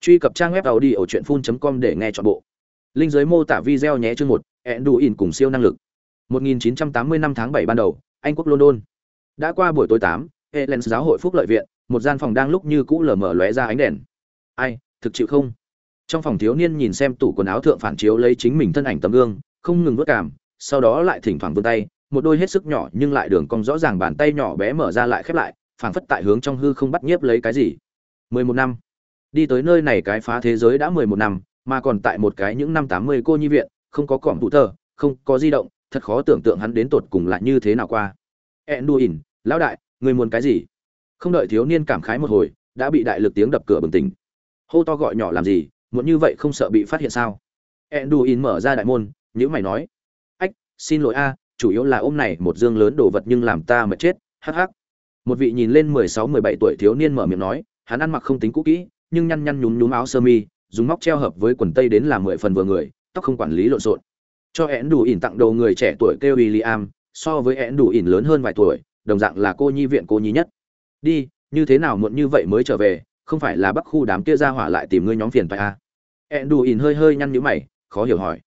truy cập trang web tàu đi ở truyện phun com để nghe chọn bộ. Linh giới mô tả video nhé chương một ẹn đủ ỉn cùng siêu năng lực. 1980 năm tháng 7 ban đầu anh quốc london. Đã qua buổi tối 8, Helen giáo hội phúc lợi viện một gian phòng đang lúc như cũ lờ mờ lóe ra ánh đèn. Ai thực chịu không? Trong phòng thiếu niên nhìn xem tủ quần áo thượng phản chiếu lấy chính mình thân ảnh tấm gương không ngừng vớt cảm sau đó lại thỉnh thoảng vươn tay một đôi hết sức nhỏ nhưng lại đường cong rõ ràng bàn tay nhỏ bé mở ra lại khép lại phảng phất tại hướng trong hư không bắt nhiếp lấy cái gì. 11 năm đi tới nơi này cái phá thế giới đã 11 năm, mà còn tại một cái những năm 80 cô nhi viện, không có cỏm tụ tờ không có di động, thật khó tưởng tượng hắn đến tột cùng lại như thế nào qua. Enduin, lão đại, người muốn cái gì? Không đợi thiếu niên cảm khái một hồi, đã bị đại lực tiếng đập cửa bừng tỉnh. Hô to gọi nhỏ làm gì, muốn như vậy không sợ bị phát hiện sao? Enduin mở ra đại môn nhữ mày nói. Ách, xin lỗi a, chủ yếu là ôm này một dương lớn đồ vật nhưng làm ta mệt chết, hắc hắc. Một vị nhìn lên 16-17 tuổi thiếu niên mở miệng nói, hắn ăn mặc không tính cũ kỹ nhưng nhăn nhăn nhúm nhúm áo sơ mi dùng móc treo hợp với quần tây đến làm mười phần vừa người tóc không quản lý lộn xộn. Cho én đủ ỉn tặng đồ người trẻ tuổi kêu William, so với én đủ ỉn lớn hơn vài tuổi đồng dạng là cô nhi viện cô nhi nhất. Đi như thế nào muộn như vậy mới trở về không phải là bắc khu đám kia ra hỏa lại tìm ngươi nhóm phiền phải à? én đủ ỉn hơi hơi nhăn nhíu mày khó hiểu hỏi.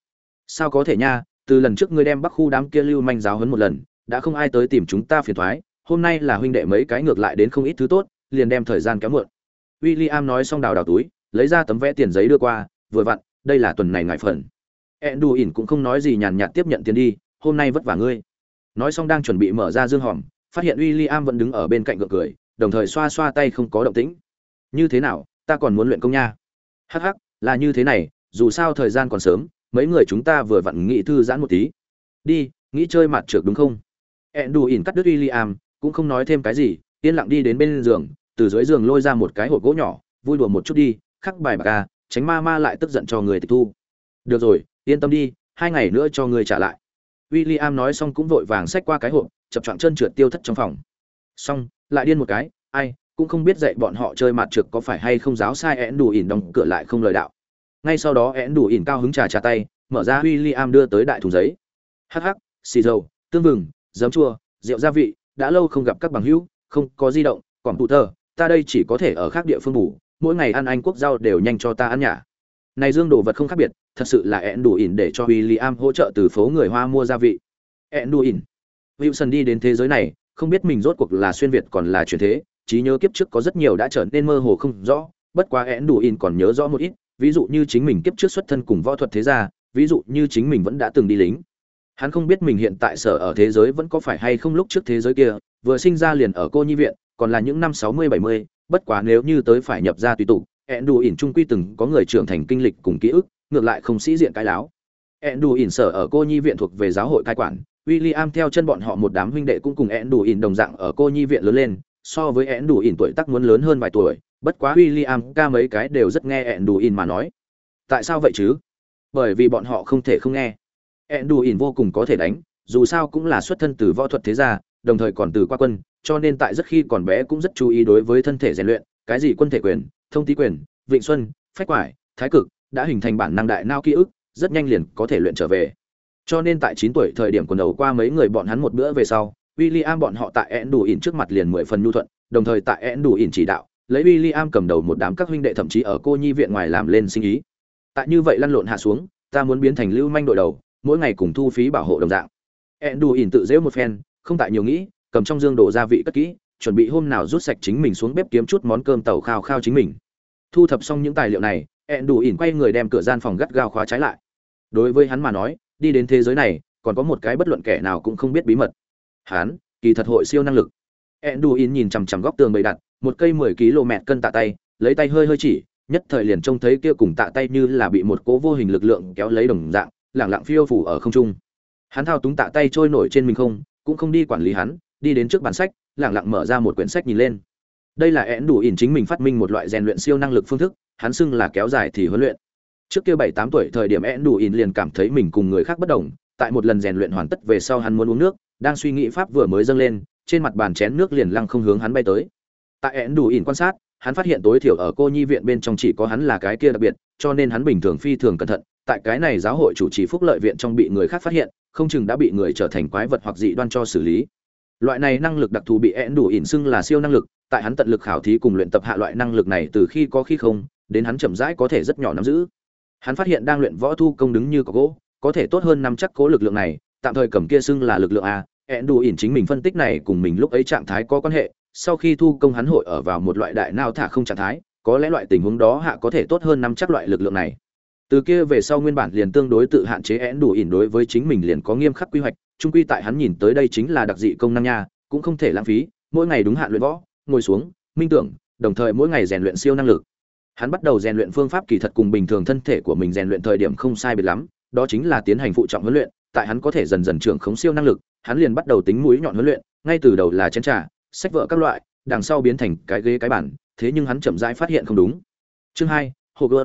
Sao có thể nha từ lần trước ngươi đem bắc khu đám kia lưu manh giáo huấn một lần đã không ai tới tìm chúng ta phiền thoái hôm nay là huynh đệ mấy cái ngược lại đến không ít thứ tốt liền đem thời gian kéo muộn. William nói xong đào đào túi, lấy ra tấm vé tiền giấy đưa qua, vừa vặn, đây là tuần này ngại phần. Enduin cũng không nói gì nhàn nhạt tiếp nhận tiền đi, hôm nay vất vả ngươi. Nói xong đang chuẩn bị mở ra dương hòm, phát hiện William vẫn đứng ở bên cạnh gượng cười, đồng thời xoa xoa tay không có động tĩnh. Như thế nào, ta còn muốn luyện công nha. Hắc hắc, là như thế này, dù sao thời gian còn sớm, mấy người chúng ta vừa vặn nghĩ thư giãn một tí. Đi, nghĩ chơi mặt trược đúng không? Enduin cắt đứt William, cũng không nói thêm cái gì, yên lặng đi đến bên giường, từ dưới giường lôi ra một cái hộp gỗ nhỏ, vui đùa một chút đi, khắc bài bạc ca tránh ma ma lại tức giận cho người tịch thu. Được rồi, yên tâm đi, hai ngày nữa cho người trả lại. W i l l i am nói xong cũng vội vàng xách qua cái hộp, chập choạng chân trượt tiêu thất trong phòng. Xong, lại điên một cái, ai, cũng không biết dạy bọn họ chơi mặt trượt có phải hay không giáo sai én đủ ỉn đóng cửa lại không lời đạo. Ngay sau đó én đủ ỉn cao hứng trà trà tay, mở ra w i l l i am đưa tới đại thùng giấy. Hh xì dầu, tương vừng, giấm chua, rượu gia vị, đã lâu không gặp các bằng hữu, không có di động, còn tụ thờ ta đây chỉ có thể ở khác địa phương ngủ mỗi ngày ăn anh quốc rau đều nhanh cho ta ăn nhả. Này dương đồ vật không khác biệt, thật sự là ẹn đủ ỉn để cho William hỗ trợ từ phố người hoa mua gia vị. Ẹn đủ ỉn. Wilson đi đến thế giới này, không biết mình rốt cuộc là xuyên việt còn là chuyển thế, trí nhớ kiếp trước có rất nhiều đã trở nên mơ hồ không rõ, bất quá ẹn đủ ỉn còn nhớ rõ một ít, ví dụ như chính mình kiếp trước xuất thân cùng võ thuật thế gia, ví dụ như chính mình vẫn đã từng đi lính. Hắn không biết mình hiện tại sở ở thế giới vẫn có phải hay không lúc trước thế giới kia, vừa sinh ra liền ở cô nhi viện còn là những năm sáu mươi, bảy mươi, bất quá nếu như tới phải nhập ra tùy tụ ẹn đù ỉn trung quy từng có người trưởng thành kinh lịch cùng ký ức, ngược lại không sĩ diện cái láo. Ẹn đù ỉn sở ở cô nhi viện thuộc về giáo hội cai quản, William theo chân bọn họ một đám huynh đệ cũng cùng ẹn đù ỉn đồng dạng ở cô nhi viện lớn lên, so với ẹn đù ỉn tuổi tác muốn lớn hơn vài tuổi, bất quá William ca mấy cái đều rất nghe ẹn đù ỉn mà nói. Tại sao vậy chứ? Bởi vì bọn họ không thể không nghe. Ẹn đù ỉn vô cùng có thể đánh, dù sao cũng là xuất thân từ võ thuật thế gia đồng thời còn từ qua quân cho nên tại rất khi còn bé cũng rất chú ý đối với thân thể rèn luyện, cái gì quân thể quyền, thông tí quyền, vịnh xuân, phách quải, thái cực, đã hình thành bản năng đại não ký ức, rất nhanh liền có thể luyện trở về. Cho nên tại 9 tuổi thời điểm quần đầu qua mấy người bọn hắn một bữa về sau, William bọn họ tại Ấn đủ ỉn trước mặt liền mười phần nhu thuận, đồng thời tại Ấn đủ ỉn chỉ đạo, lấy William cầm đầu một đám các huynh đệ thậm chí ở cô nhi viện ngoài làm lên sinh ý. Tại như vậy lăn lộn hạ xuống, ta muốn biến thành lưu manh đội đầu, mỗi ngày cùng thu phí bảo hộ đồng dạng. Ấn đủ ỉn tự giễu một phen, không tại nhiều nghĩ, cầm trong dương đổ gia vị cất kỹ chuẩn bị hôm nào rút sạch chính mình xuống bếp kiếm chút món cơm tàu khao khao chính mình. Thu thập xong những tài liệu này ẹn đủ ỉn quay người đem cửa gian phòng gắt gao khóa trái lại. Đối với hắn mà nói đi đến thế giới này còn có một cái bất luận kẻ nào cũng không biết bí mật. Hắn kỳ thật hội siêu năng lực. Ẹn đủ ỉn nhìn chằm chằm góc tường bầy đặt một cây mười km cân tạ tay lấy tay hơi hơi chỉ nhất thời liền trông thấy kia cùng tạ tay như là bị một cố vô hình lực lượng kéo lấy đồng dạng lẳng lặng phiêu phủ ở không trung. Hắn thao túng tạ tay trôi nổi trên mình không cũng không đi quản lý hắn, đi đến trước bản sách lẳng lặng mở ra một quyển sách nhìn lên. Đây là én đủ ỉn chính mình phát minh một loại rèn luyện siêu năng lực phương thức, hắn xưng là kéo dài thì huấn luyện. Trước kia bảy tám tuổi thời điểm én đủ ỉn liền cảm thấy mình cùng người khác bất đồng, tại một lần rèn luyện hoàn tất về sau hắn muốn uống nước, đang suy nghĩ pháp vừa mới dâng lên, trên mặt bàn chén nước liền lăng không hướng hắn bay tới. Tại én đủ ỉn quan sát, hắn phát hiện tối thiểu ở cô nhi viện bên trong chỉ có hắn là cái kia đặc biệt, cho nên hắn bình thường phi thường cẩn thận tại cái này giáo hội chủ trì phúc lợi viện trong bị người khác phát hiện, không chừng đã bị người trở thành quái vật hoặc dị đoan cho xử lý. Loại này năng lực đặc thù bị én đủ ỉn xưng là siêu năng lực, tại hắn tận lực khảo thí cùng luyện tập hạ loại năng lực này từ khi có khi không, đến hắn chậm rãi có thể rất nhỏ nắm giữ. Hắn phát hiện đang luyện võ thu công đứng như có gỗ, có thể tốt hơn nắm chắc cố lực lượng này, tạm thời cầm kia xưng là lực lượng a én đủ ỉn chính mình phân tích này cùng mình lúc ấy trạng thái có quan hệ, sau khi thu công hắn hội ở vào một loại đại nao thả không trạng thái, có lẽ loại tình huống đó hạ có thể tốt hơn nắm chắc loại lực lượng này từ kia về sau nguyên bản liền tương đối tự hạn chế én đủ ỉn đối với chính mình liền có nghiêm khắc quy hoạch trung quy tại hắn nhìn tới đây chính là đặc dị công năng nha, cũng không thể lãng phí, mỗi ngày đúng hạn luyện võ, ngồi xuống, minh tưởng, đồng thời mỗi ngày rèn luyện siêu năng lực. Hắn bắt đầu rèn luyện phương pháp kỳ thật cùng bình thường thân thể của mình rèn luyện thời điểm không sai biệt lắm, đó chính là tiến hành phụ trọng huấn luyện, tại hắn có thể dần dần trưởng khống siêu năng lực, hắn liền bắt đầu tính mũi nhọn huấn luyện, ngay từ đầu là chén trà, sách vợ các loại, đằng sau biến thành cái ghế cái bản thế nhưng hắn chậm rãi phát hiện không đúng. Chương hai hồ gợt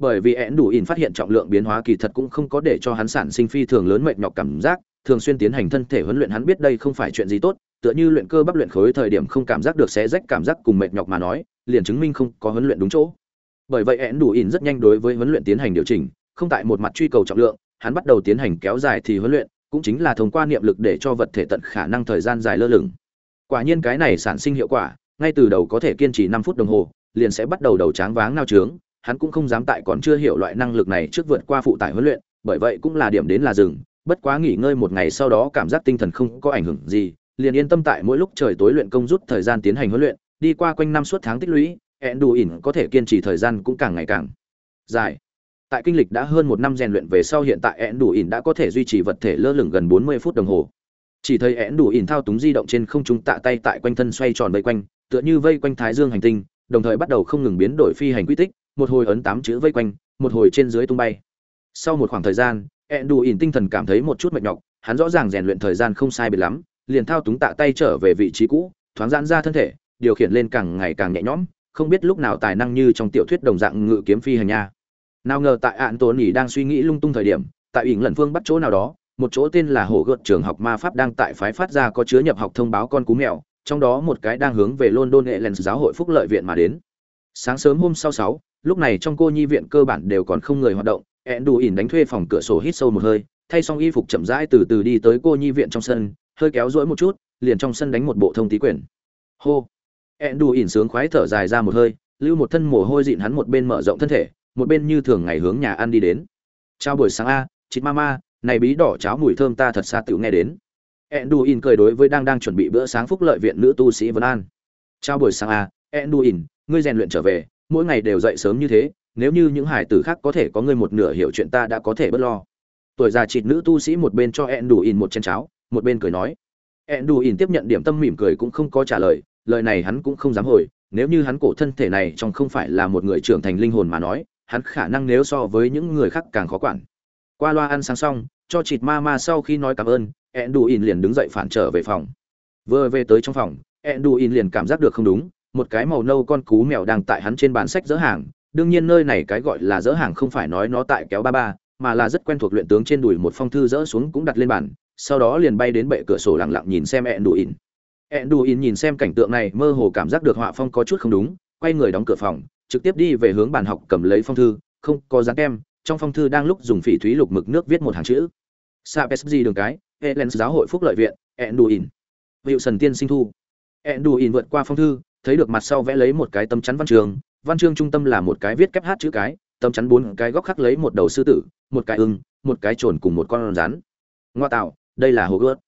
bởi vì én đủ ỉn phát hiện trọng lượng biến hóa kỳ thật cũng không có để cho hắn sản sinh phi thường lớn mệt nhọc cảm giác, thường xuyên tiến hành thân thể huấn luyện hắn biết đây không phải chuyện gì tốt, tựa như luyện cơ bắp luyện khối thời điểm không cảm giác được xé rách cảm giác cùng mệt nhọc mà nói, liền chứng minh không có huấn luyện đúng chỗ. Bởi vậy én đủ ỉn rất nhanh đối với huấn luyện tiến hành điều chỉnh, không tại một mặt truy cầu trọng lượng, hắn bắt đầu tiến hành kéo dài thì huấn luyện, cũng chính là thông qua niệm lực để cho vật thể tận khả năng thời gian dài lơ lửng. Quả nhiên cái này sản sinh hiệu quả, ngay từ đầu có thể kiên trì năm phút đồng hồ, liền sẽ bắt đầu đầu tráng váng nao trướng hắn cũng không dám tại còn chưa hiểu loại năng lực này trước vượt qua phụ tải huấn luyện, bởi vậy cũng là điểm đến là dừng, bất quá nghỉ ngơi một ngày sau đó cảm giác tinh thần không có ảnh hưởng gì, liền yên tâm tại mỗi lúc trời tối luyện công rút thời gian tiến hành huấn luyện, đi qua quanh năm suốt tháng tích lũy hẹn đủ ỉn có thể kiên trì thời gian cũng càng ngày càng dài. Tại kinh lịch đã hơn một năm rèn luyện về sau hiện tại hẹn đủ ỉn đã có thể duy trì vật thể lơ lửng gần bốn mươi phút đồng hồ. Chỉ thấy hẹn đủ ỉn thao túng di động trên không trung tạ tay tại quanh thân xoay tròn vây quanh, tựa như vây quanh thái dương hành tinh, đồng thời bắt đầu không ngừng biến đổi phi hành quy tích một hồi ấn tám chữ vây quanh, một hồi trên dưới tung bay. Sau một khoảng thời gian ẹn đủ ỉn tinh thần cảm thấy một chút mệt nhọc, hắn rõ ràng rèn luyện thời gian không sai biệt lắm, liền thao túng tạ tay trở về vị trí cũ, thoáng giãn ra thân thể, điều khiển lên càng ngày càng nhẹ nhõm, không biết lúc nào tài năng như trong tiểu thuyết đồng dạng ngự kiếm phi hành nha. Nào ngờ tại ạn tổn nhỉ đang suy nghĩ lung tung thời điểm, tại ỉn lần phương bắt chỗ nào đó, một chỗ tên là hổ gợt trường học ma pháp đang tại phái phát ra có chứa nhập học thông báo con cú mèo, trong đó một cái đang hướng về london nghệ lens giáo hội phúc lợi viện mà đến. Sáng sớm hôm sau sáu lúc này trong cô nhi viện cơ bản đều còn không người hoạt động ẹn đủ ỉn đánh thuê phòng cửa sổ hít sâu một hơi thay xong y phục chậm rãi từ từ đi tới cô nhi viện trong sân hơi kéo rỗi một chút liền trong sân đánh một bộ thông tí quyển hô! ẹn đủ ỉn sướng khoái thở dài ra một hơi lưu một thân mồ hôi dịn hắn một bên mở rộng thân thể một bên như thường ngày hướng nhà ăn đi đến. Chào buổi sáng a chị mama này bí đỏ cháo mùi thơm ta thật xa tựu nghe đến. Enduin cười đối với đang đang chuẩn bị bữa sáng phúc lợi viện nữ tu sĩ Vân An. Chào buổi sáng a, Enduin, ngươi rèn luyện trở về, mỗi ngày đều dậy sớm như thế, nếu như những hải tử khác có thể có ngươi một nửa hiểu chuyện ta đã có thể bớt lo. Tuổi già chịt nữ tu sĩ một bên cho Enduin một chén cháo, một bên cười nói. Enduin tiếp nhận điểm tâm mỉm cười cũng không có trả lời, lời này hắn cũng không dám hồi, nếu như hắn cổ thân thể này trong không phải là một người trưởng thành linh hồn mà nói, hắn khả năng nếu so với những người khác càng khó quản. Qua loa ăn sáng xong, cho chịt ma ma sau khi nói cảm ơn, Enduin liền đứng dậy phản trở về phòng. Vừa về tới trong phòng, Enduin liền cảm giác được không đúng, một cái màu nâu con cú mèo đang tại hắn trên bàn sách dỡ hàng, đương nhiên nơi này cái gọi là dỡ hàng không phải nói nó tại kéo ba ba, mà là rất quen thuộc luyện tướng trên đùi một phong thư dỡ xuống cũng đặt lên bàn, sau đó liền bay đến bệ cửa sổ lặng lặng nhìn xem Enduin. Enduin nhìn xem cảnh tượng này, mơ hồ cảm giác được họa phong có chút không đúng, quay người đóng cửa phòng, trực tiếp đi về hướng bàn học cầm lấy phong thư, không có dáng kem, trong phong thư đang lúc dùng phỉ thúy lục mực nước viết một hàng chữ. Sapesji đường cái, Helens giáo hội phúc lợi viện, Enduin. Wilson tiên sinh thu. Enduin vượt qua phong thư, thấy được mặt sau vẽ lấy một cái tấm chắn văn trường, văn chương trung tâm là một cái viết kép hát chữ cái, tấm chắn bốn cái góc khắc lấy một đầu sư tử, một cái ưng, một cái trồn cùng một con rắn. Ngoa tạo, đây là hồ gươm.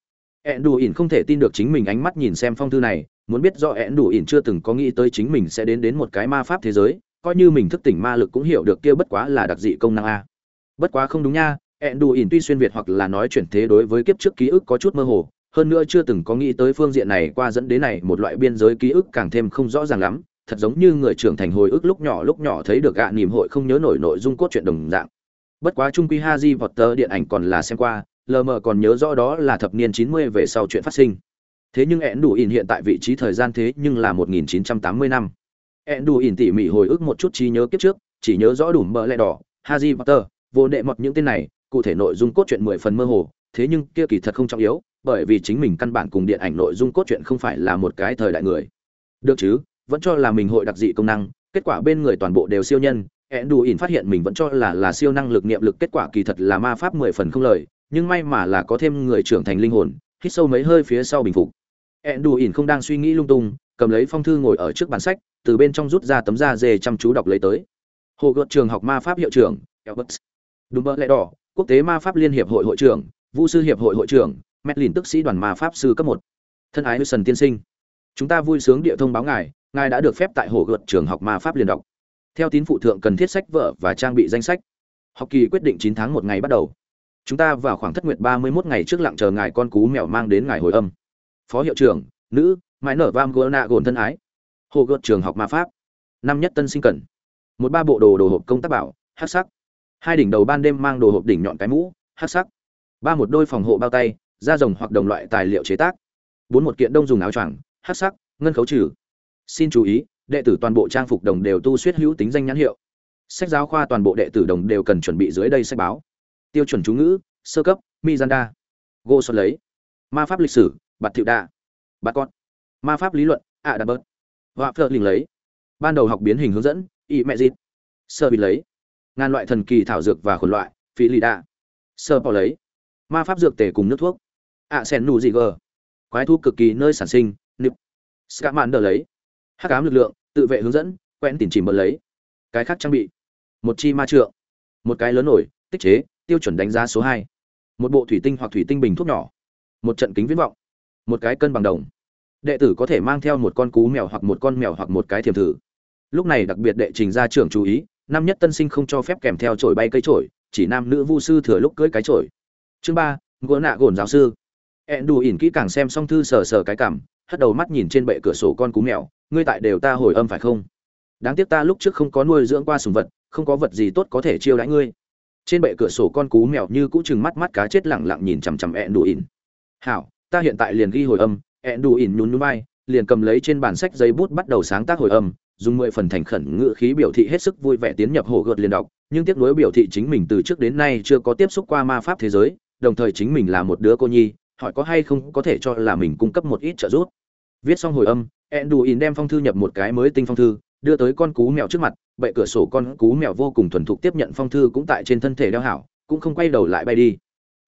Enduin không thể tin được chính mình ánh mắt nhìn xem phong thư này, muốn biết rõ Enduin chưa từng có nghĩ tới chính mình sẽ đến đến một cái ma pháp thế giới, coi như mình thức tỉnh ma lực cũng hiểu được kia bất quá là đặc dị công năng a. Bất quá không đúng nha, Enduin tuy xuyên việt hoặc là nói chuyển thế đối với kiếp trước ký ức có chút mơ hồ, hơn nữa chưa từng có nghĩ tới phương diện này qua dẫn đến này một loại biên giới ký ức càng thêm không rõ ràng lắm, thật giống như người trưởng thành hồi ức lúc nhỏ lúc nhỏ thấy được gạ niềm hội không nhớ nổi nội dung cốt truyện đồng dạng. Bất quá trung quy Haji Potter điện ảnh còn là xem qua, lờ mờ còn nhớ rõ đó là thập niên 90 về sau chuyện phát sinh. Thế nhưng eãn đủ ỉn hiện tại vị trí thời gian thế nhưng là 1980 năm. eãn đủ ỉn tỉ mỉ hồi ức một chút trí nhớ kiếp trước, chỉ nhớ rõ đủ mờ lẹ đỏ, Haji Potter, vô đệ mọt những tên này, cụ thể nội dung cốt truyện mười phần mơ hồ, thế nhưng kia kỳ thật không trọng yếu, bởi vì chính mình căn bản cùng điện ảnh nội dung cốt truyện không phải là một cái thời đại người. Được chứ, vẫn cho là mình hội đặc dị công năng, kết quả bên người toàn bộ đều siêu nhân, Enduin phát hiện mình vẫn cho là là siêu năng lực niệm lực kết quả kỳ thật là ma pháp mười phần không lời, nhưng may mà là có thêm người trưởng thành linh hồn, hít sâu mấy hơi phía sau bình phục. Enduin không đang suy nghĩ lung tung, cầm lấy phong thư ngồi ở trước bàn sách, từ bên trong rút ra tấm da dê chăm chú đọc lấy tới. hồ gợt trường học ma pháp hiệu trưởng Elbert. đúng bơ lẽ đỏ quốc tế ma pháp liên hiệp hội hội trưởng vu sư hiệp hội hội trưởng Medlin tức sĩ đoàn ma pháp sư cấp một. Thân ái Hudson tiên sinh, chúng ta vui sướng địa thông báo ngài ngài đã được phép tại hồ gợt trường học ma pháp liên đọc. Theo tín phụ thượng cần thiết sách vở và trang bị danh sách. Học kỳ quyết định chín tháng một ngày bắt đầu. Chúng ta vào khoảng thất nguyệt ba mươi mốt ngày trước lặng chờ ngài con cú mèo mang đến ngài hồi âm. Phó hiệu trưởng, nữ, mãi nở vam gona gồn thân ái. Hồ gợt trường học ma pháp. Năm nhất tân sinh cần. Một ba bộ đồ đồ hộp công tác bảo hát sắc. Hai đỉnh đầu ban đêm mang đồ hộp đỉnh nhọn cái mũ hát sắc ba một đôi phòng hộ bao tay, da rồng hoặc đồng loại tài liệu chế tác. Bốn một kiện đông dùng áo choàng hát sắc, ngân khấu trừ. Xin chú ý, đệ tử toàn bộ trang phục đồng đều tu suyết hữu tính danh nhãn hiệu. Sách giáo khoa toàn bộ đệ tử đồng đều cần chuẩn bị dưới đây sách báo. Tiêu chuẩn chú ngữ, sơ cấp, mizanda. Gô xuân lấy. Ma pháp lịch sử, bạt thiệu đa. Bạt con. Ma pháp lý luận ạ đà bớt. Họa phơ linh lấy. Ban đầu học biến hình hướng dẫn, y mẹ dịt. Sơ bị lấy. Ngàn loại thần kỳ thảo dược và khuẩn loại phí lì đa. Sơ bỏ lấy ma pháp dược tề cùng nước thuốc. À, Ạ sen nù gì gờ? Quái thu cực kỳ nơi sản sinh, nịp. Đờ lấy. Hắc ám lực lượng, tự vệ hướng dẫn quen tìm chìm bật lấy. Cái khác trang bị. Một chi ma trượng. Một cái lớn nổi, tích chế, tiêu chuẩn đánh giá số hai. Một bộ thủy tinh hoặc thủy tinh bình thuốc nhỏ. Một trận kính viễn vọng. Một cái cân bằng đồng. Đệ tử có thể mang theo một con cú mèo hoặc một con mèo hoặc một cái thiềm thử. Lúc này đặc biệt đệ trình ra trưởng chú ý năm nhất tân sinh không cho phép kèm theo chổi bay cây chổi, chỉ nam nữ vu sư thừa lúc cưỡi cái chổi chương ba gỗ nạ gồn giáo sư. Ẹn đù ỉn kỹ càng xem xong thư sờ sờ cái cảm, hất đầu mắt nhìn trên bệ cửa sổ con cú mèo, ngươi tại đều ta hồi âm phải không? Đáng tiếc ta lúc trước không có nuôi dưỡng qua sùng vật, không có vật gì tốt có thể chiêu đãi ngươi. Trên bệ cửa sổ con cú mèo như cũ chừng mắt mắt cá chết lẳng lặng nhìn chằm chằm ẹn đù ỉn. Hảo, ta hiện tại liền ghi hồi âm. Ẹn đù ỉn nhún núi bay liền cầm lấy trên bản sách giấy bút bắt đầu sáng tác hồi âm, dùng mười phần thành khẩn ngự khí biểu thị hết sức vui vẻ tiến nhập hồ gợt liền đọc, nhưng tiếc nuối biểu thị chính mình từ trước đến nay chưa có tiếp xúc qua ma pháp thế giới đồng thời chính mình là một đứa cô nhi hỏi có hay không có thể cho là mình cung cấp một ít trợ giúp. Viết xong hồi âm Enduin đem phong thư nhập một cái mới tinh phong thư đưa tới con cú mèo trước mặt bệ cửa sổ con cú mèo vô cùng thuần thục tiếp nhận phong thư cũng tại trên thân thể đeo hảo cũng không quay đầu lại bay đi.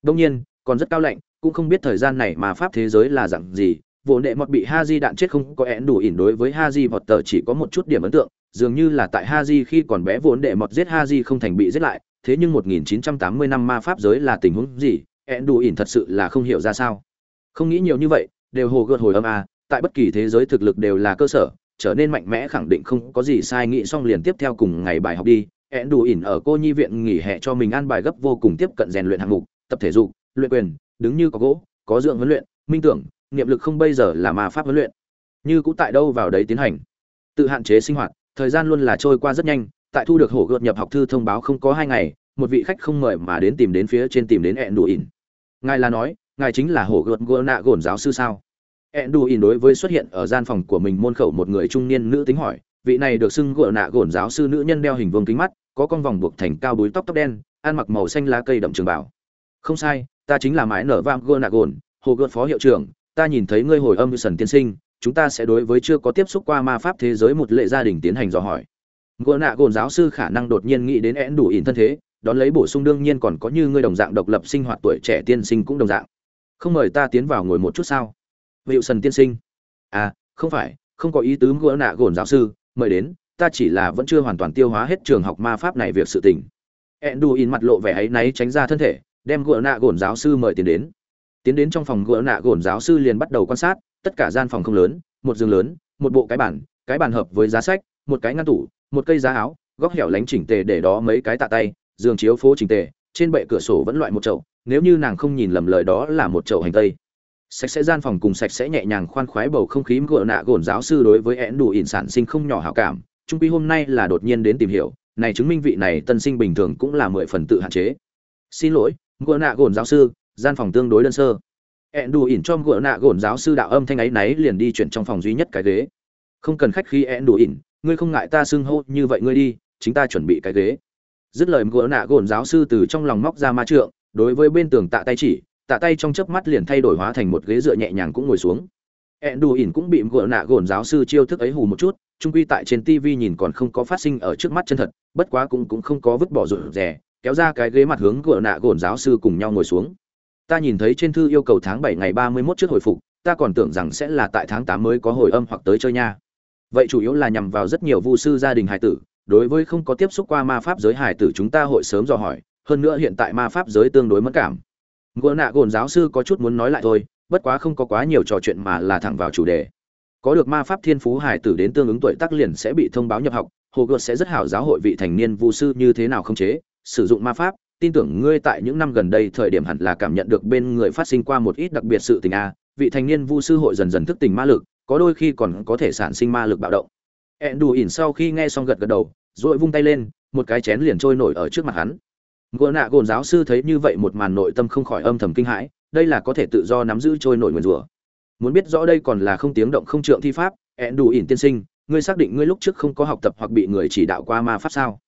Đông nhiên còn rất cao lạnh cũng không biết thời gian này mà pháp thế giới là dạng gì vốn đệ mọt bị ha di đạn chết không có én đủ ỉn đối với ha di vọt tờ chỉ có một chút điểm ấn tượng, dường như là tại ha di khi còn bé vốn đệ mọt giết ha di không thành bị giết lại, thế nhưng 1980 năm ma pháp giới là tình huống gì, én đủ ỉn thật sự là không hiểu ra sao. Không nghĩ nhiều như vậy, đều hồ gợt hồi âm à, tại bất kỳ thế giới thực lực đều là cơ sở, trở nên mạnh mẽ khẳng định không có gì sai nghĩ xong liền tiếp theo cùng ngày bài học đi. én đủ ỉn ở cô nhi viện nghỉ hè cho mình ăn bài gấp vô cùng tiếp cận rèn luyện hạng mục, tập thể dục, luyện quyền, đứng như có gỗ, có dưỡng huấn luyện, minh tưởng, niệm lực không bây giờ là ma pháp huấn luyện như cũ tại đâu vào đấy tiến hành tự hạn chế sinh hoạt thời gian luôn là trôi qua rất nhanh tại thu được hổ gợt nhập học thư thông báo không có hai ngày, một vị khách không mời mà đến tìm đến phía trên tìm đến ẹn đủ ỉn ngài là nói, ngài chính là hổ gợt gỡ nạ gồn giáo sư sao? Ẹn đủ ỉn đối với xuất hiện ở gian phòng của mình môn khẩu một người trung niên nữ tính hỏi, vị này được xưng gỡ nạ gồn giáo sư nữ nhân đeo hình vương kính mắt, có con vòng buộc thành cao búi tóc tóc đen, ăn mặc màu xanh lá cây đậm trường bảo không sai, ta chính là mãi nở vam gỡ nạ gồn hồ gợt phó hiệu trưởng, ta nhìn thấy ngươi hồi âm như sần tiên sinh, chúng ta sẽ đối với chưa có tiếp xúc qua ma pháp thế giới một lệ gia đình tiến hành dò hỏi gỗ nạ gồn giáo sư khả năng đột nhiên nghĩ đến én đủ ỉn thân thế, đón lấy bổ sung đương nhiên còn có như ngươi đồng dạng độc lập sinh hoạt tuổi trẻ tiên sinh cũng đồng dạng. Không mời ta tiến vào ngồi một chút sao? Hiệu sần tiên sinh. À không phải, không có ý tứ gỗ nạ gồn giáo sư, mời đến, ta chỉ là vẫn chưa hoàn toàn tiêu hóa hết trường học ma pháp này việc sự tình. Én đủ ỉn mặt lộ vẻ ấy náy tránh ra thân thể, đem gỗ nạ gồn giáo sư mời tiến đến. Tiến đến trong phòng gỡ nạ gồn giáo sư liền bắt đầu quan sát, tất cả gian phòng không lớn, một giường lớn, một bộ cái bản cái bàn hợp với giá sách, một cái ngăn tủ một cây giá áo, góc hẻo lánh chỉnh tề để đó mấy cái tạ tay, giường chiếu phố chỉnh tề, trên bệ cửa sổ vẫn loại một chậu, nếu như nàng không nhìn lầm lời đó là một chậu hành tây. Sạch sẽ gian phòng cùng sạch sẽ nhẹ nhàng khoan khoái bầu không khí gỡ nạ gồn giáo sư đối với én đủ ỉn sản sinh không nhỏ hảo cảm, trung quy hôm nay là đột nhiên đến tìm hiểu, này chứng minh vị này tân sinh bình thường cũng là mười phần tự hạn chế. Xin lỗi gỡ nạ gồn giáo sư, gian phòng tương đối đơn sơ. Ẹn đủ ỉn cho gỡ nạ gồn giáo sư đạo âm thanh ấy náy liền đi chuyển trong phòng duy nhất cái ghế. Không cần khách khi ẹn đủ ỉn ngươi không ngại ta xưng hô như vậy ngươi đi, chính ta chuẩn bị cái ghế. Dứt lời gỗ nạ gồn giáo sư từ trong lòng móc ra ma trượng, đối với bên tường tạ tay chỉ, tạ tay trong chớp mắt liền thay đổi hóa thành một ghế dựa nhẹ nhàng cũng ngồi xuống. Ẹn đù ỉn cũng bị gỗ nạ gồn giáo sư chiêu thức ấy hù một chút trung quy tại trên tv nhìn còn không có phát sinh ở trước mắt chân thật, bất quá cũng cũng không có vứt bỏ rụt rè, kéo ra cái ghế mặt hướng gỗ nạ gồn giáo sư cùng nhau ngồi xuống. Ta nhìn thấy trên thư yêu cầu tháng bảy ngày ba mươi 31 trước hồi phục, ta còn tưởng rằng sẽ là tại tháng tám mới có hồi âm hoặc tới chơi nha vậy chủ yếu là nhằm vào rất nhiều vu sư gia đình hải tử, đối với không có tiếp xúc qua ma pháp giới hải tử chúng ta hội sớm dò hỏi, hơn nữa hiện tại ma pháp giới tương đối mất cảm. Ngựa nạ gồn giáo sư có chút muốn nói lại thôi, bất quá không có quá nhiều trò chuyện mà là thẳng vào chủ đề. Có được ma pháp thiên phú hải tử đến tương ứng tuổi tác liền sẽ bị thông báo nhập học, hồ gợt sẽ rất hảo giáo hội vị thành niên vu sư như thế nào không chế, sử dụng ma pháp, tin tưởng ngươi tại những năm gần đây thời điểm hẳn là cảm nhận được bên người phát sinh qua một ít đặc biệt sự tình a. Vị thành niên vu sư hội dần dần thức tỉnh ma lực có đôi khi còn có thể sản sinh ma lực bạo động. Ẹn đù ỉn sau khi nghe xong gật gật đầu, rồi vung tay lên, một cái chén liền trôi nổi ở trước mặt hắn. Gua nạ gồn giáo sư thấy như vậy một màn nội tâm không khỏi âm thầm kinh hãi, đây là có thể tự do nắm giữ trôi nổi nguyền rủa. Muốn biết rõ đây còn là không tiếng động không trượng thi pháp ẹn đủ ỉn tiên sinh, ngươi xác định ngươi lúc trước không có học tập hoặc bị người chỉ đạo qua ma pháp sao?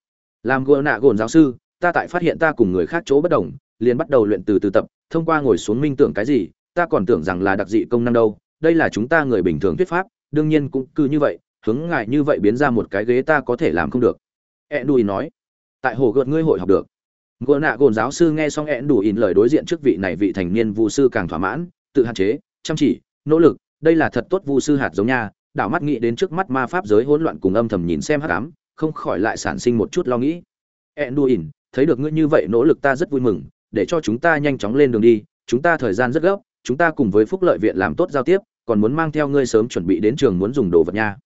Làm Gua nạ gồn giáo sư, ta tại phát hiện ta cùng người khác chỗ bất đồng, liền bắt đầu luyện từ từ tập, thông qua ngồi xuống minh tưởng cái gì, ta còn tưởng rằng là đặc dị công năng đâu đây là chúng ta người bình thường thuyết pháp, đương nhiên cũng cứ như vậy, hướng ngại như vậy biến ra một cái ghế ta có thể làm không được. E đùi nói. Tại hồ gợt ngươi hội học được. Gỡ nạ gồn giáo sư nghe xong e đùi ỉn lời đối diện trước vị này vị thành niên vu sư càng thỏa mãn, tự hạn chế, chăm chỉ, nỗ lực, đây là thật tốt vu sư hạt giống nha, đảo mắt nghĩ đến trước mắt ma pháp giới hỗn loạn cùng âm thầm nhìn xem hắc ám, không khỏi lại sản sinh một chút lo nghĩ. Enduin thấy được ngươi như vậy nỗ lực ta rất vui mừng, để cho chúng ta nhanh chóng lên đường đi, chúng ta thời gian rất gấp chúng ta cùng với phúc lợi viện làm tốt giao tiếp, còn muốn mang theo ngươi sớm chuẩn bị đến trường muốn dùng đồ vật nha.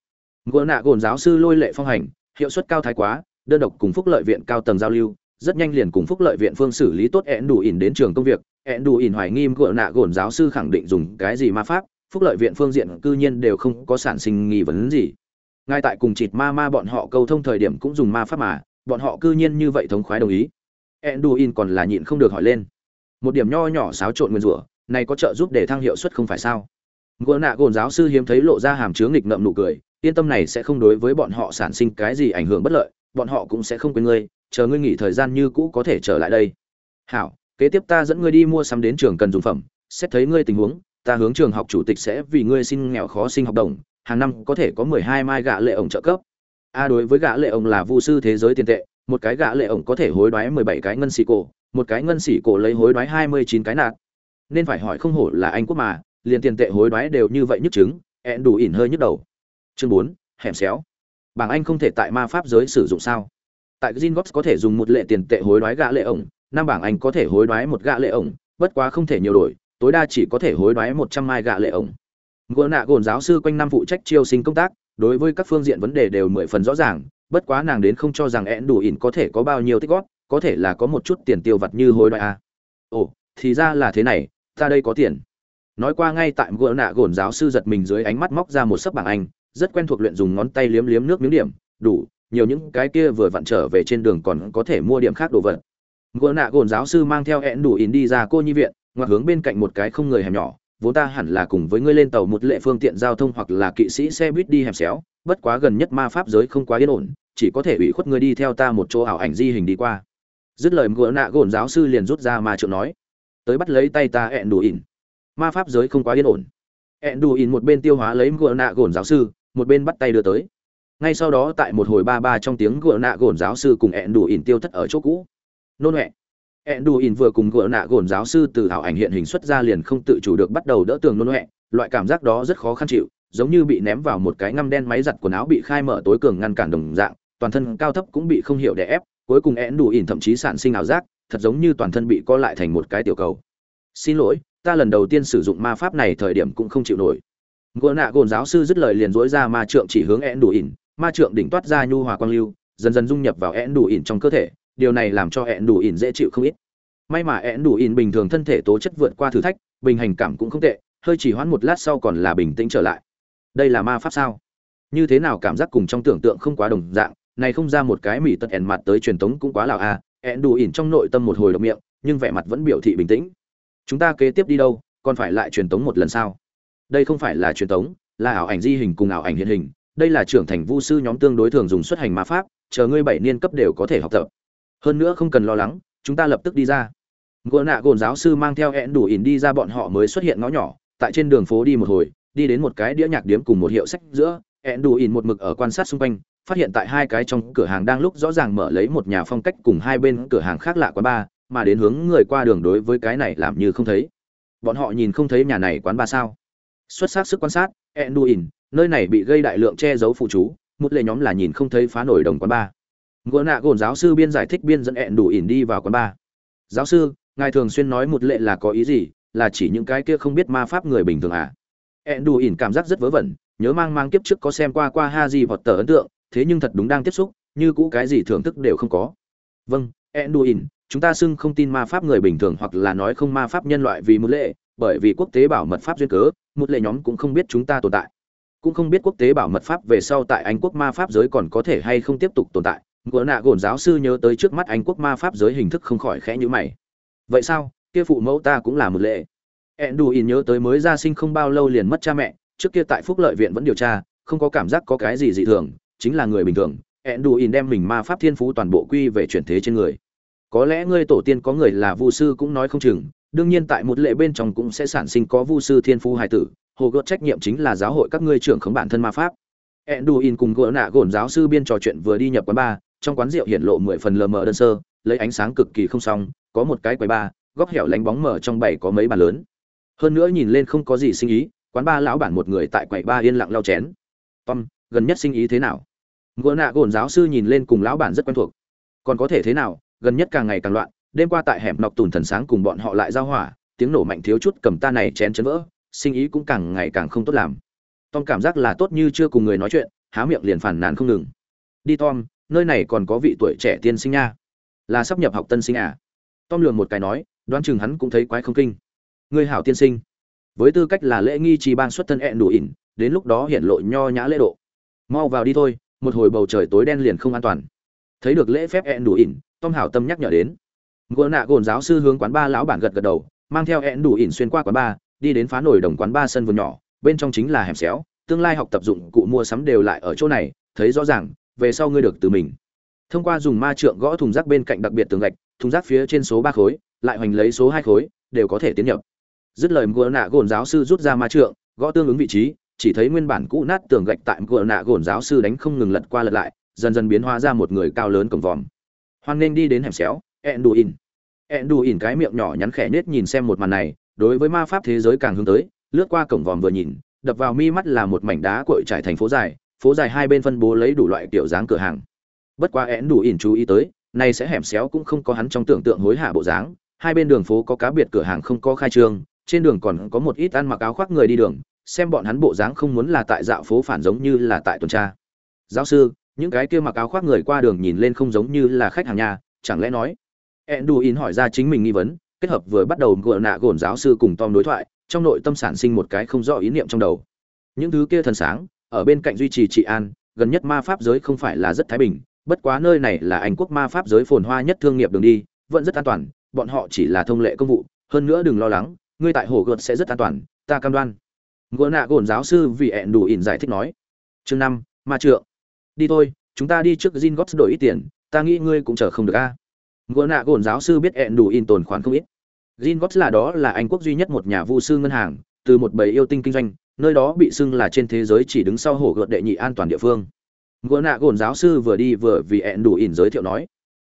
Gỡ nạ gồn giáo sư lôi lệ phong hành, hiệu suất cao thái quá, đơn độc cùng phúc lợi viện cao tầng giao lưu, rất nhanh liền cùng phúc lợi viện phương xử lý tốt ẹn đủ ỉn đến trường công việc. Ẹn đủ ỉn hoài nghi gỡ nạ gồn giáo sư khẳng định dùng cái gì ma pháp, phúc lợi viện phương diện cư nhiên đều không có sản sinh nghi vấn gì. Ngay tại cùng chịt ma ma bọn họ câu thông thời điểm cũng dùng ma pháp mà, bọn họ cư nhiên như vậy thống khoái đồng ý. Enduin còn là nhịn không được hỏi lên. Một điểm nho nhỏ xáo trộn nguyên rủa này có trợ giúp để thăng hiệu suất không phải sao? Gỡ nạ gồn giáo sư hiếm thấy lộ ra hàm chứa nghịch ngợm nụ cười, yên tâm này sẽ không đối với bọn họ sản sinh cái gì ảnh hưởng bất lợi, bọn họ cũng sẽ không quên ngươi, chờ ngươi nghỉ thời gian như cũ có thể trở lại đây. Hảo, kế tiếp ta dẫn ngươi đi mua sắm đến trường cần dùng phẩm, xét thấy ngươi tình huống, ta hướng trường học chủ tịch sẽ vì ngươi xin nghèo khó sinh học đồng, hàng năm có thể có mười hai mai gạ lệ ổng trợ cấp. A, đối với gạ lệ ổng là vu sư thế giới tiền tệ, một cái gạ lệ ổng có thể hối đoái mười bảy cái ngân xỉ cổ, một cái ngân xỉ cổ lấy hối đoái hai mươi chín cái nạt nên phải hỏi không hổ là anh quốc mà, liền tiền tệ hối đoái đều như vậy nhức chứng ẹn đủ ỉn hơi nhức đầu. Chương bốn, hẻm xéo. Bảng anh không thể tại ma pháp giới sử dụng sao? Tại Zingox có thể dùng một lệ tiền tệ hối đoái gạ lệ ổng, năm bảng anh có thể hối đoái một gạ lệ ổng, bất quá không thể nhiều đổi, tối đa chỉ có thể hối đoái một trăm mai gạ lệ ổng. Ngựa nạ gồn giáo sư quanh năm phụ trách chiêu sinh công tác, đối với các phương diện vấn đề đều mười phần rõ ràng, bất quá nàng đến không cho rằng ẹn đủ ỉn có thể có bao nhiêu tích góp, có thể là có một chút tiền tiêu vặt như hối đoái a ồ, thì ra là thế này ta đây có tiền. Nói qua ngay tại gỡ nạ gồn giáo sư giật mình dưới ánh mắt móc ra một sấp bảng anh, rất quen thuộc luyện dùng ngón tay liếm liếm nước miếng điểm, đủ, nhiều những cái kia vừa vặn trở về trên đường còn có thể mua điểm khác đồ vật. Gỡ nạ gồn giáo sư mang theo hẹn đủ in đi ra cô nhi viện ngoặt hướng bên cạnh một cái không người hẻm nhỏ, vốn ta hẳn là cùng với ngươi lên tàu một lệ phương tiện giao thông hoặc là kỵ sĩ xe buýt đi hẻm xéo, bất quá gần nhất ma pháp giới không quá yên ổn, chỉ có thể ủy khuất ngươi đi theo ta một chỗ ảo ảnh di hình đi qua. Dứt lời gỡ nạ gồn giáo sư liền rút ra ma trượng nói tới bắt lấy tay ta ẹn đủ ỉn. Ma pháp giới không quá yên ổn. Ẹn đủ ỉn một bên tiêu hóa lấy gỡ nạ gồn giáo sư một bên bắt tay đưa tới. Ngay sau đó tại một hồi ba ba trong tiếng gỡ nạ gồn giáo sư cùng ẹn đủ ỉn tiêu thất ở chỗ cũ. Nôn huệ. Ỉn vừa cùng gỡ nạ gồn giáo sư từ ảo ảnh hiện hình xuất ra liền không tự chủ được bắt đầu đỡ tường nôn huệ, loại cảm giác đó rất khó khăn chịu, giống như bị ném vào một cái ngăm đen máy giặt quần áo bị khai mở tối cường ngăn cản đồng dạng, toàn thân cao thấp cũng bị không hiểu đè ép, cuối cùng Enduin thậm chí sản sinh ảo giác, thật giống như toàn thân bị co lại thành một cái tiểu cầu. Xin lỗi, ta lần đầu tiên sử dụng ma pháp này thời điểm cũng không chịu nổi. Gỡ nạ gồn giáo sư dứt lời liền dối ra ma trượng chỉ hướng ẹn đủ ỉn, ma trượng đỉnh toát ra nhu hòa quang lưu, dần dần dung nhập vào ẹn đủ ỉn trong cơ thể, điều này làm cho ẹn đủ ỉn dễ chịu không ít may mà ẹn đủ ỉn bình thường thân thể tố chất vượt qua thử thách bình hành cảm cũng không tệ hơi chỉ hoãn một lát sau còn là bình tĩnh trở lại đây là ma pháp sao như thế nào cảm giác cùng trong tưởng tượng không quá đồng dạng này không ra một cái mỉ tật ẻn mặt tới truyền thống cũng quá lào a à ẹn đủ ỉn trong nội tâm một hồi độc miệng, nhưng vẻ mặt vẫn biểu thị bình tĩnh. Chúng ta kế tiếp đi đâu, còn phải lại truyền tống một lần sao? Đây không phải là truyền tống, là ảo ảnh di hình cùng ảo ảnh hiện hình. Đây là trưởng thành vu sư nhóm tương đối thường dùng xuất hành ma pháp, chờ ngươi bảy niên cấp đều có thể học tập. Hơn nữa không cần lo lắng, chúng ta lập tức đi ra. Gỗ nạ gồn giáo sư mang theo hẹn đủ ỉn đi ra bọn họ mới xuất hiện ngõ nhỏ, tại trên đường phố đi một hồi, đi đến một cái đĩa nhạc điếm cùng một hiệu sách giữa hẹn đủ ỉn một mực ở quan sát xung quanh phát hiện tại hai cái trong cửa hàng đang lúc rõ ràng mở lấy một nhà phong cách cùng hai bên cửa hàng khác lạ quán bar mà đến hướng người qua đường đối với cái này làm như không thấy. Bọn họ nhìn không thấy nhà này quán bar sao? Xuất sắc sức quan sát Enduin, nơi này bị gây đại lượng che giấu phụ chú một lệ nhóm là nhìn không thấy phá nổi đồng quán bar. Ngựa nạ gồn giáo sư biên giải thích biên dẫn Enduin đi vào quán bar. Giáo sư ngài thường xuyên nói một lệ là có ý gì là chỉ những cái kia không biết ma pháp người bình thường à? Enduin cảm giác rất vớ vẩn nhớ mang mang kiếp trước có xem qua qua ha gì vọt tờ ấn tượng thế nhưng thật đúng đang tiếp xúc, như cũ cái gì thưởng thức đều không có. Vâng enduin chúng ta xưng không tin ma pháp người bình thường hoặc là nói không ma pháp nhân loại vì một lệ, bởi vì quốc tế bảo mật pháp duyên cớ, một lệ nhóm cũng không biết chúng ta tồn tại. Cũng không biết quốc tế bảo mật pháp về sau tại anh quốc ma pháp giới còn có thể hay không tiếp tục tồn tại. Gỡ nạ gồn giáo sư nhớ tới trước mắt anh quốc ma pháp giới hình thức không khỏi khẽ nhữ mày. Vậy sao? Kia phụ mẫu ta cũng là một lệ. Enduin nhớ tới mới ra sinh không bao lâu liền mất cha mẹ, trước kia tại phúc lợi viện vẫn điều tra, không có cảm giác có cái gì dị thường chính là người bình thường, enduin đem mình ma pháp thiên phú toàn bộ quy về chuyển thế trên người. Có lẽ ngươi tổ tiên có người là vu sư cũng nói không chừng, đương nhiên tại một lệ bên trong cũng sẽ sản sinh có vu sư thiên phú hài tử, hồ gợt trách nhiệm chính là giáo hội các ngươi trưởng khống bản thân ma pháp. Enduin cùng gỡ nạ gồn giáo sư biên trò chuyện vừa đi nhập quán bar trong quán rượu hiện lộ mười phần lờ mờ đơn sơ, lấy ánh sáng cực kỳ không xong, có một cái quầy bar góc hẻo lánh bóng mở trong bảy có mấy bàn lớn. Hơn nữa nhìn lên không có gì sinh ý, quán ba lão bản một người tại quầy ba yên lặng lau chén. Tom, gần nhất sinh ý thế nào? Ngựa nạ gồn giáo sư nhìn lên cùng lão bản rất quen thuộc. Còn có thể thế nào, gần nhất càng ngày càng loạn, đêm qua tại hẻm nọc tùn thần sáng cùng bọn họ lại giao hỏa, tiếng nổ mạnh thiếu chút cầm ta này chén chấn vỡ, sinh ý cũng càng ngày càng không tốt làm. Tom cảm giác là tốt như chưa cùng người nói chuyện, há miệng liền phản nàn không ngừng. Đi tom, nơi này còn có vị tuổi trẻ tiên sinh nha. Là sắp nhập học tân sinh à? Tom lường một cái nói, đoán chừng hắn cũng thấy quái không kinh. Người hảo tiên sinh. Với tư cách là lễ nghi trì ban xuất thân ẹn đủ ỉn, đến lúc đó hiện lộ nho nhã lễ độ. Mau vào đi thôi một hồi bầu trời tối đen liền không an toàn. Thấy được lễ phép ẹn đủ ỉn tom hảo tâm nhắc nhở đến. Ngựa nạ gồn giáo sư hướng quán ba lão bản gật gật đầu, mang theo ẹn đủ ỉn xuyên qua quán ba, đi đến phá nổi đồng quán ba sân vườn nhỏ, bên trong chính là hẻm xéo, tương lai học tập dụng cụ mua sắm đều lại ở chỗ này, thấy rõ ràng, về sau ngươi được từ mình. Thông qua dùng ma trượng gõ thùng rác bên cạnh đặc biệt tường gạch, thùng rác phía trên số ba khối, lại hoành lấy số hai khối, đều có thể tiến nhập. Dứt lời ngựa nạ gồn giáo sư rút ra ma trượng, gõ tương ứng vị trí chỉ thấy nguyên bản cũ nát tường gạch tại cửa nạ gồn giáo sư đánh không ngừng lật qua lật lại, dần dần biến hóa ra một người cao lớn cổng vòm. Hoan nên đi đến hẻm xéo ẹn đù ỉn ẹn đù ỉn cái miệng nhỏ nhắn khẽ nết nhìn xem một màn này, đối với ma pháp thế giới càng hướng tới, lướt qua cổng vòm vừa nhìn, đập vào mi mắt là một mảnh đá cội trải thành phố dài phố dài hai bên phân bố lấy đủ loại kiểu dáng cửa hàng. Bất quá én đủ ỉn chú ý tới, này sẽ hẻm xéo cũng không có hắn trong tưởng tượng hối hạ bộ dáng, hai bên đường phố có cá biệt cửa hàng không có khai trương, trên đường còn có một ít ăn mặc áo khoác người đi đường xem bọn hắn bộ dáng không muốn là tại dạo phố phản giống như là tại tuần tra. Giáo sư, những cái kia mặc áo khoác người qua đường nhìn lên không giống như là khách hàng nhà, chẳng lẽ nói? Enduin hỏi ra chính mình nghi vấn, kết hợp vừa bắt đầu gỡ nạ gồn giáo sư cùng Tom đối thoại, trong nội tâm sản sinh một cái không rõ ý niệm trong đầu. Những thứ kia thần sáng, ở bên cạnh duy trì trị an, gần nhất ma pháp giới không phải là rất thái bình, bất quá nơi này là anh quốc ma pháp giới phồn hoa nhất thương nghiệp đường đi, vẫn rất an toàn, bọn họ chỉ là thông lệ công vụ, hơn nữa đừng lo lắng, ngươi tại hồ gợt sẽ rất an toàn, ta cam đoan gỡ nạ gồn giáo sư vì ẹn đủ ỉn giải thích nói, chương năm, ma trượng. Đi thôi, chúng ta đi trước gin gót đổi ít tiền, ta nghĩ ngươi cũng chờ không được a. Gỡ nạ gồn giáo sư biết ẹn đủ ỉn tồn khoản không ít. Gin gót là đó là anh quốc duy nhất một nhà vu sư ngân hàng, từ một bầy yêu tinh kinh doanh, nơi đó bị xưng là trên thế giới chỉ đứng sau hổ gợt đệ nhị an toàn địa phương. Gỡ nạ gồn giáo sư vừa đi vừa vì ẹn đủ ỉn giới thiệu nói,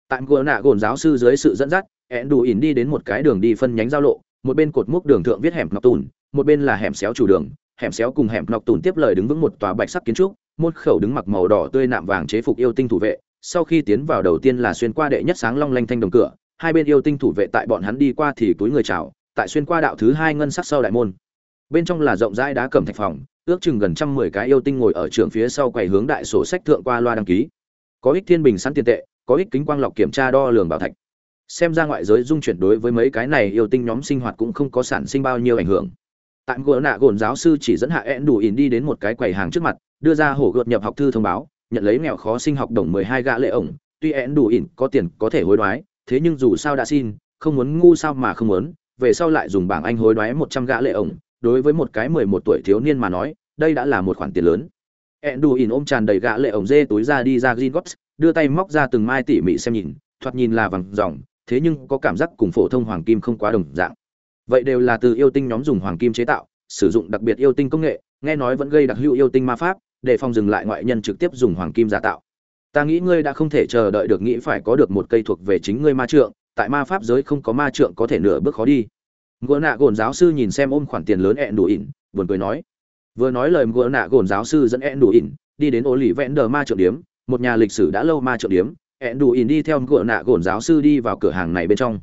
tại gỡ nạ gồn giáo sư dưới sự dẫn dắt ẹn đủ ỉn đi đến một cái đường đi phân nhánh giao lộ, một bên cột múc đường thượng viết hẻm ngọc tùn một bên là hẻm xéo chủ đường, hẻm xéo cùng hẻm nọc tùn tiếp lời đứng vững một tòa bạch sắc kiến trúc, môn khẩu đứng mặc màu đỏ tươi nạm vàng chế phục yêu tinh thủ vệ, sau khi tiến vào đầu tiên là xuyên qua đệ nhất sáng long lanh thanh đồng cửa, hai bên yêu tinh thủ vệ tại bọn hắn đi qua thì túi người chào, tại xuyên qua đạo thứ hai ngân sắc sau đại môn. Bên trong là rộng rãi đá cẩm thạch phòng, ước chừng gần trăm mười cái yêu tinh ngồi ở trường phía sau quầy hướng đại sổ sách thượng qua loa đăng ký. Có ích thiên bình sẵn tiền tệ, có ích kính quang lọc kiểm tra đo lường bảo thạch. Xem ra ngoại giới dung chuyển đối với mấy cái này yêu tinh nhóm sinh hoạt cũng không có sản sinh bao nhiêu ảnh hưởng tại gỗ nạ gồn giáo sư chỉ dẫn hạ én đủ ỉn đi đến một cái quầy hàng trước mặt, đưa ra hổ gợt nhập học thư thông báo, nhận lấy nghèo khó sinh học đồng mười hai gã lệ ổng. Tuy én đủ ỉn có tiền, có thể hối đoái, thế nhưng dù sao đã xin, không muốn ngu sao mà không muốn, về sau lại dùng bảng anh hối đoái một trăm gã lệ ổng. Đối với một cái mười một tuổi thiếu niên mà nói, đây đã là một khoản tiền lớn. Ẹn đủ ỉn ôm tràn đầy gã lệ ổng dê túi ra đi ra gin đưa tay móc ra từng mai tỉ mỉ xem nhìn, thoạt nhìn là vàng dòng thế nhưng có cảm giác cùng phổ thông hoàng kim không quá đồng dạng vậy đều là từ yêu tinh nhóm dùng hoàng kim chế tạo, sử dụng đặc biệt yêu tinh công nghệ, nghe nói vẫn gây đặc hữu yêu tinh ma pháp, để phòng dừng lại ngoại nhân trực tiếp dùng hoàng kim giả tạo. Ta nghĩ ngươi đã không thể chờ đợi được nghĩ phải có được một cây thuộc về chính ngươi ma trượng, tại ma pháp giới không có ma trượng có thể nửa bước khó đi. Ngựa nạ gồn giáo sư nhìn xem ôm khoản tiền lớn ẹn đủ ỉn, buồn cười nói. Vừa nói lời, ngựa nạ gồn giáo sư dẫn ẹn đủ ỉn đi đến ô lì vẽn đờ ma trượng điếm, một nhà lịch sử đã lâu ma trượng điếm. Ẹn đủ ỉn đi theo ngựa nạ gồn giáo sư đi vào cửa hàng này bên trong.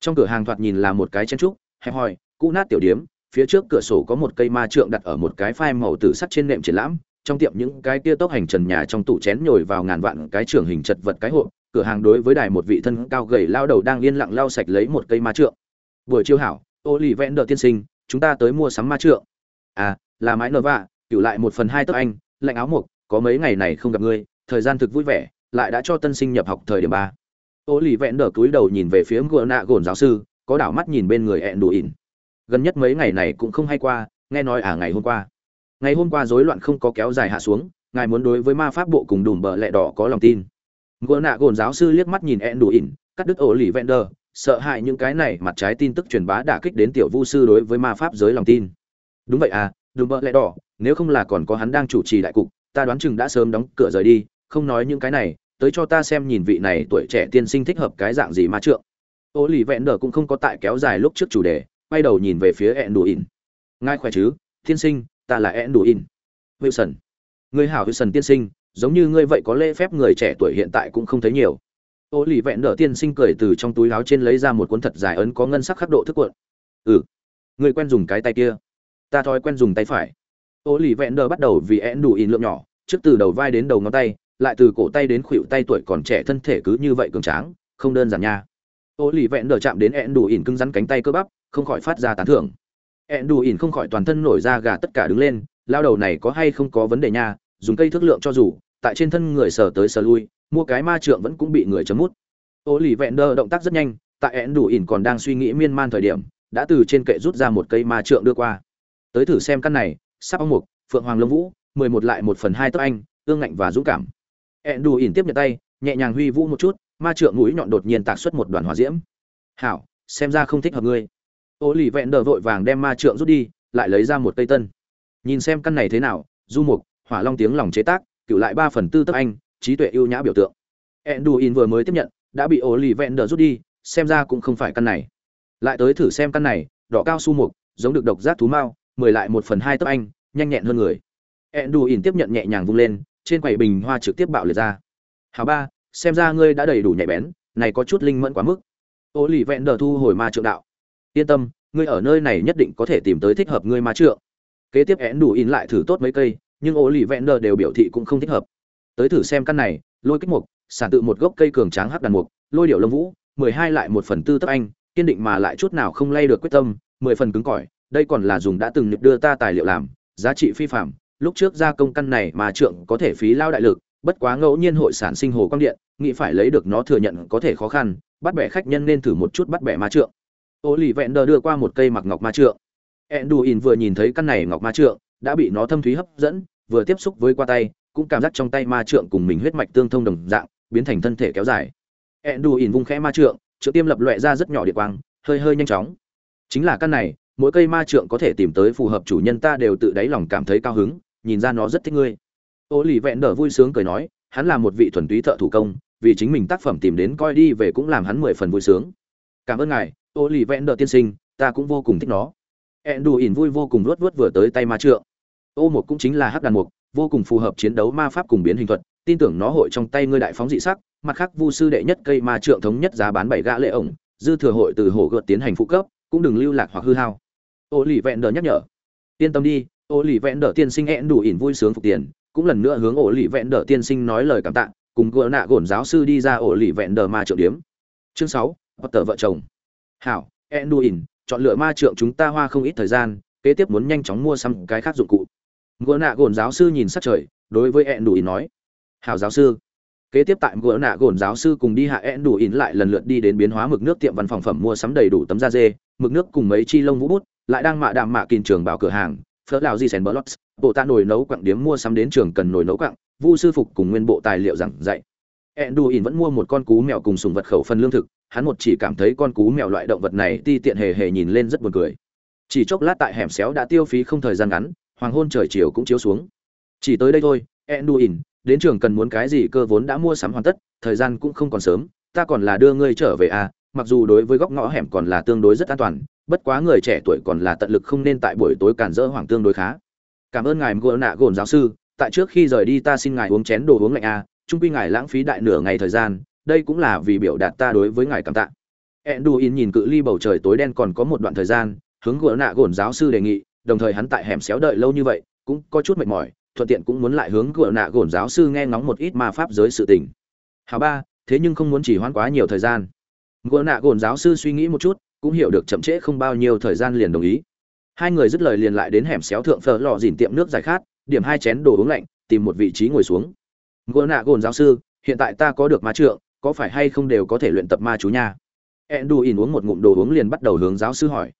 Trong cửa hàng thoạt nhìn là một cái chen trúc hẹp hòi, cũ nát tiểu điếm, phía trước cửa sổ có một cây ma trượng đặt ở một cái phai màu tử sắt trên nệm triển lãm, trong tiệm những cái kia tốc hành trần nhà trong tủ chén nhồi vào ngàn vạn cái trưởng hình chật vật cái hộp, cửa hàng đối với đài một vị thân cao gầy lao đầu đang yên lặng lau sạch lấy một cây ma trượng. Buổi chiêu hảo ô lì vẽn đợi tiên sinh, chúng ta tới mua sắm ma trượng. À là mãi nở vạ cựu lại một phần hai tấc anh, lạnh áo mục có mấy ngày này không gặp ngươi, thời gian thực vui vẻ, lại đã cho tân sinh nhập học thời điểm ba. Ô lì vẽn đờ cúi đầu nhìn về phía ngựa nạ gồn giáo sư có đảo mắt nhìn bên người ẹn đủ ỉn. Gần nhất mấy ngày này cũng không hay qua, nghe nói à ngày hôm qua. Ngày hôm qua rối loạn không có kéo dài hạ xuống, ngài muốn đối với ma pháp bộ cùng đùm bờ lẹ đỏ có lòng tin. Ngựa nạ gồn giáo sư liếc mắt nhìn ẹn đủ ỉn, cắt đứt ổ lì vẹn đờ, sợ hãi những cái này mặt trái tin tức truyền bá đả kích đến tiểu vu sư đối với ma pháp giới lòng tin. Đúng vậy à đùm bờ lẹ đỏ, nếu không là còn có hắn đang chủ trì đại cục, ta đoán chừng đã sớm đóng cửa rời đi, không nói những cái này, tới cho ta xem nhìn vị này tuổi trẻ tiên sinh thích hợp cái dạng gì ma trượng ô lì vẹn đờ cũng không có tại kéo dài lúc trước chủ đề, quay đầu nhìn về phía ẹn đủ ỉn ngài khỏe chứ? Tiên sinh, ta là ẹn đủ ỉn wilson. Người hảo wilson tiên sinh, giống như ngươi vậy có lễ phép người trẻ tuổi hiện tại cũng không thấy nhiều. Ô lì vẹn đờ tiên sinh cười từ trong túi áo trên lấy ra một cuốn thật dài ấn có ngân sắc khắc độ thức cuộn. Ừ. Người quen dùng cái tay kia. Ta thói quen dùng tay phải. Ô lì vẹn đờ bắt đầu vì ẹn đủ ỉn lượng nhỏ, trước từ đầu vai đến đầu ngón tay, lại từ cổ tay đến khuỷu tay tuổi còn trẻ thân thể cứ như vậy cường tráng, không đơn giản nha ô lì vẹn đờ chạm đến ẹn đủ ỉn cứng rắn cánh tay cơ bắp, không khỏi phát ra tán thưởng. Ẹn đủ ỉn không khỏi toàn thân nổi ra gà tất cả đứng lên, lao đầu này có hay không có vấn đề nha, dùng cây thước lượng cho dù, tại trên thân người sờ tới sờ lui, mua cái ma trượng vẫn cũng bị người chấm mút. Ô lì vẹn đờ động tác rất nhanh, tại ẹn đủ ỉn còn đang suy nghĩ miên man thời điểm, đã từ trên kệ rút ra một cây ma trượng đưa qua. Tới thử xem căn này, sắp ông mục, phượng hoàng lâm vũ, mười một lại một phần hai tấc anh, ương ngạnh và dũng cảm. Ẹn đủ ỉn tiếp nhận tay, nhẹ nhàng huy vũ một chút ma trượng mũi nhọn đột nhiên tạc xuất một đoàn hỏa diễm. Hảo, xem ra không thích hợp ngươi. Ô lì vẹn đờ vội vàng đem ma trượng rút đi, lại lấy ra một cây tân. Nhìn xem căn này thế nào, du mục, hỏa long tiếng lòng chế tác, cựu lại ba phần tư tấc anh, trí tuệ ưu nhã biểu tượng. Enduin vừa mới tiếp nhận, đã bị ô lì vẹn đờ rút đi, xem ra cũng không phải căn này. Lại tới thử xem căn này, đỏ cao su mục, giống được độc giác thú mao, mười lại một phần hai tấc anh, nhanh nhẹn hơn người. Enduin tiếp nhận nhẹ nhàng vung lên, trên quầy bình hoa trực tiếp bạo liệt ra. Hào ba xem ra ngươi đã đầy đủ nhạy bén, này có chút linh mẫn quá mức. Ô lì vẹn đờ thu hồi ma trượng đạo. Yên tâm, ngươi ở nơi này nhất định có thể tìm tới thích hợp ngươi ma trượng. Kế tiếp én đủ in lại thử tốt mấy cây, nhưng ô lì vẹn đờ đều biểu thị cũng không thích hợp. Tới thử xem căn này, lôi kích mục, sản tự một gốc cây cường tráng hắc đàn mục, lôi điệu lông vũ, mười hai lại một phần tư tấc anh, kiên định mà lại chút nào không lay được quyết tâm, mười phần cứng cỏi, đây còn là dùng đã từng đưa ta tài liệu làm, giá trị phi phạm, lúc trước gia công căn này mà trượng có thể phí lao đại lực bất quá ngẫu nhiên hội sản sinh hồ quang điện, nghĩ phải lấy được nó thừa nhận có thể khó khăn, bắt bẻ khách nhân nên thử một chút bắt bẻ ma trượng. Ô lì vẹn đờ đưa qua một cây mặc ngọc ma trượng. Enduin vừa nhìn thấy căn này ngọc ma trượng, đã bị nó thâm thúy hấp dẫn, vừa tiếp xúc với qua tay, cũng cảm giác trong tay ma trượng cùng mình huyết mạch tương thông đồng dạng, biến thành thân thể kéo dài. Enduin vung khẽ ma trượng trượng tiêm lập loẹ ra rất nhỏ điện quang, hơi hơi nhanh chóng. Chính là căn này, mỗi cây ma trượng có thể tìm tới phù hợp chủ nhân ta đều tự đáy lòng cảm thấy cao hứng, nhìn ra nó rất thích ngươi ô lì vẹn đờ vui sướng cười nói, hắn là một vị thuần túy thợ thủ công, vì chính mình tác phẩm tìm đến coi đi về cũng làm hắn mười phần vui sướng. Cảm ơn ngài, ô lì vẹn đờ tiên sinh, ta cũng vô cùng thích nó. Ẹn đù ỉn vui vô cùng luốt vớt vừa tới tay ma trượng. Ô một cũng chính là hắc đàn mục, vô cùng phù hợp chiến đấu ma pháp cùng biến hình thuật, tin tưởng nó hội trong tay ngươi đại phóng dị sắc, mặt khác vu sư đệ nhất cây ma trượng thống nhất giá bán bảy gã lệ ổng, dư thừa hội từ hổ gợt tiến hành phụ cấp, cũng đừng lưu lạc hoặc hư hao. Ô lì vẹn đờ nhắc nhở. Yên tâm đi, ô lì vẹn đờ tiên sinh ẹn đủ ỉn vui sướng phục tiền cũng lần nữa hướng ổ lì vẹn đờ tiên sinh nói lời cảm tạ, cùng gỡ nạ gổn giáo sư đi ra ổ lì vẹn đờ ma trượng điếm. Chương sáu bất tờ vợ chồng. Hảo, enduin, chọn lựa ma trượng chúng ta hoa không ít thời gian, kế tiếp muốn nhanh chóng mua xăm cái khác dụng cụ. Gỡ nạ gổn giáo sư nhìn sát trời, đối với enduin nói. Hảo giáo sư. Kế tiếp tại gỡ nạ gổn giáo sư cùng đi hạ enduin lại lần lượt đi đến biến hóa mực nước tiệm văn phòng phẩm mua sắm đầy đủ tấm da dê, mực nước cùng mấy chi lông vũ bút, lại đang mạ đạm mạ kìn trường bảo cửa hàng phớt lào di sen bờ lót bộ ta nồi nấu quặng điếm mua sắm đến trường cần nồi nấu quặng vu sư phục cùng nguyên bộ tài liệu giảng dạy Enduin vẫn mua một con cú mèo cùng sùng vật khẩu phần lương thực, hắn một chỉ cảm thấy con cú mèo loại động vật này ti tiện hề hề nhìn lên rất buồn cười. Chỉ chốc lát tại hẻm xéo đã tiêu phí không thời gian ngắn, hoàng hôn trời chiều cũng chiếu xuống. Chỉ tới đây thôi, Enduin, đến trường cần muốn cái gì cơ vốn đã mua sắm hoàn tất, thời gian cũng không còn sớm, ta còn là đưa ngươi trở về à, mặc dù đối với góc ngõ hẻm còn là tương đối rất an toàn, bất quá người trẻ tuổi còn là tận lực không nên tại buổi tối cản rỡ hoàng tương đối khá. Cảm ơn ngài Gỗ nạ gồn giáo sư, tại trước khi rời đi ta xin ngài uống chén đồ uống lạnh a. trung quy ngài lãng phí đại nửa ngày thời gian đây cũng là vì biểu đạt ta đối với ngài cảm tạ. Enduin nhìn cự ly bầu trời tối đen còn có một đoạn thời gian hướng gỗ nạ gồn giáo sư đề nghị đồng thời hắn tại hẻm xéo đợi lâu như vậy cũng có chút mệt mỏi thuận tiện cũng muốn lại hướng gỗ nạ gồn giáo sư nghe ngóng một ít ma pháp giới sự tình. Hào ba thế nhưng không muốn chỉ hoãn quá nhiều thời gian. Gỗ nạ gồn giáo sư suy nghĩ một chút cũng hiểu được chậm trễ không bao nhiêu thời gian liền đồng ý hai người dứt lời liền lại đến hẻm xéo thượng phở lò dìn tiệm nước giải khát điểm hai chén đồ uống lạnh tìm một vị trí ngồi xuống gỗ nạ gồn giáo sư hiện tại ta có được ma trượng có phải hay không đều có thể luyện tập ma chú nha ỉn uống một ngụm đồ uống liền bắt đầu hướng giáo sư hỏi.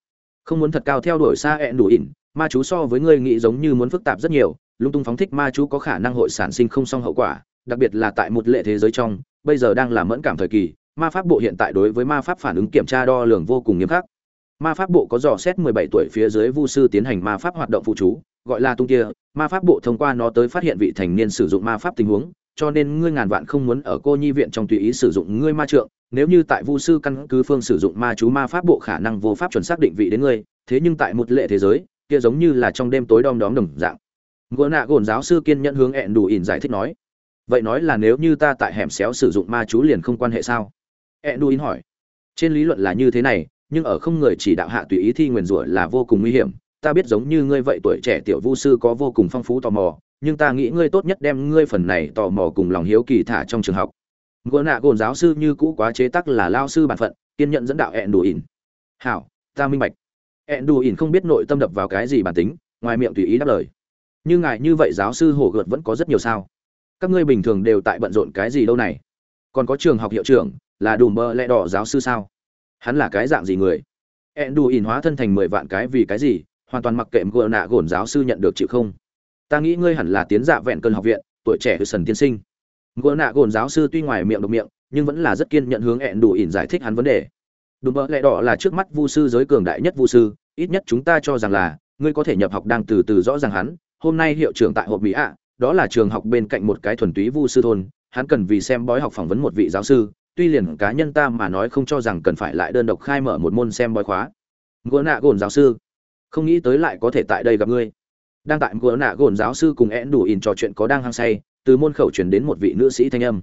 Không muốn thật cao theo đuổi xa Enduin, ma chú so với ngươi nghĩ giống như muốn phức tạp rất nhiều, lung tung phóng thích ma chú có khả năng hội sản sinh không song hậu quả, đặc biệt là tại một lệ thế giới trong, bây giờ đang là mẫn cảm thời kỳ, ma pháp bộ hiện tại đối với ma pháp phản ứng kiểm tra đo lường vô cùng nghiêm khắc. Ma pháp bộ có dò xét 17 tuổi phía dưới vu sư tiến hành ma pháp hoạt động phụ chú, gọi là tung kia, ma pháp bộ thông qua nó tới phát hiện vị thành niên sử dụng ma pháp tình huống, cho nên ngươi ngàn vạn không muốn ở cô nhi viện trong tùy ý sử dụng ngươi ma trượng, nếu như tại vu sư căn cứ phương sử dụng ma chú ma pháp bộ khả năng vô pháp chuẩn xác định vị đến ngươi, thế nhưng tại một lệ thế giới, kia giống như là trong đêm tối đom đóm đồng dạng. Gỗ nạ gồn giáo sư kiên nhẫn hướng ẹn đủ ỉn giải thích nói. Vậy nói là nếu như ta tại hẻm xéo sử dụng ma chú liền không quan hệ sao? ẹn đủ ỉn hỏi. Trên lý luận là như thế này, nhưng ở không người chỉ đạo hạ tùy ý thi nguyền rủa là vô cùng nguy hiểm. Ta biết giống như ngươi vậy tuổi trẻ tiểu vu sư có vô cùng phong phú tò mò, nhưng ta nghĩ ngươi tốt nhất đem ngươi phần này tò mò cùng lòng hiếu kỳ thả trong trường học. Gỗ nạ gồn giáo sư như cũ quá chế tắc là lao sư bản phận kiên nhận dẫn đạo ẹn đủ ỉn. Hảo ta minh bạch. Ẹn đủ ỉn không biết nội tâm đập vào cái gì bản tính ngoài miệng tùy ý đáp lời. Như ngài như vậy giáo sư hồ gợt vẫn có rất nhiều sao? Các ngươi bình thường đều tại bận rộn cái gì đâu này? Còn có trường học hiệu trưởng là đùm bơ lẹ đỏ giáo sư sao? Hắn là cái dạng gì người? Ẹn đủ ỉn hóa thân thành mười vạn cái vì cái gì? Hoàn toàn mặc kệ gỗ nạ gồn giáo sư nhận được chịu không? Ta nghĩ ngươi hẳn là tiến dạ vẹn cơn học viện, tuổi trẻ hư sần tiên sinh. Gỗ nạ gồn giáo sư tuy ngoài miệng độc miệng, nhưng vẫn là rất kiên nhận hướng ẹn đủ ỉn giải thích hắn vấn đề. Đùm bỡ lẽ đỏ là trước mắt vu sư giới cường đại nhất vu sư, ít nhất chúng ta cho rằng là, ngươi có thể nhập học đang từ từ rõ ràng hắn. Hôm nay hiệu trưởng tại hộp mỹ ạ, đó là trường học bên cạnh một cái thuần túy vu sư thôn, hắn cần vì xem bói học phỏng vấn một vị giáo sư tuy liền cá nhân ta mà nói không cho rằng cần phải lại đơn độc khai mở một môn xem bói khóa. Ngựa nạ gồn giáo sư, không nghĩ tới lại có thể tại đây gặp ngươi. Đang tại ngựa nạ gồn giáo sư cùng én đủ ỉn trò chuyện có đang hăng say, từ môn khẩu truyền đến một vị nữ sĩ thanh âm.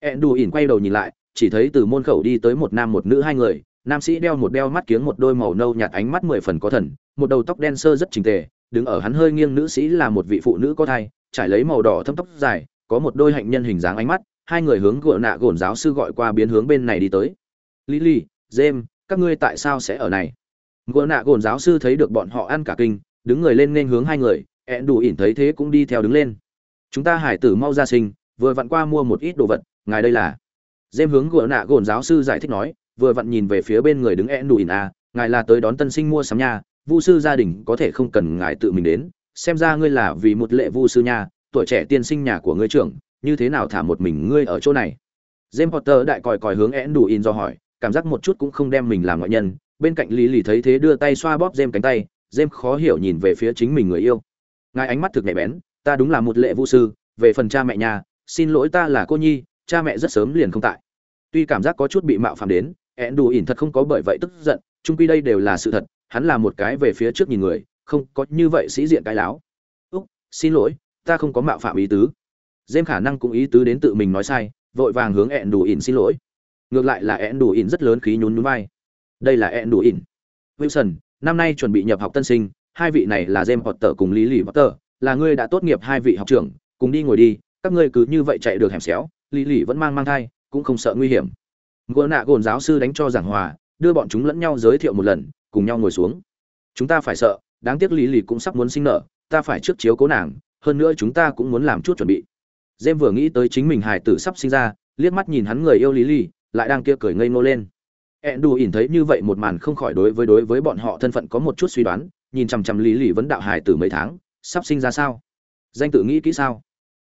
Ẹn đủ ỉn quay đầu nhìn lại, chỉ thấy từ môn khẩu đi tới một nam một nữ hai người, nam sĩ đeo một đeo mắt kiếng một đôi màu nâu nhạt ánh mắt mười phần có thần, một đầu tóc đen sơ rất chỉnh tề, đứng ở hắn hơi nghiêng nữ sĩ là một vị phụ nữ có thai, trải lấy màu đỏ thâm tóc dài, có một đôi hạnh nhân hình dáng ánh mắt hai người hướng gỡ nạ gồn giáo sư gọi qua biến hướng bên này đi tới. Lily, james, các ngươi tại sao sẽ ở này? Gỡ nạ gồn giáo sư thấy được bọn họ ăn cả kinh, đứng người lên nên hướng hai người, ẹn đủ ỉn thấy thế cũng đi theo đứng lên. Chúng ta hải tử mau ra sinh, vừa vặn qua mua một ít đồ vật, ngài đây là. James hướng gỡ nạ gồn giáo sư giải thích nói, vừa vặn nhìn về phía bên người đứng ẹn ỉn à ngài là tới đón tân sinh mua sắm nha, vu sư gia đình có thể không cần ngài tự mình đến, xem ra ngươi là vì một lệ vu sư nha, tuổi trẻ tiên sinh nhà của ngươi trưởng như thế nào thả một mình ngươi ở chỗ này? James Potter đại còi còi hướng én đủ in do hỏi, cảm giác một chút cũng không đem mình làm ngoại nhân, bên cạnh Lý Lì thấy thế đưa tay xoa bóp James cánh tay, James khó hiểu nhìn về phía chính mình người yêu. Ngài ánh mắt thực nhạy bén, ta đúng là một lệ vũ sư về phần cha mẹ nhà xin lỗi ta là cô nhi cha mẹ rất sớm liền không tại. Tuy cảm giác có chút bị mạo phạm đến én đủ in thật không có bởi vậy tức giận chung quy đây đều là sự thật hắn là một cái về phía trước nhìn người không có như vậy sĩ diện cái láo. Úc xin lỗi ta không có mạo phạm ý tứ dêm khả năng cũng ý tứ đến tự mình nói sai, vội vàng hướng ẹn đủ ỉn xin lỗi. Ngược lại là ẹn đủ ỉn rất lớn khí nhún nhún vai. Đây là ẹn đủ ỉn wilson, năm nay chuẩn bị nhập học tân sinh, hai vị này là dêm hoặc tờ cùng lý lì potter, là ngươi đã tốt nghiệp hai vị học trưởng, cùng đi ngồi đi, các ngươi cứ như vậy chạy được hẻm xéo Lý lì vẫn mang mang thai, cũng không sợ nguy hiểm. Ngựa nạ gồn giáo sư đánh cho giảng hòa, đưa bọn chúng lẫn nhau giới thiệu một lần, cùng nhau ngồi xuống. Chúng ta phải sợ, đáng tiếc lý lì cũng sắp muốn sinh nở, ta phải trước chiếu cố nàng, hơn nữa chúng ta cũng muốn làm chút chuẩn bị. Dêm vừa nghĩ tới chính mình hài tử sắp sinh ra, liếc mắt nhìn hắn người yêu lý lì lại đang kia cười ngây ngô lên. Ẹn đù ỉn thấy như vậy một màn không khỏi đối với đối với bọn họ thân phận có một chút suy đoán, nhìn chằm chằm lý lì vẫn đạo hài tử mấy tháng, sắp sinh ra sao? Danh tự nghĩ kỹ sao?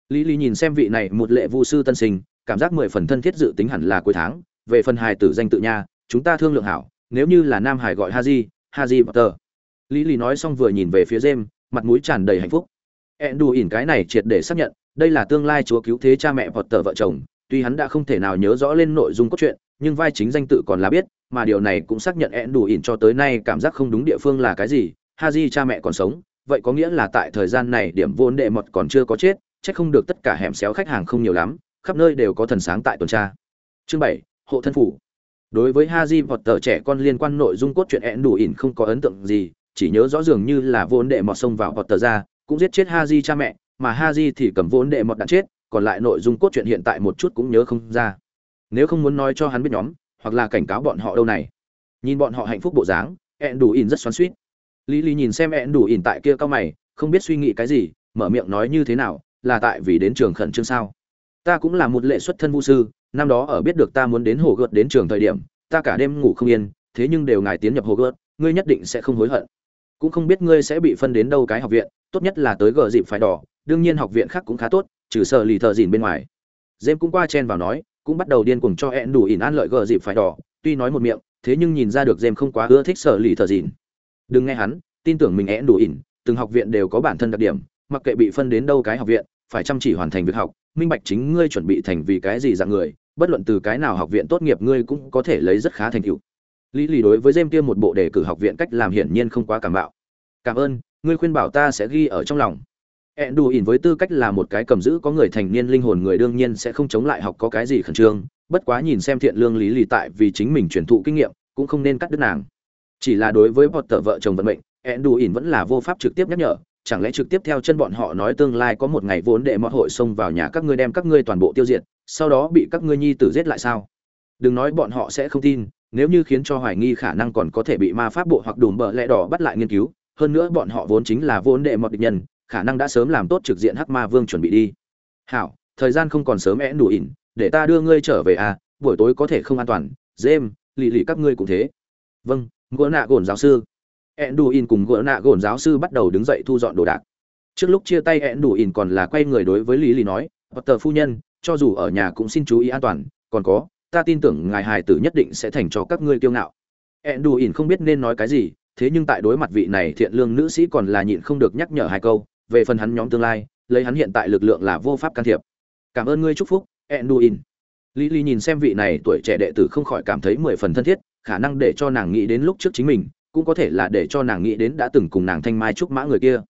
Lý lý nhìn xem vị này một lệ vu sư tân sinh, cảm giác mười phần thân thiết dự tính hẳn là cuối tháng. Về phần hài tử danh tự nha, chúng ta thương lượng hảo, nếu như là nam hải gọi haji haji potter. Lý lý nói xong vừa nhìn về phía jem mặt mũi tràn đầy hạnh phúc. Ẹn đù ỉn cái này triệt để xác nhận đây là tương lai chúa cứu thế cha mẹ potter vợ chồng, tuy hắn đã không thể nào nhớ rõ lên nội dung cốt truyện, nhưng vai chính danh tự còn là biết, mà điều này cũng xác nhận ẹn đủ ỉn cho tới nay cảm giác không đúng địa phương là cái gì haji cha mẹ còn sống, vậy có nghĩa là tại thời gian này điểm vốn đệ mật còn chưa có chết, chắc không được tất cả hẻm xéo khách hàng không nhiều lắm, khắp nơi đều có thần sáng tại tuần tra. Chương bảy, hộ thân phủ. Đối với Haji vọt tờ trẻ con liên quan nội dung cốt truyện ẹn đủ ỉn không có ấn tượng gì, chỉ nhớ rõ dường như là vốn đệ mọt xông vào vọt tờ ra, cũng giết chết Haji cha mẹ mà Haji thì cầm vốn đệ mọt đạn chết, còn lại nội dung cốt truyện hiện tại một chút cũng nhớ không ra. Nếu không muốn nói cho hắn biết nhóm, hoặc là cảnh cáo bọn họ đâu này. Nhìn bọn họ hạnh phúc bộ dáng ẹn đủ ỉn rất xoắn suýt lý lý nhìn xem ẹn đủ ỉn tại kia cao mày, không biết suy nghĩ cái gì, mở miệng nói như thế nào, là tại vì đến trường khẩn trương sao? Ta cũng là một lệ xuất thân vũ sư, năm đó ở biết được ta muốn đến hồ gợt đến trường thời điểm, ta cả đêm ngủ không yên, thế nhưng đều ngài tiến nhập hồ gợt, ngươi nhất định sẽ không hối hận. Cũng không biết ngươi sẽ bị phân đến đâu cái học viện, tốt nhất là tới gờ dịp phải đỏ đương nhiên học viện khác cũng khá tốt, trừ sợ lì thợ dìn bên ngoài. Dêm cũng qua chen vào nói, cũng bắt đầu điên cuồng cho hẹn đủ ỉn an lợi gờ dịp phải đỏ, tuy nói một miệng, thế nhưng nhìn ra được dêm không quá ưa thích sợ lì thợ dìn. Đừng nghe hắn, tin tưởng mình hẹn đủ ỉn, từng học viện đều có bản thân đặc điểm, mặc kệ bị phân đến đâu cái học viện, phải chăm chỉ hoàn thành việc học, minh bạch chính ngươi chuẩn bị thành vì cái gì dạng người, bất luận từ cái nào học viện tốt nghiệp ngươi cũng có thể lấy rất khá thành tựu. Lý lì đối với dêm kia một bộ đề cử học viện cách làm hiển nhiên không quá cảm bạo. Cảm ơn, ngươi khuyên bảo ta sẽ ghi ở trong lòng ẹn đủ ỉn với tư cách là một cái cầm giữ có người thành niên linh hồn người đương nhiên sẽ không chống lại học có cái gì khẩn trương, bất quá nhìn xem thiện lương lý lì tại vì chính mình truyền thụ kinh nghiệm, cũng không nên cắt đứt nàng. Chỉ là đối với bọn tờ vợ chồng vận mệnh ẹn đủ ỉn vẫn là vô pháp trực tiếp nhắc nhở, chẳng lẽ trực tiếp theo chân bọn họ nói tương lai có một ngày vốn để mọi hội xông vào nhà các ngươi đem các ngươi toàn bộ tiêu diệt, sau đó bị các ngươi nhi tử giết lại sao? Đừng nói bọn họ sẽ không tin, nếu như khiến cho hoài nghi khả năng còn có thể bị ma pháp bộ hoặc đùm bợ lẽ đỏ bắt lại nghiên cứu, hơn nữa bọn họ vốn chính là vốn đệ mọt địch nhân khả năng đã sớm làm tốt trực diện hắc ma vương chuẩn bị đi. Hảo, thời gian không còn sớm én đủ ỉn, để ta đưa ngươi trở về à buổi tối có thể không an toàn dêm lì lì các ngươi cũng thế. Vâng gỗ nạ gồn giáo sư. én đủ ỉn cùng gỗ nạ gồn giáo sư bắt đầu đứng dậy thu dọn đồ đạc. Trước lúc chia tay én đủ ỉn còn là quay người đối với lý lì nói bất tờ phu nhân, cho dù ở nhà cũng xin chú ý an toàn, còn có, ta tin tưởng ngài hài tử nhất định sẽ thành cho các ngươi kiêu ngạo. én đủ ỉn không biết nên nói cái gì, thế nhưng tại đối mặt vị này thiện lương nữ sĩ còn là nhịn không được nhắc nhở hai câu về phần hắn nhóm tương lai, lấy hắn hiện tại lực lượng là vô pháp can thiệp. Cảm ơn ngươi, chúc phúc enduin lý lý nhìn xem vị này tuổi trẻ đệ tử không khỏi cảm thấy mười phần thân thiết, khả năng để cho nàng nghĩ đến lúc trước chính mình, cũng có thể là để cho nàng nghĩ đến đã từng cùng nàng thanh mai trúc mã người kia.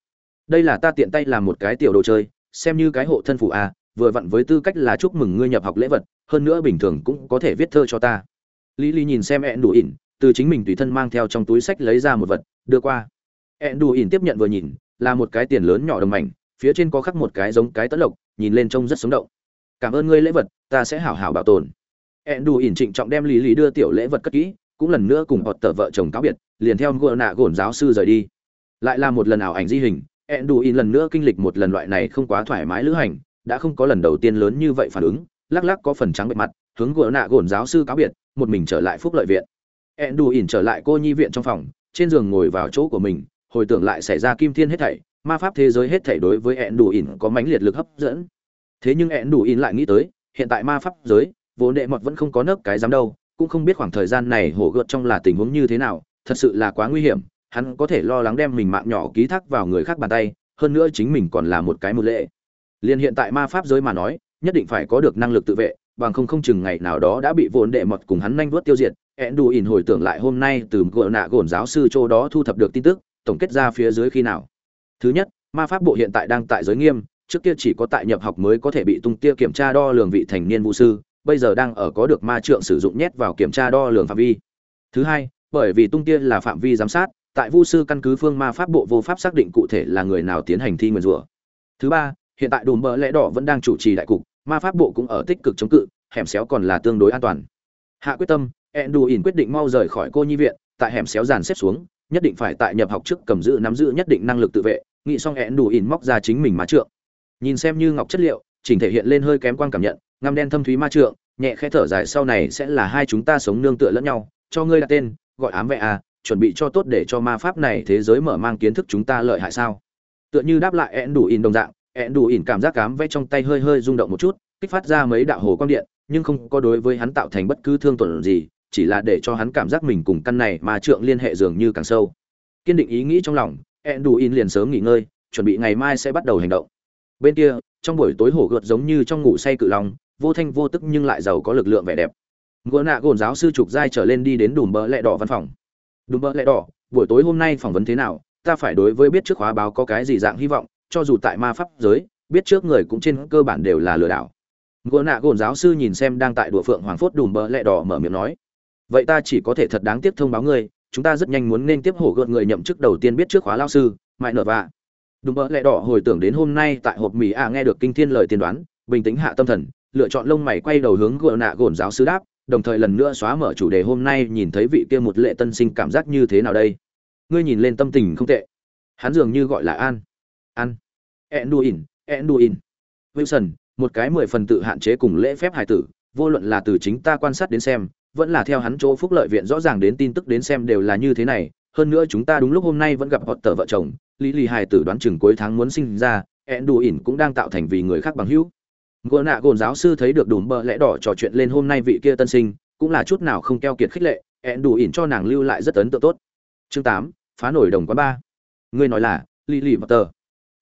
Đây là ta tiện tay làm một cái tiểu đồ chơi, xem như cái hộ thân phụ a, vừa vặn với tư cách là chúc mừng ngươi nhập học lễ vật, hơn nữa bình thường cũng có thể viết thơ cho ta. Lý lý nhìn xem ẹn đủ ỉn từ chính mình tùy thân mang theo trong túi sách lấy ra một vật, đưa qua. Ẹn đủ ỉn tiếp nhận vừa nhìn là một cái tiền lớn nhỏ đồng mảnh, phía trên có khắc một cái giống cái tấn lộc, nhìn lên trông rất sống động. Cảm ơn ngươi lễ vật, ta sẽ hảo hảo bảo tồn. Ẹn đủ ỉn trịnh trọng đem lý lý đưa tiểu lễ vật cất kỹ, cũng lần nữa cùng họt tờ vợ chồng cáo biệt, liền theo ngựa nạ gồn giáo sư rời đi. Lại là một lần ảo ảnh di hình ẹn đủ ỉn lần nữa kinh lịch một lần loại này không quá thoải mái lữ hành, đã không có lần đầu tiên lớn như vậy phản ứng, lắc lắc có phần trắng bệ mặt, hướng gỡ nạ gồn giáo sư cáo biệt, một mình trở lại phúc lợi viện. Ẹn đủ ỉn trở lại cô nhi viện trong phòng, trên giường ngồi vào chỗ của mình hồi tưởng lại xảy ra kim thiên hết thảy, ma pháp thế giới hết thảy đối với ẹn đủ ỉn có mãnh liệt lực hấp dẫn. Thế nhưng ẹn đủ ỉn lại nghĩ tới, hiện tại ma pháp giới vốn đệ mọt vẫn không có nấc cái dám đâu, cũng không biết khoảng thời gian này hổ gợt trong là tình huống như thế nào, thật sự là quá nguy hiểm, hắn có thể lo lắng đem mình mạng nhỏ ký thác vào người khác bàn tay, hơn nữa chính mình còn là một cái một lệ. Liền hiện tại ma pháp giới mà nói, nhất định phải có được năng lực tự vệ, bằng không không chừng ngày nào đó đã bị vốn đệ mọt cùng hắn nhanh vuốt tiêu diệt. Ẹn đù ỉn hồi tưởng lại hôm nay từ gỡ nạ gồn giáo sư châu đó thu thập được tin tức tổng kết ra phía dưới khi nào. Thứ nhất, ma pháp bộ hiện tại đang tại giới nghiêm, trước kia chỉ có tại nhập học mới có thể bị tung tia kiểm tra đo lường vị thành niên vũ sư, bây giờ đang ở có được ma trượng sử dụng nhét vào kiểm tra đo lường phạm vi. Thứ hai, bởi vì tung tia là phạm vi giám sát, tại vu sư căn cứ phương ma pháp bộ vô pháp xác định cụ thể là người nào tiến hành thi nguyền rủa. Thứ ba, hiện tại đùm bỡ lẽ đỏ vẫn đang chủ trì đại cục, ma pháp bộ cũng ở tích cực chống cự, hẻm xéo còn là tương đối an toàn. Hạ quyết tâm, enduin quyết định mau rời khỏi cô nhi viện, tại hẻm xéo dàn xếp xuống nhất định phải tại nhập học trước cầm giữ nắm giữ nhất định năng lực tự vệ, nghĩ xong ỉn móc ra chính mình má trượng. Nhìn xem như ngọc chất liệu, chỉnh thể hiện lên hơi kém quan cảm nhận, ngăm đen thâm thúy ma trượng, nhẹ khẽ thở dài sau này sẽ là hai chúng ta sống nương tựa lẫn nhau, cho ngươi đặt tên, gọi ám vệ à chuẩn bị cho tốt để cho ma pháp này thế giới mở mang kiến thức chúng ta lợi hại sao? Tựa như đáp lại Én đủ ỉn đồng dạng ẹn đủ ỉn cảm giác cám vẽ trong tay hơi hơi rung động một chút, kích phát ra mấy đạo hồ quang điện, nhưng không có đối với hắn tạo thành bất cứ thương tổn gì chỉ là để cho hắn cảm giác mình cùng căn này mà trượng liên hệ dường như càng sâu. Kiên định ý nghĩ trong lòng, enduin liền sớm nghỉ ngơi, chuẩn bị ngày mai sẽ bắt đầu hành động. Bên kia, trong buổi tối hổ gợt giống như trong ngủ say cự lòng vô thanh vô tức nhưng lại giàu có lực lượng vẻ đẹp. Gỗ nạ gồn giáo sư trục giai trở lên đi đến đùm bờ lẹ đỏ văn phòng. Đùm bờ lẹ đỏ, buổi tối hôm nay phỏng vấn thế nào? Ta phải đối với biết trước khóa báo có cái gì dạng hy vọng, cho dù tại ma pháp giới, biết trước người cũng trên cơ bản đều là lừa đảo. Gỗ nạ gồn giáo sư nhìn xem đang tại đùa phượng hoàng phốt đùm bờ lẹ đỏ mở miệng nói vậy ta chỉ có thể thật đáng tiếc thông báo ngươi, chúng ta rất nhanh muốn nên tiếp hổ gợn người nhậm chức đầu tiên biết trước khóa lao sư, mại nở vạ. Đúng mỡ lẽ đỏ hồi tưởng đến hôm nay tại hộp mỹ a nghe được kinh thiên lời tiên đoán, bình tĩnh hạ tâm thần, lựa chọn lông mày quay đầu hướng gợn nạ gồn giáo sư đáp, đồng thời lần nữa xóa mở chủ đề hôm nay nhìn thấy vị kia một lệ tân sinh cảm giác như thế nào đây. Ngươi nhìn lên tâm tình không tệ. Hắn dường như gọi là an. An. Enduin enduin. Wilson, một cái mười phần tự hạn chế cùng lễ phép hài tử, vô luận là từ chính ta quan sát đến xem vẫn là theo hắn chỗ phúc lợi viện rõ ràng đến tin tức đến xem đều là như thế này. Hơn nữa chúng ta đúng lúc hôm nay vẫn gặp họ tờ vợ chồng. Lý lì hài tử đoán chừng cuối tháng muốn sinh ra. Enduin cũng đang tạo thành vì người khác bằng hữu. Gỗ nạ gồn giáo sư thấy được đùm bợ lẽ đỏ trò chuyện lên hôm nay vị kia tân sinh, cũng là chút nào không keo kiệt khích lệ. Ẹn đủ ỉn cho nàng lưu lại rất ấn tượng tốt. Chương tám, phá nổi đồng quán ba. Ngươi nói là lì lì tờ.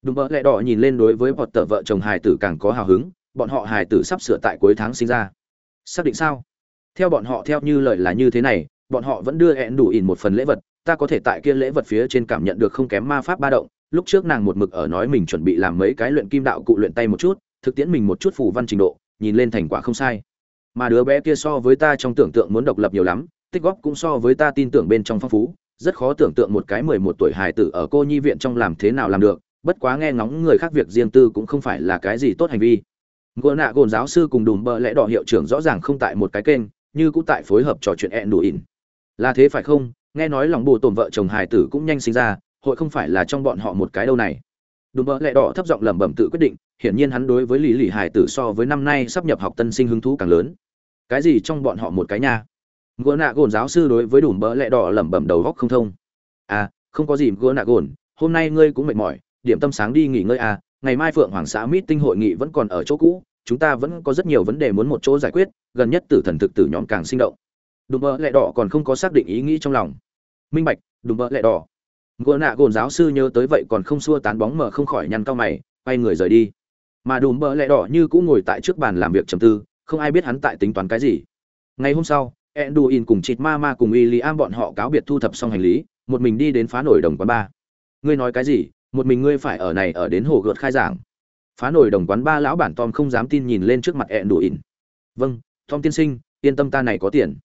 Đùm bợ lẽ đỏ nhìn lên đối với potter vợ chồng hài tử càng có hào hứng. Bọn họ hài tử sắp sửa tại cuối tháng sinh ra. Xác định sao? Theo bọn họ theo như lời là như thế này, bọn họ vẫn đưa hẹn đủ ỉn một phần lễ vật, ta có thể tại kia lễ vật phía trên cảm nhận được không kém ma pháp ba động, lúc trước nàng một mực ở nói mình chuẩn bị làm mấy cái luyện kim đạo cụ luyện tay một chút, thực tiễn mình một chút phù văn trình độ, nhìn lên thành quả không sai. Mà đứa bé kia so với ta trong tưởng tượng muốn độc lập nhiều lắm, tích góp cũng so với ta tin tưởng bên trong phong phú, rất khó tưởng tượng một cái mười một tuổi hài tử ở cô nhi viện trong làm thế nào làm được, bất quá nghe ngóng người khác việc riêng tư cũng không phải là cái gì tốt hành vi. Gỗ nạ gồn giáo sư cùng đùm bợ lẽ đỏ hiệu trưởng rõ ràng không tại một cái kênh như cũng tại phối hợp trò chuyện ẹn đủ ỉn. Là thế phải không? Nghe nói lòng bồ tổn vợ chồng Hải tử cũng nhanh sinh ra, hội không phải là trong bọn họ một cái đâu này. Đùm bỡ lẹ đỏ thấp giọng lẩm bẩm tự quyết định, hiển nhiên hắn đối với lý lì hải tử so với năm nay sắp nhập học tân sinh hứng thú càng lớn. Cái gì trong bọn họ một cái nha? Gỗ nạ gồn giáo sư đối với đùm bỡ lẹ đỏ lẩm bẩm đầu góc không thông. À không có gì gỗ nạ gồn, hôm nay ngươi cũng mệt mỏi, điểm tâm sáng đi nghỉ ngơi à ngày mai phượng hoàng xã mít tinh hội nghị vẫn còn ở chỗ cũ chúng ta vẫn có rất nhiều vấn đề muốn một chỗ giải quyết, gần nhất tử thần thực tử nhóm càng sinh động. Đùm bỡ lẹ đỏ còn không có xác định ý nghĩ trong lòng. Minh bạch, đùm bỡ lẹ đỏ. Gỗ nạ gồn giáo sư nhớ tới vậy còn không xua tán bóng mở không khỏi nhăn cao mày, quay người rời đi. Mà đùm bờ lẹ đỏ như cũng ngồi tại trước bàn làm việc trầm tư, không ai biết hắn tại tính toán cái gì. Ngày hôm sau, enduin cùng chịt ma ma cùng y am bọn họ cáo biệt thu thập xong hành lý, một mình đi đến phá nổi đồng quán ba. Ngươi nói cái gì? Một mình ngươi phải ở này ở đến hồ gợt khai giảng phá nổi đồng quán ba lão bản tom không dám tin nhìn lên trước mặt ẹn đủ ỉn vâng tom tiên sinh, yên tâm ta này có tiền.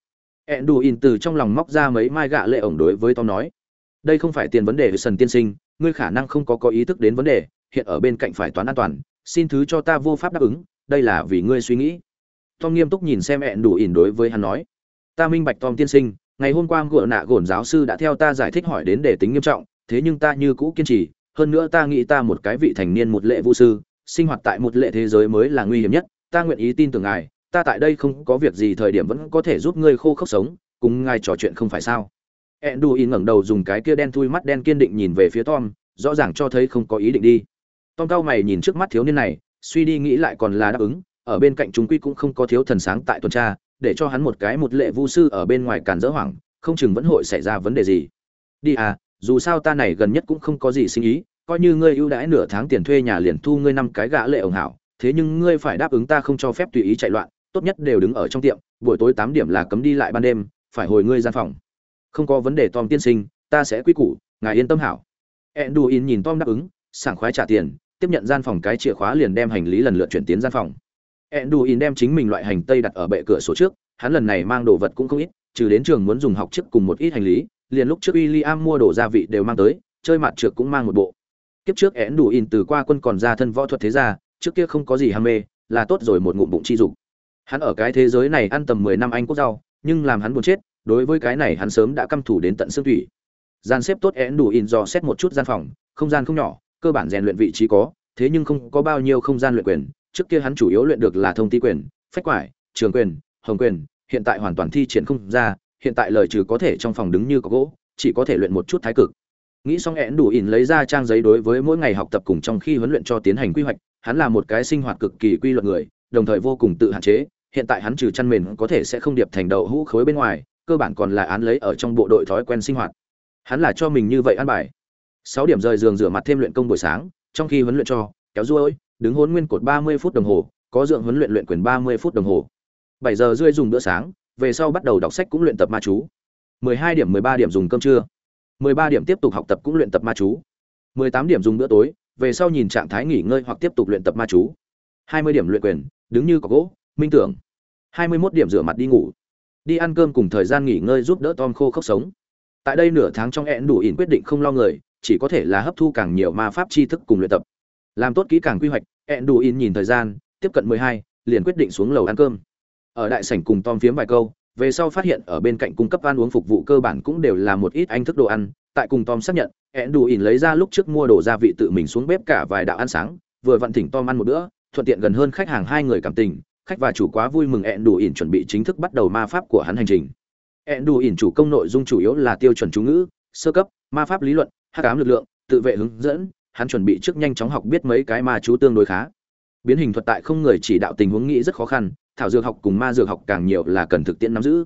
Ẹn đủ ỉn từ trong lòng móc ra mấy mai gạ lệ ổng đối với tom nói. Đây không phải tiền vấn đề với sần tiên sinh, ngươi khả năng không có có ý thức đến vấn đề, hiện ở bên cạnh phải toán an toàn, xin thứ cho ta vô pháp đáp ứng, đây là vì ngươi suy nghĩ. Tom nghiêm túc nhìn xem ẹn đủ ỉn đối với hắn nói. Ta minh bạch, tom tiên sinh, ngày hôm qua gợ nạ gồn giáo sư đã theo ta giải thích hỏi đến để tính nghiêm trọng, thế nhưng ta như cũ kiên trì, hơn nữa ta nghĩ ta một cái vị thành niên một lệ vũ sư sinh hoạt tại một lệ thế giới mới là nguy hiểm nhất, ta nguyện ý tin tưởng ngài, ta tại đây không có việc gì thời điểm vẫn có thể giúp ngươi khô khốc sống, cùng ngài trò chuyện không phải sao? Ẹn đủ ngẩng đầu dùng cái kia đen thui mắt đen kiên định nhìn về phía tom, rõ ràng cho thấy không có ý định đi. Tom cao mày nhìn trước mắt thiếu niên này, suy đi nghĩ lại còn là đáp ứng, ở bên cạnh chúng quy cũng không có thiếu thần sáng tại tuần tra, để cho hắn một cái một lệ vu sư ở bên ngoài càn dỡ hoảng, không chừng vẫn hội xảy ra vấn đề gì. Đi à dù sao ta này gần nhất cũng không có gì sinh ý coi như ngươi ưu đãi nửa tháng tiền thuê nhà liền thu ngươi năm cái gã lệ ổng hảo thế nhưng ngươi phải đáp ứng ta không cho phép tùy ý chạy loạn tốt nhất đều đứng ở trong tiệm buổi tối tám điểm là cấm đi lại ban đêm phải hồi ngươi gian phòng không có vấn đề tom tiên sinh ta sẽ quy củ ngài yên tâm hảo Enduin nhìn Tom đáp ứng, sảng khoái trả tiền, tiếp nhận gian phòng cái chìa khóa liền đem hành lý lần lượt chuyển tiến gian phòng. Enduin đem chính mình loại hành tây đặt ở bệ cửa sổ trước, hắn lần này mang đồ vật cũng không ít, trừ đến trường muốn dùng học trước cùng một ít hành lý, liền lúc trước William mua đồ gia vị đều mang tới, chơi mặt trược cũng mang một bộ. Kiếp trước én đủ in từ qua quân còn ra thân võ thuật thế gia, trước kia không có gì ham mê, là tốt rồi một ngụm bụng chi dục. Hắn ở cái thế giới này ăn tầm 10 năm anh quốc rau, nhưng làm hắn buồn chết, đối với cái này hắn sớm đã căm thủ đến tận xương thủy gian xếp tốt én đủ in dò xét một chút gian phòng không gian không nhỏ cơ bản rèn luyện vị trí có thế nhưng không có bao nhiêu không gian luyện quyền trước kia hắn chủ yếu luyện được là thông ti quyền phách quải trường quyền hồng quyền hiện tại hoàn toàn thi triển không ra hiện tại lời trừ có thể trong phòng đứng như có gỗ chỉ có thể luyện một chút thái cực nghĩ xong én đủ ỉn lấy ra trang giấy đối với mỗi ngày học tập cùng trong khi huấn luyện cho tiến hành quy hoạch, hắn là một cái sinh hoạt cực kỳ quy luật người, đồng thời vô cùng tự hạn chế, hiện tại hắn trừ chăn mền có thể sẽ không điệp thành đậu hũ khối bên ngoài, cơ bản còn là án lấy ở trong bộ đội thói quen sinh hoạt. Hắn là cho mình như vậy ăn bài. Sáu điểm rời giường rửa mặt thêm luyện công buổi sáng, trong khi huấn luyện cho, kéo ruôi đứng hôn nguyên cột ba mươi phút đồng hồ, có dưỡng huấn luyện luyện quyền ba mươi phút đồng hồ. Bảy giờ rưỡi dùng bữa sáng, về sau bắt đầu đọc sách cũng luyện tập ma chú. mười hai điểm mười ba điểm dùng cơm trưa mười ba điểm tiếp tục học tập cũng luyện tập ma chú. mười tám điểm dùng bữa tối, về sau nhìn trạng thái nghỉ ngơi hoặc tiếp tục luyện tập ma chú. hai mươi điểm luyện quyền, đứng như có gỗ, minh tưởng. 21 điểm rửa mặt đi ngủ. Đi ăn cơm cùng thời gian nghỉ ngơi giúp đỡ tom khô khốc sống. Tại đây nửa tháng trong hẹn đủ ỉn quyết định không lo người, chỉ có thể là hấp thu càng nhiều ma pháp tri thức cùng luyện tập. Làm tốt kỹ càng quy hoạch hẹn đủ ỉn nhìn thời gian, tiếp cận mười hai, liền quyết định xuống lầu ăn cơm. Ở đại sảnh cùng tom phiếm vài câu về sau phát hiện ở bên cạnh cung cấp ăn uống phục vụ cơ bản cũng đều là một ít anh thức đồ ăn, tại cùng tom xác nhận hẹn đủ ỉn lấy ra lúc trước mua đồ gia vị tự mình xuống bếp cả vài đạo ăn sáng, vừa vặn thỉnh tom ăn một bữa, thuận tiện gần hơn khách hàng hai người cảm tình, khách và chủ quá vui mừng hẹn đủ ỉn chuẩn bị chính thức bắt đầu ma pháp của hắn hành trình. Hẹn đủ ỉn chủ công nội dung chủ yếu là tiêu chuẩn chú ngữ, sơ cấp, ma pháp lý luận hát cám lực lượng, tự vệ hướng dẫn, hắn chuẩn bị trước nhanh chóng học biết mấy cái ma chú tương đối khá. Biến hình thuật tại không người chỉ đạo tình huống nghĩ rất khó khăn thảo dược học cùng ma dược học càng nhiều là cần thực tiễn nắm giữ.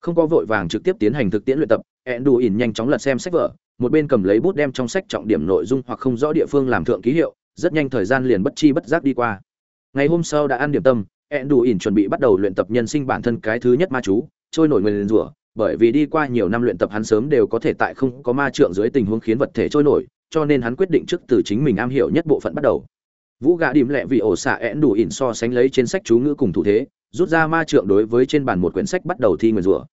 Không có vội vàng trực tiếp tiến hành thực tiễn luyện tập ẹn đù ỉn nhanh chóng lật xem sách vở, một bên cầm lấy bút đem trong sách trọng điểm nội dung hoặc không rõ địa phương làm thượng ký hiệu, rất nhanh thời gian liền bất chi bất giác đi qua. Ngày hôm sau đã ăn điểm tâm ẹn đù ỉn chuẩn bị bắt đầu luyện tập nhân sinh bản thân cái thứ nhất ma chú, trôi nổi người liền rủa, bởi vì đi qua nhiều năm luyện tập hắn sớm đều có thể tại không có ma trượng dưới tình huống khiến vật thể trôi nổi, cho nên hắn quyết định trước từ chính mình am hiểu nhất bộ phận bắt đầu vũ gạ đìm lẹ vì ổ xạ én đủ ỉn so sánh lấy trên sách chú ngữ cùng thủ thế, rút ra ma trượng đối với trên bàn một quyển sách bắt đầu thi nguyền rủa.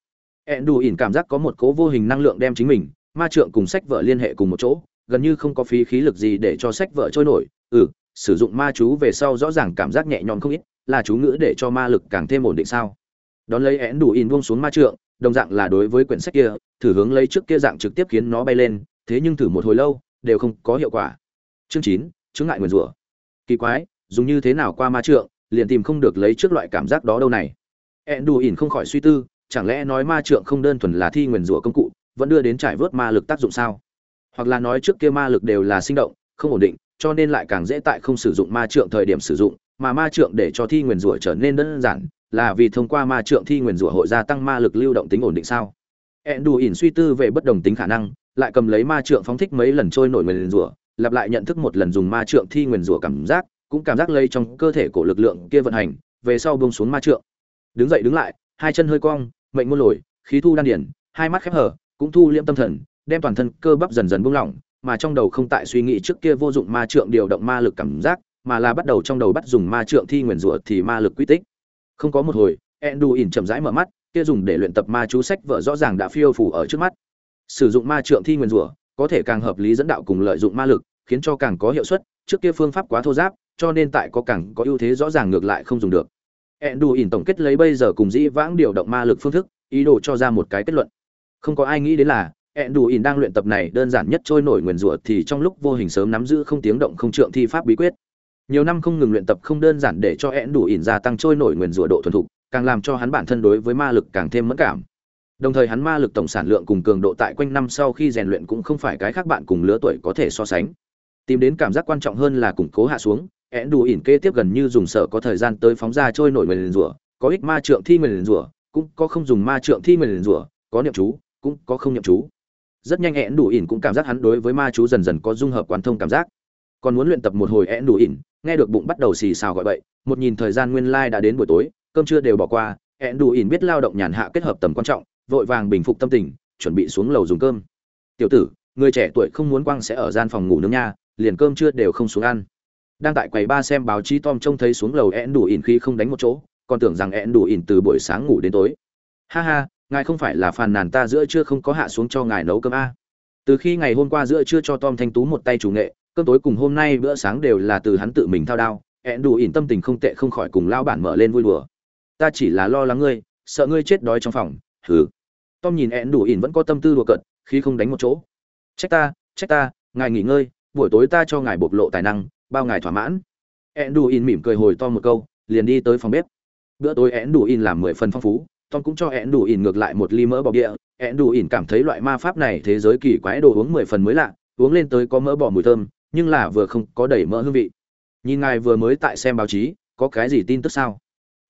Én đủ ỉn cảm giác có một cố vô hình năng lượng đem chính mình, ma trượng cùng sách vợ liên hệ cùng một chỗ, gần như không có phí khí lực gì để cho sách vợ trôi nổi. Ừ sử dụng ma chú về sau rõ ràng cảm giác nhẹ nhõm không ít, là chú ngữ để cho ma lực càng thêm ổn định sao? Đón lấy én đủ ỉn buông xuống ma trượng, đồng dạng là đối với quyển sách kia, thử hướng lấy trước kia dạng trực tiếp khiến nó bay lên, thế nhưng thử một hồi lâu, đều không có hiệu quả. Chương chín chứng ngại nguyền rủa kỳ quái, dùng như thế nào qua ma trượng, liền tìm không được lấy trước loại cảm giác đó đâu này. Ẹn đù ỉn không khỏi suy tư, chẳng lẽ nói ma trượng không đơn thuần là thi nguyền rủa công cụ, vẫn đưa đến trải vớt ma lực tác dụng sao? Hoặc là nói trước kia ma lực đều là sinh động, không ổn định, cho nên lại càng dễ tại không sử dụng ma trượng thời điểm sử dụng, mà ma trượng để cho thi nguyền rủa trở nên đơn giản, là vì thông qua ma trượng thi nguyền rủa hội gia tăng ma lực lưu động tính ổn định sao? Ẹn đù ỉn suy tư về bất đồng tính khả năng, lại cầm lấy ma trượng phóng thích mấy lần trôi nổi nguyền rủa lặp lại nhận thức một lần dùng ma trượng thi nguyền rủa cảm giác, cũng cảm giác lây trong cơ thể cổ lực lượng kia vận hành, về sau buông xuống ma trượng. Đứng dậy đứng lại, hai chân hơi cong, mệnh muôn lồi khí thu đan điển, hai mắt khép hở, cũng thu liễm tâm thần, đem toàn thân cơ bắp dần dần buông lỏng, mà trong đầu không tại suy nghĩ trước kia vô dụng ma trượng điều động ma lực cảm giác, mà là bắt đầu trong đầu bắt dùng ma trượng thi nguyền rủa thì ma lực quy tích. Không có một hồi ỉn chậm rãi mở mắt, kia dùng để luyện tập ma chú sách vợ rõ ràng đã phiêu phủ ở trước mắt. Sử dụng ma trượng thi nguyền rủa có thể càng hợp lý dẫn đạo cùng lợi dụng ma lực, khiến cho càng có hiệu suất, trước kia phương pháp quá thô giáp, cho nên tại có càng có ưu thế rõ ràng ngược lại không dùng được. Ỉn tổng kết lấy bây giờ cùng dĩ vãng điều động ma lực phương thức, ý đồ cho ra một cái kết luận. Không có ai nghĩ đến là ỉn đang luyện tập này đơn giản nhất trôi nổi nguyền rủa thì trong lúc vô hình sớm nắm giữ không tiếng động không trượng thi pháp bí quyết. Nhiều năm không ngừng luyện tập không đơn giản để cho ỉn gia tăng trôi nổi nguyền rủa độ thuần thục, càng làm cho hắn bản thân đối với ma lực càng thêm mẫn cảm. Đồng thời hắn ma lực tổng sản lượng cùng cường độ tại quanh năm sau khi rèn luyện cũng không phải cái khác bạn cùng lứa tuổi có thể so sánh. Tìm đến cảm giác quan trọng hơn là củng cố hạ xuống, én đủ ỉn kế tiếp gần như dùng sợ có thời gian tới phóng ra trôi nổi mền rủa, có ích ma trượng thi mền rủa, cũng có không dùng ma trượng thi mền rủa, có niệm chú, cũng có không niệm chú. Rất nhanh én đủ ỉn cũng cảm giác hắn đối với ma chú dần dần có dung hợp quan thông cảm giác. Còn muốn luyện tập một hồi én đủ ỉn, nghe được bụng bắt đầu xì xào gọi bậy, một nhìn thời gian nguyên lai like đã đến buổi tối, cơm trưa đều bỏ qua, én đủ ỉn biết lao động nhàn hạ kết hợp tầm quan trọng, vội vàng bình phục tâm tình, chuẩn bị xuống lầu dùng cơm. Tiểu tử, người trẻ tuổi không muốn quăng sẽ ở gian phòng ngủ nướng nha, liền cơm trưa đều không xuống ăn. Đang tại quầy ba xem báo chí tom trông thấy xuống lầu én đủ ỉn khi không đánh một chỗ, còn tưởng rằng én đủ ỉn từ buổi sáng ngủ đến tối. Ha ha, ngài không phải là phàn nàn ta giữa trưa không có hạ xuống cho ngài nấu cơm a? Từ khi ngày hôm qua giữa trưa cho tom thanh tú một tay chủ nghệ, cơm tối cùng hôm nay bữa sáng đều là từ hắn tự mình thao đao én đủ ỉn tâm tình không tệ không khỏi cùng lao bản mở lên vui đùa. Ta chỉ là lo lắng ngươi, sợ ngươi chết đói trong phòng hừ. Tom nhìn ẹn đủ ỉn vẫn có tâm tư đùa cợt, khi không đánh một chỗ. Trách ta trách ta, ngài nghỉ ngơi, buổi tối ta cho ngài bộc lộ tài năng, bao ngài thỏa mãn. Ẹn đủ ỉn mỉm cười hồi tom một câu, liền đi tới phòng bếp. Bữa tối ẹn đủ ỉn làm mười phần phong phú, tom cũng cho ẹn đủ ỉn ngược lại một ly mỡ bọc địa ẹn đủ ỉn cảm thấy loại ma pháp này thế giới kỳ quái đồ uống mười phần mới lạ, uống lên tới có mỡ bỏ mùi thơm, nhưng là vừa không có đầy mỡ hương vị. Nhìn ngài vừa mới tại xem báo chí, có cái gì tin tức sao?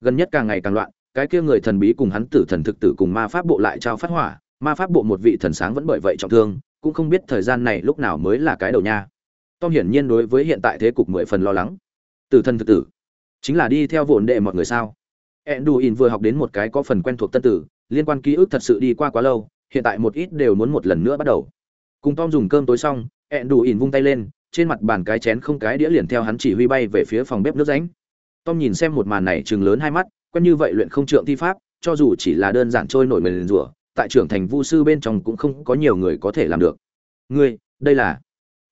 Gần nhất càng ngày càng loạn cái kia người thần bí cùng hắn tử thần thực tử cùng ma pháp bộ lại trao phát hỏa, ma pháp bộ một vị thần sáng vẫn bởi vậy trọng thương, cũng không biết thời gian này lúc nào mới là cái đầu nha. Tom hiển nhiên đối với hiện tại thế cục mười phần lo lắng. Tử thần thực tử, chính là đi theo vồn đệ mọi người sao? Enduin vừa học đến một cái có phần quen thuộc tân tử, liên quan ký ức thật sự đi qua quá lâu, hiện tại một ít đều muốn một lần nữa bắt đầu. Cùng tom dùng cơm tối xong, enduin vung tay lên, trên mặt bàn cái chén không cái đĩa liền theo hắn chỉ huy bay về phía phòng bếp nước ránh tom nhìn xem một màn này chừng lớn hai mắt quen như vậy luyện không trượng thi pháp, cho dù chỉ là đơn giản trôi nổi mền rủa tại trưởng thành vu sư bên trong cũng không có nhiều người có thể làm được. Ngươi, đây là,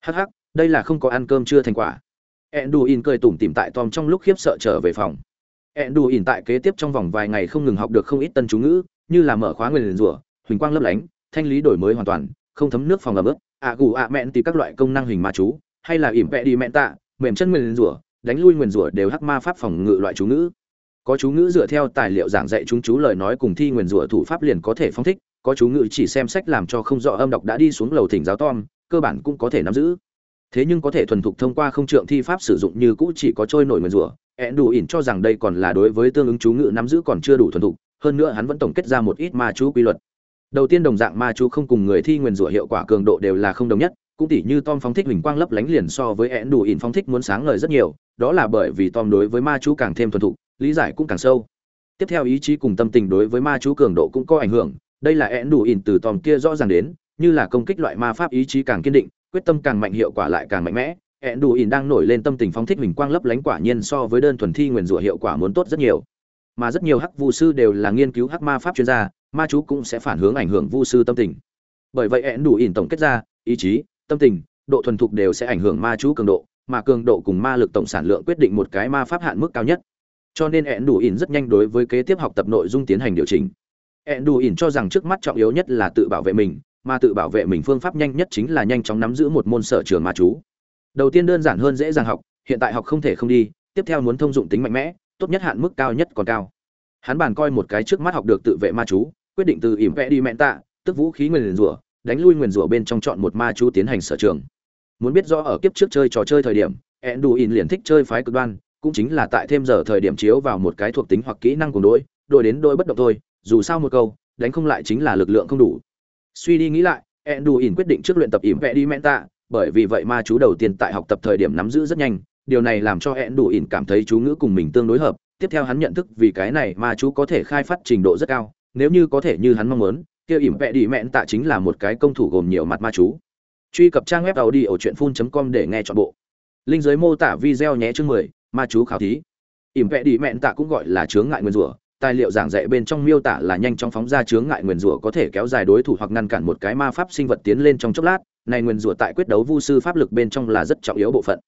hắc hắc, đây là không có ăn cơm chưa thành quả. Enduin cười tủm tỉm tại tom trong lúc khiếp sợ trở về phòng. Enduin tại kế tiếp trong vòng vài ngày không ngừng học được không ít tân chú ngữ, như là mở khóa nguyền rủa huỳnh quang lấp lánh, thanh lý đổi mới hoàn toàn, không thấm nước phòng ẩm ướt ạ gù ạ, mẹn thì các loại công năng hình ma chú, hay là ỉm vẽ đi mẹn tạ, mềm chân nguyền rủa đánh lui nguyền rủa đều hắc ma pháp phòng ngự loại chú ngữ có chú ngữ dựa theo tài liệu giảng dạy chúng chú lời nói cùng thi nguyền rủa thủ pháp liền có thể phong thích, có chú ngữ chỉ xem sách làm cho không rõ âm đọc đã đi xuống lầu thỉnh giáo tom, cơ bản cũng có thể nắm giữ. Thế nhưng có thể thuần thục thông qua không trượng thi pháp sử dụng như cũ chỉ có trôi nổi nguyền rủa ẹn đủ ỉn cho rằng đây còn là đối với tương ứng chú ngữ nắm giữ còn chưa đủ thuần thục, hơn nữa hắn vẫn tổng kết ra một ít ma chú quy luật. Đầu tiên đồng dạng ma chú không cùng người thi nguyền rủa hiệu quả cường độ đều là không đồng nhất cũng tỉ như tom phóng thích huỳnh quang lấp lánh liền so với ẹn đủ ỉn phóng thích muốn sáng ngời rất nhiều, đó là bởi vì tom đối với ma chú càng thêm thuần thục, lý giải cũng càng sâu. Tiếp theo ý chí cùng tâm tình đối với ma chú cường độ cũng có ảnh hưởng, đây là ẹn đủ ỉn từ tom kia rõ ràng đến, như là công kích loại ma pháp ý chí càng kiên định, quyết tâm càng mạnh hiệu quả lại càng mạnh mẽ ẹn đủ ỉn đang nổi lên tâm tình phóng thích huỳnh quang lấp lánh quả nhiên so với đơn thuần thi nguyền rủa hiệu quả muốn tốt rất nhiều. Mà rất nhiều hắc vu sư đều là nghiên cứu hắc ma pháp chuyên gia, ma chú cũng sẽ phản hướng ảnh hưởng vu sư tâm tình. Bởi vậy ẹn đủ ỉn tổng kết ra, ý chí tâm tình, độ thuần thục đều sẽ ảnh hưởng ma chú cường độ, mà cường độ cùng ma lực tổng sản lượng quyết định một cái ma pháp hạn mức cao nhất. Cho nên ẹn đủ ỉn rất nhanh đối với kế tiếp học tập nội dung tiến hành điều chỉnh. Ẹn đủ ỉn cho rằng trước mắt trọng yếu nhất là tự bảo vệ mình, mà tự bảo vệ mình phương pháp nhanh nhất chính là nhanh chóng nắm giữ một môn sở trường ma chú. Đầu tiên đơn giản hơn dễ dàng học, hiện tại học không thể không đi, tiếp theo muốn thông dụng tính mạnh mẽ, tốt nhất hạn mức cao nhất còn cao. Hắn bàn coi một cái trước mắt học được tự vệ ma chú, quyết định từ ỉm vẽ đi mẹn tạ tức vũ khí nguyên rủa đánh lui nguyền rủa bên trong chọn một ma chú tiến hành sở trường. Muốn biết rõ ở kiếp trước chơi trò chơi thời điểm, Enduin liền thích chơi phái cực đoan, cũng chính là tại thêm giờ thời điểm chiếu vào một cái thuộc tính hoặc kỹ năng cùng đối đội đến đôi bất động thôi, dù sao một câu, đánh không lại chính là lực lượng không đủ. Suy đi nghĩ lại, Enduin quyết định trước luyện tập ỉm vẽ đi mẹn tạ bởi vì vậy ma chú đầu tiên tại học tập thời điểm nắm giữ rất nhanh, điều này làm cho Enduin cảm thấy chú ngữ cùng mình tương đối hợp, tiếp theo hắn nhận thức vì cái này ma chú có thể khai phát trình độ rất cao, nếu như có thể như hắn mong muốn kia ỉm vẽ đi mẹn tạ chính là một cái công thủ gồm nhiều mặt ma chú. Truy cập trang web tàu đi ở truyện phun com để nghe chọn bộ. Linh giới mô tả video nhé chương mười, ma chú khảo thí. Ỉm vẽ đi mẹn tạ cũng gọi là chướng ngại nguyên rủa. Tài liệu giảng dạy bên trong miêu tả là nhanh chóng phóng ra chướng ngại nguyên rủa có thể kéo dài đối thủ hoặc ngăn cản một cái ma pháp sinh vật tiến lên trong chốc lát. Này nguyên rủa tại quyết đấu vu sư pháp lực bên trong là rất trọng yếu bộ phận.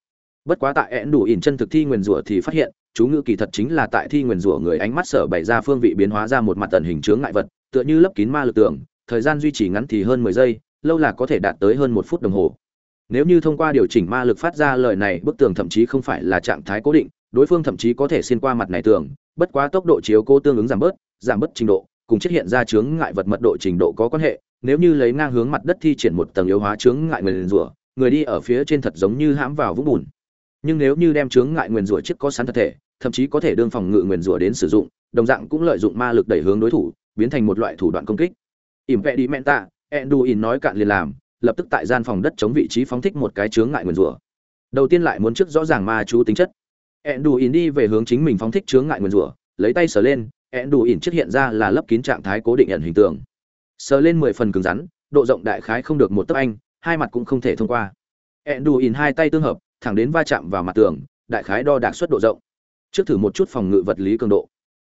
Bất quá tại én đủ ỉn chân thực thi nguyên rủa thì phát hiện, chú ngữ kỳ thật chính là tại thi nguyên rủa người ánh mắt sở bày ra phương vị biến hóa ra một mặt tần hình chướng ngại vật tựa như lấp kín ma lực tường, thời gian duy trì ngắn thì hơn mười giây lâu là có thể đạt tới hơn một phút đồng hồ. Nếu như thông qua điều chỉnh ma lực phát ra lời này bức tường thậm chí không phải là trạng thái cố định đối phương thậm chí có thể xuyên qua mặt này tường bất quá tốc độ chiếu cố tương ứng giảm bớt giảm bớt trình độ cùng xuất hiện ra chướng ngại vật mật độ trình độ có quan hệ nếu như lấy ngang hướng mặt đất thi triển một tầng yếu hóa chướng ngại nguyền rủa người đi ở phía trên thật giống như hãm vào vũng bùn. Nhưng nếu như đem chướng ngại nguyền rủa chiếc có sẵn thật thể thậm chí có thể đương phòng ngự nguyền rủa đến sử dụng đồng dạng cũng lợi dụng ma lực đẩy hướng đối thủ biến thành một loại thủ đoạn công kích. Impedimenta enduin nói cạn liền làm, lập tức tại gian phòng đất chống vị trí phóng thích một cái chướng ngại nguyền rủa. Đầu tiên lại muốn trước rõ ràng ma chú tính chất. Enduin đi về hướng chính mình phóng thích chướng ngại nguyền rủa, lấy tay sờ lên, enduin trước hiện ra là lấp kín trạng thái cố định nhận hình tượng. Sờ lên mười phần cứng rắn, độ rộng đại khái không được một tấc anh, hai mặt cũng không thể thông qua. Enduin hai tay tương hợp, thẳng đến va chạm vào mặt tường, đại khái đo đạc suất độ rộng. Trước thử một chút phòng ngự vật lý cường độ.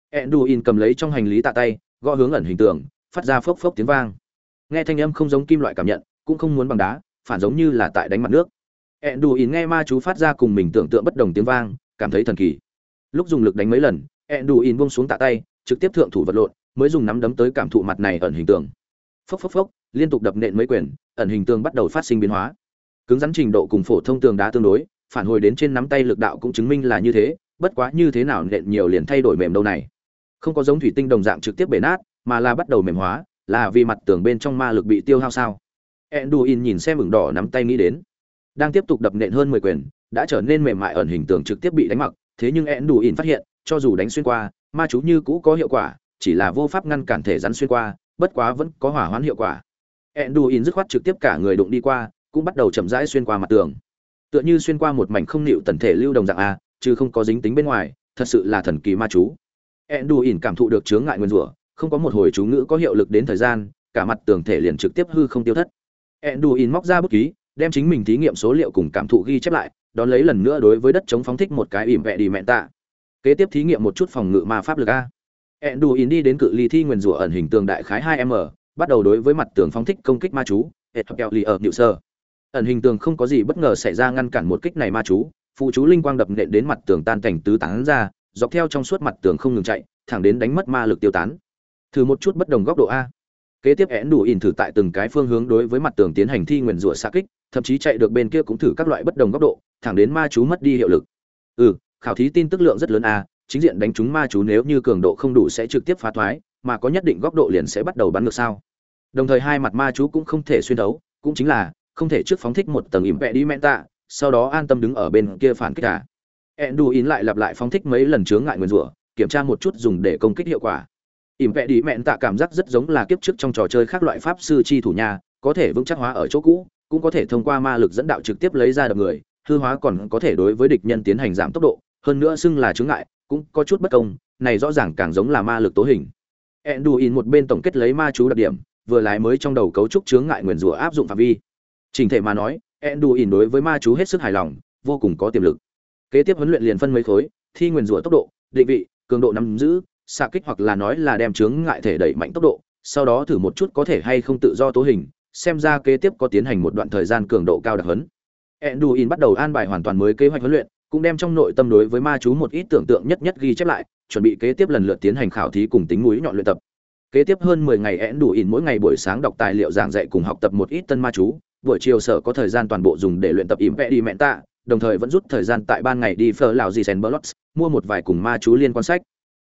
Enduin cầm lấy trong hành lý tạ tay gõ hướng ẩn hình tượng phát ra phốc phốc tiếng vang. Nghe thanh âm không giống kim loại cảm nhận, cũng không muốn bằng đá, phản giống như là tại đánh mặt nước. Ẹn đù ỉn nghe ma chú phát ra cùng mình tưởng tượng bất đồng tiếng vang, cảm thấy thần kỳ. Lúc dùng lực đánh mấy lần ẹn đù ỉn buông xuống tạ tay, trực tiếp thượng thủ vật lộn, mới dùng nắm đấm tới cảm thụ mặt này ẩn hình tường. Phốc phốc phốc, liên tục đập nện mấy quyền, ẩn hình tường bắt đầu phát sinh biến hóa. Cứng rắn trình độ cùng phổ thông tường đá tương đối, phản hồi đến trên nắm tay lực đạo cũng chứng minh là như thế, bất quá như thế nào nện nhiều liền thay đổi mềm đâu này không có giống thủy tinh đồng dạng trực tiếp bể nát, mà là bắt đầu mềm hóa, là vì mặt tường bên trong ma lực bị tiêu hao sao? Enduin nhìn xem ửng đỏ nắm tay nghĩ đến. Đang tiếp tục đập nện hơn mười quyền, đã trở nên mềm mại ẩn hình tường trực tiếp bị đánh mặc, thế nhưng enduin phát hiện, cho dù đánh xuyên qua, ma chú như cũ có hiệu quả, chỉ là vô pháp ngăn cản thể rắn xuyên qua, bất quá vẫn có hỏa hoãn hiệu quả. Enduin dứt khoát trực tiếp cả người đụng đi qua, cũng bắt đầu chậm rãi xuyên qua mặt tường. Tựa như xuyên qua một mảnh không nịu tần thể lưu đồng dạng a, chứ không có dính tính bên ngoài, thật sự là thần kỳ ma chú enduin cảm thụ được chướng ngại nguyên rủa, không có một hồi chú ngữ có hiệu lực đến thời gian, cả mặt tường thể liền trực tiếp hư không tiêu thất. Enduin móc ra bút ký, đem chính mình thí nghiệm số liệu cùng cảm thụ ghi chép lại, đón lấy lần nữa đối với đất chống phóng thích một cái ỉm vẹ đi mẹ tạ. Kế tiếp thí nghiệm một chút phòng ngự ma pháp lực a. Enduin đi đến cự ly thi nguyền rủa ẩn hình tường đại khái 2 m, bắt đầu đối với mặt tường phóng thích công kích ma chú hệ kẹo lì ở nhự sơ ẩn hình tường không có gì bất ngờ xảy ra ngăn cản một kích này ma chú, phụ chú linh quang đập nện đến mặt tường tan cảnh tứ tán ra dọc theo trong suốt mặt tường không ngừng chạy, thẳng đến đánh mất ma lực tiêu tán. Thử một chút bất đồng góc độ a. Kế tiếp én đủ ỉn thử tại từng cái phương hướng đối với mặt tường tiến hành thi nguyền rủa xa kích, thậm chí chạy được bên kia cũng thử các loại bất đồng góc độ, thẳng đến ma chú mất đi hiệu lực. Ừ khảo thí tin tức lượng rất lớn a, chính diện đánh trúng ma chú nếu như cường độ không đủ sẽ trực tiếp phá thoái, mà có nhất định góc độ liền sẽ bắt đầu bắn ngược sao. Đồng thời hai mặt ma chú cũng không thể xuyên đấu, cũng chính là không thể trước phóng thích một tầng ỉm vẹ đi mẹ tạ, sau đó an tâm đứng ở bên kia phản kích cả enduin lại lặp lại phóng thích mấy lần chướng ngại nguyên rủa, kiểm tra một chút dùng để công kích hiệu quả. Ỉm vẹ đi mẹn tạ cảm giác rất giống là kiếp trước trong trò chơi khác loại pháp sư chi thủ nhà có thể vững chắc hóa ở chỗ cũ, cũng có thể thông qua ma lực dẫn đạo trực tiếp lấy ra được người, hư hóa còn có thể đối với địch nhân tiến hành giảm tốc độ, hơn nữa xưng là chướng ngại, cũng có chút bất công, này rõ ràng càng giống là ma lực tố hình. Enduin một bên tổng kết lấy ma chú đặc điểm, vừa lái mới trong đầu cấu trúc chướng ngại nguyên rủa áp dụng phạm vi. Trình thể mà nói, enduin đối với ma chú hết sức hài lòng, vô cùng có tiềm lực kế tiếp huấn luyện liền phân mấy khối, thi nguyền rủa tốc độ, định vị, cường độ nắm giữ, xạ kích hoặc là nói là đem chướng ngại thể đẩy mạnh tốc độ, sau đó thử một chút có thể hay không tự do tố hình, xem ra kế tiếp có tiến hành một đoạn thời gian cường độ cao đặc huấn. Enduin bắt đầu an bài hoàn toàn mới kế hoạch huấn luyện, cũng đem trong nội tâm đối với ma chú một ít tưởng tượng nhất nhất ghi chép lại, chuẩn bị kế tiếp lần lượt tiến hành khảo thí cùng tính mũi nhọn luyện tập. Kế tiếp hơn 10 ngày én đủ ỉn mỗi ngày buổi sáng đọc tài liệu giảng dạy cùng học tập một ít tân ma chú, buổi chiều sở có thời gian toàn bộ dùng để luyện tập ỉm vẽ đi mẹn tạ đồng thời vẫn rút thời gian tại ban ngày đi phở lão gì sen blocks mua một vài cùng ma chú liên quan sách.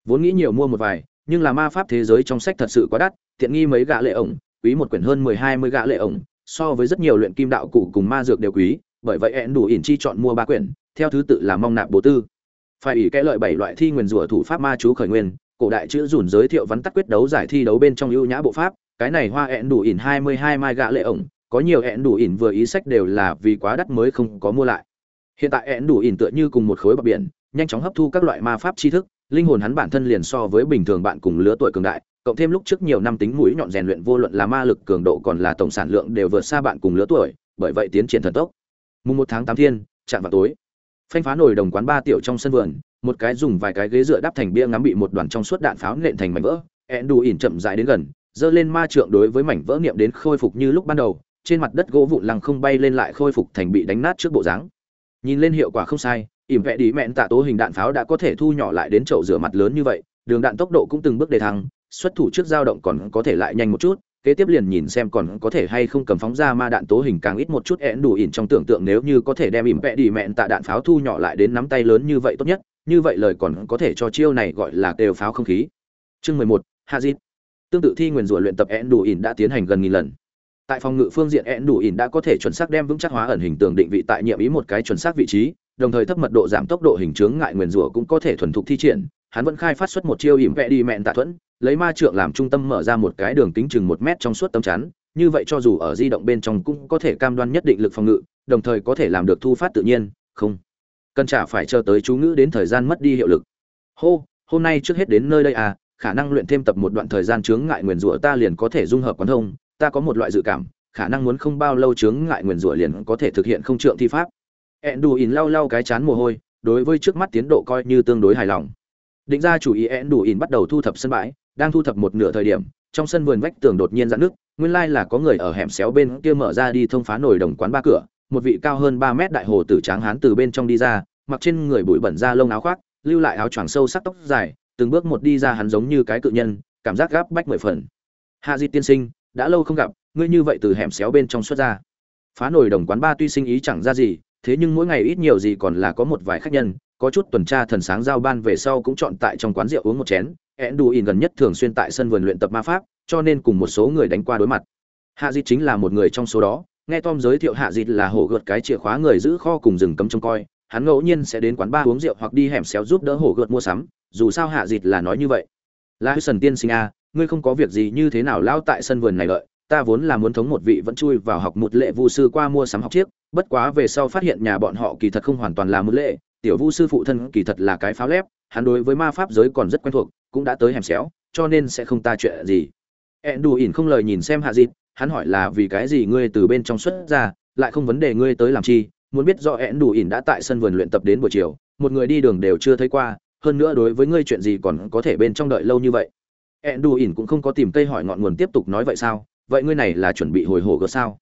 Vốn nghĩ nhiều mua một vài, nhưng là ma pháp thế giới trong sách thật sự quá đắt, tiện nghi mấy gạ lệ ổng, quý một quyển hơn 10-20 gạ lệ ổng, so với rất nhiều luyện kim đạo cụ cùng ma dược đều quý, bởi vậy én đủ ỉn chi chọn mua ba quyển, theo thứ tự là mong nạp bố tư. Phải ủy kẽ lợi bảy loại thi nguyên rủa thủ pháp ma chú khởi nguyên, cổ đại chữ dùn giới thiệu vắn tắt quyết đấu giải thi đấu bên trong ưu nhã bộ pháp, cái này hoa ẹn đủ ỉn hai mươi hai mai gạ lệ ổng, có nhiều ẹn đủ ỉn vừa ý sách đều là vì quá đắt mới không có mua lại hiện tại én đủ ỉn tựa như cùng một khối bọc biển, nhanh chóng hấp thu các loại ma pháp tri thức, linh hồn hắn bản thân liền so với bình thường bạn cùng lứa tuổi cường đại, cộng thêm lúc trước nhiều năm tính mũi nhọn rèn luyện vô luận là ma lực cường độ còn là tổng sản lượng đều vượt xa bạn cùng lứa tuổi, bởi vậy tiến triển thần tốc. Mùng một tháng tám thiên, chạm vào tối. Phanh phá nổi đồng quán ba tiểu trong sân vườn, một cái dùng vài cái ghế dựa đắp thành bia ngắm bị một đoàn trong suốt đạn pháo nện thành mảnh vỡ ẹn đù ỉn chậm dài đến gần, giơ lên ma trượng đối với mảnh vỡ niệm đến khôi phục như lúc ban đầu, trên mặt đất gỗ vụn lăng không bay lên lại khôi phục thành bị đánh nát trước bộ dáng nhìn lên hiệu quả không sai, ỉm vẽ đi mẹn tạ tố hình đạn pháo đã có thể thu nhỏ lại đến chậu rửa mặt lớn như vậy, đường đạn tốc độ cũng từng bước đề thăng, xuất thủ trước dao động còn có thể lại nhanh một chút, kế tiếp liền nhìn xem còn có thể hay không cầm phóng ra ma đạn tố hình càng ít một chút én đủ ỉn trong tưởng tượng nếu như có thể đem ỉm vẽ đi mẹn tạ đạn pháo thu nhỏ lại đến nắm tay lớn như vậy tốt nhất, như vậy lời còn có thể cho chiêu này gọi là đều pháo không khí. Chương mười một, hazit. Tương tự thi nguyền rủa luyện tập én đủ ỉn đã tiến hành gần nghìn lần tại phòng ngự phương diện ẹn đủ ỉn đã có thể chuẩn xác đem vững chắc hóa ẩn hình tường định vị tại nhiệm ý một cái chuẩn xác vị trí, đồng thời thấp mật độ giảm tốc độ hình chướng ngại nguyền rủa cũng có thể thuần thục thi triển. Hắn vẫn khai phát xuất một chiêu ỉm vẽ đi mẹn tạ thuẫn, lấy ma trượng làm trung tâm mở ra một cái đường kính chừng một mét trong suốt tấm chắn. Như vậy cho dù ở di động bên trong cũng có thể cam đoan nhất định lực phòng ngự, đồng thời có thể làm được thu phát tự nhiên. Không. Cần trả phải chờ tới chú ngữ đến thời gian mất đi hiệu lực. Hô, hôm nay trước hết đến nơi đây à khả năng luyện thêm tập một đoạn thời gian chướng ngại nguyền rủa ta liền có thể dung hợp quán thông ta có một loại dự cảm, khả năng muốn không bao lâu chướng ngại nguyền rủa liền có thể thực hiện không trượng thi pháp. Ẹn đù ỉn lau lau cái chán mồ hôi, đối với trước mắt tiến độ coi như tương đối hài lòng. Định ra chủ ý ẹn đù ỉn bắt đầu thu thập sân bãi, đang thu thập một nửa thời điểm, trong sân vườn vách tường đột nhiên dạn nước nguyên lai là có người ở hẻm xéo bên kia mở ra đi thông phá nổi đồng quán ba cửa, một vị cao hơn ba mét đại hồ tử tráng hán từ bên trong đi ra, mặc trên người bụi bẩn da lông áo khoác, lưu lại áo choàng sâu sắc tóc dài, từng bước một đi ra hắn giống như cái cự nhân, cảm giác gáp bách mười phần. Hạ di tiên sinh đã lâu không gặp, ngươi như vậy từ hẻm xéo bên trong xuất ra. Phá nổi đồng quán ba tuy sinh ý chẳng ra gì, thế nhưng mỗi ngày ít nhiều gì còn là có một vài khách nhân, có chút tuần tra thần sáng giao ban về sau cũng chọn tại trong quán rượu uống một chén. Ed đù ỉn gần nhất thường xuyên tại sân vườn luyện tập ma pháp, cho nên cùng một số người đánh qua đối mặt. Hạ dịt chính là một người trong số đó. Nghe tom giới thiệu hạ dịt là hổ gợt cái chìa khóa người giữ kho cùng rừng cấm trông coi. Hắn ngẫu nhiên sẽ đến quán bar uống rượu hoặc đi hẻm xéo giúp đỡ hổ gợt mua sắm. Dù sao hạ dịt là nói như vậy. La sần tiên sinh a ngươi không có việc gì như thế nào lao tại sân vườn này lợi, ta vốn là muốn thống một vị vẫn chui vào học một lệ vu sư qua mua sắm học chiếc, bất quá về sau phát hiện nhà bọn họ kỳ thật không hoàn toàn là một lệ, tiểu vu sư phụ thân kỳ thật là cái pháo lép, hắn đối với ma pháp giới còn rất quen thuộc, cũng đã tới hẻm xéo, cho nên sẽ không ta chuyện gì. Ẹn đù ỉn không lời nhìn xem hạ dịt, hắn hỏi là vì cái gì ngươi từ bên trong xuất ra, lại không vấn đề ngươi tới làm chi, muốn biết do ẹn đù ỉn đã tại sân vườn luyện tập đến buổi chiều, một người đi đường đều chưa thấy qua, hơn nữa đối với ngươi chuyện gì còn có thể bên trong đợi lâu như vậy. Enduin đù cũng không có tìm cây hỏi ngọn nguồn tiếp tục nói vậy sao? Vậy ngươi này là chuẩn bị hồi hổ gở sao?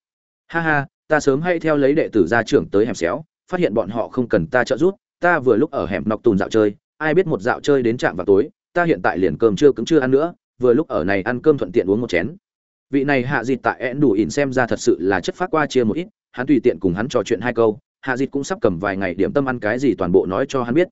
Ha ha, ta sớm hay theo lấy đệ tử gia trưởng tới hẻm xéo, phát hiện bọn họ không cần ta trợ giúp, ta vừa lúc ở hẻm nọc tùn dạo chơi, ai biết một dạo chơi đến trạm vào tối, ta hiện tại liền cơm chưa cứng chưa ăn nữa, vừa lúc ở này ăn cơm thuận tiện uống một chén. Vị này hạ dịt tại Enduin xem ra thật sự là chất phát qua chia một ít, hắn tùy tiện cùng hắn trò chuyện hai câu, hạ dịt cũng sắp cầm vài ngày điểm tâm ăn cái gì toàn bộ nói cho hắn biết.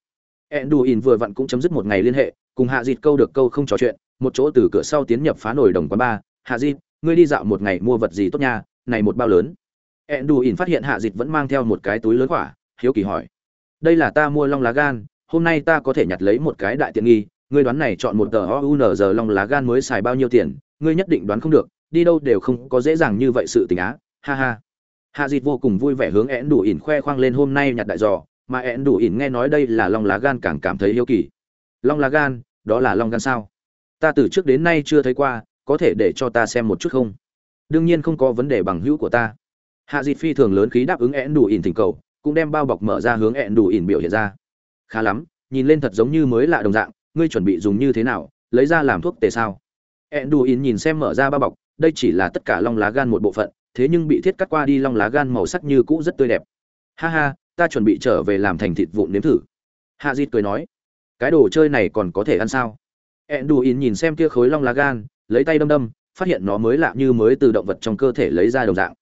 Enduin vừa vặn cũng chấm dứt một ngày liên hệ, cùng hạ dịt câu được câu không trò chuyện một chỗ từ cửa sau tiến nhập phá nổi đồng quán ba, hạ dịt ngươi đi dạo một ngày mua vật gì tốt nha, này một bao lớn. Ẹn đủ ỉn phát hiện hạ dịt vẫn mang theo một cái túi lớn quả, hiếu kỳ hỏi. Đây là ta mua long lá gan, hôm nay ta có thể nhặt lấy một cái đại tiện nghi, ngươi đoán này chọn một tờ o giờ long lá gan mới xài bao nhiêu tiền, ngươi nhất định đoán không được, đi đâu đều không có dễ dàng như vậy sự tình á, ha ha. Hạ dịt vô cùng vui vẻ hướng ẹn đủ ỉn khoe khoang lên hôm nay nhặt đại giò, mà ẹn đủ ỉn nghe nói đây là long lá gan càng cảm thấy hiếu kỳ. Long lá gan, đó là long gan sao? Ta từ trước đến nay chưa thấy qua, có thể để cho ta xem một chút không? Đương nhiên không có vấn đề bằng hữu của ta. Hạ dịt phi thường lớn khí đáp ứng ẹn đủ ỉn thỉnh cầu, cũng đem bao bọc mở ra hướng ẹn đủ ỉn biểu hiện ra. Khá lắm, nhìn lên thật giống như mới lạ đồng dạng, ngươi chuẩn bị dùng như thế nào, lấy ra làm thuốc tề sao? Ẹn đủ ỉn nhìn xem mở ra bao bọc, đây chỉ là tất cả long lá gan một bộ phận, thế nhưng bị thiết cắt qua đi long lá gan màu sắc như cũ rất tươi đẹp. Ha ha, ta chuẩn bị trở về làm thành thịt vụn nếm thử. Hạ dịt cười nói, cái đồ chơi này còn có thể ăn sao? Enduin nhìn xem kia khối long lá gan, lấy tay đâm đâm, phát hiện nó mới lạ như mới từ động vật trong cơ thể lấy ra đồng dạng.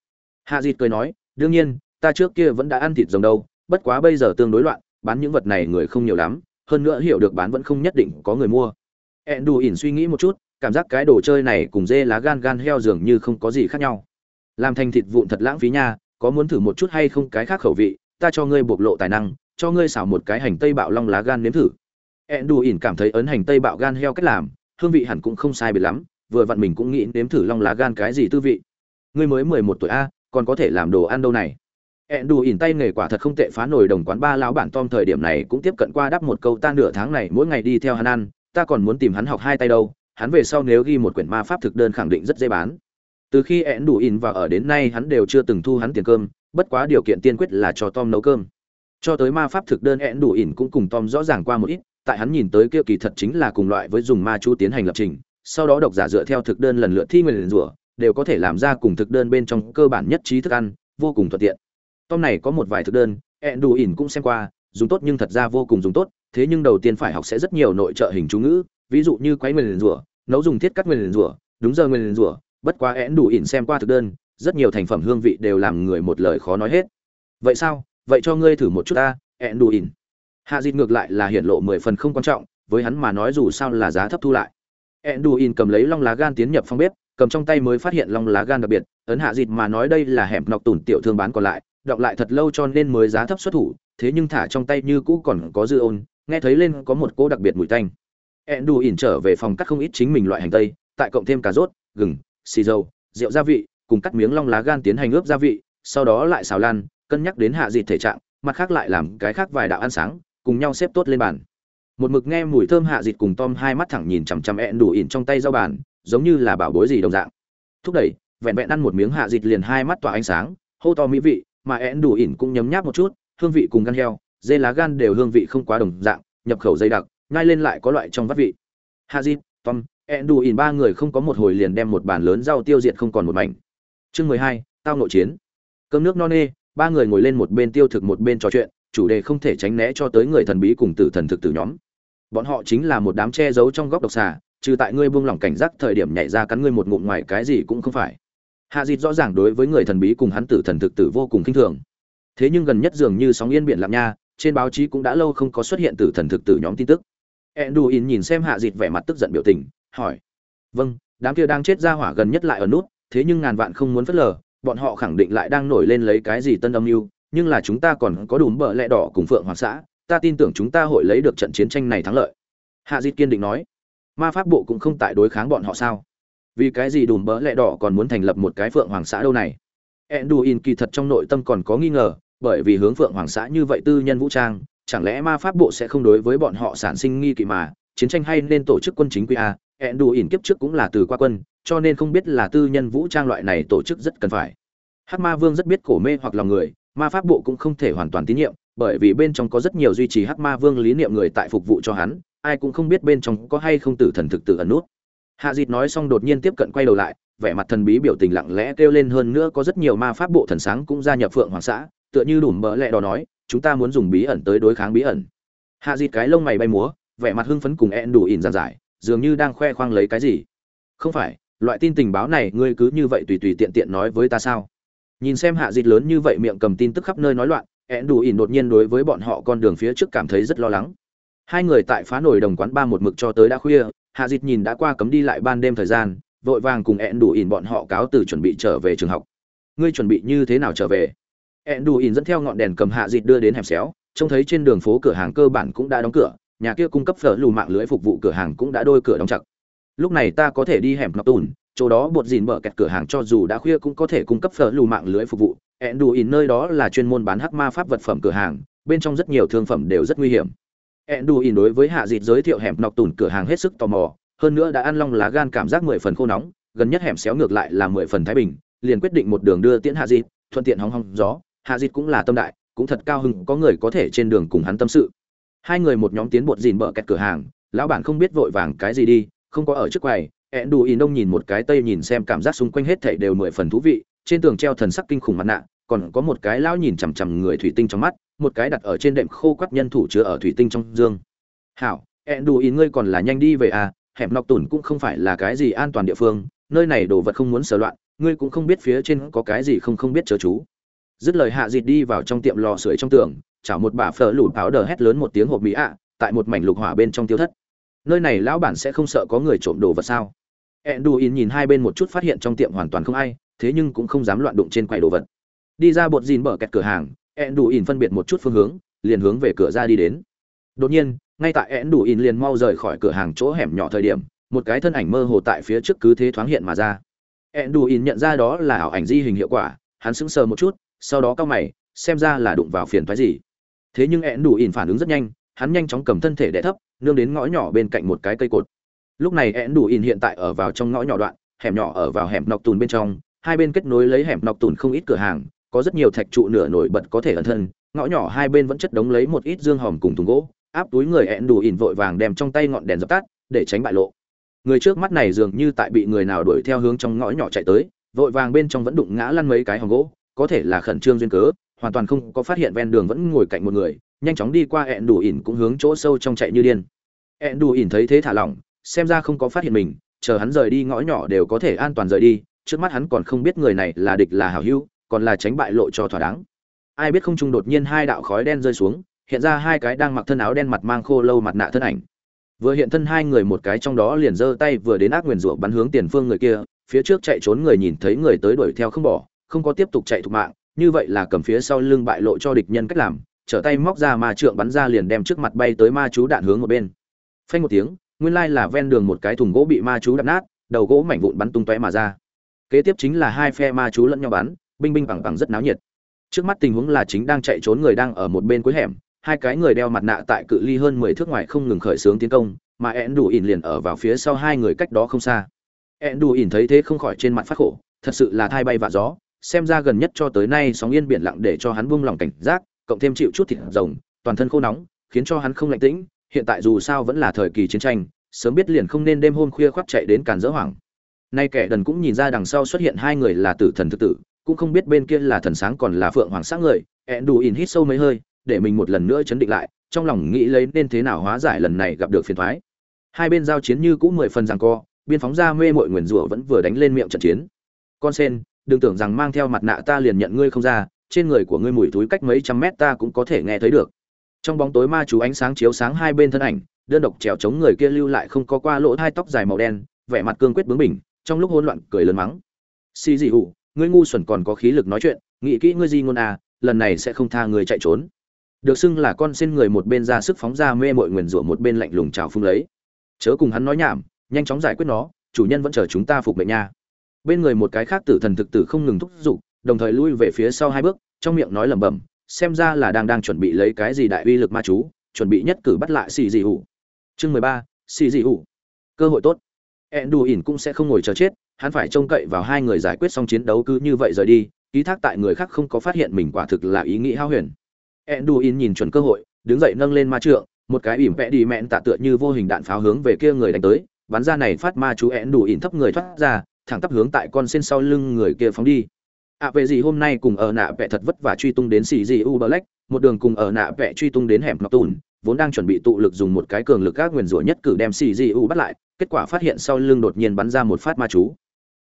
Hạ dịt cười nói, đương nhiên, ta trước kia vẫn đã ăn thịt rồng đâu, bất quá bây giờ tương đối loạn, bán những vật này người không nhiều lắm, hơn nữa hiểu được bán vẫn không nhất định có người mua. Enduin suy nghĩ một chút, cảm giác cái đồ chơi này cùng dê lá gan gan heo dường như không có gì khác nhau. Làm thành thịt vụn thật lãng phí nha, có muốn thử một chút hay không cái khác khẩu vị, ta cho ngươi bộc lộ tài năng, cho ngươi xào một cái hành tây bạo long lá gan nếm thử. Enduin ỉn cảm thấy ấn hành tây bạo gan heo cách làm, hương vị hẳn cũng không sai biệt lắm, vừa vặn mình cũng nghĩ nếm thử long lá gan cái gì tư vị. Ngươi mới mười một tuổi a, còn có thể làm đồ ăn đâu này. Enduin ỉn tay nghề quả thật không tệ phá nổi đồng quán ba lão bản tom thời điểm này cũng tiếp cận qua đáp một câu ta nửa tháng này mỗi ngày đi theo hắn ăn, ta còn muốn tìm hắn học hai tay đâu, hắn về sau nếu ghi một quyển ma pháp thực đơn khẳng định rất dễ bán. Từ khi Enduin vào ở đến nay hắn đều chưa từng thu hắn tiền cơm, bất quá điều kiện tiên quyết là cho tom nấu cơm. Cho tới ma pháp thực đơn Enduin cũng cùng tom rõ ràng qua một ít tại hắn nhìn tới kia kỳ thật chính là cùng loại với dùng ma chú tiến hành lập trình, sau đó độc giả dựa theo thực đơn lần lượt thi nguyền rủa, đều có thể làm ra cùng thực đơn bên trong cơ bản nhất trí thức ăn, vô cùng thuận tiện. Tom này có một vài thực đơn ẹn đủ ỉn cũng xem qua, dùng tốt nhưng thật ra vô cùng dùng tốt, thế nhưng đầu tiên phải học sẽ rất nhiều nội trợ hình chú ngữ, ví dụ như quấy nguyền rủa, nấu dùng thiết cắt nguyền rủa, đúng giờ nguyền rủa, bất quá én đủ ỉn xem qua thực đơn, rất nhiều thành phẩm hương vị đều làm người một lời khó nói hết. Vậy sao? Vậy cho ngươi thử một chút ta én đủ ỉn hạ dịt ngược lại là hiện lộ mười phần không quan trọng, với hắn mà nói dù sao là giá thấp thu lại. Enduin cầm lấy long lá gan tiến nhập phòng bếp, cầm trong tay mới phát hiện long lá gan đặc biệt, ấn hạ dịt mà nói đây là hẻm nọc tủn tiểu thương bán còn lại, đọc lại thật lâu cho nên mới giá thấp xuất thủ, thế nhưng thả trong tay như cũ còn có dư ôn, nghe thấy lên có một cô đặc biệt mùi tanh. Enduin trở về phòng cắt không ít chính mình loại hành tây, tại cộng thêm cà rốt, gừng, xì dầu, rượu gia vị, cùng cắt miếng long lá gan tiến hành ướp gia vị, sau đó lại xào lan, cân nhắc đến hạ dịt thể trạng, mặt khác lại làm cái khác vài đạo ăn sáng cùng nhau xếp tốt lên bàn một mực nghe mùi thơm hạ dịt cùng tom hai mắt thẳng nhìn chằm chằm ẹn đủ ỉn trong tay giao bàn giống như là bảo bối gì đồng dạng thúc đẩy vẹn vẹn ăn một miếng hạ dịt liền hai mắt tỏa ánh sáng hô to mỹ vị mà ẹn đủ ỉn cũng nhấm nháp một chút hương vị cùng gan heo dê lá gan đều hương vị không quá đồng dạng nhập khẩu dây đặc ngay lên lại có loại trong vắt vị hạ dịt tom ẽn đủ ỉn ba người không có một hồi liền đem một bàn lớn rau tiêu diệt không còn một mảnh. Chương mười hai, tao nội chiến. Cơm nước no nê, ba người ngồi lên một bên tiêu thực một bên trò chuyện, chủ đề không thể tránh né cho tới người thần bí cùng tử thần thực tử nhóm. Bọn họ chính là một đám che giấu trong góc độc xà, trừ tại ngươi buông lỏng cảnh giác thời điểm nhảy ra cắn ngươi một ngụm ngoài cái gì cũng không phải. Hạ Dịch rõ ràng đối với người thần bí cùng hắn tử thần thực tử vô cùng khinh thường. Thế nhưng gần nhất dường như sóng yên biển lặng nha, trên báo chí cũng đã lâu không có xuất hiện tử thần thực tử nhóm tin tức. Enduin nhìn xem Hạ Dịch vẻ mặt tức giận biểu tình, hỏi vâng đám kia đang chết ra hỏa gần nhất lại ở nút thế nhưng ngàn vạn không muốn phớt lờ bọn họ khẳng định lại đang nổi lên lấy cái gì tân âm mưu nhưng là chúng ta còn có đủ bờ lẽ đỏ cùng phượng hoàng xã, ta tin tưởng chúng ta hội lấy được trận chiến tranh này thắng lợi. Hạ dịt kiên định nói. Ma pháp bộ cũng không tại đối kháng bọn họ sao? Vì cái gì đùm bỡ lẹ đỏ còn muốn thành lập một cái phượng hoàng xã đâu này? Enduin kỳ thật trong nội tâm còn có nghi ngờ, bởi vì hướng phượng hoàng xã như vậy tư nhân vũ trang, chẳng lẽ ma pháp bộ sẽ không đối với bọn họ sản sinh nghi kỵ mà, chiến tranh hay nên tổ chức quân chính quy a hẹn đủ kiếp trước cũng là từ qua quân, cho nên không biết là tư nhân vũ trang loại này tổ chức rất cần phải. Hát ma vương rất biết cổ mê hoặc lòng người ma pháp bộ cũng không thể hoàn toàn tín nhiệm, bởi vì bên trong có rất nhiều duy trì hắc ma vương lý niệm người tại phục vụ cho hắn, ai cũng không biết bên trong có hay không tử thần thực tự ẩn nút. Hạ dịt nói xong đột nhiên tiếp cận quay đầu lại, vẻ mặt thần bí biểu tình lặng lẽ kêu lên hơn nữa có rất nhiều ma pháp bộ thần sáng cũng gia nhập phượng hoàng xã, tựa như đủ mỡ lẹ đó nói, chúng ta muốn dùng bí ẩn tới đối kháng bí ẩn. Hạ dịt cái lông mày bay múa, vẻ mặt hưng phấn cùng ẹn đủ ỉn giàn giải, dường như đang khoe khoang lấy cái gì. Không phải, loại tin tình báo này ngươi cứ như vậy tùy tùy tiện tiện nói với ta sao? Nhìn xem hạ dịt lớn như vậy miệng cầm tin tức khắp nơi nói loạn ẹn đủ ỉn đột nhiên đối với bọn họ con đường phía trước cảm thấy rất lo lắng. Hai người tại phá nổi đồng quán ba một mực cho tới đã khuya, hạ dịt nhìn đã qua cấm đi lại ban đêm thời gian, vội vàng cùng ẹn đủ ỉn bọn họ cáo từ chuẩn bị trở về trường học. Ngươi chuẩn bị như thế nào trở về? Ẹn đủ ỉn dẫn theo ngọn đèn cầm hạ dịt đưa đến hẻm xéo, trông thấy trên đường phố cửa hàng cơ bản cũng đã đóng cửa, nhà kia cung cấp phở lù mạng lưới phục vụ cửa hàng cũng đã đôi cửa đóng chặt. Lúc này ta có thể đi hẻm nọc tùn chỗ đó bột dìn mở kẹt cửa hàng cho dù đã khuya cũng có thể cung cấp phở lù mạng lưới phục vụ. Ẹn đủ ỉn nơi đó là chuyên môn bán hắc ma pháp vật phẩm cửa hàng, bên trong rất nhiều thương phẩm đều rất nguy hiểm. Ẹn đủ ỉn đối với hạ dịt giới thiệu hẻm nọc tùn cửa hàng hết sức tò mò, hơn nữa đã ăn long lá gan cảm giác mười phần khô nóng, gần nhất hẻm xéo ngược lại là mười phần thái bình, liền quyết định một đường đưa tiễn hạ dịt, thuận tiện hóng hóng gió. Hạ dịt cũng là tâm đại, cũng thật cao hứng có người có thể trên đường cùng hắn tâm sự. Hai người một nhóm tiến bột dìn mở kẹt cửa hàng, lão bản không biết vội vàng cái gì đi, không có ở trước quầy ẹn đủ ỉn đông nhìn một cái tây nhìn xem cảm giác xung quanh hết thảy đều mười phần thú vị, trên tường treo thần sắc kinh khủng mặt nạ, còn có một cái lão nhìn chằm chằm người thủy tinh trong mắt, một cái đặt ở trên đệm khô quắt nhân thủ chứa ở thủy tinh trong dương. Hảo ẹn đủ ỉn ngươi còn là nhanh đi về à hẻm nọc tủn cũng không phải là cái gì an toàn địa phương, nơi này đồ vật không muốn sờ loạn, ngươi cũng không biết phía trên có cái gì không không biết chớ chú. Dứt lời hạ dịt đi vào trong tiệm lò sưởi trong tường, chảo một bà phở lủi báo đờ hét lớn một tiếng hộp mỹ ạ, tại một mảnh lục hỏa bên trong tiêu thất. Nơi này lão bản sẽ không sợ có người trộm đồ vật sao? Enduin nhìn hai bên một chút phát hiện trong tiệm hoàn toàn không ai, thế nhưng cũng không dám loạn đụng trên quầy đồ vật. Đi ra bột dìn bở kẹt cửa hàng, Enduin phân biệt một chút phương hướng, liền hướng về cửa ra đi đến. Đột nhiên, ngay tại Enduin liền mau rời khỏi cửa hàng chỗ hẻm nhỏ thời điểm, một cái thân ảnh mơ hồ tại phía trước cứ thế thoáng hiện mà ra. Enduin nhận ra đó là ảo ảnh di hình hiệu quả, hắn sững sờ một chút, sau đó cao mày, xem ra là đụng vào phiền toái gì. Thế nhưng Enduin phản ứng rất nhanh, hắn nhanh chóng cầm thân thể đè thấp, nương đến ngõ nhỏ bên cạnh một cái cây cột lúc này ẹn đủ ỉn hiện tại ở vào trong ngõ nhỏ đoạn, hẻm nhỏ ở vào hẻm nọc tùn bên trong, hai bên kết nối lấy hẻm nọc tùn không ít cửa hàng, có rất nhiều thạch trụ nửa nổi bật có thể ẩn thân, ngõ nhỏ hai bên vẫn chất đống lấy một ít dương hòm cùng thùng gỗ, áp túi người ẹn đủ ỉn vội vàng đem trong tay ngọn đèn dập tắt, để tránh bại lộ. Người trước mắt này dường như tại bị người nào đuổi theo hướng trong ngõ nhỏ chạy tới, vội vàng bên trong vẫn đụng ngã lăn mấy cái hòm gỗ, có thể là khẩn trương duyên cớ, hoàn toàn không có phát hiện ven đường vẫn ngồi cạnh một người, nhanh chóng đi qua ẹn đủ ỉn cũng hướng chỗ sâu trong chạy như điên. Ẹn đủ ỉn thấy thế thả lỏng xem ra không có phát hiện mình, chờ hắn rời đi ngõ nhỏ đều có thể an toàn rời đi, trước mắt hắn còn không biết người này là địch là hảo hữu, còn là tránh bại lộ cho thỏa đáng. Ai biết không trung đột nhiên hai đạo khói đen rơi xuống, hiện ra hai cái đang mặc thân áo đen mặt mang khô lâu mặt nạ thân ảnh. Vừa hiện thân hai người một cái trong đó liền giơ tay vừa đến ác nguyền rủa bắn hướng tiền phương người kia, phía trước chạy trốn người nhìn thấy người tới đuổi theo không bỏ, không có tiếp tục chạy thục mạng, như vậy là cầm phía sau lưng bại lộ cho địch nhân cách làm, trở tay móc ra ma trượng bắn ra liền đem trước mặt bay tới ma chú đạn hướng một bên. Phanh một tiếng nguyên lai là ven đường một cái thùng gỗ bị ma chú đập nát đầu gỗ mảnh vụn bắn tung tóe mà ra. Kế tiếp chính là hai phe ma chú lẫn nhau bắn binh binh bằng bằng rất náo nhiệt. Trước mắt tình huống là chính đang chạy trốn người đang ở một bên cuối hẻm hai cái người đeo mặt nạ tại cự ly hơn mười thước ngoài không ngừng khởi xướng tiến công mà ẹn đủ ỉn liền ở vào phía sau hai người cách đó không xa. Ẹn đủ ỉn thấy thế không khỏi trên mặt phát khổ thật sự là thai bay vạ gió xem ra gần nhất cho tới nay sóng yên biển lặng để cho hắn buông lòng cảnh giác, cộng thêm chịu chút thịt rồng, toàn thân khô nóng, khiến cho hắn không lạnh tĩnh, hiện tại dù sao vẫn là thời kỳ chiến tranh, sớm biết liền không nên đêm hôm khuya khoác chạy đến càn dỡ hoảng. Nay kẻ đần cũng nhìn ra đằng sau xuất hiện hai người là tử thần thực tử, cũng không biết bên kia là thần sáng còn là phượng hoàng sáng người, in hít sâu mấy hơi, để mình một lần nữa chấn định lại, trong lòng nghĩ lấy nên thế nào hóa giải lần này gặp được phiền toái. Hai bên giao chiến như cũ mười phần rằng co, biên phóng ra mê muội nguyền rủa vẫn vừa đánh lên miệng trận chiến. Con sen, đừng tưởng rằng mang theo mặt nạ ta liền nhận ngươi không ra trên người của ngươi mùi túi cách mấy trăm mét ta cũng có thể nghe thấy được trong bóng tối ma chú ánh sáng chiếu sáng hai bên thân ảnh, đơn độc trèo chống người kia lưu lại không có qua lỗ hai tóc dài màu đen, vẻ mặt cương quyết bướng bỉnh, trong lúc hỗn loạn cười lớn mắng. Xì dị hụ ngươi ngu xuẩn còn có khí lực nói chuyện, nghĩ kỹ ngươi gì ngôn à lần này sẽ không tha người chạy trốn. Được xưng là con xin người một bên ra sức phóng ra mê mội nguyền rủa một bên lạnh lùng chào phung lấy. Chớ cùng hắn nói nhảm, nhanh chóng giải quyết nó, chủ nhân vẫn chờ chúng ta phục mệnh nha. Bên người một cái khác tử thần thực tử không ngừng thúc giục, đồng thời lui về phía sau hai bước, trong miệng nói lẩm bẩm xem ra là đang đang chuẩn bị lấy cái gì đại uy lực ma chú, chuẩn bị nhất cử bắt lại xì dị hủ. Chương mười ba, xì dị hủ. Cơ hội tốt. Ẹn đù ỉn cũng sẽ không ngồi chờ chết, hắn phải trông cậy vào hai người giải quyết xong chiến đấu cứ như vậy rời đi, ký thác tại người khác không có phát hiện mình quả thực là ý nghĩ hao huyền. Enduin nhìn chuẩn cơ hội, đứng dậy nâng lên ma trượng, một cái ỉm vẽ đi mẹn tạ tựa như vô hình đạn pháo hướng về kia người đánh tới, bắn ra này phát ma chú enduin thấp người thoát ra, thẳng tắp hướng tại con sen sau lưng người kia phóng đi ạ à, về gì hôm nay cùng ở nạ vẽ thật vất vả truy tung đến xì gì u black một đường cùng ở nạ vẽ truy tung đến hẻm ngọc tùn vốn đang chuẩn bị tụ lực dùng một cái cường lực các nguyền rủa nhất cử đem xì gì u bắt lại kết quả phát hiện sau lưng đột nhiên bắn ra một phát ma chú.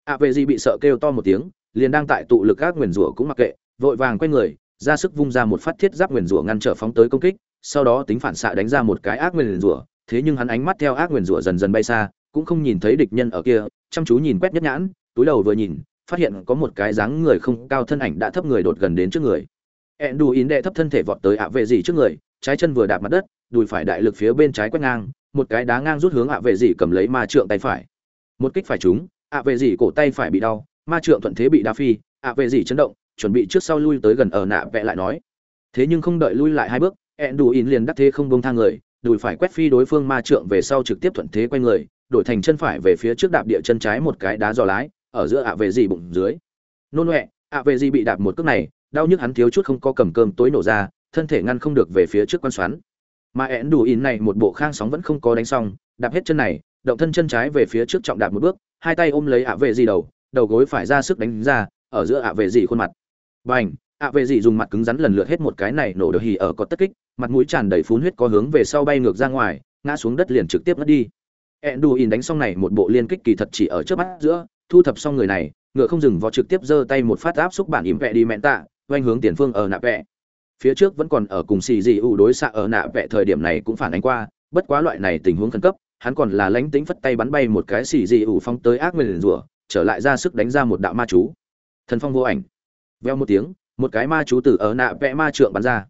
ạ à, về gì bị sợ kêu to một tiếng liền đang tại tụ lực các nguyền rủa cũng mặc kệ vội vàng quay người ra sức vung ra một phát thiết giáp nguyền rủa ngăn trở phóng tới công kích sau đó tính phản xạ đánh ra một cái ác nguyền rủa thế nhưng hắn ánh mắt theo ác nguyền rủa dần dần bay xa cũng không nhìn thấy địch nhân ở kia chăm chú nhìn quét nhất nhãn túi đầu vừa nhìn phát hiện có một cái dáng người không cao thân ảnh đã thấp người đột gần đến trước người. Ẹn đù ín đệ thấp thân thể vọt tới ạ vệ dị trước người, trái chân vừa đạp mặt đất, đùi phải đại lực phía bên trái quét ngang, một cái đá ngang rút hướng ạ vệ dị cầm lấy ma trượng tay phải. Một kích phải trúng, ạ vệ dị cổ tay phải bị đau, ma trượng thuận thế bị đá phi, ạ vệ dị chấn động, chuẩn bị trước sau lui tới gần ở nạ vẽ lại nói. Thế nhưng không đợi lui lại hai bước ẹn đù ín liền đắc thế không bông thang người, đùi phải quét phi đối phương ma trượng về sau trực tiếp thuận thế quay người, đổi thành chân phải về phía trước đạp địa chân trái một cái đá giò lái ở giữa ạ về gì bụng dưới. Nôn huệ ạ về gì bị đạp một cước này, đau nhức hắn thiếu chút không có cầm cơm tối nổ ra, thân thể ngăn không được về phía trước quan xoắn. Mà én đủ in này một bộ khang sóng vẫn không có đánh xong, đạp hết chân này, động thân chân trái về phía trước trọng đạp một bước, hai tay ôm lấy ạ về gì đầu đầu gối phải ra sức đánh ra, ở giữa ạ về gì khuôn mặt. Bành, ạ về gì dùng mặt cứng rắn lần lượt hết một cái này nổ được hì ở có tất kích, mặt mũi tràn đầy phun huyết có hướng về sau bay ngược ra ngoài, ngã xuống đất liền trực tiếp mất đi. Ẹn đủ in đánh xong này một bộ liên kích kỳ thật chỉ ở trước mắt giữa thu thập xong người này, ngựa không dừng vó trực tiếp giơ tay một phát áp xúc bản ỉm vẹ đi mẹn tạ, oanh hướng tiền phương ở nạ vẹ. Phía trước vẫn còn ở cùng xì dị ủ đối xạ ở nạ vẹ thời điểm này cũng phản ánh qua, bất quá loại này tình huống khẩn cấp, hắn còn là lánh tính phất tay bắn bay một cái xì dị ủ phóng tới ác nguyên rủa, trở lại ra sức đánh ra một đạo ma chú. Thần phong vô ảnh. Veo một tiếng, một cái ma chú từ ở nạ vẽ ma trượng bắn ra.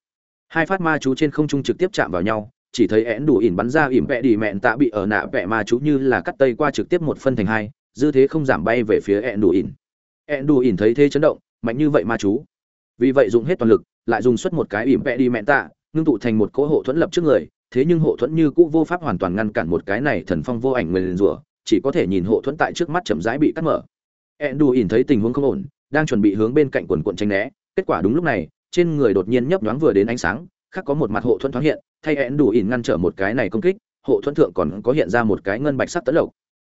Hai phát ma chú trên không trung trực tiếp chạm vào nhau, chỉ thấy én đủ ỉn bắn ra ỉm vẽ đi mẹn tạ bị ở nạ vẽ ma chú như là cắt tây qua trực tiếp một phân thành hai dư thế không giảm bay về phía ẹn đủ ỉn ẹn đủ ỉn thấy thế chấn động, mạnh như vậy ma chú. Vì vậy dùng hết toàn lực, lại dùng xuất một cái ỉm vẽ đi mẹn tạ ngưng tụ thành một cỗ hộ thuẫn lập trước người, thế nhưng hộ thuẫn như cũ vô pháp hoàn toàn ngăn cản một cái này thần phong vô ảnh nguyền rủa, chỉ có thể nhìn hộ thuẫn tại trước mắt chậm rãi bị cắt mở. Ẹn đủ ỉn thấy tình huống không ổn, đang chuẩn bị hướng bên cạnh quần quận tranh né, kết quả đúng lúc này, trên người đột nhiên nhấp nhoáng vừa đến ánh sáng, khác có một mặt hộ thuẫn thoáng hiện, thay ẹn đủ ỉn ngăn trở một cái này công kích, hộ thuẫn thượng còn có hiện ra một cái ngân bạch sắc tấn lộc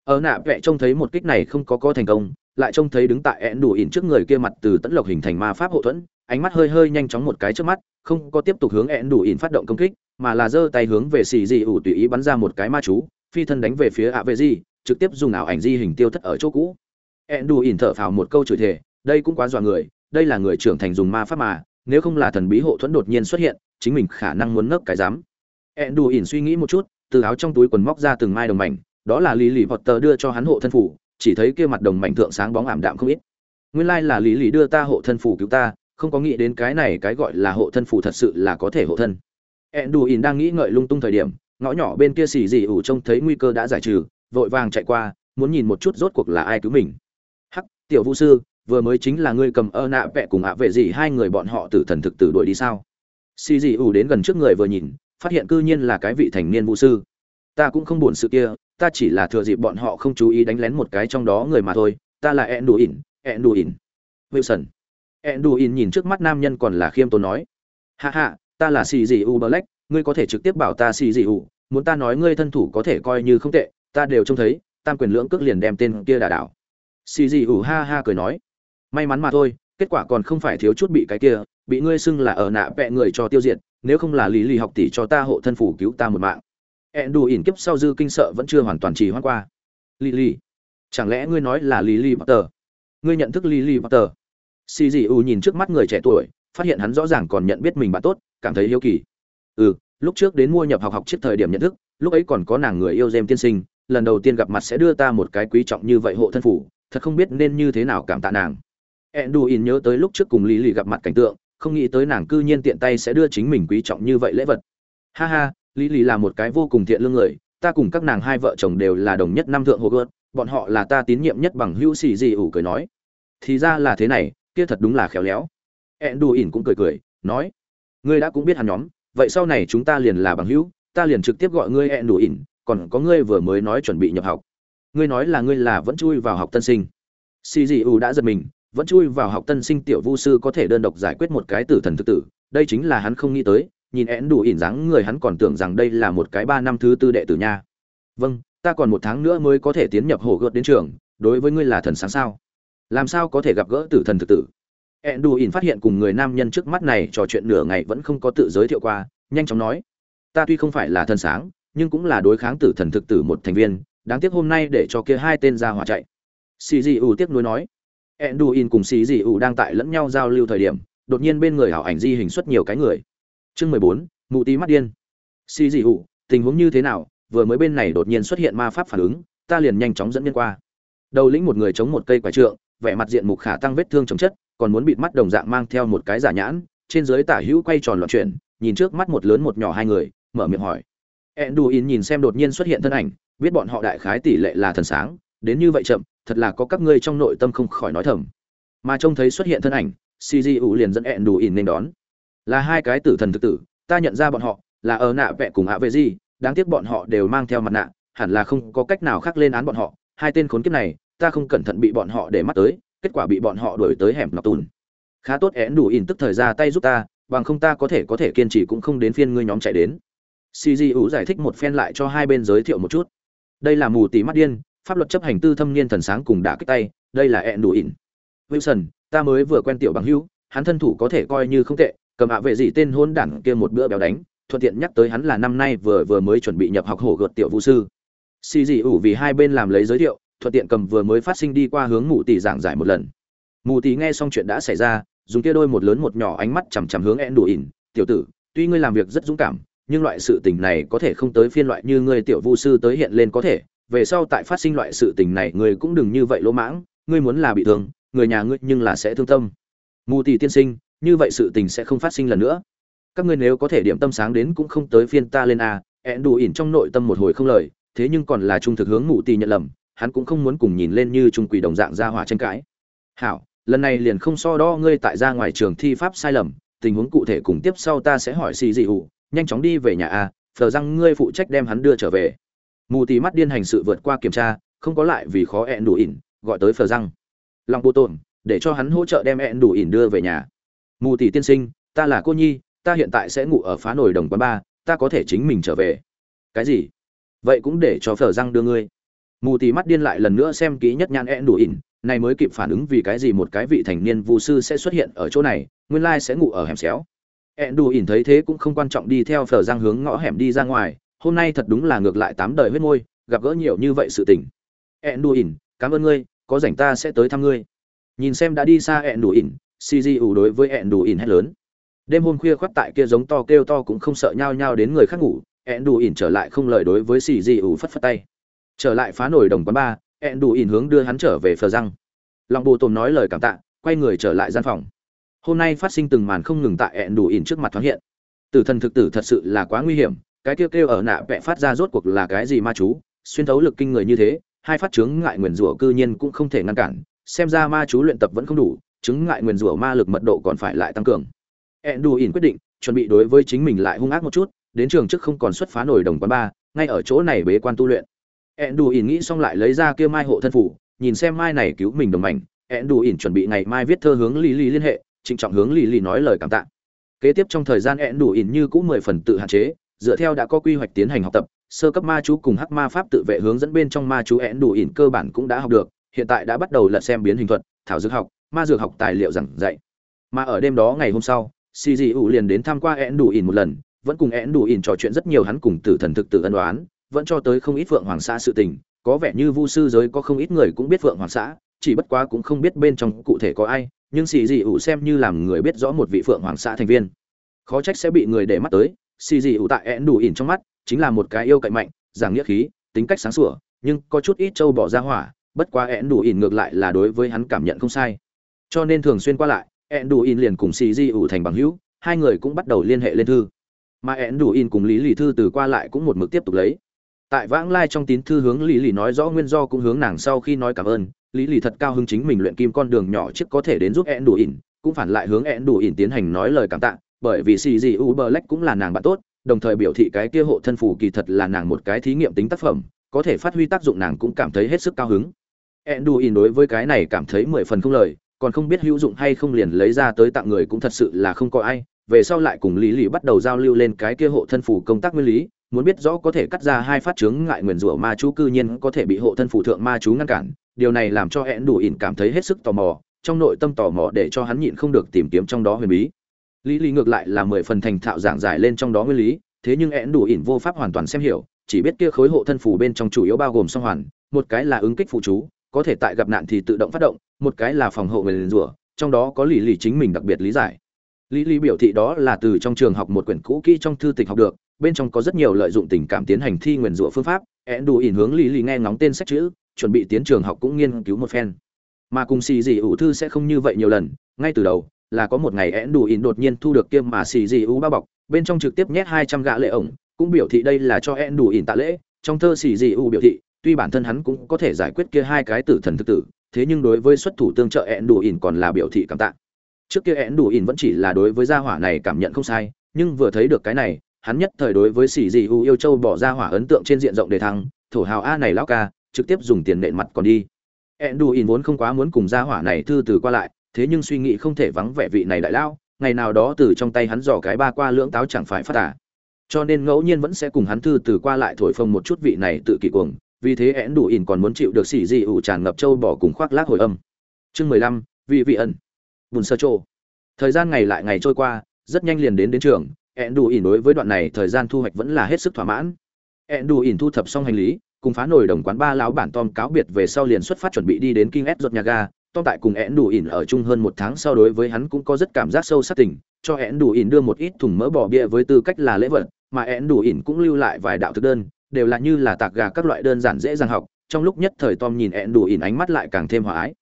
ở nạ vẽ trông thấy một kích này không có có thành công, lại trông thấy đứng tại ẹn đủ ỉn trước người kia mặt từ tẫn lộc hình thành ma pháp hậu thuẫn, ánh mắt hơi hơi nhanh chóng một cái trước mắt, không có tiếp tục hướng ẹn đủ ỉn phát động công kích, mà là giơ tay hướng về xì dị ủ tùy ý bắn ra một cái ma chú, phi thân đánh về phía ạ vệ di, trực tiếp dùng ảo ảnh di hình tiêu thất ở chỗ cũ. ẹn đủ ỉn thở phào một câu chửi thề, đây cũng quá dọa người, đây là người trưởng thành dùng ma pháp mà, nếu không là thần bí hộ thuẫn đột nhiên xuất hiện, chính mình khả năng muốn nấc cái dám ẹn đủ ỉn suy nghĩ một chút, từ áo trong túi quần móc ra từng mai đồng mảnh đó là lý lì potter đưa cho hắn hộ thân phủ, chỉ thấy kia mặt đồng mảnh thượng sáng bóng ảm đạm không ít. Nguyên lai là lý lì đưa ta hộ thân phủ cứu ta, không có nghĩ đến cái này cái gọi là hộ thân phủ thật sự là có thể hộ thân. Enduin đang nghĩ ngợi lung tung thời điểm, ngõ nhỏ bên kia xì dị ủ trông thấy nguy cơ đã giải trừ, vội vàng chạy qua, muốn nhìn một chút rốt cuộc là ai cứu mình. Hắc, tiểu vũ sư, vừa mới chính là ngươi cầm ơ nạ vẹ cùng ạ vệ gì hai người bọn họ tử thần thực tử đuổi đi sao? Xì dị ủ đến gần trước người vừa nhìn, phát hiện cư nhiên là cái vị thành niên vũ sư. Ta cũng không buồn sự kia ta chỉ là thừa dịp bọn họ không chú ý đánh lén một cái trong đó người mà thôi, ta là ẹn đù ỉn ẹn đù ỉn wilson. Ẹn đù ỉn nhìn trước mắt nam nhân còn là khiêm tốn nói. Hạ hạ ta là xì dị u black, ngươi có thể trực tiếp bảo ta xì dị u, muốn ta nói ngươi thân thủ có thể coi như không tệ, ta đều trông thấy, tam quyền lưỡng cước liền đem tên kia đả đảo. Xì dị u ha ha cười nói. May mắn mà thôi, kết quả còn không phải thiếu chút bị cái kia, bị ngươi xưng là ở nạ vẹ người cho tiêu diệt, nếu không là lý lì học tỷ cho ta hộ thân phủ cứu ta một mạng ẹn đù ỉn kiếp sau dư kinh sợ vẫn chưa hoàn toàn trì hoãn qua. Lily, chẳng lẽ ngươi nói là lily potter? Ngươi nhận thức lily potter? Xì dị u nhìn trước mắt người trẻ tuổi, phát hiện hắn rõ ràng còn nhận biết mình bạn tốt, cảm thấy yêu kỳ. Ừ lúc trước đến mua nhập học học trước thời điểm nhận thức, lúc ấy còn có nàng người yêu dêm tiên sinh, lần đầu tiên gặp mặt sẽ đưa ta một cái quý trọng như vậy hộ thân phủ, thật không biết nên như thế nào cảm tạ nàng. Ẹn đù ỉn nhớ tới lúc trước cùng lì lì gặp mặt cảnh tượng, không nghĩ tới nàng cư nhiên tiện tay sẽ đưa chính mình quý trọng như vậy lễ vật. Ha ha lý Lý là một cái vô cùng thiện lương người, ta cùng các nàng hai vợ chồng đều là đồng nhất năm thượng hồ gớt bọn họ là ta tín nhiệm nhất bằng hữu xì dị ủ cười nói. Thì ra là thế này, kia thật đúng là khéo léo. Ẹn đù ỉn cũng cười cười, nói, ngươi đã cũng biết hắn nhóm, vậy sau này chúng ta liền là bằng hữu, ta liền trực tiếp gọi ngươi ẹn đù ỉn còn có ngươi vừa mới nói chuẩn bị nhập học. Ngươi nói là ngươi là vẫn chui vào học tân sinh. Xì dị ủ đã giật mình, vẫn chui vào học tân sinh tiểu vu sư có thể đơn độc giải quyết một cái tử thần thực tử, đây chính là hắn không nghĩ tới nhìn én đủ ỉn dáng người hắn còn tưởng rằng đây là một cái ba năm thứ tư đệ tử nha. Vâng ta còn một tháng nữa mới có thể tiến nhập hồ gợt đến trường, đối với ngươi là thần sáng sao? Làm sao có thể gặp gỡ tử thần thực tử? Én đủ ỉn phát hiện cùng người nam nhân trước mắt này trò chuyện nửa ngày vẫn không có tự giới thiệu qua, nhanh chóng nói. Ta tuy không phải là thần sáng, nhưng cũng là đối kháng tử thần thực tử một thành viên, đáng tiếc hôm nay để cho kia hai tên ra hỏa chạy. Xì dị ủ tiếc nuối nói. Enduin cùng xì dị ủ đang tại lẫn nhau giao lưu thời điểm, đột nhiên bên người hảo ảnh di hình xuất nhiều cái người chương mười bốn, mụ tí mắt điên. Xì dị hụ, tình huống như thế nào? Vừa mới bên này đột nhiên xuất hiện ma pháp phản ứng, ta liền nhanh chóng dẫn nhân qua. Đầu lĩnh một người chống một cây quả trượng, vẻ mặt diện mục khả tăng vết thương chống chất, còn muốn bịt mắt đồng dạng mang theo một cái giả nhãn, trên dưới tả hữu quay tròn loạn chuyển, nhìn trước mắt một lớn một nhỏ hai người, mở miệng hỏi. Enduin nhìn xem đột nhiên xuất hiện thân ảnh, biết bọn họ đại khái tỷ lệ là thần sáng, đến như vậy chậm, thật là có các ngươi trong nội tâm không khỏi nói thầm. Mà trông thấy xuất hiện thân ảnh cgu liền dẫn ẹn đủ ỉn nên đón là hai cái tử thần thực tử, ta nhận ra bọn họ là ở nạ vẹ cùng ạ vệ gì, đáng tiếc bọn họ đều mang theo mặt nạ, hẳn là không có cách nào khác lên án bọn họ, hai tên khốn kiếp này, ta không cẩn thận bị bọn họ để mắt tới, kết quả bị bọn họ đuổi tới hẻm ngọc tùn. Khá tốt én đủ ỉn tức thời ra tay giúp ta, bằng không ta có thể có thể kiên trì cũng không đến phiên ngươi nhóm chạy đến. Cgu giải thích một phen lại cho hai bên giới thiệu một chút. Đây là mù tí mắt điên, pháp luật chấp hành tư thâm niên thần sáng cùng đã kích tay, đây là ẹn đủ ỉn. Wilson, ta mới vừa quen tiểu bằng hữu, hắn thân thủ có thể coi như không tệ cầm hạ vệ gì tên hôn đản kia một bữa béo đánh, thuận tiện nhắc tới hắn là năm nay vừa vừa mới chuẩn bị nhập học hổ gợt tiểu vũ sư. Xì dị ủ vì hai bên làm lấy giới thiệu, thuận tiện cầm vừa mới phát sinh đi qua hướng mù tỷ giảng giải một lần. Mù tỷ nghe xong chuyện đã xảy ra, dùng kia đôi một lớn một nhỏ ánh mắt chằm chằm hướng ẹn đủ ỉn tiểu tử, tuy ngươi làm việc rất dũng cảm, nhưng loại sự tình này có thể không tới phiên loại như ngươi tiểu vu sư tới hiện lên có thể. Về sau tại phát sinh loại sự tình này ngươi cũng đừng như vậy lỗ mãng, ngươi muốn là bị thương, người nhà ngươi nhưng là sẽ thương tâm. Mù tỷ tiên sinh như vậy sự tình sẽ không phát sinh lần nữa. Các ngươi nếu có thể điểm tâm sáng đến cũng không tới phiên ta lên a, ẹn đủ ỉn trong nội tâm một hồi không lời, thế nhưng còn là trung thực hướng ngụ tì nhận lầm, hắn cũng không muốn cùng nhìn lên như trung quỷ đồng dạng ra hỏa tranh cãi. Hảo, lần này liền không so đo ngươi tại ra ngoài trường thi pháp sai lầm, tình huống cụ thể cùng tiếp sau ta sẽ hỏi xì dị hụ, nhanh chóng đi về nhà a phờ răng ngươi phụ trách đem hắn đưa trở về. Mù tì mắt điên hành sự vượt qua kiểm tra, không có lại vì khó ẹn đủ ỉn, gọi tới phờ răng. Lòng bô tổn, để cho hắn hỗ trợ đem ẹn đủ ỉn đưa về nhà mù tỷ tiên sinh, ta là cô nhi, ta hiện tại sẽ ngủ ở phá nồi đồng quán ba, ta có thể chính mình trở về. Cái gì? Vậy cũng để cho phở răng đưa ngươi. Mù tỷ mắt điên lại lần nữa xem kỹ nhất nhãn E đủ ỉn, này mới kịp phản ứng vì cái gì một cái vị thành niên vu sư sẽ xuất hiện ở chỗ này, nguyên lai sẽ ngủ ở hẻm xéo. E đủ ỉn thấy thế cũng không quan trọng đi theo phở răng hướng ngõ hẻm đi ra ngoài, hôm nay thật đúng là ngược lại tám đời huyết môi, gặp gỡ nhiều như vậy sự tình. E đủ ỉn, cảm ơn ngươi, có rảnh ta sẽ tới thăm ngươi. Nhìn xem đã đi xa E đủ ỉn CGU đối với ẹn đủ ỉn hét lớn. Đêm hôm khuya khoắt tại kia giống to kêu to cũng không sợ nhao nhao đến người khác ngủ ẹn đủ ỉn trở lại không lời đối với CGU phất phất tay. Trở lại phá nổi đồng quán ba ẹn đủ ỉn hướng đưa hắn trở về phờ răng. Lòng bồ tồn nói lời cảm tạ, quay người trở lại gian phòng. Hôm nay phát sinh từng màn không ngừng tại ẹn đủ ỉn trước mặt thoáng hiện. Tử thần thực tử thật sự là quá nguy hiểm, cái kêu kêu ở nạ vẽ phát ra rốt cuộc là cái gì ma chú, xuyên thấu lực kinh người như thế, hai phát trướng ngại nguyền rủa cư nhiên cũng không thể ngăn cản, xem ra ma chú luyện tập vẫn không đủ chứng ngại nguyền rủa ma lực mật độ còn phải lại tăng cường. Enduin quyết định, chuẩn bị đối với chính mình lại hung ác một chút, đến trường trước không còn xuất phá nổi đồng quán ba, ngay ở chỗ này bế quan tu luyện. Enduin nghĩ xong lại lấy ra kia mai hộ thân phủ, nhìn xem mai này cứu mình đồng mảnh. Enduin chuẩn bị ngày mai viết thơ hướng Lily liên hệ, trịnh trọng hướng Lily nói lời cảm tạ. Kế tiếp trong thời gian Enduin như cũng mười phần tự hạn chế, dựa theo đã có quy hoạch tiến hành học tập, sơ cấp ma chú cùng hắc ma pháp tự vệ hướng dẫn bên trong ma chú én đủ ỉn cơ bản cũng đã học được, hiện tại đã bắt đầu lật xem biến hình thuật, thảo dược học ma dược học tài liệu giảng dạy. Mà ở đêm đó ngày hôm sau cgu liền đến tham qua én đủ ỉn một lần, vẫn cùng én đủ ỉn trò chuyện rất nhiều hắn cùng tử thần thực tử ân đoán vẫn cho tới không ít phượng hoàng xã sự tình, có vẻ như vu sư giới có không ít người cũng biết phượng hoàng xã, chỉ bất quá cũng không biết bên trong cụ thể có ai, nhưng xì dị ủ xem như làm người biết rõ một vị phượng hoàng xã thành viên. Khó trách sẽ bị người để mắt tới xì dị ủ tại én đủ ỉn trong mắt chính là một cái yêu cạnh mạnh, giảng nghĩa khí, tính cách sáng sủa, nhưng có chút ít trâu bỏ ra hỏa, bất quá ẹn đủ ỉn ngược lại là đối với hắn cảm nhận không sai cho nên thường xuyên qua lại ẹn đủ in liền cùng xì di ủ thành bằng hữu hai người cũng bắt đầu liên hệ lên thư mà ẹn đủ in cùng lý lì thư từ qua lại cũng một mực tiếp tục lấy tại vãng lai trong tín thư hướng lý lì nói rõ nguyên do cũng hướng nàng sau khi nói cảm ơn lý lì thật cao hứng chính mình luyện kim con đường nhỏ trước có thể đến giúp ẹn đủ in, cũng phản lại hướng ẹn đủ in tiến hành nói lời cảm tạ bởi vì xì di u bờ lách cũng là nàng bạn tốt đồng thời biểu thị cái kia hộ thân phủ kỳ thật là nàng một cái thí nghiệm tính tác phẩm, có thể phát huy tác dụng nàng cũng cảm thấy hết sức cao hứng. Enduin đối với cái này cảm thấy mười phần không lời, còn không biết hữu dụng hay không liền lấy ra tới tặng người cũng thật sự là không có ai, về sau lại cùng lý lý bắt đầu giao lưu lên cái kia hộ thân phủ công tác nguyên lý muốn biết rõ có thể cắt ra hai phát chướng ngại nguyền rủa ma chú cư nhiên có thể bị hộ thân phủ thượng ma chú ngăn cản. Điều này làm cho hẹn đủ ỉn cảm thấy hết sức tò mò trong nội tâm tò mò để cho hắn nhịn không được tìm kiếm trong đó huyền bí. Lý lý ngược lại là mười phần thành thạo giảng giải lên trong đó nguyên lý thế nhưng hẹn đủ ỉn vô pháp hoàn toàn xem hiểu chỉ biết kia khối hộ thân phủ bên trong chủ yếu bao gồm song hoàn một cái là ứng kích phụ chú có thể tại gặp nạn thì tự động phát động, một cái là phòng hộ nguyền rủa, trong đó có lý lý chính mình đặc biệt lý giải. Lý lý biểu thị đó là từ trong trường học một quyển cũ kỹ trong thư tịch học được, bên trong có rất nhiều lợi dụng tình cảm tiến hành thi nguyền rủa phương pháp ẹn đủ ỉn hướng lý lý nghe ngóng tên sách chữ, chuẩn bị tiến trường học cũng nghiên cứu một phen. Mà cùng xì dị ủ thư sẽ không như vậy nhiều lần, ngay từ đầu, là có một ngày ẹn đủ ỉn đột nhiên thu được kiêm mà xì dị ủ bao bọc, bên trong trực tiếp nhét hai trăm gã lệ ổng, cũng biểu thị đây là cho ẹn đủ ỉn tạ lễ, trong thơ xì dị ủ biểu thị tuy bản thân hắn cũng có thể giải quyết kia hai cái tử thần thực tử, thế nhưng đối với xuất thủ tương trợ ẹn đủ ỉn còn là biểu thị cảm tạ. Trước kia ẹn đủ ỉn vẫn chỉ là đối với gia hỏa này cảm nhận không sai, nhưng vừa thấy được cái này, hắn nhất thời đối với xì dị U yêu châu bỏ ra hỏa ấn tượng trên diện rộng để thăng, thổ hào a này lão ca, trực tiếp dùng tiền nện mặt còn đi. Ẹn đủ ỉn vốn không quá muốn cùng gia hỏa này thư từ qua lại, thế nhưng suy nghĩ không thể vắng vẻ vị này đại lao ngày nào đó từ trong tay hắn dò cái ba qua lưỡng táo chẳng phải phát tả cho nên ngẫu nhiên vẫn sẽ cùng hắn thư từ qua lại thổi phồng một chút vị này tự kỷ cuồng vì thế én đủ ỉn còn muốn chịu được xỉ dị ủ tràn ngập châu bỏ cùng khoác lác hồi âm. Chương mười lăm, vị vị ẩn. Bùn sơ trô. Thời gian ngày lại ngày trôi qua, rất nhanh liền đến đến trường én đủ ỉn đối với đoạn này thời gian thu hoạch vẫn là hết sức thỏa mãn. Én đủ ỉn thu thập xong hành lý, cùng phá nổi đồng quán ba lão bản tom cáo biệt về sau liền xuất phát chuẩn bị đi đến kinh ép ruột nhà ga. Tom tại cùng én đủ ỉn ở chung hơn một tháng sau đối với hắn cũng có rất cảm giác sâu sắc tình, cho én đủ ỉn đưa một ít thùng mỡ bỏ bia với tư cách là lễ vật, mà én đủ ỉn cũng lưu lại vài đạo thực đơn đều là như là tạc gà các loại đơn giản dễ dàng học, trong lúc nhất thời tom nhìn ẹn đủ ỉn ánh mắt lại càng thêm hòa ái.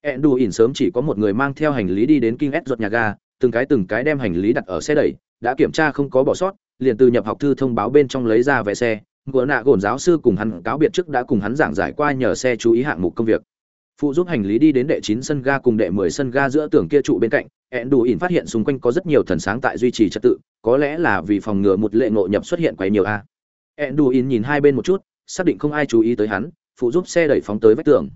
Ẹn đủ ỉn sớm chỉ có một người mang theo hành lý đi đến kinh ép ruột nhà ga, từng cái từng cái đem hành lý đặt ở xe đẩy, đã kiểm tra không có bỏ sót, liền từ nhập học thư thông báo bên trong lấy ra vé xe. Ngựa nạ gồn giáo sư cùng hắn cáo biệt trước đã cùng hắn giảng giải qua nhờ xe chú ý hạng mục công việc. Phụ giúp hành lý đi đến đệ chín sân ga cùng đệ mười sân ga giữa tường kia trụ bên cạnh ẹn đủ ỉn phát hiện xung quanh có rất nhiều thần sáng tại duy trì trật tự, có lẽ là vì phòng ngừa một lệ ngộ nhập xuất hiện quấy nhiều a. Enduin nhìn hai bên một chút, xác định không ai chú ý tới hắn, phụ giúp xe đẩy phóng tới vách tường.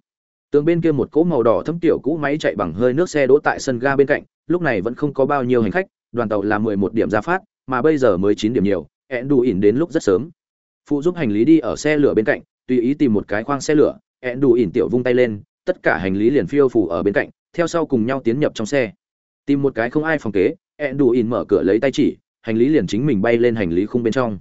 Tường bên kia một cỗ màu đỏ thấm tiểu cũ máy chạy bằng hơi nước xe đỗ tại sân ga bên cạnh, lúc này vẫn không có bao nhiêu hành khách, đoàn tàu là mười một điểm ra phát, mà bây giờ mới chín điểm nhiều, Enduin đến lúc rất sớm. Phụ giúp hành lý đi ở xe lửa bên cạnh, tùy ý tìm một cái khoang xe lửa, Enduin tiểu vung tay lên, tất cả hành lý liền phiêu phù ở bên cạnh, theo sau cùng nhau tiến nhập trong xe. Tìm một cái không ai phòng kế, Enduin mở cửa lấy tay chỉ, hành lý liền chính mình bay lên hành lý khung bên trong.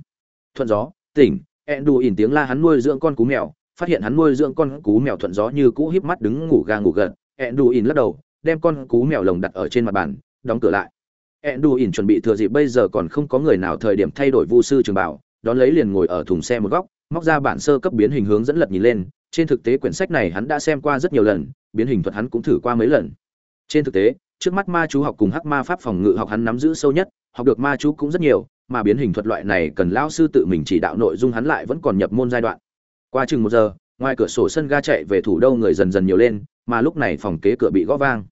Thuận gió tỉnh ẹn đù ỉn tiếng la hắn nuôi dưỡng con cú mèo, phát hiện hắn nuôi dưỡng con cú mèo thuận gió như cũ híp mắt đứng ngủ ga ngủ gật. Ẹn đù ỉn lắc đầu, đem con cú mèo lồng đặt ở trên mặt bàn, đóng cửa lại. Ẹn đù ỉn chuẩn bị thừa dịp bây giờ còn không có người nào thời điểm thay đổi vu sư trường bảo, đón lấy liền ngồi ở thùng xe một góc, móc ra bản sơ cấp biến hình hướng dẫn lật nhìn lên. Trên thực tế quyển sách này hắn đã xem qua rất nhiều lần, biến hình thuật hắn cũng thử qua mấy lần. Trên thực tế, trước mắt ma chú học cùng hắc ma pháp phòng ngự học hắn nắm giữ sâu nhất học được ma chú cũng rất nhiều, mà biến hình thuật loại này cần lão sư tự mình chỉ đạo nội dung hắn lại vẫn còn nhập môn giai đoạn. Qua chừng một giờ, ngoài cửa sổ sân ga chạy về thủ đô người dần dần nhiều lên, mà lúc này phòng kế cửa bị gõ vang.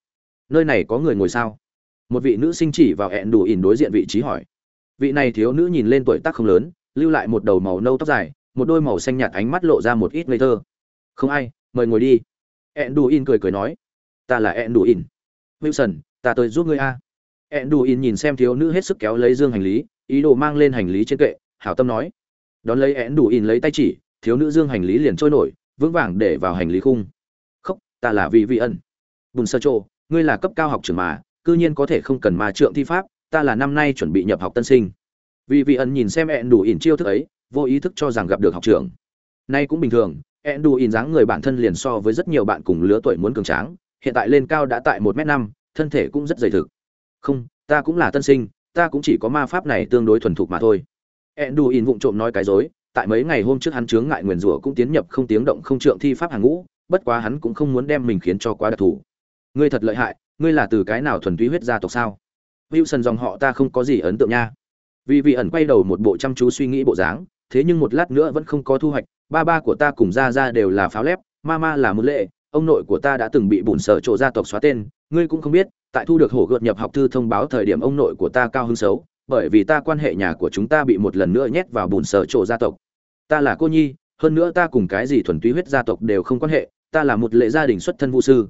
Nơi này có người ngồi sao? Một vị nữ sinh chỉ vào hẹn đủ ỉn đối diện vị trí hỏi. Vị này thiếu nữ nhìn lên tuổi tác không lớn, lưu lại một đầu màu nâu tóc dài, một đôi màu xanh nhạt ánh mắt lộ ra một ít ngây thơ. Không ai, mời ngồi đi. hẹn đủ ỉn cười cười nói. Ta là hẹn đủ ỉn. Wilson, ta tới giúp ngươi a enduin nhìn xem thiếu nữ hết sức kéo lấy dương hành lý, ý đồ mang lên hành lý trên kệ, hảo tâm nói. Đón lấy enduin lấy tay chỉ, thiếu nữ dương hành lý liền trôi nổi, vững vàng để vào hành lý khung. Khóc ta là vị vị ẩn bùn sơ trô ngươi là cấp cao học trưởng mà, cư nhiên có thể không cần mà trượng thi pháp, ta là năm nay chuẩn bị nhập học tân sinh. Vị vị ẩn nhìn xem Enduin đủ chiêu thức ấy, vô ý thức cho rằng gặp được học trưởng. Nay cũng bình thường, Enduin đủ dáng người bản thân liền so với rất nhiều bạn cùng lứa tuổi muốn cường tráng, hiện tại lên cao đã tại một m năm, thân thể cũng rất dày thực không, ta cũng là tân sinh, ta cũng chỉ có ma pháp này tương đối thuần thục mà thôi. Ẹn đù ỉn vụng trộm nói cái dối, tại mấy ngày hôm trước hắn chướng ngại nguyền rủa cũng tiến nhập không tiếng động không trượng thi pháp hàng ngũ, bất quá hắn cũng không muốn đem mình khiến cho quá đặc thù. Ngươi thật lợi hại, ngươi là từ cái nào thuần túy huyết gia tộc sao? Wilson dòng họ ta không có gì ấn tượng nha. Vì vị ẩn quay đầu một bộ chăm chú suy nghĩ bộ dáng, thế nhưng một lát nữa vẫn không có thu hoạch, ba ba của ta cùng ra ra đều là pháo lép, ma ma là mưu lệ, ông nội của ta đã từng bị bùn sở chỗ gia tộc xóa tên ngươi cũng không biết, tại thu được hổ gợt nhập học thư thông báo thời điểm ông nội của ta cao hứng xấu, bởi vì ta quan hệ nhà của chúng ta bị một lần nữa nhét vào bùn sở trộ gia tộc. Ta là cô nhi, hơn nữa ta cùng cái gì thuần túy huyết gia tộc đều không quan hệ, ta là một lệ gia đình xuất thân vũ sư.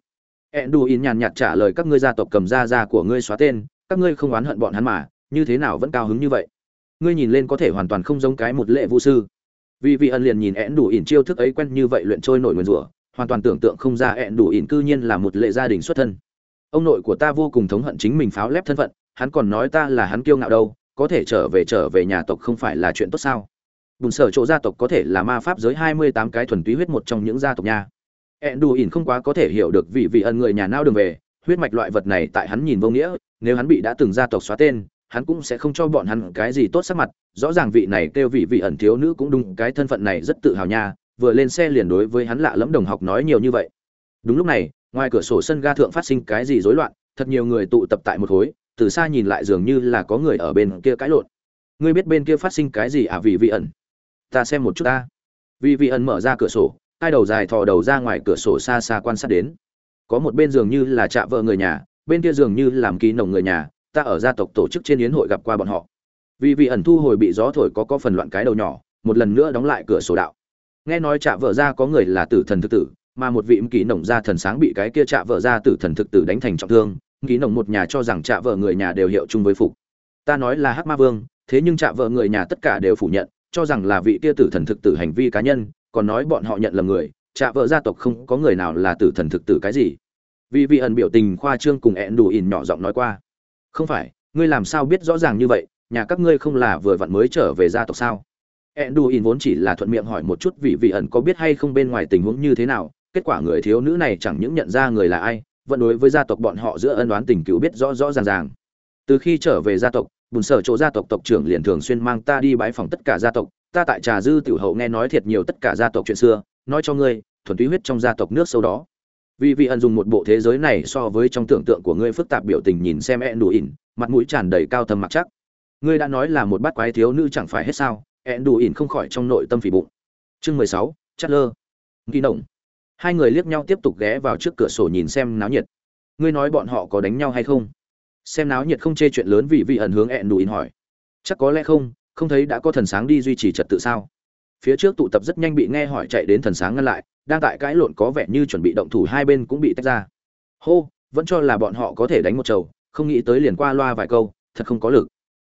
Ẹn đù ỉn nhàn nhạt trả lời các ngươi gia tộc cầm gia gia của ngươi xóa tên, các ngươi không oán hận bọn hắn mà, như thế nào vẫn cao hứng như vậy? Ngươi nhìn lên có thể hoàn toàn không giống cái một lệ vũ sư. Vì vị ẩn liền nhìn én đủ ỉn chiêu thức ấy quen như vậy luyện trôi nổi nguyên rủa, hoàn toàn tưởng tượng không ra én đủ ỉn cư nhiên là một lệ gia đình xuất thân ông nội của ta vô cùng thống hận chính mình pháo lép thân phận, hắn còn nói ta là hắn kiêu ngạo đâu, có thể trở về trở về nhà tộc không phải là chuyện tốt sao? Bùn sở chỗ gia tộc có thể là ma pháp giới hai mươi tám cái thuần túy huyết một trong những gia tộc nha. Ẹn đù ỉn không quá có thể hiểu được vị vị ẩn người nhà nao đường về, huyết mạch loại vật này tại hắn nhìn vô nghĩa, nếu hắn bị đã từng gia tộc xóa tên, hắn cũng sẽ không cho bọn hắn cái gì tốt sắc mặt, rõ ràng vị này kêu vị vị ẩn thiếu nữ cũng đúng, cái thân phận này rất tự hào nha, vừa lên xe liền đối với hắn lạ lẫm đồng học nói nhiều như vậy. Đúng lúc này ngoài cửa sổ sân ga thượng phát sinh cái gì rối loạn, thật nhiều người tụ tập tại một khối, từ xa nhìn lại dường như là có người ở bên kia cãi lộn. Ngươi biết bên kia phát sinh cái gì à Vì vị ẩn? Ta xem một chút ta. Vì vị ẩn mở ra cửa sổ, hai đầu dài thò đầu ra ngoài cửa sổ xa xa quan sát đến. Có một bên dường như là chạ vợ người nhà, bên kia dường như làm ký nồng người nhà, ta ở gia tộc tổ chức trên yến hội gặp qua bọn họ. Vì vị ẩn thu hồi bị gió thổi có có phần loạn cái đầu nhỏ, một lần nữa đóng lại cửa sổ đạo. Nghe nói chạ vợ ra có người là tử thần thực tử mà một vị kỹ nồng gia thần sáng bị cái kia chạ vợ ra tử thần thực tử đánh thành trọng thương kỹ nồng một nhà cho rằng chạ vợ người nhà đều hiệu chung với phục. Ta nói là hắc ma vương, thế nhưng chạ vợ người nhà tất cả đều phủ nhận, cho rằng là vị kia tử thần thực tử hành vi cá nhân, còn nói bọn họ nhận là người chạ vợ gia tộc không có người nào là tử thần thực tử cái gì. Vì vị ẩn biểu tình khoa trương cùng ẹn đủ ỉn nhỏ giọng nói qua. Không phải, ngươi làm sao biết rõ ràng như vậy, nhà các ngươi không là vừa vặn mới trở về gia tộc sao? Ẹn đủ ỉn vốn chỉ là thuận miệng hỏi một chút vì vị ẩn có biết hay không bên ngoài tình huống như thế nào kết quả người thiếu nữ này chẳng những nhận ra người là ai, vẫn đối với gia tộc bọn họ giữa ân đoán tình cựu biết rõ rõ ràng ràng. Từ khi trở về gia tộc, bùn sở chỗ gia tộc tộc trưởng liền thường xuyên mang ta đi bãi phòng tất cả gia tộc. Ta tại trà dư tiểu hậu nghe nói thiệt nhiều tất cả gia tộc chuyện xưa, nói cho ngươi, thuần túy huyết trong gia tộc nước sâu đó. Vì vị ẩn dùng một bộ thế giới này so với trong tưởng tượng của ngươi phức tạp biểu tình nhìn xem e đủ ỉn, mặt mũi tràn đầy cao thầm mặc chắc. Ngươi đã nói là một bát quái thiếu nữ chẳng phải hết sao E đủ ỉn không khỏi trong nội tâm phỉ bụng. Chương mười sáu chất lơ kỳ động hai người liếc nhau tiếp tục ghé vào trước cửa sổ nhìn xem náo nhiệt. Ngươi nói bọn họ có đánh nhau hay không? Xem náo nhiệt không chê chuyện lớn vì vị ẩn hướng ẹn đùi hỏi. Chắc có lẽ không không thấy đã có thần sáng đi duy trì trật tự sao? Phía trước tụ tập rất nhanh bị nghe hỏi chạy đến thần sáng ngăn lại, đang tại cãi lộn có vẻ như chuẩn bị động thủ hai bên cũng bị tách ra. Hô, vẫn cho là bọn họ có thể đánh một trầu không nghĩ tới liền qua loa vài câu, thật không có lực.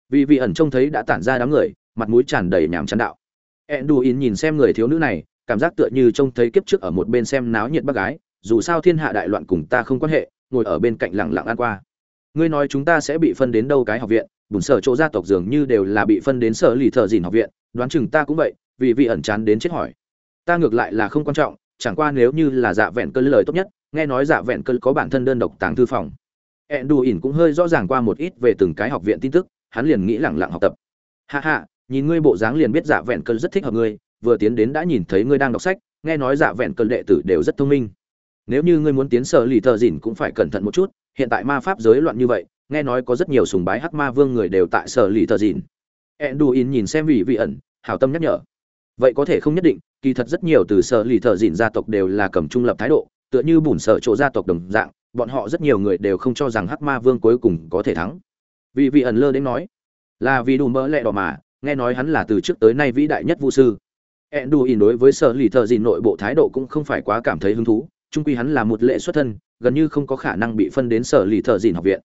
Vì vị ẩn trông thấy đã tản ra đám người, mặt mũi tràn đầy nhàm chán đạo. Enduin nhìn xem người thiếu nữ này cảm giác tựa như trông thấy kiếp trước ở một bên xem náo nhiệt bác gái, dù sao thiên hạ đại loạn cùng ta không quan hệ, ngồi ở bên cạnh lặng lặng ăn qua. Ngươi nói chúng ta sẽ bị phân đến đâu cái học viện, bùn sở chỗ gia tộc dường như đều là bị phân đến sở lì thợ dìn học viện, đoán chừng ta cũng vậy, vì vị ẩn chán đến chết hỏi. Ta ngược lại là không quan trọng, chẳng qua nếu như là dạ vẹn cơn lời tốt nhất, nghe nói dạ vẹn cơn có bản thân đơn độc tàng thư phòng. Ẹn đù ỉn cũng hơi rõ ràng qua một ít về từng cái học viện tin tức, hắn liền nghĩ lẳng lặng học tập. Hạ hạ nhìn ngươi bộ dáng liền biết dạ vẹn cơn rất thích hợp ngươi vừa tiến đến đã nhìn thấy ngươi đang đọc sách, nghe nói dạ vẹn cơn đệ tử đều rất thông minh. Nếu như ngươi muốn tiến sở lì thợ dìn cũng phải cẩn thận một chút, hiện tại ma pháp giới loạn như vậy, nghe nói có rất nhiều sùng bái hắc ma vương người đều tại sở lì thợ dìn. Enduin nhìn xem vị vị ẩn hảo tâm nhắc nhở. Vậy có thể không nhất định, kỳ thật rất nhiều từ sở lì thợ dìn gia tộc đều là cầm trung lập thái độ, tựa như bùn sở chỗ gia tộc đồng dạng, bọn họ rất nhiều người đều không cho rằng hắc ma vương cuối cùng có thể thắng. Vì vị ẩn lơ đến nói, là vì đủ mỡ lẹ đỏ mà, nghe nói hắn là từ trước tới nay vĩ đại nhất vũ sư Enduin ỉn đối với sở lì thợ dìn nội bộ thái độ cũng không phải quá cảm thấy hứng thú, chung quy hắn là một lệ xuất thân, gần như không có khả năng bị phân đến sở lì thợ dìn học viện.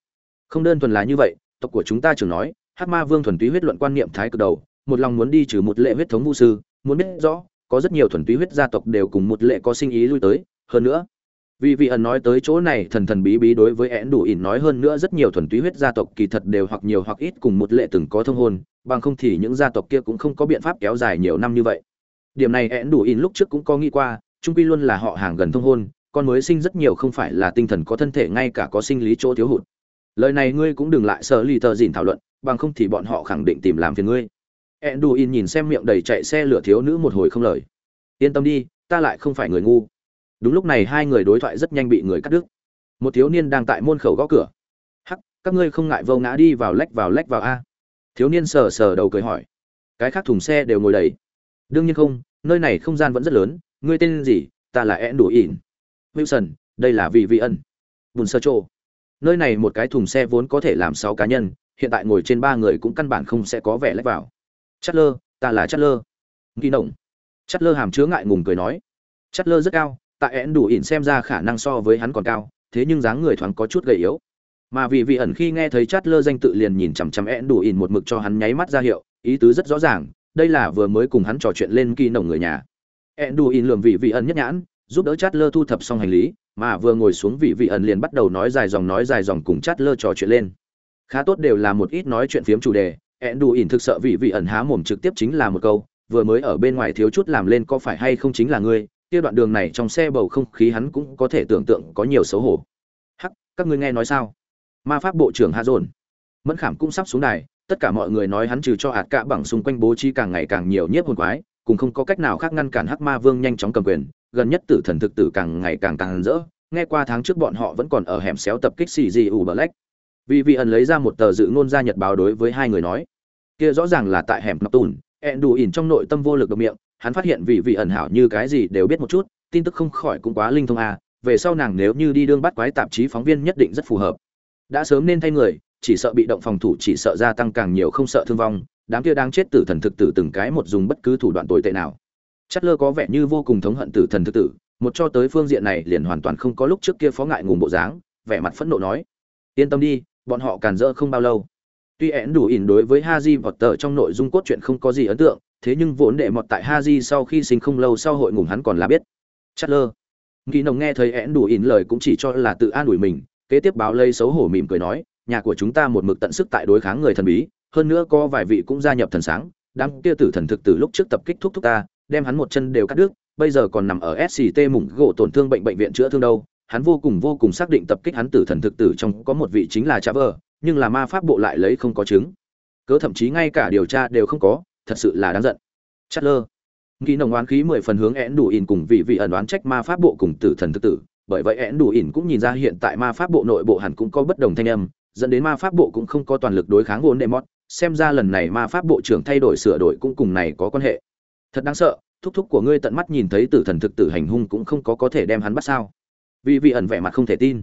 Không đơn thuần là như vậy, tộc của chúng ta trưởng nói, hắc ma vương thuần túy huyết luận quan niệm thái cực đầu, một lòng muốn đi trừ một lệ huyết thống vũ sư, muốn biết rõ, có rất nhiều thuần túy huyết gia tộc đều cùng một lệ có sinh ý lui tới, hơn nữa, vì vị ẩn nói tới chỗ này thần thần bí bí đối với én đủ ỉn nói hơn nữa rất nhiều thuần túy huyết gia tộc kỳ thật đều hoặc nhiều hoặc ít cùng một lệ từng có thông hôn, bằng không thì những gia tộc kia cũng không có biện pháp kéo dài nhiều năm như vậy điểm này én đủ in lúc trước cũng có nghĩ qua trung quy luôn là họ hàng gần thông hôn con mới sinh rất nhiều không phải là tinh thần có thân thể ngay cả có sinh lý chỗ thiếu hụt lời này ngươi cũng đừng lại sợ lì tờ dìn thảo luận bằng không thì bọn họ khẳng định tìm làm phiền ngươi eãn đủ in nhìn xem miệng đầy chạy xe lửa thiếu nữ một hồi không lời. Yên tâm đi, ta lại không phải người ngu. Đúng lúc này hai người đối thoại rất nhanh bị người cắt đứt. Một thiếu niên đang tại môn khẩu gõ cửa. "Hắc, các ngươi không ngại vô ngã đi vào lách vào lách vào a?" Thiếu niên sờ sờ đầu cười hỏi. Cái khác thùng xe đều ngồi đầy. "Đương nhiên không, nơi này không gian vẫn rất lớn, ngươi tên gì?" "Ta là ed đủ ỉn "Wilson, đây là vị vị ân." "Bùn sơ trô." Nơi này một cái thùng xe vốn có thể làm sáu cá nhân, hiện tại ngồi trên ba người cũng căn bản không sẽ có vẻ lách vào chất lơ ta là chất lơ ghi động chất lơ hàm chứa ngại ngùng cười nói chất lơ rất cao tại én đủ ỉn xem ra khả năng so với hắn còn cao thế nhưng dáng người thoáng có chút gầy yếu mà vì vị ẩn khi nghe thấy chát lơ danh tự liền nhìn chằm chằm én đủ ỉn một mực cho hắn nháy mắt ra hiệu ý tứ rất rõ ràng đây là vừa mới cùng hắn trò chuyện lên kỳ nồng người nhà. Én đủ lườm vị vị ẩn nhất nhãn, giúp đỡ chát lơ thu thập xong hành lý, mà vừa ngồi xuống vị vị ẩn liền bắt đầu nói dài dòng nói dài dòng cùng chát lơ trò chuyện lên. Khá tốt đều là một ít nói chuyện phiếm chủ đề én đủ thực sợ vị vị ẩn há mồm trực tiếp chính là một câu, vừa mới ở bên ngoài thiếu chút làm lên có phải hay không chính là ngươi, kia đoạn đường này trong xe bầu không khí hắn cũng có thể tưởng tượng có nhiều xấu hổ. Hắc, các ngươi nghe nói sao? Ma pháp bộ trưởng hạ dồn. Mẫn khảm cũng sắp xuống đài tất cả mọi người nói hắn trừ cho hạt cạ bằng xung quanh bố trí càng ngày càng nhiều nhiếp hồn quái, cùng không có cách nào khác ngăn cản hắc ma vương nhanh chóng cầm quyền, gần nhất tử thần thực tử càng ngày càng càng rỡ, nghe qua tháng trước bọn họ vẫn còn ở hẻm xéo tập kích xì gì ủ black vì vị ẩn lấy ra một tờ dự ngôn ra nhật báo đối với hai người nói, kia rõ ràng là tại hẻm nọc tùn ẹn đủ ỉn trong nội tâm vô lực độc miệng, hắn phát hiện vị vị ẩn hảo như cái gì đều biết một chút, tin tức không khỏi cũng quá linh thông à về sau nàng nếu như đi đương bắt quái tạp chí phóng viên nhất định rất phù hợp. Đã sớm nên thay người chỉ sợ bị động phòng thủ chỉ sợ gia tăng càng nhiều không sợ thương vong, đám kia đang chết tử thần thực tử từng cái một dùng bất cứ thủ đoạn tồi tệ nào. Chất lơ có vẻ như vô cùng thống hận tử thần thực tử, một cho tới phương diện này liền hoàn toàn không có lúc trước kia phó ngại ngùng bộ dáng, vẻ mặt phẫn nộ nói, yên tâm đi, bọn họ càn rỡ không bao lâu. Tuy én đủ ỉn đối với haji vọt tờ trong nội dung cốt truyện không có gì ấn tượng, thế nhưng vốn đệ mọt tại haji sau khi sinh không lâu sau hội ngùng hắn còn là biết. Chất lơ. Nghĩ nồng nghe thấy én đủ ỉn lời cũng chỉ cho là tự an ủi mình, kế tiếp báo lây xấu hổ mỉm cười nói nhà của chúng ta một mực tận sức tại đối kháng người thần bí, hơn nữa có vài vị cũng gia nhập thần sáng, đám kia tử thần thực từ lúc trước tập kích thúc thúc ta, đem hắn một chân đều cắt đứt, bây giờ còn nằm ở sct mủng gỗ tổn thương bệnh bệnh viện chữa thương đâu. Hắn vô cùng vô cùng xác định tập kích hắn tử thần thực tử trong có một vị chính là cha vợ nhưng là ma pháp bộ lại lấy không có chứng. Cớ thậm chí ngay cả điều tra đều không có, thật sự là đáng giận. Chất lơ nghĩ nồng oán khí mười phần hướng én đủ ỉn cùng vị vị ẩn đoán trách ma pháp bộ cùng tử thần thực tử bởi vậy én đủ ỉn cũng nhìn ra hiện tại ma pháp bộ nội bộ hẳn cũng có bất đồng thanh âm dẫn đến ma pháp bộ cũng không có toàn lực đối kháng vốn đệ mót xem ra lần này ma pháp bộ trưởng thay đổi sửa đổi cũng cùng này có quan hệ. Thật đáng sợ, thúc thúc của ngươi tận mắt nhìn thấy tử thần thực tử hành hung cũng không có có thể đem hắn bắt sao. Vì vị ẩn vẻ mặt không thể tin.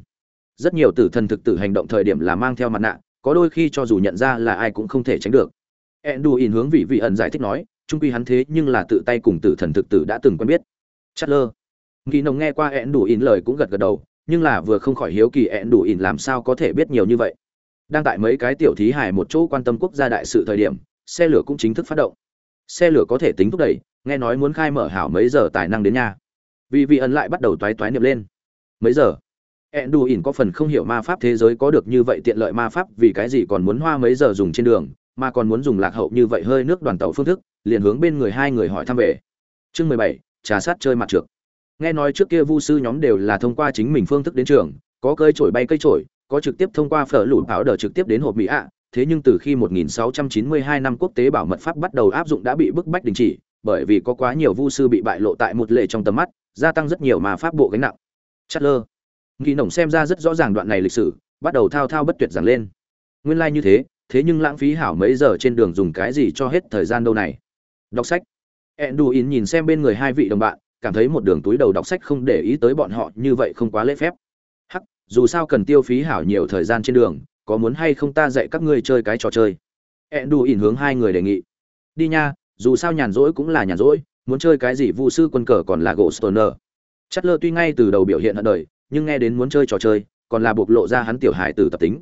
Rất nhiều tử thần thực tử hành động thời điểm là mang theo mặt nạ, có đôi khi cho dù nhận ra là ai cũng không thể tránh được. Endu ỉn hướng vị vị ẩn giải thích nói, trung quy hắn thế nhưng là tự tay cùng tử thần thực tử đã từng quen biết. Chất lơ nghi nồng nghe qua ẹn ỉn lời cũng gật gật đầu nhưng là vừa không khỏi hiếu kỳ ẹn ỉn làm sao có thể biết nhiều như vậy. Đang tại mấy cái tiểu thí hải một chỗ quan tâm quốc gia đại sự thời điểm, xe lửa cũng chính thức phát động. Xe lửa có thể tính thúc đẩy, nghe nói muốn khai mở hảo mấy giờ tài năng đến nhà. Vì vị ẩn lại bắt đầu toái toái niệm lên. Mấy giờ? Ẹn đủ ỉn có phần không hiểu ma pháp thế giới có được như vậy tiện lợi ma pháp vì cái gì còn muốn hoa mấy giờ dùng trên đường, mà còn muốn dùng lạc hậu như vậy hơi nước đoàn tàu phương thức, liền hướng bên người hai người hỏi thăm về. Chương mười bảy, trà sát chơi mặt trượt nghe nói trước kia vu sư nhóm đều là thông qua chính mình phương thức đến trường, có cây trổi bay cây trổi, có trực tiếp thông qua phở lụt bảo đờ trực tiếp đến hộp mỹ ạ. Thế nhưng từ khi 1692 năm quốc tế bảo mật pháp bắt đầu áp dụng đã bị bức bách đình chỉ, bởi vì có quá nhiều vu sư bị bại lộ tại một lệ trong tầm mắt, gia tăng rất nhiều mà pháp bộ gánh nặng. Chất lơ nghi nổng xem ra rất rõ ràng đoạn này lịch sử, bắt đầu thao thao bất tuyệt giảng lên. Nguyên lai like như thế thế nhưng lãng phí hảo mấy giờ trên đường dùng cái gì cho hết thời gian đâu này? Đọc sách. Enduin nhìn xem bên người hai vị đồng bạn cảm thấy một đường túi đầu đọc sách không để ý tới bọn họ như vậy không quá lễ phép. Hắc, dù sao cần tiêu phí hảo nhiều thời gian trên đường, có muốn hay không ta dạy các ngươi chơi cái trò chơi? Enduin hướng hai người đề nghị. Đi nha, dù sao nhàn rỗi cũng là nhàn rỗi, muốn chơi cái gì vu sư quân cờ còn là gỗ stoner. Chất lơ tuy ngay từ đầu biểu hiện hận đời, nhưng nghe đến muốn chơi trò chơi, còn là bộc lộ ra hắn tiểu hài từ tập tính.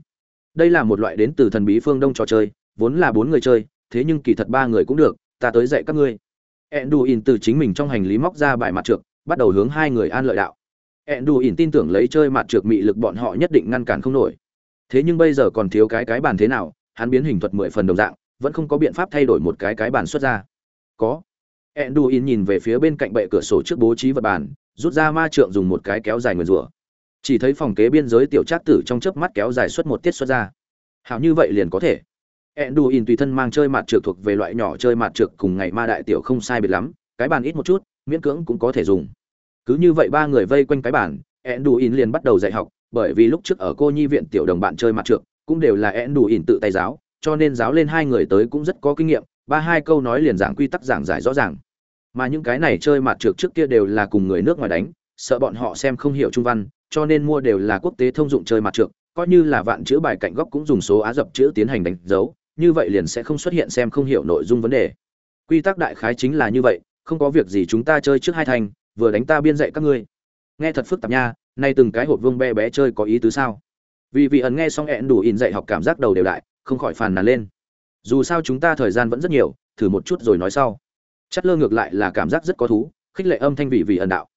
Đây là một loại đến từ thần bí phương đông trò chơi, vốn là bốn người chơi, thế nhưng kỳ thật ba người cũng được, ta tới dạy các ngươi. Enduin từ chính mình trong hành lý móc ra bài mặt trược, bắt đầu hướng hai người an lợi đạo. Enduin tin tưởng lấy chơi mặt trược mị lực bọn họ nhất định ngăn cản không nổi. Thế nhưng bây giờ còn thiếu cái cái bàn thế nào, hắn biến hình thuật mười phần đồng dạng, vẫn không có biện pháp thay đổi một cái cái bàn xuất ra. Có. Enduin nhìn về phía bên cạnh bệ cửa sổ trước bố trí vật bàn, rút ra ma trượng dùng một cái kéo dài nguyền rủa. Chỉ thấy phòng kế biên giới tiểu trác tử trong chớp mắt kéo dài suốt một tiết xuất ra. Hảo như vậy liền có thể. Enduin tùy thân mang chơi mặt trược thuộc về loại nhỏ chơi mặt trược cùng ngày ma đại tiểu không sai biệt lắm, cái bàn ít một chút, miễn cưỡng cũng có thể dùng. Cứ như vậy ba người vây quanh cái bàn, Enduin liền bắt đầu dạy học, bởi vì lúc trước ở cô nhi viện tiểu đồng bạn chơi mặt trược, cũng đều là Enduin tự tay giáo, cho nên giáo lên hai người tới cũng rất có kinh nghiệm, ba hai câu nói liền giảng quy tắc giảng giải rõ ràng. Mà những cái này chơi mặt trược trước kia đều là cùng người nước ngoài đánh, sợ bọn họ xem không hiểu trung văn, cho nên mua đều là quốc tế thông dụng chơi mặt trược, coi như là vạn chữ bài cạnh góc cũng dùng số á dập chữ tiến hành đánh dấu như vậy liền sẽ không xuất hiện xem không hiểu nội dung vấn đề. Quy tắc đại khái chính là như vậy, không có việc gì chúng ta chơi trước hai thành, vừa đánh ta biên dạy các ngươi. Nghe thật phức tạp nha, nay từng cái hộp vương bé bé chơi có ý tứ sao? Vì vị ẩn nghe xong hẹn đủ in dạy học cảm giác đầu đều đại không khỏi phàn nàn lên. Dù sao chúng ta thời gian vẫn rất nhiều, thử một chút rồi nói sau. Chát lơ ngược lại là cảm giác rất có thú, khích lệ âm thanh vị vị ẩn đạo.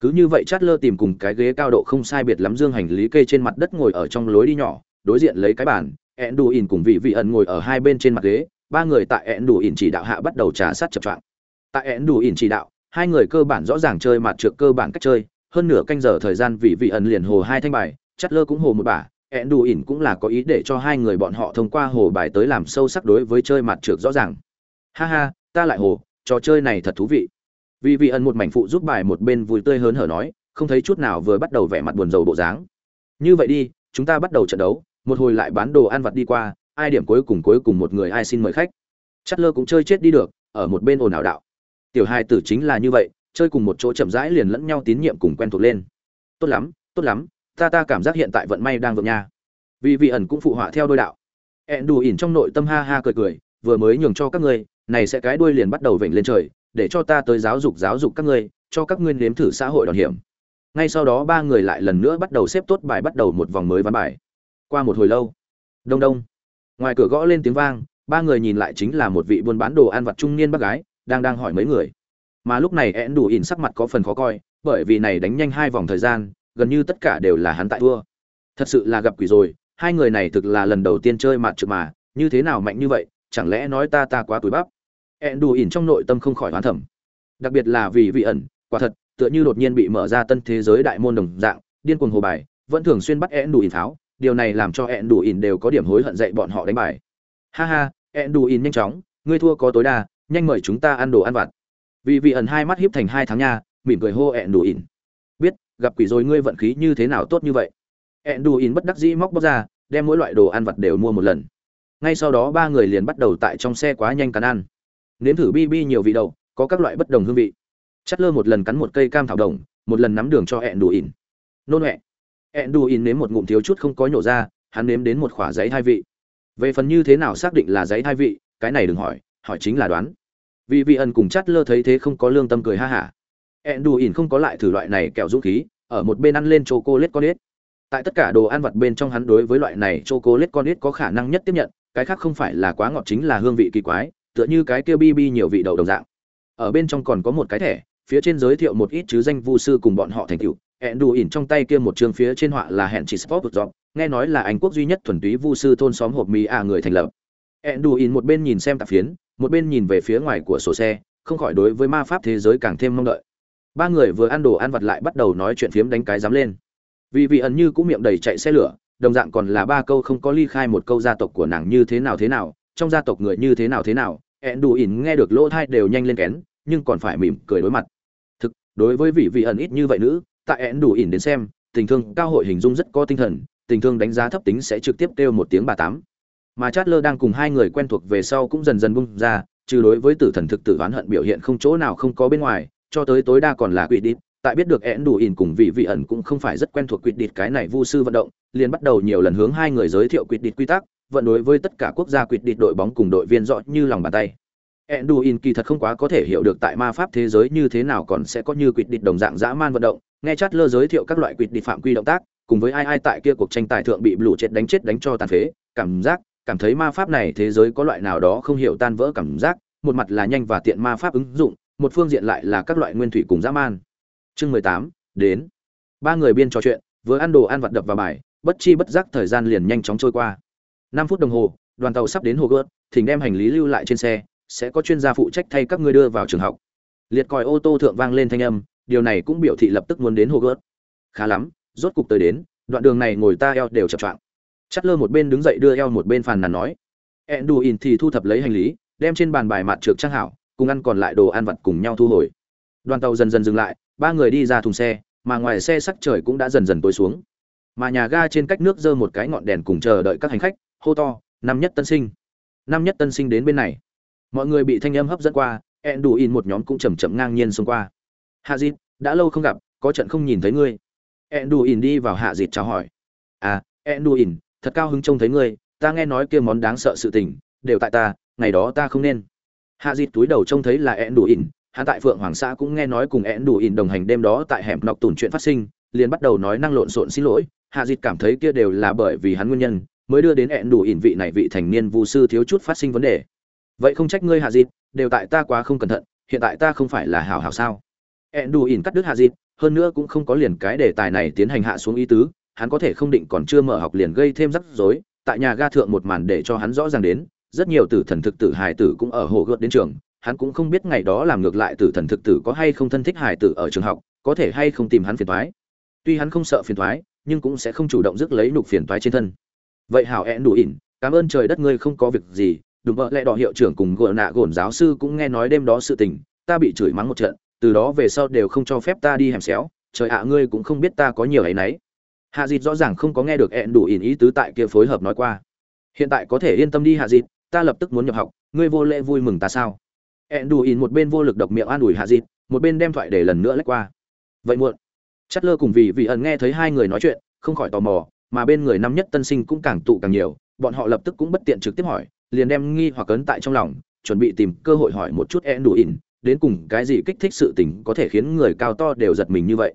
Cứ như vậy chát lơ tìm cùng cái ghế cao độ không sai biệt lắm dương hành lý kê trên mặt đất ngồi ở trong lối đi nhỏ, đối diện lấy cái bàn ẹn đủ ỉn cùng vị vị ẩn ngồi ở hai bên trên mặt ghế, ba người tại ẹn đủ ỉn chỉ đạo hạ bắt đầu trà sát chập choạng. Tại ẹn đủ ỉn chỉ đạo, hai người cơ bản rõ ràng chơi mặt trượt cơ bản cách chơi, hơn nửa canh giờ thời gian vị vị ẩn liền hồ hai thanh bài chát lơ cũng hồ một bả. Ẹn đủ ỉn cũng là có ý để cho hai người bọn họ thông qua hồ bài tới làm sâu sắc đối với chơi mặt trượt rõ ràng. Ha ha, ta lại hồ, trò chơi này thật thú vị. Vị vị ẩn một mảnh phụ giúp bài một bên vui tươi hớn hở nói, không thấy chút nào vừa bắt đầu vẻ mặt buồn rầu bộ dáng. Như vậy đi, chúng ta bắt đầu trận đấu một hồi lại bán đồ ăn vặt đi qua, ai điểm cuối cùng cuối cùng một người ai xin mời khách. Chất lơ cũng chơi chết đi được, ở một bên ồn ào đạo. Tiểu hai tử chính là như vậy, chơi cùng một chỗ chậm rãi liền lẫn nhau tín nhiệm cùng quen thuộc lên. Tốt lắm tốt lắm, ta ta cảm giác hiện tại vận may đang vượng nha. Vì vị ẩn cũng phụ họa theo đôi đạo. Ẹn đù ỉn trong nội tâm ha ha cười cười, vừa mới nhường cho các ngươi, này sẽ cái đuôi liền bắt đầu vểnh lên trời, để cho ta tới giáo dục giáo dục các ngươi, cho các ngươi nếm thử xã hội đòn hiểm. Ngay sau đó ba người lại lần nữa bắt đầu xếp tốt bài bắt đầu một vòng mới ván bài qua một hồi lâu. Đông đông. Ngoài cửa gõ lên tiếng vang, ba người nhìn lại chính là một vị buôn bán đồ ăn vặt trung niên bác gái, đang đang hỏi mấy người. Mà lúc này én đủ ỉn sắc mặt có phần khó coi, bởi vì này đánh nhanh hai vòng thời gian, gần như tất cả đều là hắn tại thua. Thật sự là gặp quỷ rồi, hai người này thực là lần đầu tiên chơi mặt trực mà, như thế nào mạnh như vậy, chẳng lẽ nói ta ta quá túi bắp? Én đủ ỉn trong nội tâm không khỏi hoán thẩm đặc biệt là vì vị ẩn, quả thật, tựa như đột nhiên bị mở ra tân thế giới đại môn đồng dạng, điên cuồng hồ bài, vẫn thường xuyên bắt én đủ ỉn tháo điều này làm cho ẹn đủ ỉn đều có điểm hối hận dạy bọn họ đánh bài. Ha ha ẹn đủ ỉn nhanh chóng, ngươi thua có tối đa, nhanh mời chúng ta ăn đồ ăn vặt. Vì vị ẩn hai mắt hiếp thành hai tháng nha, mỉm cười hô ẹn đủ ỉn biết, gặp quỷ rồi ngươi vận khí như thế nào tốt như vậy. Ẹn đủ ỉn bất đắc dĩ móc bóc ra, đem mỗi loại đồ ăn vặt đều mua một lần. Ngay sau đó ba người liền bắt đầu tại trong xe quá nhanh cắn ăn. Nếm thử bi bi nhiều vị đậu, có các loại bất đồng hương vị. Chắt lơ một lần cắn một cây cam thảo đồng, một lần nắm đường cho hẹn đủ ỉn nôn huệ Enduin nếm một ngụm thiếu chút không có nhổ ra, hắn nếm đến một khỏa giấy hai vị. Về phần như thế nào xác định là giấy hai vị, cái này đừng hỏi hỏi chính là đoán. Vì vị ẩn cùng chát lơ thấy thế không có lương tâm cười ha hả. Enduin không có lại thử loại này kẹo dũng khí, ở một bên ăn lên chocolate con ít tại tất cả đồ ăn vặt bên trong hắn đối với loại này chocolate con ít có khả năng nhất tiếp nhận, cái khác không phải là quá ngọt chính là hương vị kỳ quái, tựa như cái kia bi bi nhiều vị đầu đồng dạng. Ở bên trong còn có một cái thẻ, phía trên giới thiệu một ít chứ danh vu sư cùng bọn họ thành tựu hẹn đủ ỉn trong tay kia một chương phía trên họa là hẹn chỉ sport dọc nghe nói là anh quốc duy nhất thuần túy vu sư thôn xóm hộp mì à người thành lập. Hẹn đủ ỉn một bên nhìn xem tạp phiến, một bên nhìn về phía ngoài của sổ xe, không khỏi đối với ma pháp thế giới càng thêm mong đợi. Ba người vừa ăn đồ ăn vặt lại bắt đầu nói chuyện phiếm đánh cái dám lên. Vì vị ẩn như cũng miệng đầy chạy xe lửa, đồng dạng còn là ba câu không có ly khai một câu gia tộc của nàng như thế nào thế nào, trong gia tộc người như thế nào thế nào ẹn đủ ỉn nghe được lỗ thai đều nhanh lên kén, nhưng còn phải mỉm cười đối mặt. Thực, đối với vị vị ẩn ít như vậy nữ tại én đủ ỉn đến xem, tình thương cao hội hình dung rất có tinh thần, tình thương đánh giá thấp tính sẽ trực tiếp kêu một tiếng bà tám. Mà chát lơ đang cùng hai người quen thuộc về sau cũng dần dần bung ra trừ đối với tử thần thực tử oán hận biểu hiện không chỗ nào không có bên ngoài, cho tới tối đa còn là quỵ đít. Tại biết được én đủ ỉn cùng vị vị ẩn cũng không phải rất quen thuộc quỵ đít cái này vu sư vận động, liền bắt đầu nhiều lần hướng hai người giới thiệu quỵ đít quy tắc, vận đối với tất cả quốc gia quỵ đít đội bóng cùng đội viên rõ như lòng bàn tay. Én đủ ỉn kỳ thật không quá có thể hiểu được tại ma pháp thế giới như thế nào còn sẽ có như quỷ đít đồng dạng dã man vận động nghe chát lơ giới thiệu các loại quỷ đi phạm quy động tác, cùng với ai ai tại kia cuộc tranh tài thượng bị lũ chết đánh chết đánh cho tàn phế, cảm giác, cảm thấy ma pháp này thế giới có loại nào đó không hiểu tan vỡ cảm giác, một mặt là nhanh và tiện ma pháp ứng dụng, một phương diện lại là các loại nguyên thủy cùng dã man. Chương mười tám, đến. Ba người biên trò chuyện, vừa ăn đồ ăn vặt đập vào bài, bất chi bất giác thời gian liền nhanh chóng trôi qua. Năm phút đồng hồ, đoàn tàu sắp đến hồ gớt thỉnh đem hành lý lưu lại trên xe, sẽ có chuyên gia phụ trách thay các ngươi đưa vào trường học. Liệt còi ô tô thượng vang lên thanh âm điều này cũng biểu thị lập tức muốn đến Hogwarts. khá lắm rốt cục tới đến đoạn đường này ngồi ta eo đều chập choạng Chát lơ một bên đứng dậy đưa eo một bên phàn nàn nói. Enduin thì thu thập lấy hành lý, đem trên bàn bài mặt trược trang hảo, cùng ăn còn lại đồ ăn vặt cùng nhau thu hồi. Đoàn tàu dần dần dừng lại, ba người đi ra thùng xe, mà ngoài xe sắc trời cũng đã dần dần tối xuống. Mà nhà ga trên cách nước dơ một cái ngọn đèn cùng chờ đợi các hành khách, hô to, năm nhất tân sinh. Năm nhất tân sinh đến bên này. Mọi người bị thanh âm hấp dẫn qua, Enduin một nhóm cũng chậm chậm ngang nhiên xông qua. Hạ dịt đã lâu không gặp, có trận không nhìn thấy ngươi. Enduin đi vào Hạ dịt chào hỏi. À, Enduin, thật cao hứng trông thấy ngươi ta nghe nói kia món đáng sợ sự tình đều tại ta ngày đó ta không nên hạ dịt túi đầu trông thấy là ẹn đủ ỉn tại phượng hoàng xã cũng nghe nói cùng ẹn đủ ỉn đồng hành đêm đó tại hẻm nọc tùn chuyện phát sinh liền bắt đầu nói năng lộn xộn xin lỗi hạ dịt cảm thấy kia đều là bởi vì hắn nguyên nhân mới đưa đến hẹn đủ ỉn vị này vị thành niên vu sư thiếu chút phát sinh vấn đề vậy không trách ngươi hạ dịt đều tại ta quá không cẩn thận hiện tại ta không phải là hảo hảo sao hẹn đủ ỉn cắt đứt hạ dịt hơn nữa cũng không có liền cái đề tài này tiến hành hạ xuống ý tứ, hắn có thể không định còn chưa mở học liền gây thêm rắc rối, tại nhà ga thượng một màn để cho hắn rõ ràng đến, rất nhiều tử thần thực tử hài tử cũng ở hồ gợt đến trường, hắn cũng không biết ngày đó làm ngược lại tử thần thực tử có hay không thân thích hài tử ở trường học, có thể hay không tìm hắn phiền thoái tuy hắn không sợ phiền thoái nhưng cũng sẽ không chủ động rước lấy nục phiền thoái trên thân. Vậy hảo ẹn đủ ỉn cảm ơn trời đất ngươi không có việc gì đúng vợ lẽ đỏ hiệu trưởng cùng gợ nạ gồn giáo sư cũng nghe nói đêm đó sự tình, ta bị chửi mắng một trận từ đó về sau đều không cho phép ta đi hẻm xéo, trời ạ, ngươi cũng không biết ta có nhiều ấy nấy. Hạ dịt rõ ràng không có nghe được ẹn đủ ỉn ý tứ tại kia phối hợp nói qua. Hiện tại có thể yên tâm đi hạ dịt, ta lập tức muốn nhập học, ngươi vô lễ vui mừng ta sao? ẹn đủ ỉn một bên vô lực độc miệng an ủi hạ dịt, một bên đem thoại để lần nữa lách qua. Vậy muộn. Chất lơ cùng vì vị ẩn nghe thấy hai người nói chuyện, không khỏi tò mò, mà bên người năm nhất tân sinh cũng càng tụ càng nhiều, bọn họ lập tức cũng bất tiện trực tiếp hỏi, liền đem nghi hoặc cấn tại trong lòng, chuẩn bị tìm cơ hội hỏi một chút ẹn đủ ỉn đến cùng cái gì kích thích sự tình có thể khiến người cao to đều giật mình như vậy?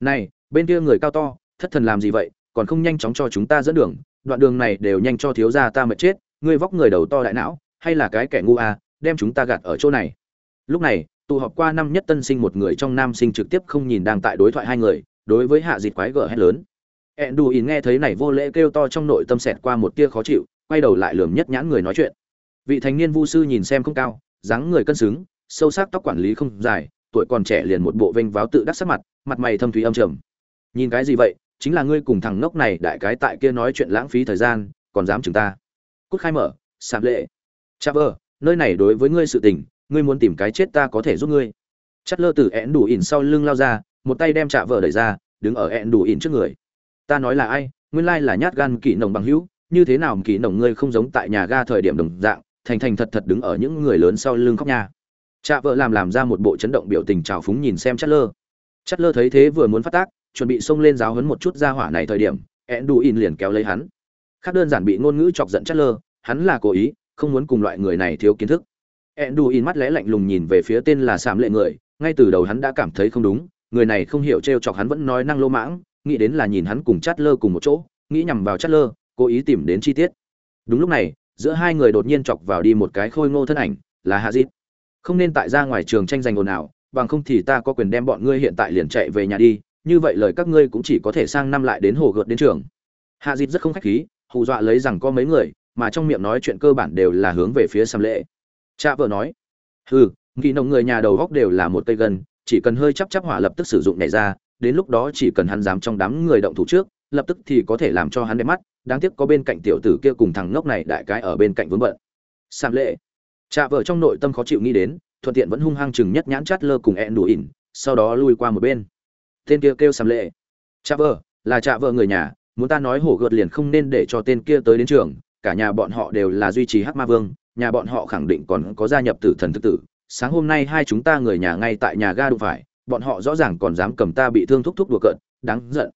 Này, bên kia người cao to, thất thần làm gì vậy? Còn không nhanh chóng cho chúng ta dẫn đường, đoạn đường này đều nhanh cho thiếu gia ta mệt chết, ngươi vóc người đầu to đại não, hay là cái kẻ ngu à đem chúng ta gạt ở chỗ này? Lúc này, tụ họp qua năm nhất tân sinh một người trong nam sinh trực tiếp không nhìn đang tại đối thoại hai người, đối với hạ dịt quái gở hét lớn. Ẹn đù ỉn nghe thấy này vô lễ kêu to trong nội tâm xẹt qua một tia khó chịu, quay đầu lại lườm nhất nhãn người nói chuyện. Vị thanh niên vu sư nhìn xem không cao, dáng người cân xứng sâu sắc tóc quản lý không dài, tuổi còn trẻ liền một bộ vênh váo tự đắc sắc mặt mặt mày thâm thúy âm trầm. Nhìn cái gì vậy? Chính là ngươi cùng thằng ngốc này đại cái tại kia nói chuyện lãng phí thời gian, còn dám chừng ta. Cút khai mở, sạp lệ. Cha vơ nơi này đối với ngươi sự tình, ngươi muốn tìm cái chết ta có thể giúp ngươi. Chắt lơ từ én đủ ỉn sau lưng lao ra, một tay đem chạ vợ đẩy ra, đứng ở én đủ ỉn trước người. Ta nói là ai? Nguyên lai là nhát gan kỹ nồng bằng hữu, như thế nào kỹ nồng ngươi không giống tại nhà ga thời điểm đồng dạng, thành thành thật thật đứng ở những người lớn sau lưng khóc nha chạ vợ làm làm ra một bộ chấn động biểu tình trào phúng nhìn xem chất lơ chất lơ thấy thế vừa muốn phát tác chuẩn bị xông lên giáo huấn một chút ra hỏa này thời điểm Enduin liền kéo lấy hắn khác đơn giản bị ngôn ngữ chọc giận chất lơ hắn là cố ý không muốn cùng loại người này thiếu kiến thức Enduin mắt lẽ lạnh lùng nhìn về phía tên là Sạm Lệ người, ngay từ đầu hắn đã cảm thấy không đúng, người này không hiểu trêu chọc hắn vẫn nói năng lô mãng, nghĩ đến là nhìn hắn cùng Chatler cùng một chỗ, nghĩ nhằm vào Chatler, cố ý tìm đến chi tiết. Đúng lúc này, giữa hai người đột nhiên chọc vào đi một cái khôi ngô thân ảnh, là Hazit. Không nên tại ra ngoài trường tranh giành ồn ào, bằng không thì ta có quyền đem bọn ngươi hiện tại liền chạy về nhà đi, như vậy lời các ngươi cũng chỉ có thể sang năm lại đến hồ gợt đến trường. Hạ Hazit rất không khách khí, hù dọa lấy rằng có mấy người, mà trong miệng nói chuyện cơ bản đều là hướng về phía Sam Lệ cha vợ nói hừ kỳ nồng người nhà đầu góc đều là một cây gân chỉ cần hơi chắp chắp hỏa lập tức sử dụng này ra đến lúc đó chỉ cần hắn dám trong đám người động thủ trước lập tức thì có thể làm cho hắn đẹp mắt đáng tiếc có bên cạnh tiểu tử kia cùng thằng ngốc này đại cái ở bên cạnh vướng bận sam lệ Trạ vợ trong nội tâm khó chịu nghĩ đến thuận tiện vẫn hung hăng chừng nhất nhãn chát lơ cùng ẹn đủ ỉn sau đó lui qua một bên. Tên kia kêu sầm lệ. Trạ vợ là trạ vợ người nhà muốn ta nói hổ gợt liền không nên để cho tên kia tới đến trường cả nhà bọn họ đều là duy trì hắc ma vương nhà bọn họ khẳng định còn có gia nhập tử thần thực tử. Sáng hôm nay hai chúng ta người nhà ngay tại nhà ga đụng phải bọn họ rõ ràng còn dám cầm ta bị thương thúc thúc đùa cợt đáng giận.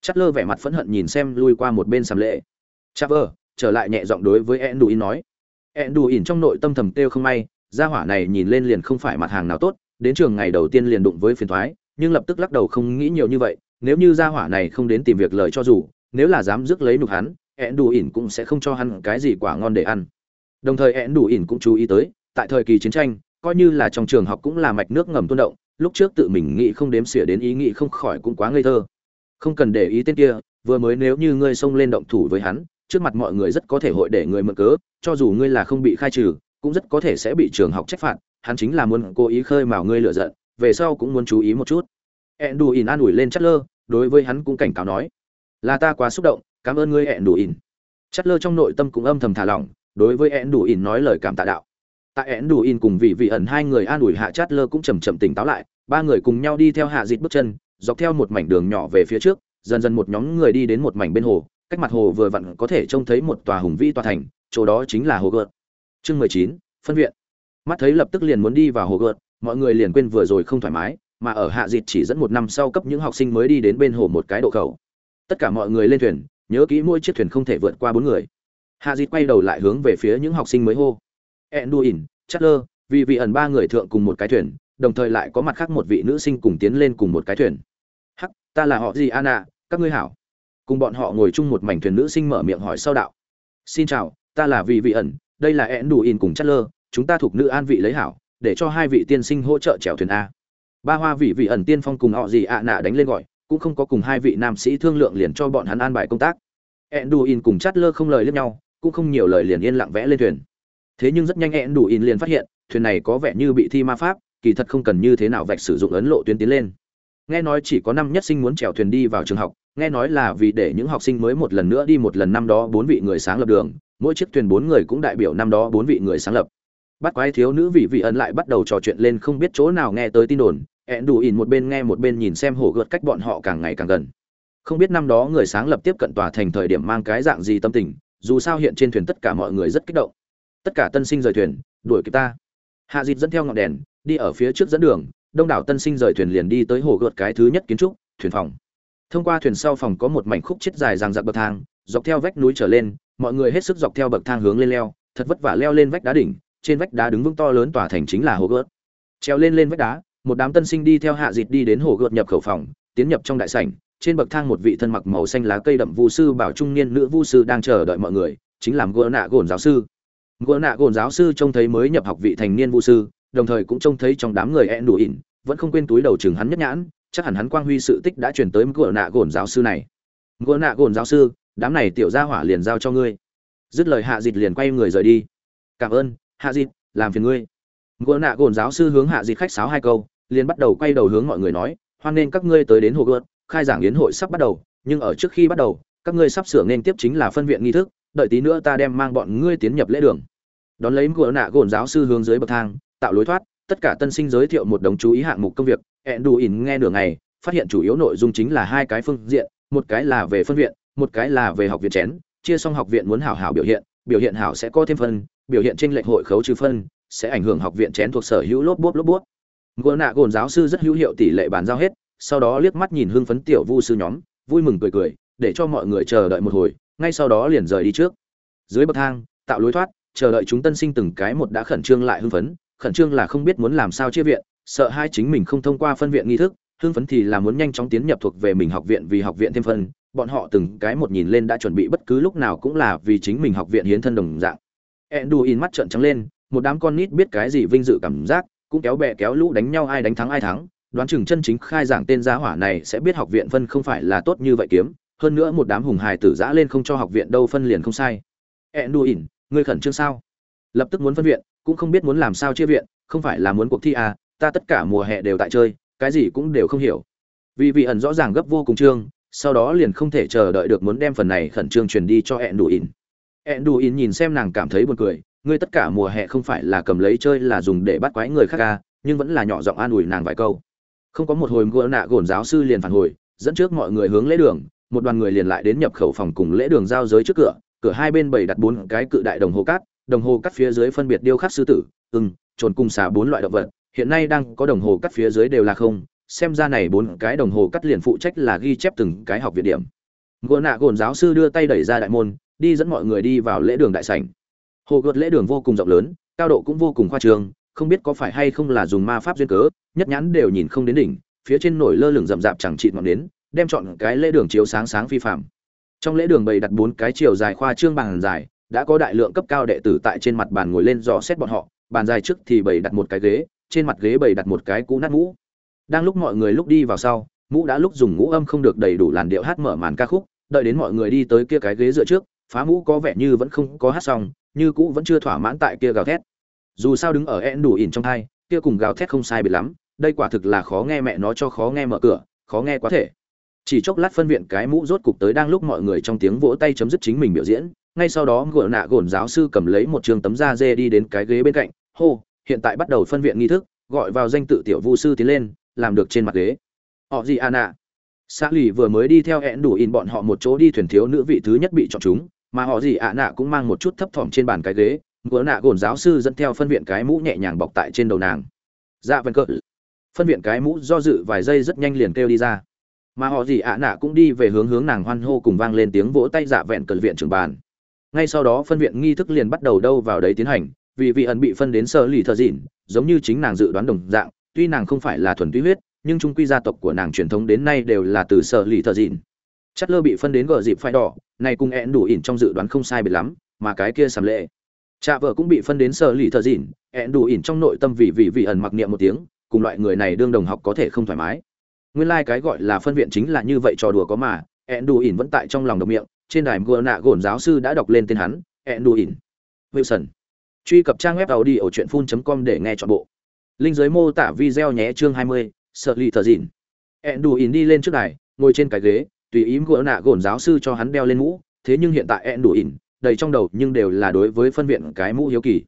Chất lơ vẻ mặt phẫn hận nhìn xem lui qua một bên sầm lệ. Chaver, trở lại nhẹ giọng đối với Enduin nói. Enduin trong nội tâm thầm kêu không may, gia hỏa này nhìn lên liền không phải mặt hàng nào tốt, đến trường ngày đầu tiên liền đụng với phiền thoái nhưng lập tức lắc đầu không nghĩ nhiều như vậy, nếu như gia hỏa này không đến tìm việc lời cho dù, nếu là dám rước lấy nục hắn, Enduin cũng sẽ không cho hắn cái gì quả ngon để ăn. Đồng thời ẹn đủ ỉn cũng chú ý tới tại thời kỳ chiến tranh coi như là trong trường học cũng là mạch nước ngầm tuôn động lúc trước tự mình nghĩ không đếm xỉa đến ý nghĩ không khỏi cũng quá ngây thơ. Không cần để ý tên kia vừa mới nếu như ngươi xông lên động thủ với hắn trước mặt mọi người rất có thể hội để người mượn cớ, cho dù ngươi là không bị khai trừ, cũng rất có thể sẽ bị trường học trách phạt, hắn chính là muốn cố ý khơi mào ngươi lựa giận, về sau cũng muốn chú ý một chút. Ẹn đủ ỉn an ủi lên chất lơ đối với hắn cũng cảnh cáo nói, là ta quá xúc động, cảm ơn ngươi ẹn đủ ỉn chất lơ trong nội tâm cũng âm thầm thả lỏng, đối với én đủ ỉn nói lời cảm tạ đạo. Tại én đủ ỉn cùng vị vị ẩn hai người an ủi hạ chát lơ cũng chầm chậm tỉnh táo lại, ba người cùng nhau đi theo hạ dịt bước chân, dọc theo một mảnh đường nhỏ về phía trước, dần dần một nhóm người đi đến một mảnh bên hồ cách mặt hồ vừa vặn có thể trông thấy một tòa hùng vĩ tòa thành, chỗ đó chính là hồ gợt. Chương mười chín, phân viện. Mắt thấy lập tức liền muốn đi vào hồ gợt, mọi người liền quên vừa rồi không thoải mái, mà ở hạ dịch chỉ dẫn một năm sau cấp những học sinh mới đi đến bên hồ một cái độ khẩu. Tất cả mọi người lên thuyền, nhớ kỹ mỗi chiếc thuyền không thể vượt qua bốn người. Hạ dịch quay đầu lại hướng về phía những học sinh mới hô. Enduin, chatler, vì vị ẩn ba người thượng cùng một cái thuyền, đồng thời lại có mặt khác một vị nữ sinh cùng tiến lên cùng một cái thuyền. Hắc, ta là họ gì, anna? Các ngươi hảo cùng bọn họ ngồi chung một mảnh thuyền nữ sinh mở miệng hỏi sau đạo. Xin chào, ta là vị vị ẩn, đây là én đủ in cùng chất lơ, chúng ta thuộc nữ an vị lấy hảo, để cho hai vị tiên sinh hỗ trợ chèo thuyền a. Ba hoa vị vị ẩn tiên phong cùng họ gì ạ nạ đánh lên gọi, cũng không có cùng hai vị nam sĩ thương lượng liền cho bọn hắn an bài công tác. Én đủ in cùng chất lơ không lời liếc nhau, cũng không nhiều lời liền yên lặng vẽ lên thuyền. Thế nhưng rất nhanh én đủ in liền phát hiện, thuyền này có vẻ như bị thi ma pháp, kỳ thật không cần như thế nào vạch sử dụng ấn lộ tuyến tiến lên. Nghe nói chỉ có năm nhất sinh muốn chèo thuyền đi vào trường học nghe nói là vì để những học sinh mới một lần nữa đi một lần năm đó bốn vị người sáng lập đường, mỗi chiếc thuyền bốn người cũng đại biểu năm đó bốn vị người sáng lập. Bắt quái thiếu nữ vị vị ẩn lại bắt đầu trò chuyện lên không biết chỗ nào nghe tới tin đồn ẹn đủ ỉn một bên nghe một bên nhìn xem hổ gợt cách bọn họ càng ngày càng gần. Không biết năm đó người sáng lập tiếp cận tòa thành thời điểm mang cái dạng gì tâm tình, dù sao hiện trên thuyền tất cả mọi người rất kích động. Tất cả tân sinh rời thuyền, đuổi kịp ta. Hạ dịt dẫn theo ngọn đèn, đi ở phía trước dẫn đường, đông đảo tân sinh rời thuyền liền đi tới hồ gợt cái thứ nhất kiến trúc, thuyền phòng thông qua thuyền sau phòng có một mảnh khúc chết dài ràng giặc bậc thang, dọc theo vách núi trở lên, mọi người hết sức dọc theo bậc thang hướng lên leo, thật vất vả leo lên vách đá đỉnh, trên vách đá đứng vững to lớn tòa thành chính là hồ gợt. Treo lên lên vách đá, một đám tân sinh đi theo hạ dịt đi đến hồ gợt nhập khẩu phòng, tiến nhập trong đại sảnh, trên bậc thang một vị thân mặc màu xanh lá cây đậm vu sư bảo trung niên nữ vu sư đang chờ đợi mọi người, chính là gỡ nạ gồn giáo sư. Gỡ nạ gồn giáo sư trông thấy mới nhập học vị thành niên vu sư, đồng thời cũng trông thấy trong đám người e đủ ỉn, vẫn không quên túi đầu chừng hắn nhất nhãn chắc hẳn hắn quang huy sự tích đã chuyển tới gỡ nạ gồn giáo sư này. Gỡ nạ gồn giáo sư, đám này tiểu gia hỏa liền giao cho ngươi. Dứt lời hạ dịt liền quay người rời đi. Cảm ơn, hạ dịt, làm phiền ngươi. Gỡ nạ gồn giáo sư hướng hạ dịt khách sáo hai câu, liền bắt đầu quay đầu hướng mọi người nói, hoan nên các ngươi tới đến hồ gợt, khai giảng yến hội sắp bắt đầu, nhưng ở trước khi bắt đầu, các ngươi sắp sửa nên tiếp chính là phân viện nghi thức, đợi tí nữa ta đem mang bọn ngươi tiến nhập lễ đường. Đón lấy gỡ nạ gồn giáo sư hướng dưới bậc thang, tạo lối thoát tất cả tân sinh giới thiệu một đồng chú ý hạng mục công việc ẹn đủ ỉn nghe nửa ngày, phát hiện chủ yếu nội dung chính là hai cái phương diện, một cái là về phân viện, một cái là về học viện chén, chia xong học viện muốn hảo hảo biểu hiện biểu hiện hảo sẽ có thêm phân, biểu hiện trên lệnh hội khấu trừ phân, sẽ ảnh hưởng học viện chén thuộc sở hữu lốp bốp lốp bốp. Gỡ nạ gồn giáo sư rất hữu hiệu tỷ lệ bàn giao hết, sau đó liếc mắt nhìn hưng phấn tiểu vu sư nhóm, vui mừng cười cười, để cho mọi người chờ đợi một hồi, ngay sau đó liền rời đi trước. Dưới bậc thang, tạo lối thoát, chờ đợi chúng tân sinh từng cái một đã khẩn trương lại hưng phấn khẩn trương là không biết muốn làm sao chia viện, sợ hai chính mình không thông qua phân viện nghi thức, hưng phấn thì là muốn nhanh chóng tiến nhập thuộc về mình học viện vì học viện thêm phân, bọn họ từng cái một nhìn lên đã chuẩn bị bất cứ lúc nào cũng là vì chính mình học viện hiến thân đồng dạng. In mắt trợn trắng lên, một đám con nít biết cái gì vinh dự cảm giác, cũng kéo bè kéo lũ đánh nhau ai đánh thắng ai thắng, đoán chừng chân chính khai giảng tên gia hỏa này sẽ biết học viện phân không phải là tốt như vậy kiếm, hơn nữa một đám hùng hài tử giã lên không cho học viện đâu phân liền không sai. In ngươi khẩn trương sao? Lập tức muốn phân viện cũng không biết muốn làm sao chia viện, không phải là muốn cuộc thi à ta tất cả mùa hè đều tại chơi, cái gì cũng đều không hiểu. Vì vị ẩn rõ ràng gấp vô cùng trương sau đó liền không thể chờ đợi được muốn đem phần này khẩn trương truyền đi cho hẹn đủ ỉn hẹn đủ ỉn nhìn xem nàng cảm thấy buồn cười, ngươi tất cả mùa hè không phải là cầm lấy chơi là dùng để bắt quái người khác à nhưng vẫn là nhỏ giọng an ủi nàng vài câu. Không có một hồi ngựa nạ gồn giáo sư liền phản hồi, dẫn trước mọi người hướng lễ đường, một đoàn người liền lại đến nhập khẩu phòng cùng lễ đường giao giới trước cửa cửa hai bên bày đặt bốn cái cự đại đồng hồ cát đồng hồ cắt phía dưới phân biệt điêu khắc sư tử, ưng, trồn cung xà bốn loại động vật, hiện nay đang có đồng hồ cắt phía dưới đều là không, xem ra này bốn cái đồng hồ cắt liền phụ trách là ghi chép từng cái học viện điểm. Gỗ nạ gồn giáo sư đưa tay đẩy ra đại môn, đi dẫn mọi người đi vào lễ đường đại sảnh. Hồ gợt lễ đường vô cùng rộng lớn, cao độ cũng vô cùng khoa trương, không biết có phải hay không là dùng ma pháp duyên cớ, nhất nhãn đều nhìn không đến đỉnh, phía trên nổi lơ lửng rậm rạp chẳng trị ngọn đến đem chọn cái lễ đường chiếu sáng sáng phi phạm. Trong lễ đường bày đặt bốn cái chiều dài khoa trương bằng dài đã có đại lượng cấp cao đệ tử tại trên mặt bàn ngồi lên dò xét bọn họ, bàn dài trước thì bày đặt một cái ghế, trên mặt ghế bày đặt một cái cũ nát mũ. Đang lúc mọi người lúc đi vào sau, mũ đã lúc dùng ngũ âm không được đầy đủ làn điệu hát mở màn ca khúc, đợi đến mọi người đi tới kia cái ghế dựa trước, phá mũ có vẻ như vẫn không có hát xong, như cũ vẫn chưa thỏa mãn tại kia gào thét. Dù sao đứng ở en đủ ỉn trong thai, kia cùng gào thét không sai biệt lắm, đây quả thực là khó nghe mẹ nó cho khó nghe mở cửa, khó nghe quá thể. Chỉ chốc lát phân viện cái mũ rốt cục tới đang lúc mọi người trong tiếng vỗ tay chấm dứt chính mình biểu diễn ngay sau đó gỗ nạ gồn giáo sư cầm lấy một trường tấm da dê đi đến cái ghế bên cạnh. Hô, hiện tại bắt đầu phân viện nghi thức, gọi vào danh tự tiểu vu sư tiến lên, làm được trên mặt ghế. Họ gì à nạ? Xã lì vừa mới đi theo hẹn đủ in bọn họ một chỗ đi thuyền thiếu nữ vị thứ nhất bị chọn chúng, mà họ gì ạ nạ cũng mang một chút thấp thỏm trên bàn cái ghế. Gỗ nạ gồn giáo sư dẫn theo phân viện cái mũ nhẹ nhàng bọc tại trên đầu nàng. Dạ vân cỡ phân viện cái mũ do dự vài giây rất nhanh liền kêu đi ra. Mà họ gì ạ nạ cũng đi về hướng hướng nàng hoan hô cùng vang lên tiếng vỗ tay dạ vẹn cờ viện trưởng bàn ngay sau đó phân viện nghi thức liền bắt đầu đâu vào đấy tiến hành, vì vị ẩn bị phân đến sơ lì thợ dịn, giống như chính nàng dự đoán đồng dạng, tuy nàng không phải là thuần túy huyết, nhưng trung quy gia tộc của nàng truyền thống đến nay đều là từ sơ lì thợ dịn. Chất lơ bị phân đến gờ dịp phai đỏ, này cùng ẹn đủ ỉn trong dự đoán không sai biệt lắm, mà cái kia sầm lệ. Cha vợ cũng bị phân đến sơ lì thợ dịn, ẹn đủ ỉn trong nội tâm vì vị vị ẩn mặc niệm một tiếng, cùng loại người này đương đồng học có thể không thoải mái. Nguyên lai cái gọi là phân viện chính là như vậy trò đùa có mà, ẹn đủ ỉn vẫn tại trong lòng độc miệng trên đài gờ nạ gồn giáo sư đã đọc lên tên hắn edduin wilson. Truy cập trang web tàu đi ở truyện phun com để nghe chọn bộ. Linh giới mô tả video nhé, chương hai mươi, sợ lì thờ dìn edduin đi lên trước đài, ngồi trên cái ghế, tùy ý gỡ nạ gồn giáo sư cho hắn đeo lên mũ. Thế nhưng hiện tại edduin đầy trong đầu nhưng đều là đối với phân viện cái mũ hiếu kỳ.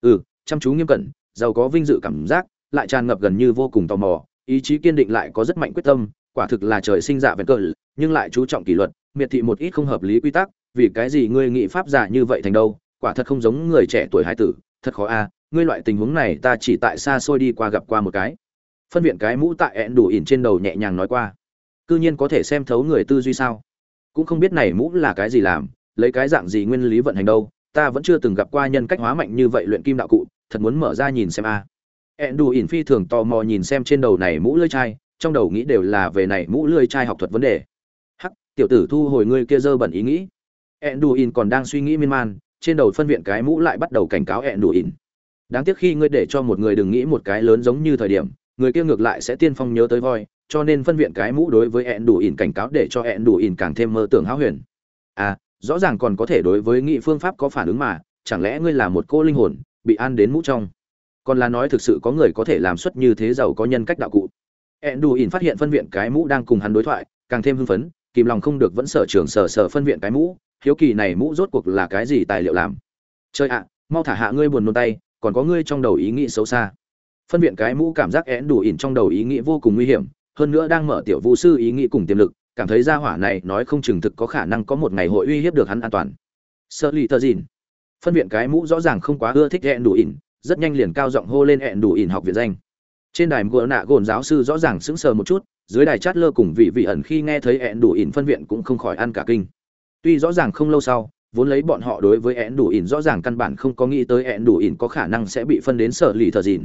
Ừ chăm chú nghiêm cẩn, giàu có vinh dự cảm giác, lại tràn ngập gần như vô cùng tò mò. Ý chí kiên định lại có rất mạnh quyết tâm, quả thực là trời sinh dạ vẹn cờ nhưng lại chú trọng kỷ luật miệt thị một ít không hợp lý quy tắc, vì cái gì ngươi nghị pháp giả như vậy thành đâu? Quả thật không giống người trẻ tuổi hải tử, thật khó a ngươi loại tình huống này ta chỉ tại xa xôi đi qua gặp qua một cái. Phân viện cái mũ tại ẹn đủ ỉn trên đầu nhẹ nhàng nói qua. Cư nhiên có thể xem thấu người tư duy sao? Cũng không biết này mũ là cái gì làm, lấy cái dạng gì nguyên lý vận hành đâu? Ta vẫn chưa từng gặp qua nhân cách hóa mạnh như vậy luyện kim đạo cụ, thật muốn mở ra nhìn xem a. Ẹn đủ ỉn phi thường tò mò nhìn xem trên đầu này mũ lưỡi chai, trong đầu nghĩ đều là về này mũ lưỡi chai học thuật vấn đề tiểu tử thu hồi ngươi kia dơ bẩn ý nghĩ. Enduin còn đang suy nghĩ miên man, trên đầu phân viện cái mũ lại bắt đầu cảnh cáo enduin. Đáng tiếc khi ngươi để cho một người đừng nghĩ một cái lớn giống như thời điểm, người kia ngược lại sẽ tiên phong nhớ tới voi, cho nên phân viện cái mũ đối với enduin cảnh cáo để cho enduin càng thêm mơ tưởng háo huyền. À rõ ràng còn có thể đối với nghị phương pháp có phản ứng mà, chẳng lẽ ngươi là một cô linh hồn, bị ăn đến mũ trong? Còn là nói thực sự có người có thể làm xuất như thế giàu có nhân cách đạo cụ. Ẹn đủ ỉn phát hiện phân viện cái mũ đang cùng hắn đối thoại, càng thêm hưng phấn kìm lòng không được vẫn sở trường sở sở phân viện cái mũ, hiếu kỳ này mũ rốt cuộc là cái gì tài liệu làm? Chơi ạ, mau thả hạ ngươi buồn nôn tay, còn có ngươi trong đầu ý nghĩ xấu xa. Phân viện cái mũ cảm giác én đủ ỉn trong đầu ý nghĩ vô cùng nguy hiểm, hơn nữa đang mở tiểu vũ sư ý nghĩ cùng tiềm lực, cảm thấy gia hỏa này nói không chừng thực có khả năng có một ngày hội uy hiếp được hắn an toàn. Sợ lì tờ dìn. Phân viện cái mũ rõ ràng không quá ưa thích én đủ ỉn, rất nhanh liền cao giọng hô lên én đủ ỉn học viện danh. Trên đài gỗ nạ gồn giáo sư rõ ràng sững sờ một chút dưới đài chát lơ cùng vị vị ẩn khi nghe thấy ẹn đủ ỉn phân viện cũng không khỏi ăn cả kinh. Tuy rõ ràng không lâu sau, vốn lấy bọn họ đối với ẹn đủ ỉn rõ ràng căn bản không có nghĩ tới ẹn đủ ỉn có khả năng sẽ bị phân đến sở lì thờ dìn.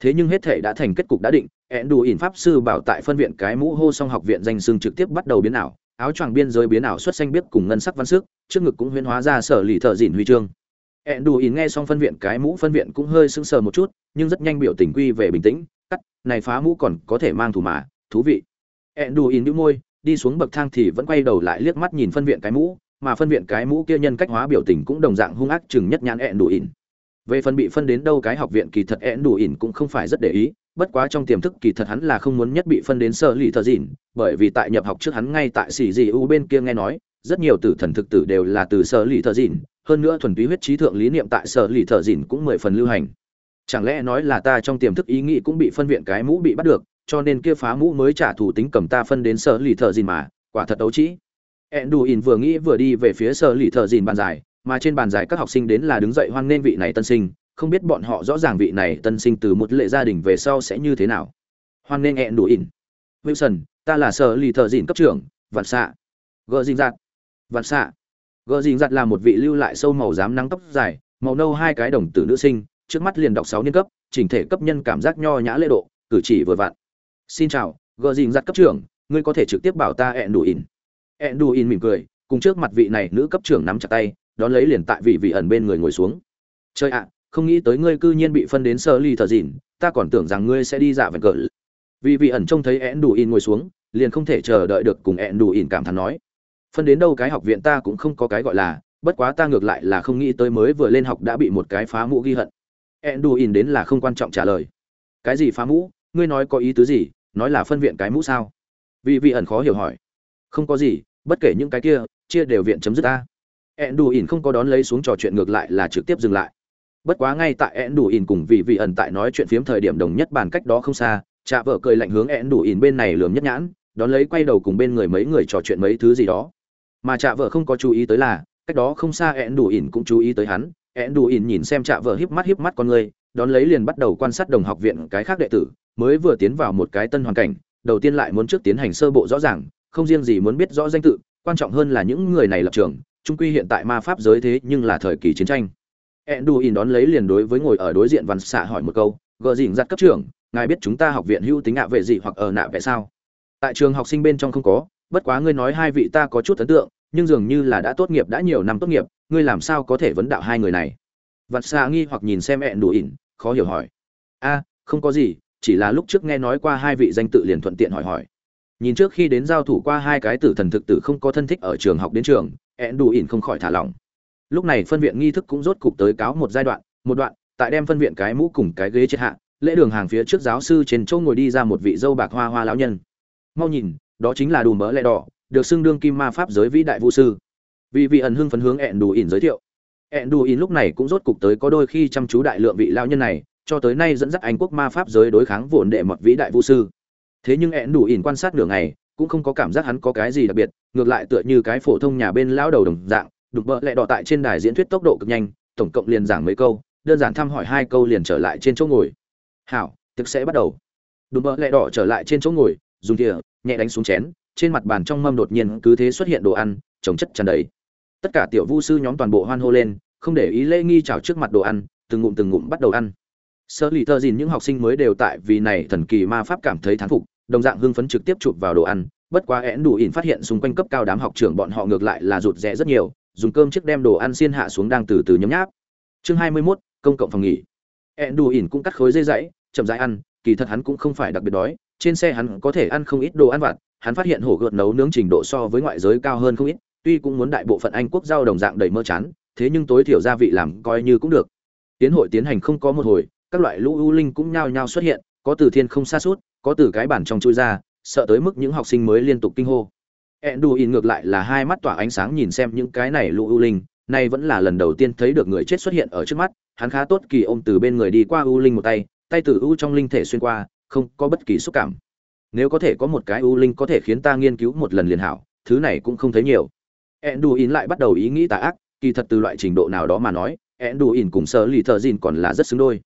Thế nhưng hết thể đã thành kết cục đã định ẹn đủ ỉn pháp sư bảo tại phân viện cái mũ hô song học viện danh xưng trực tiếp bắt đầu biến ảo, áo choàng biên giới biến ảo xuất xanh biết cùng ngân sắc văn sức, trước ngực cũng huyễn hóa ra sở lì thợ dìn huy chương. Ẹn đủ ỉn nghe xong phân viện cái mũ phân viện cũng hơi sững sờ một chút, nhưng rất nhanh biểu tình quy về bình tĩnh, cắt, này phá mũ còn có thể mang thủ mà thú vị én đủ in nhíu môi, đi xuống bậc thang thì vẫn quay đầu lại liếc mắt nhìn phân viện cái mũ, mà phân viện cái mũ kia nhân cách hóa biểu tình cũng đồng dạng hung ác chừng nhất nhãn ẹn đủ in. về phần bị phân đến đâu cái học viện kỳ thật én đủ ỉn cũng không phải rất để ý, bất quá trong tiềm thức kỳ thật hắn là không muốn nhất bị phân đến sở lì thờ dỉn bởi vì tại nhập học trước hắn ngay tại xì dị u bên kia nghe nói, rất nhiều tử thần thực tử đều là từ sở lì thờ dỉn hơn nữa thuần túy huyết trí thượng lý niệm tại sở lì thờ dỉn cũng mười phần lưu hành chẳng lẽ nói là ta trong tiềm thức ý nghĩ cũng bị phân viện cái mũ bị bắt được cho nên kia phá mũ mới trả thủ tính cầm ta phân đến sở lì thợ dìn mà quả thật đấu trĩ Enduin vừa nghĩ vừa đi về phía sở lì thợ dìn bàn giải, mà trên bàn giải các học sinh đến là đứng dậy hoan nên vị này tân sinh, không biết bọn họ rõ ràng vị này tân sinh từ một lệ gia đình về sau sẽ như thế nào. Hoan nghênh Enduin. Wilson, ta là sở lì thợ dìn cấp trưởng, vạn xạ. Gờ dìn dạt. Vạn xạ. Gờ dìn dạt là một vị lưu lại sâu màu dám nắng tóc dài, màu nâu hai cái đồng tử nữ sinh, trước mắt liền đọc sáu niên cấp, chỉnh thể cấp nhân cảm giác nho nhã lễ độ, cử chỉ vừa vặn. Xin chào, gờ dìn giặt cấp trưởng, ngươi có thể trực tiếp bảo ta Enduin Enduin mỉm cười, cùng trước mặt vị này nữ cấp trưởng nắm chặt tay, đón lấy liền tại vị vị ẩn bên người ngồi xuống. Chơi ạ, không nghĩ tới ngươi cư nhiên bị phân đến sơ ly thờ dìn ta còn tưởng rằng ngươi sẽ đi dạ vẹn cỡ. Vị vị ẩn trông thấy Enduin ngồi xuống, liền không thể chờ đợi được cùng Enduin cảm thán nói. Phân đến đâu cái học viện ta cũng không có cái gọi là, bất quá ta ngược lại là không nghĩ tới mới vừa lên học đã bị một cái phá mũ ghi hận. Enduin đến là không quan trọng trả lời. Cái gì phá mũ? Ngươi nói có ý tứ gì? Nói là phân viện cái mũ sao? Vị vị ẩn khó hiểu hỏi. Không có gì, bất kể những cái kia, chia đều viện chấm dứt ta. Ẹn đủ ỉn không có đón lấy xuống trò chuyện ngược lại là trực tiếp dừng lại. Bất quá ngay tại ẹn đủ ỉn cùng vị vị ẩn tại nói chuyện phiếm thời điểm đồng nhất bàn cách đó không xa cha vợ cười lạnh hướng ẹn đủ ỉn bên này lườm nhất nhãn, đón lấy quay đầu cùng bên người mấy người trò chuyện mấy thứ gì đó. Mà cha vợ không có chú ý tới là, cách đó không xa ẹn đủ ỉn cũng chú ý tới hắn. Ẹn đủ ỉn nhìn xem cha vợ híp mắt híp mắt con người, đón lấy liền bắt đầu quan sát đồng học viện cái khác đệ tử mới vừa tiến vào một cái tân hoàn cảnh đầu tiên lại muốn trước tiến hành sơ bộ rõ ràng không riêng gì muốn biết rõ danh tự quan trọng hơn là những người này lập trường trung quy hiện tại ma pháp giới thế nhưng là thời kỳ chiến tranh. Enduin đón lấy liền đối với ngồi ở đối diện văn xạ hỏi một câu gờ gì giặt cấp trưởng ngài biết chúng ta học viện hưu tính ạ về gì hoặc ở nạ về sao? Tại trường học sinh bên trong không có bất quá ngươi nói hai vị ta có chút ấn tượng nhưng dường như là đã tốt nghiệp đã nhiều năm tốt nghiệp ngươi làm sao có thể vấn đạo hai người này? Văn Xạ nghi hoặc nhìn xem Enduin, khó hiểu hỏi. A không có gì chỉ là lúc trước nghe nói qua hai vị danh tự liền thuận tiện hỏi hỏi. Nhìn trước khi đến giao thủ qua hai cái tử thần thực tử không có thân thích ở trường học đến trường, ẹn đủ ỉn không khỏi thả lỏng. Lúc này phân viện nghi thức cũng rốt cục tới cáo một giai đoạn, một đoạn, tại đem phân viện cái mũ cùng cái ghế chết hạ, lễ đường hàng phía trước giáo sư trên chỗ ngồi đi ra một vị dâu bạc hoa hoa lão nhân. Mau nhìn, đó chính là đùm mỡ lẹ đỏ, được xưng đương kim ma pháp giới vĩ đại vũ sư. Vì vị ẩn hưng phấn hướng ẹn đủ ỉn giới thiệu. Ẹn đủ ỉn lúc này cũng rốt cục tới có đôi khi chăm chú đại lượng vị lão nhân này cho tới nay dẫn dắt anh quốc ma pháp giới đối kháng vụn đệ mật vĩ đại vũ sư. Thế nhưng ẹn đủ ỉn quan sát nửa ngày, cũng không có cảm giác hắn có cái gì đặc biệt, ngược lại tựa như cái phổ thông nhà bên lão đầu đồng dạng, đục bợ lẹ đỏ tại trên đài diễn thuyết tốc độ cực nhanh, tổng cộng liền giảng mấy câu, đơn giản thăm hỏi hai câu liền trở lại trên chỗ ngồi. Hảo thực sẽ bắt đầu. Đùm bợ lẹ đỏ trở lại trên chỗ ngồi, dùng thìa, nhẹ đánh xuống chén, trên mặt bàn trong mâm đột nhiên cứ thế xuất hiện đồ ăn, trồng chất tràn đầy. Tất cả tiểu vu sư nhóm toàn bộ hoan hô lên, không để ý lễ nghi chào trước mặt đồ ăn, từng ngụm từng ngụm bắt đầu ăn sơ lì thơ dìn những học sinh mới đều tại vì này thần kỳ ma pháp cảm thấy thán phục đồng dạng hưng phấn trực tiếp chụp vào đồ ăn. Bất quá én đủ ỉn phát hiện xung quanh cấp cao đám học trưởng bọn họ ngược lại là rụt rẽ rất nhiều dùng cơm chiếc đem đồ ăn xiên hạ xuống đang từ từ nhấm nháp. Chương hai mươi 21, công cộng phòng nghỉ. Én đủ ỉn cũng cắt khối dây dãy chậm rãi ăn kỳ thật hắn cũng không phải đặc biệt đói trên xe hắn có thể ăn không ít đồ ăn vặt hắn phát hiện hổ gợt nấu nướng trình độ so với ngoại giới cao hơn không ít tuy cũng muốn đại bộ phận anh quốc giao đồng dạng đầy mơ chán thế nhưng tối thiểu gia vị làm coi như cũng được. Tiến hội tiến hành không có một hồi các loại lũ u linh cũng nhao nhao xuất hiện, có từ thiên không xa suốt, có từ cái bản trong chui ra, sợ tới mức những học sinh mới liên tục kinh hô. Enduin ngược lại là hai mắt tỏa ánh sáng nhìn xem những cái này lũ u linh, nay vẫn là lần đầu tiên thấy được người chết xuất hiện ở trước mắt, hắn khá tốt kỳ ôm từ bên người đi qua u linh một tay tay từ u trong linh thể xuyên qua, không có bất kỳ xúc cảm. Nếu có thể có một cái u linh có thể khiến ta nghiên cứu một lần liền hảo, thứ này cũng không thấy nhiều. Enduin lại bắt đầu ý nghĩ tà ác, kỳ thật từ loại trình độ nào đó mà nói, Enduin cùng sơ lì thợ dìn còn là rất xứng đôi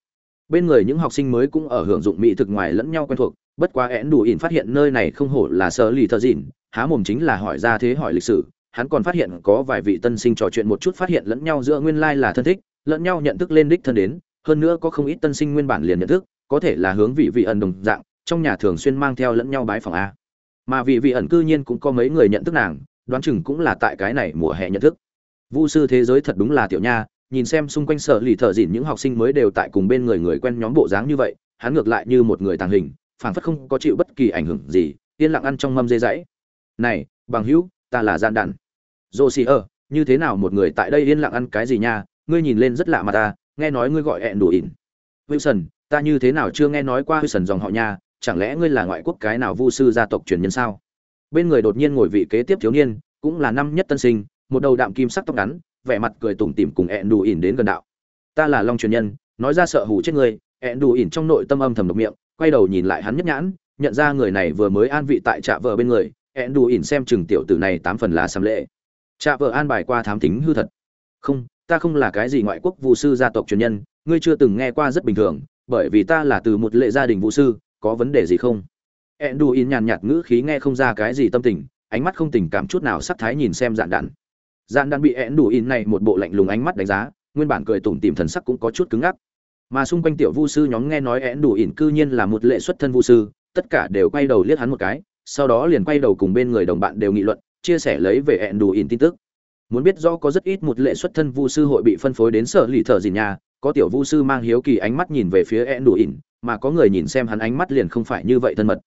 bên người những học sinh mới cũng ở hưởng dụng mỹ thực ngoài lẫn nhau quen thuộc, bất quá én đủ ỉn phát hiện nơi này không hổ là sơ lì thợ dìn há mồm chính là hỏi ra thế hỏi lịch sử, hắn còn phát hiện có vài vị tân sinh trò chuyện một chút phát hiện lẫn nhau giữa nguyên lai là thân thích, lẫn nhau nhận thức lên đích thân đến, hơn nữa có không ít tân sinh nguyên bản liền nhận thức, có thể là hướng vị vị ẩn đồng dạng, trong nhà thường xuyên mang theo lẫn nhau bái phòng a. Mà vị vị ẩn cư nhiên cũng có mấy người nhận thức nàng, đoán chừng cũng là tại cái này mùa hè nhận thức. Vu sư thế giới thật đúng là tiểu nha nhìn xem xung quanh sở lì thợ dịn những học sinh mới đều tại cùng bên người người quen nhóm bộ dáng như vậy, hắn ngược lại như một người tàng hình, phảng phất không có chịu bất kỳ ảnh hưởng gì, yên lặng ăn trong mâm dê dãy này, bằng hữu, ta là gian đàn dô xì ơ, như thế nào một người tại đây yên lặng ăn cái gì nha? Ngươi nhìn lên rất lạ mà ta, nghe nói ngươi gọi hẹn đủ ỉn. Wilson, ta như thế nào chưa nghe nói qua wilson dòng họ nha? Chẳng lẽ ngươi là ngoại quốc cái nào vu sư gia tộc truyền nhân sao? Bên người đột nhiên ngồi vị kế tiếp thiếu niên, cũng là năm nhất tân sinh, một đầu đạm kim sắc tóc ngắn vẻ mặt cười tủm tỉm cùng ẹn đủ ỉn đến gần đạo. Ta là long truyền nhân, nói ra sợ hù chết người ẹn đủ ỉn trong nội tâm âm thầm độc miệng, quay đầu nhìn lại hắn nhất nhãn, nhận ra người này vừa mới an vị tại trạ vợ bên người ẹn đủ ỉn xem chừng tiểu tử này tám phần là xăm lệ. Trạ vợ an bài qua thám tính hư thật. Không, ta không là cái gì ngoại quốc vụ sư gia tộc truyền nhân, ngươi chưa từng nghe qua rất bình thường, bởi vì ta là từ một lệ gia đình vũ sư, có vấn đề gì không? Ẹn đủ ỉn nhàn nhạt ngữ khí nghe không ra cái gì tâm tình, ánh mắt không tình cảm chút nào sắc thái nhìn xem dạn đạn. Gian đạn bị én đủ in này một bộ lạnh lùng ánh mắt đánh giá, nguyên bản cười tủm tỉm thần sắc cũng có chút cứng ngắc. Mà xung quanh tiểu vu sư nhóm nghe nói én đủ in cư nhiên là một lệ xuất thân vu sư, tất cả đều quay đầu liếc hắn một cái, sau đó liền quay đầu cùng bên người đồng bạn đều nghị luận, chia sẻ lấy về én đủ in tin tức. Muốn biết rõ có rất ít một lệ xuất thân vu sư hội bị phân phối đến sở lì thợ gì nhà, có tiểu vu sư mang hiếu kỳ ánh mắt nhìn về phía én đủ in, mà có người nhìn xem hắn ánh mắt liền không phải như vậy thân mật.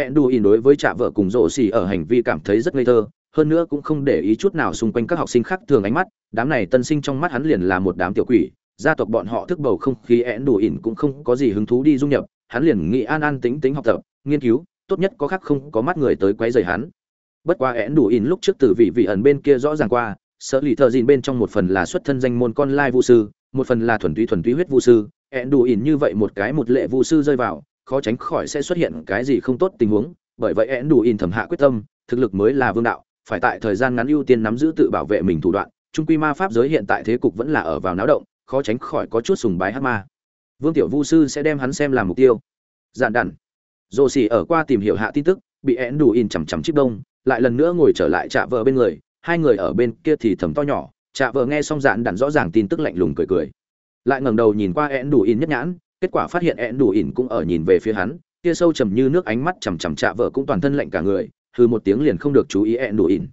Enduin đối với trả vợ cùng rộ xì ở hành vi cảm thấy rất ngây thơ, hơn nữa cũng không để ý chút nào xung quanh các học sinh khác thường ánh mắt, đám này tân sinh trong mắt hắn liền là một đám tiểu quỷ, gia tộc bọn họ thức bầu không khí Enduin cũng không có gì hứng thú đi dung nhập, hắn liền nghĩ an an tính tính học tập, nghiên cứu, tốt nhất có khác không có mắt người tới quấy rầy hắn. Bất quá Enduin lúc trước từ vị vị ẩn bên kia rõ ràng qua sở lì thợ dìn bên trong một phần là xuất thân danh môn con lai vu sư, một phần là thuần túy thuần túy huyết vu sư, Enduin như vậy một cái một lệ vu sư rơi vào khó tránh khỏi sẽ xuất hiện cái gì không tốt tình huống, bởi vậy én đủ in thầm hạ quyết tâm, thực lực mới là vương đạo, phải tại thời gian ngắn ưu tiên nắm giữ tự bảo vệ mình thủ đoạn, trung quy ma pháp giới hiện tại thế cục vẫn là ở vào náo động, khó tránh khỏi có chút sùng bái hát ma. Vương tiểu vu sư sẽ đem hắn xem làm mục tiêu. Dạn đặn rồ xỉ ở qua tìm hiểu hạ tin tức, bị én đủ in chằm chằm chip đông, lại lần nữa ngồi trở lại chạ vợ bên người, hai người ở bên kia thì thầm to nhỏ chạ vợ nghe xong dạn đặn rõ ràng tin tức lạnh lùng cười cười. Lại ngẩng đầu nhìn qua én đủ in nhất nhãn kết quả phát hiện ẹn đủ Ỉn cũng ở nhìn về phía hắn kia sâu trầm như nước ánh mắt chằm chằm chạ vợ cũng toàn thân lạnh cả người, hừ một tiếng liền không được chú ý ẹn đủ ỉn.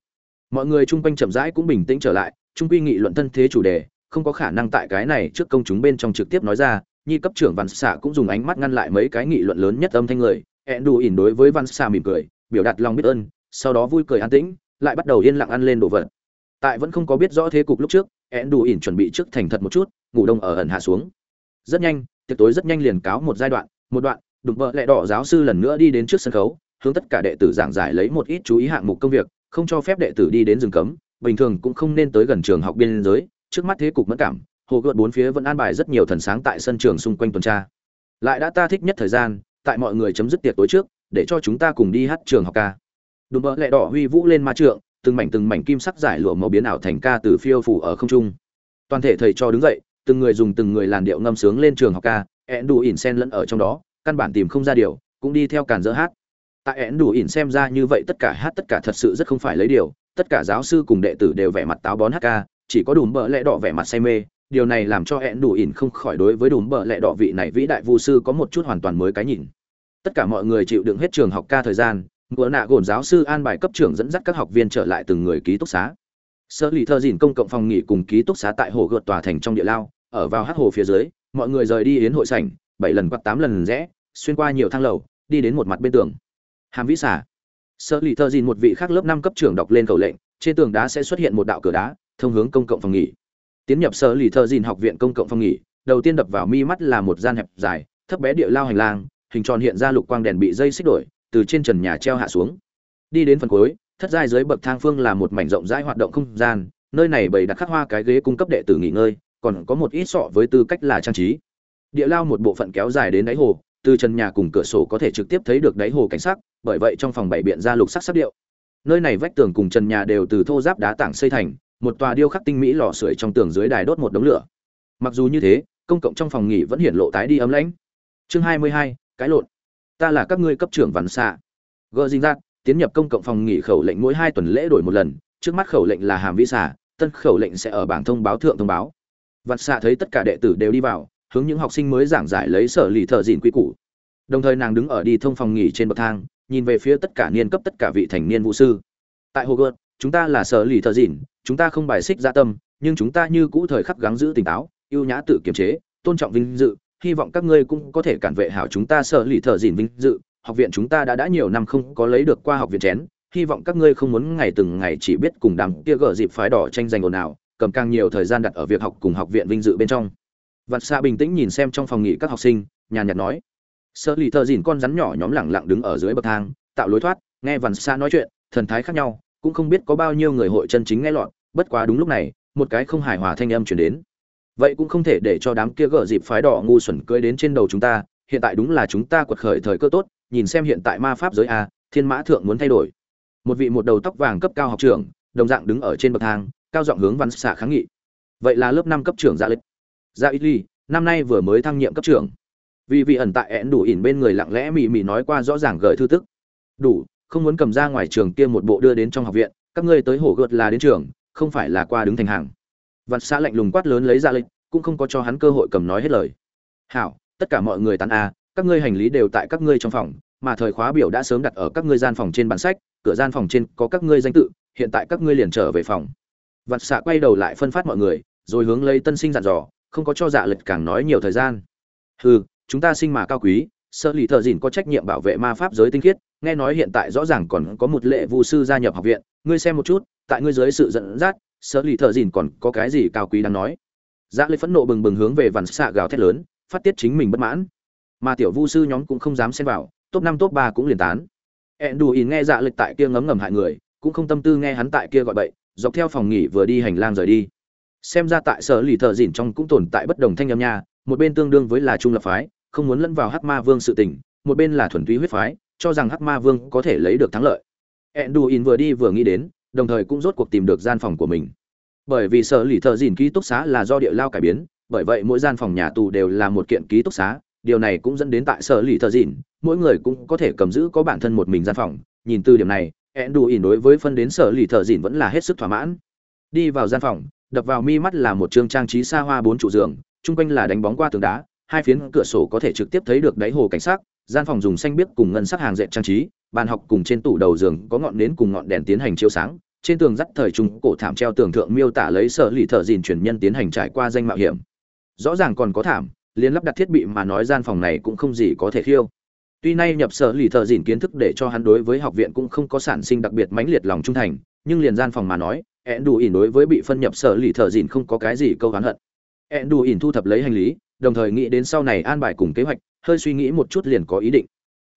Mọi người chung quanh chậm rãi cũng bình tĩnh trở lại trung quy nghị luận thân thế chủ đề, không có khả năng tại cái này trước công chúng bên trong trực tiếp nói ra, nhi cấp trưởng văn xạ cũng dùng ánh mắt ngăn lại mấy cái nghị luận lớn nhất âm thanh người, ẹn đủ ỉn đối với văn xạ mỉm cười, biểu đạt lòng biết ơn, sau đó vui cười an tĩnh, lại bắt đầu yên lặng ăn lên đồ vật. Tại vẫn không có biết rõ thế cục lúc trước, ẹn đủ ỉn chuẩn bị trước thành thật một chút, ngủ đông ở ẩn hạ xuống. Rất nhanh tiệc tối rất nhanh liền cáo một giai đoạn, một đoạn, đụng vợ lẹ đỏ giáo sư lần nữa đi đến trước sân khấu, hướng tất cả đệ tử giảng giải lấy một ít chú ý hạng mục công việc, không cho phép đệ tử đi đến rừng cấm, bình thường cũng không nên tới gần trường học biên giới, trước mắt thế cục mất cảm, hồ gợt bốn phía vẫn an bài rất nhiều thần sáng tại sân trường xung quanh tuần tra. Lại đã ta thích nhất thời gian, tại mọi người chấm dứt tiệc tối trước, để cho chúng ta cùng đi hát trường học ca. Đùm bỡ lẹ đỏ huy vũ lên ma trượng, từng mảnh từng mảnh kim sắc giải lụa màu biến ảo thành ca từ phiêu phủ ở không trung. Toàn thể thầy cho đứng dậy từng người dùng từng người làn điệu ngâm sướng lên trường học ca ẹn đủ ỉn sen lẫn ở trong đó, căn bản tìm không ra điều, cũng đi theo càn dỡ hát. Tại ẹn đủ ỉn xem ra như vậy tất cả hát tất cả thật sự rất không phải lấy điều, tất cả giáo sư cùng đệ tử đều vẻ mặt táo bón hát ca, chỉ có đùm bợ lẽ đỏ vẻ mặt say mê. Điều này làm cho ẹn đủ ỉn không khỏi đối với đùm bợ lẽ đỏ vị này vĩ đại vu sư có một chút hoàn toàn mới cái nhìn. Tất cả mọi người chịu đựng hết trường học ca thời gian, ngựa nạ gồn giáo sư an bài cấp trưởng dẫn dắt các học viên trở lại từng người ký túc xá. Sơ lì thơ dìn công cộng phòng nghỉ cùng ký túc xá tại hồ gợt tòa thành trong địa lao ở vào hắc hồ phía dưới, mọi người rời đi yến hội sảnh, bảy lần quạt tám lần rẽ, xuyên qua nhiều thang lầu, đi đến một mặt bên tường. Hàm vĩ xả Sở lì thơ dìn một vị khác lớp năm cấp trưởng đọc lên khẩu lệnh, trên tường đá sẽ xuất hiện một đạo cửa đá, thông hướng công cộng phòng nghỉ. Tiến nhập Sở lì thơ dìn học viện công cộng phòng nghỉ, đầu tiên đập vào mi mắt là một gian hẹp dài, thấp bé địa lao hành lang, hình tròn hiện ra lục quang đèn bị dây xích đổi, từ trên trần nhà treo hạ xuống. Đi đến phần cuối, thất giai dưới bậc thang phương là một mảnh rộng rãi hoạt động không gian, nơi này bày đặt khắc hoa cái ghế cung cấp đệ tử nghỉ ngơi còn có một ít sọ với tư cách là trang trí. Địa lao một bộ phận kéo dài đến đáy hồ, từ trần nhà cùng cửa sổ có thể trực tiếp thấy được đáy hồ cảnh sắc, bởi vậy trong phòng bảy biện ra lục sắc sắc điệu. Nơi này vách tường cùng trần nhà đều từ thô giáp đá tảng xây thành, một tòa điêu khắc tinh mỹ lò sưởi trong tường dưới đài đốt một đống lửa. Mặc dù như thế, công cộng trong phòng nghỉ vẫn hiển lộ tái đi ấm lãnh. Chương hai mươi hai, cái lộn. Ta là các ngươi cấp trưởng văn xạ. Gơ dinh giác, tiến nhập công cộng phòng nghỉ khẩu lệnh mỗi hai tuần lễ đổi một lần, trước mắt khẩu lệnh là hàm vĩ xả tân khẩu lệnh sẽ ở bảng thông báo thượng thông báo vặt xạ thấy tất cả đệ tử đều đi vào, hướng những học sinh mới giảng giải lấy sở lì thợ dìn quy củ. Đồng thời nàng đứng ở đi thông phòng nghỉ trên bậc thang, nhìn về phía tất cả niên cấp tất cả vị thành niên vũ sư. Tại hồ gợt chúng ta là sở lì thợ dìn, chúng ta không bài xích gia tâm, nhưng chúng ta như cũ thời khắc gắng giữ tỉnh táo, ưu nhã tự kiềm chế, tôn trọng vinh dự, hy vọng các ngươi cũng có thể cản vệ hảo chúng ta sở lì thợ dìn vinh dự. Học viện chúng ta đã đã nhiều năm không có lấy được qua học viện chén, hy vọng các ngươi không muốn ngày từng ngày chỉ biết cùng đám kia gở dịp phái đỏ tranh giành ồn ào cầm càng nhiều thời gian đặt ở việc học cùng học viện vinh dự bên trong. Vạn xạ bình tĩnh nhìn xem trong phòng nghỉ các học sinh, nhàn nhạt nói sợ lì thợ dìn con rắn nhỏ nhóm lẳng lặng đứng ở dưới bậc thang, tạo lối thoát, nghe vạn xạ nói chuyện, thần thái khác nhau, cũng không biết có bao nhiêu người hội chân chính nghe lọt, bất quá đúng lúc này, một cái không hài hòa thanh âm chuyển đến. Vậy cũng không thể để cho đám kia gở dịp phái đỏ ngu xuẩn cưỡi đến trên đầu chúng ta, hiện tại đúng là chúng ta quật khởi thời cơ tốt, nhìn xem hiện tại ma pháp giới a, thiên mã thượng muốn thay đổi. Một vị một đầu tóc vàng cấp cao học trưởng, đồng dạng đứng ở trên bậc thang cao giọng hướng văn xạ kháng nghị. Vậy là lớp năm cấp trưởng dạ lịch. Dạ ít ly, năm nay vừa mới thăng nhiệm cấp trưởng. Vì vị ẩn tại én đủ ỉn bên người lặng lẽ mị mị nói qua rõ ràng gợi thư tức. Đủ, không muốn cầm ra ngoài trường kia một bộ đưa đến trong học viện, các ngươi tới hổ gợt là đến trường, không phải là qua đứng thành hàng. Văn xã lạnh lùng quát lớn lấy ra lịch, cũng không có cho hắn cơ hội cầm nói hết lời. Hảo, tất cả mọi người tán a, các ngươi hành lý đều tại các ngươi trong phòng, mà thời khóa biểu đã sớm đặt ở các ngươi gian phòng trên bản sách, cửa gian phòng trên có các ngươi danh tự, hiện tại các ngươi liền trở về phòng vặt xạ quay đầu lại phân phát mọi người, rồi hướng lấy tân sinh dặn dò, không có cho dạ lật càng nói nhiều thời gian. Hừ, chúng ta sinh mà cao quý sơ lì thợ dìn có trách nhiệm bảo vệ ma pháp giới tinh khiết, nghe nói hiện tại rõ ràng còn có một lệ vu sư gia nhập học viện, ngươi xem một chút, tại ngươi dưới sự dẫn dắt sơ lì thợ dìn còn có cái gì cao quý đang nói? Dạ lật phẫn nộ bừng bừng hướng về vằn xạ gào thét lớn, phát tiết chính mình bất mãn. Mà tiểu vu sư nhóm cũng không dám xen vào, top năm, top ba cũng liền tán. Ẹn đù ỉn nghe dạ lịch tại kia ngấm ngầm hại người, cũng không tâm tư nghe hắn tại kia gọi bậy dọc theo phòng nghỉ vừa đi hành lang rời đi. Xem ra tại sở lì thợ dỉn trong cũng tồn tại bất đồng thanh âm nha, một bên tương đương với là trung lập phái, không muốn lẫn vào hắc ma vương sự tình, một bên là thuần túy huyết phái, cho rằng hắc ma vương có thể lấy được thắng lợi. Ẹn vừa đi vừa nghĩ đến, đồng thời cũng rốt cuộc tìm được gian phòng của mình. Bởi vì sở lì thợ dỉn ký túc xá là do địa lao cải biến, bởi vậy mỗi gian phòng nhà tù đều là một kiện ký túc xá, điều này cũng dẫn đến tại sở lì thợ dỉn mỗi người cũng có thể cầm giữ có bản thân một mình gian phòng, nhìn từ điểm này ẹn đủ ỉn đối với phân đến sở lì thợ dỉn vẫn là hết sức thỏa mãn. Đi vào gian phòng, đập vào mi mắt là một chương trang trí xa hoa bốn trụ giường, chung quanh là đánh bóng qua tường đá, hai phiến cửa sổ có thể trực tiếp thấy được đáy hồ cảnh sát gian phòng dùng xanh biếc cùng ngân sắc hàng dệt trang trí, bàn học cùng trên tủ đầu giường có ngọn nến cùng ngọn đèn tiến hành chiếu sáng, trên tường dắt thời trung cổ thảm treo tường thượng miêu tả lấy sở lì thợ dìn truyền nhân tiến hành trải qua danh mạo hiểm. Rõ ràng còn có thảm liên lắp đặt thiết bị mà nói gian phòng này cũng không gì có thể khiêu tuy nay nhập sở lì thợ dìn kiến thức để cho hắn đối với học viện cũng không có sản sinh đặc biệt mãnh liệt lòng trung thành, nhưng liền gian phòng mà nói ẹn đủ ỉn đối với bị phân nhập sở lì thợ dìn không có cái gì câu gán hận. Ẹn đủ ỉn thu thập lấy hành lý, đồng thời nghĩ đến sau này an bài cùng kế hoạch, hơi suy nghĩ một chút liền có ý định.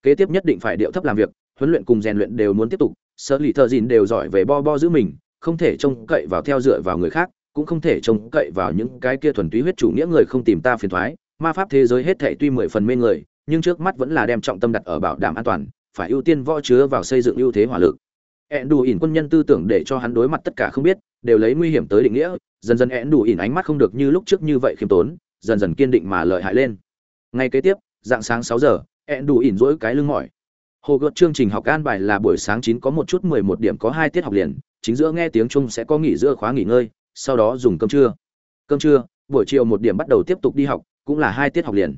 Kế tiếp nhất định phải điệu thấp làm việc, huấn luyện cùng rèn luyện đều muốn tiếp tục, sở lì thợ dìn đều giỏi về bo bo giữ mình, không thể trông cậy vào theo dựa vào người khác, cũng không thể trông cậy vào những cái kia thuần túy huyết chủ nghĩa người không tìm ta phiền thoái, ma pháp thế giới hết thảy tuy mười phần mê người nhưng trước mắt vẫn là đem trọng tâm đặt ở bảo đảm an toàn, phải ưu tiên võ chứa vào xây dựng ưu thế hỏa lực. Ẹn đủ ỉn quân nhân tư tưởng để cho hắn đối mặt tất cả không biết, đều lấy nguy hiểm tới định nghĩa, dần dần ẹn đủ ỉn ánh mắt không được như lúc trước như vậy khiêm tốn, dần dần kiên định mà lợi hại lên. Ngay kế tiếp, dạng sáng sáu giờ ẹn đủ ỉn rỗi cái lưng mỏi. Hồ gợt chương trình học an bài là buổi sáng chín có một chút mười một điểm có hai tiết học liền, chính giữa nghe tiếng chung sẽ có nghỉ giữa khóa nghỉ ngơi, sau đó dùng cơm trưa. Cơm trưa, buổi chiều một điểm bắt đầu tiếp tục đi học, cũng là hai tiết học liền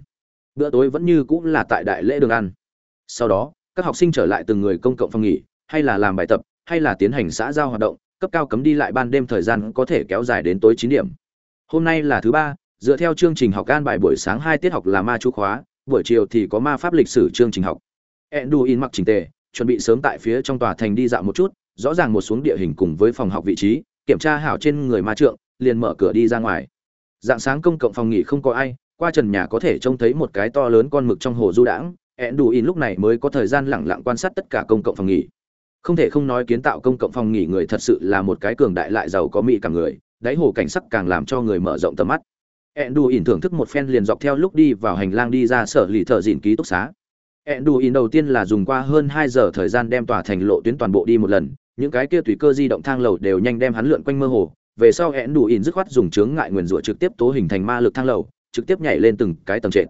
bữa tối vẫn như cũng là tại đại lễ đường ăn. Sau đó, các học sinh trở lại từng người công cộng phòng nghỉ, hay là làm bài tập, hay là tiến hành xã giao hoạt động, cấp cao cấm đi lại ban đêm thời gian có thể kéo dài đến tối chín điểm. Hôm nay là thứ ba, dựa theo chương trình học an bài buổi sáng hai tiết học là ma chú khóa, buổi chiều thì có ma pháp lịch sử chương trình học. Enduin mặc chỉnh tề, chuẩn bị sớm tại phía trong tòa thành đi dạo một chút, rõ ràng một xuống địa hình cùng với phòng học vị trí, kiểm tra hảo trên người ma trượng, liền mở cửa đi ra ngoài. Dạng sáng công cộng phòng nghỉ không có ai qua trần nhà có thể trông thấy một cái to lớn con mực trong hồ du đãng, ẹn đủ in lúc này mới có thời gian lẳng lặng quan sát tất cả công cộng phòng nghỉ. Không thể không nói kiến tạo công cộng phòng nghỉ người thật sự là một cái cường đại lại giàu có mỹ cả người, đáy hồ cảnh sắc càng làm cho người mở rộng tầm mắt. ẹn đủ in thưởng thức một phen liền dọc theo lúc đi vào hành lang đi ra sở lì thợ dịn ký túc xá. ẹn đủ in đầu tiên là dùng qua hơn hai giờ thời gian đem tòa thành lộ tuyến toàn bộ đi một lần, những cái kia tùy cơ di động thang lầu đều nhanh đem hắn lượn quanh mơ hồ. Về sau ẹn đủ in dứt khoát dùng chướng ngại nguyền rủa trực tiếp tố hình thành ma lực thang lầu trực tiếp nhảy lên từng cái tầng trệt.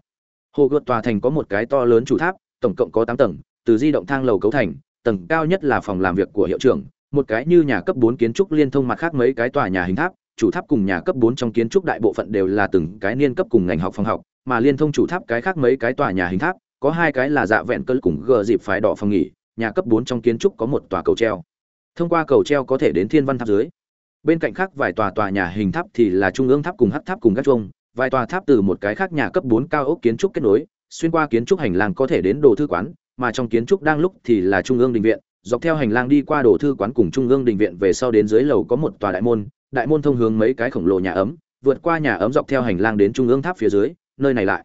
Hồ gợt tòa thành có một cái to lớn chủ tháp, tổng cộng có tám tầng, từ di động thang lầu cấu thành, tầng cao nhất là phòng làm việc của hiệu trưởng, một cái như nhà cấp bốn kiến trúc liên thông mặt khác mấy cái tòa nhà hình tháp, chủ tháp cùng nhà cấp bốn trong kiến trúc đại bộ phận đều là từng cái niên cấp cùng ngành học phòng học, mà liên thông chủ tháp cái khác mấy cái tòa nhà hình tháp, có hai cái là dạ vẹn cơn cùng gờ dịp phái đỏ phòng nghỉ, nhà cấp bốn trong kiến trúc có một tòa cầu treo. Thông qua cầu treo có thể đến thiên văn tháp dưới. Bên cạnh khác vài tòa tòa nhà hình tháp thì là trung ương tháp cùng hắc tháp cùng các chuông vài tòa tháp từ một cái khác nhà cấp bốn cao ốc kiến trúc kết nối, xuyên qua kiến trúc hành lang có thể đến đồ thư quán, mà trong kiến trúc đang lúc thì là trung ương đình viện, dọc theo hành lang đi qua đồ thư quán cùng trung ương đình viện về sau đến dưới lầu có một tòa đại môn đại môn thông hướng mấy cái khổng lồ nhà ấm, vượt qua nhà ấm dọc theo hành lang đến trung ương tháp phía dưới, nơi này lại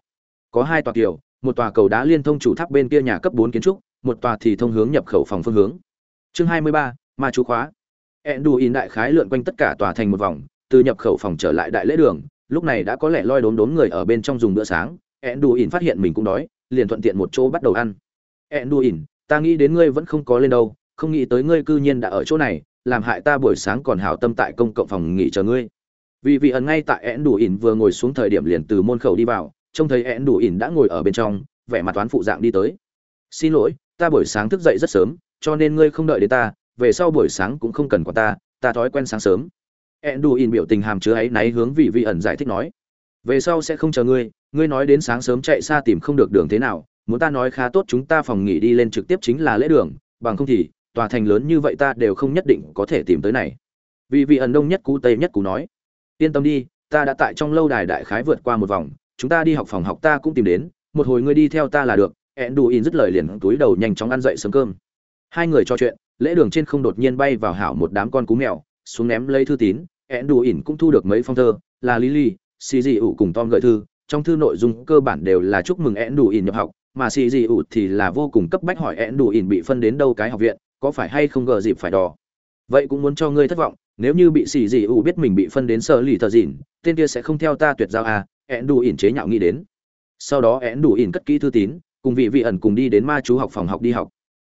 có hai tòa kiều một tòa cầu đá liên thông chủ tháp bên kia nhà cấp bốn kiến trúc, một tòa thì thông hướng nhập khẩu phòng phương hướng. Chương hai mươi ba, ma chú khóa. Enduin đại khái lượn quanh tất cả tòa thành một vòng, từ nhập khẩu phòng trở lại đại lễ đường lúc này đã có lẽ loi đốn đốn người ở bên trong dùng bữa sáng in phát hiện mình cũng đói, liền thuận tiện một chỗ bắt đầu ăn. In ta nghĩ đến ngươi vẫn không có lên đâu, không nghĩ tới ngươi cư nhiên đã ở chỗ này, làm hại ta buổi sáng còn hảo tâm tại công cộng phòng nghỉ chờ ngươi. Vì vị ẩn ngay tại in vừa ngồi xuống thời điểm liền từ môn khẩu đi vào, trông thấy in đã ngồi ở bên trong, vẻ mặt toán phụ dạng đi tới. Xin lỗi, ta buổi sáng thức dậy rất sớm, cho nên ngươi không đợi đến ta, về sau buổi sáng cũng không cần quản ta ta thói quen sáng sớm. Enduin biểu tình hàm chứa ấy náy hướng vị vị ẩn giải thích nói. Về sau sẽ không chờ ngươi ngươi nói đến sáng sớm chạy xa tìm không được đường thế nào, muốn ta nói khá tốt chúng ta phòng nghỉ đi lên trực tiếp chính là lễ đường, bằng không thì, tòa thành lớn như vậy ta đều không nhất định có thể tìm tới này. Vị vị ẩn đông nhất cú tây nhất cú nói. Yên tâm đi, ta đã tại trong lâu đài đại khái vượt qua một vòng, chúng ta đi học phòng học ta cũng tìm đến, một hồi ngươi đi theo ta là được, Enduin dứt lời liền túi đầu nhanh chóng ăn dậy sớm cơm. Hai người trò chuyện, lễ đường trên không đột nhiên bay vào hảo một đám con cú mèo xuống ném lấy thư tín ẹn đù ỉn cũng thu được mấy phong thơ, là lily xì dị ủ cùng tom gợi thư. Trong thư nội dung cơ bản đều là chúc mừng ẹn đù ỉn nhập học, mà xì dị ủ thì là vô cùng cấp bách hỏi ẹn đù ỉn bị phân đến đâu cái học viện, có phải hay không gờ dịp phải đò. Vậy cũng muốn cho ngươi thất vọng, nếu như bị xì dị ủ biết mình bị phân đến sở lì thợ dịn tên kia sẽ không theo ta tuyệt giao à ẹn đù ỉn chế nhạo nghĩ đến. Sau đó ẹn đù ỉn cất kỹ thư tín, cùng vị vị ẩn cùng đi đến ma chú học phòng học đi học.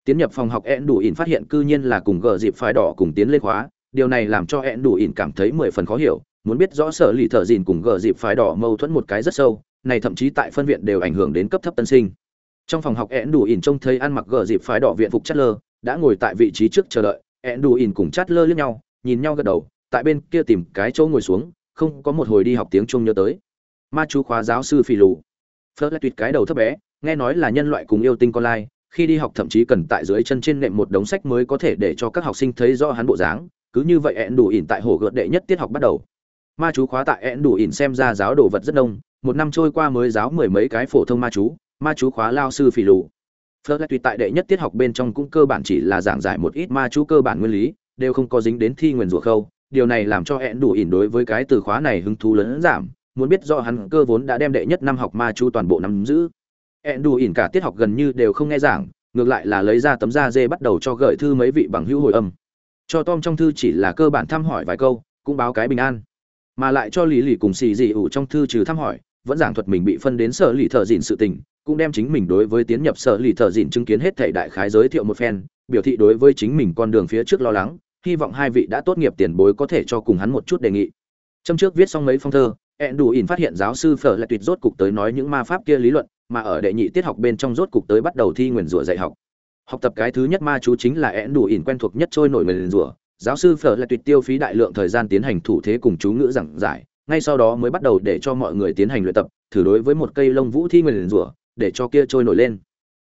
Tiến nhập phòng học ẹn đủ ỉn phát hiện cư nhiên là cùng gờ dịp phải đỏ cùng tiến lên khóa điều này làm cho hẹn đủ ỉn cảm thấy mười phần khó hiểu, muốn biết rõ sở lì thợ dìn cùng gờ dịp phái đỏ mâu thuẫn một cái rất sâu, này thậm chí tại phân viện đều ảnh hưởng đến cấp thấp tân sinh. Trong phòng học hẹn đủ ỉn trông thấy ăn mặc gờ dịp phái đỏ viện phục chất lơ đã ngồi tại vị trí trước chờ đợi hẹn đủ ỉn cùng chát lơ lướt nhau, nhìn nhau gật đầu, tại bên kia tìm cái chỗ ngồi xuống, không có một hồi đi học tiếng trung nhớ tới. Ma chú khóa giáo sư phì lù. Phớt lại tuyệt cái đầu thấp bé, nghe nói là nhân loại cùng yêu tinh con lai, khi đi học thậm chí cần tại dưới chân trên nệm một đống sách mới có thể để cho các học sinh thấy rõ hắn bộ dáng cứ như vậy ẹn đủ ỉn tại hồ gợt đệ nhất tiết học bắt đầu. Ma chú khóa tại ẹn đủ ỉn xem ra giáo đồ vật rất đông, một năm trôi qua mới giáo mười mấy cái phổ thông ma chú ma chú khóa lao sư phỉ lù. Phớt lại tùy tại đệ nhất tiết học bên trong cũng cơ bản chỉ là giảng giải một ít ma chú cơ bản nguyên lý, đều không có dính đến thi nguyền rủa khâu, điều này làm cho ẹn đủ ỉn đối với cái từ khóa này hứng thú lớn giảm, muốn biết do hắn cơ vốn đã đem đệ nhất năm học ma chú toàn bộ nắm giữ. Ẹn đủ ỉn cả tiết học gần như đều không nghe giảng, ngược lại là lấy ra tấm da dê bắt đầu cho gợi thư mấy vị bằng hữu hồi âm cho tom trong thư chỉ là cơ bản thăm hỏi vài câu, cũng báo cái bình an. Mà lại cho lý lì cùng xì dị ủ trong thư trừ thăm hỏi, vẫn giảng thuật mình bị phân đến sở lì thợ dịn sự tình, cũng đem chính mình đối với tiến nhập sở lì thợ dịn chứng kiến hết thể đại khái giới thiệu một phen, biểu thị đối với chính mình con đường phía trước lo lắng, hy vọng hai vị đã tốt nghiệp tiền bối có thể cho cùng hắn một chút đề nghị. Trong trước viết xong mấy phong thơ, ẹn đủ ỉn phát hiện giáo sư phở lại tuyệt rốt cục tới nói những ma pháp kia lý luận, mà ở đệ nhị tiết học bên trong rốt cục tới bắt đầu thi nguyền rủa dạy học học tập cái thứ nhất ma chú chính là én đủ ỉn quen thuộc nhất trôi nổi nguyền rủa. Giáo sư phở lại tuyệt tiêu phí đại lượng thời gian tiến hành thủ thế cùng chú ngữ giảng giải, ngay sau đó mới bắt đầu để cho mọi người tiến hành luyện tập, thử đối với một cây lông vũ thi nguyền rủa, để cho kia trôi nổi lên.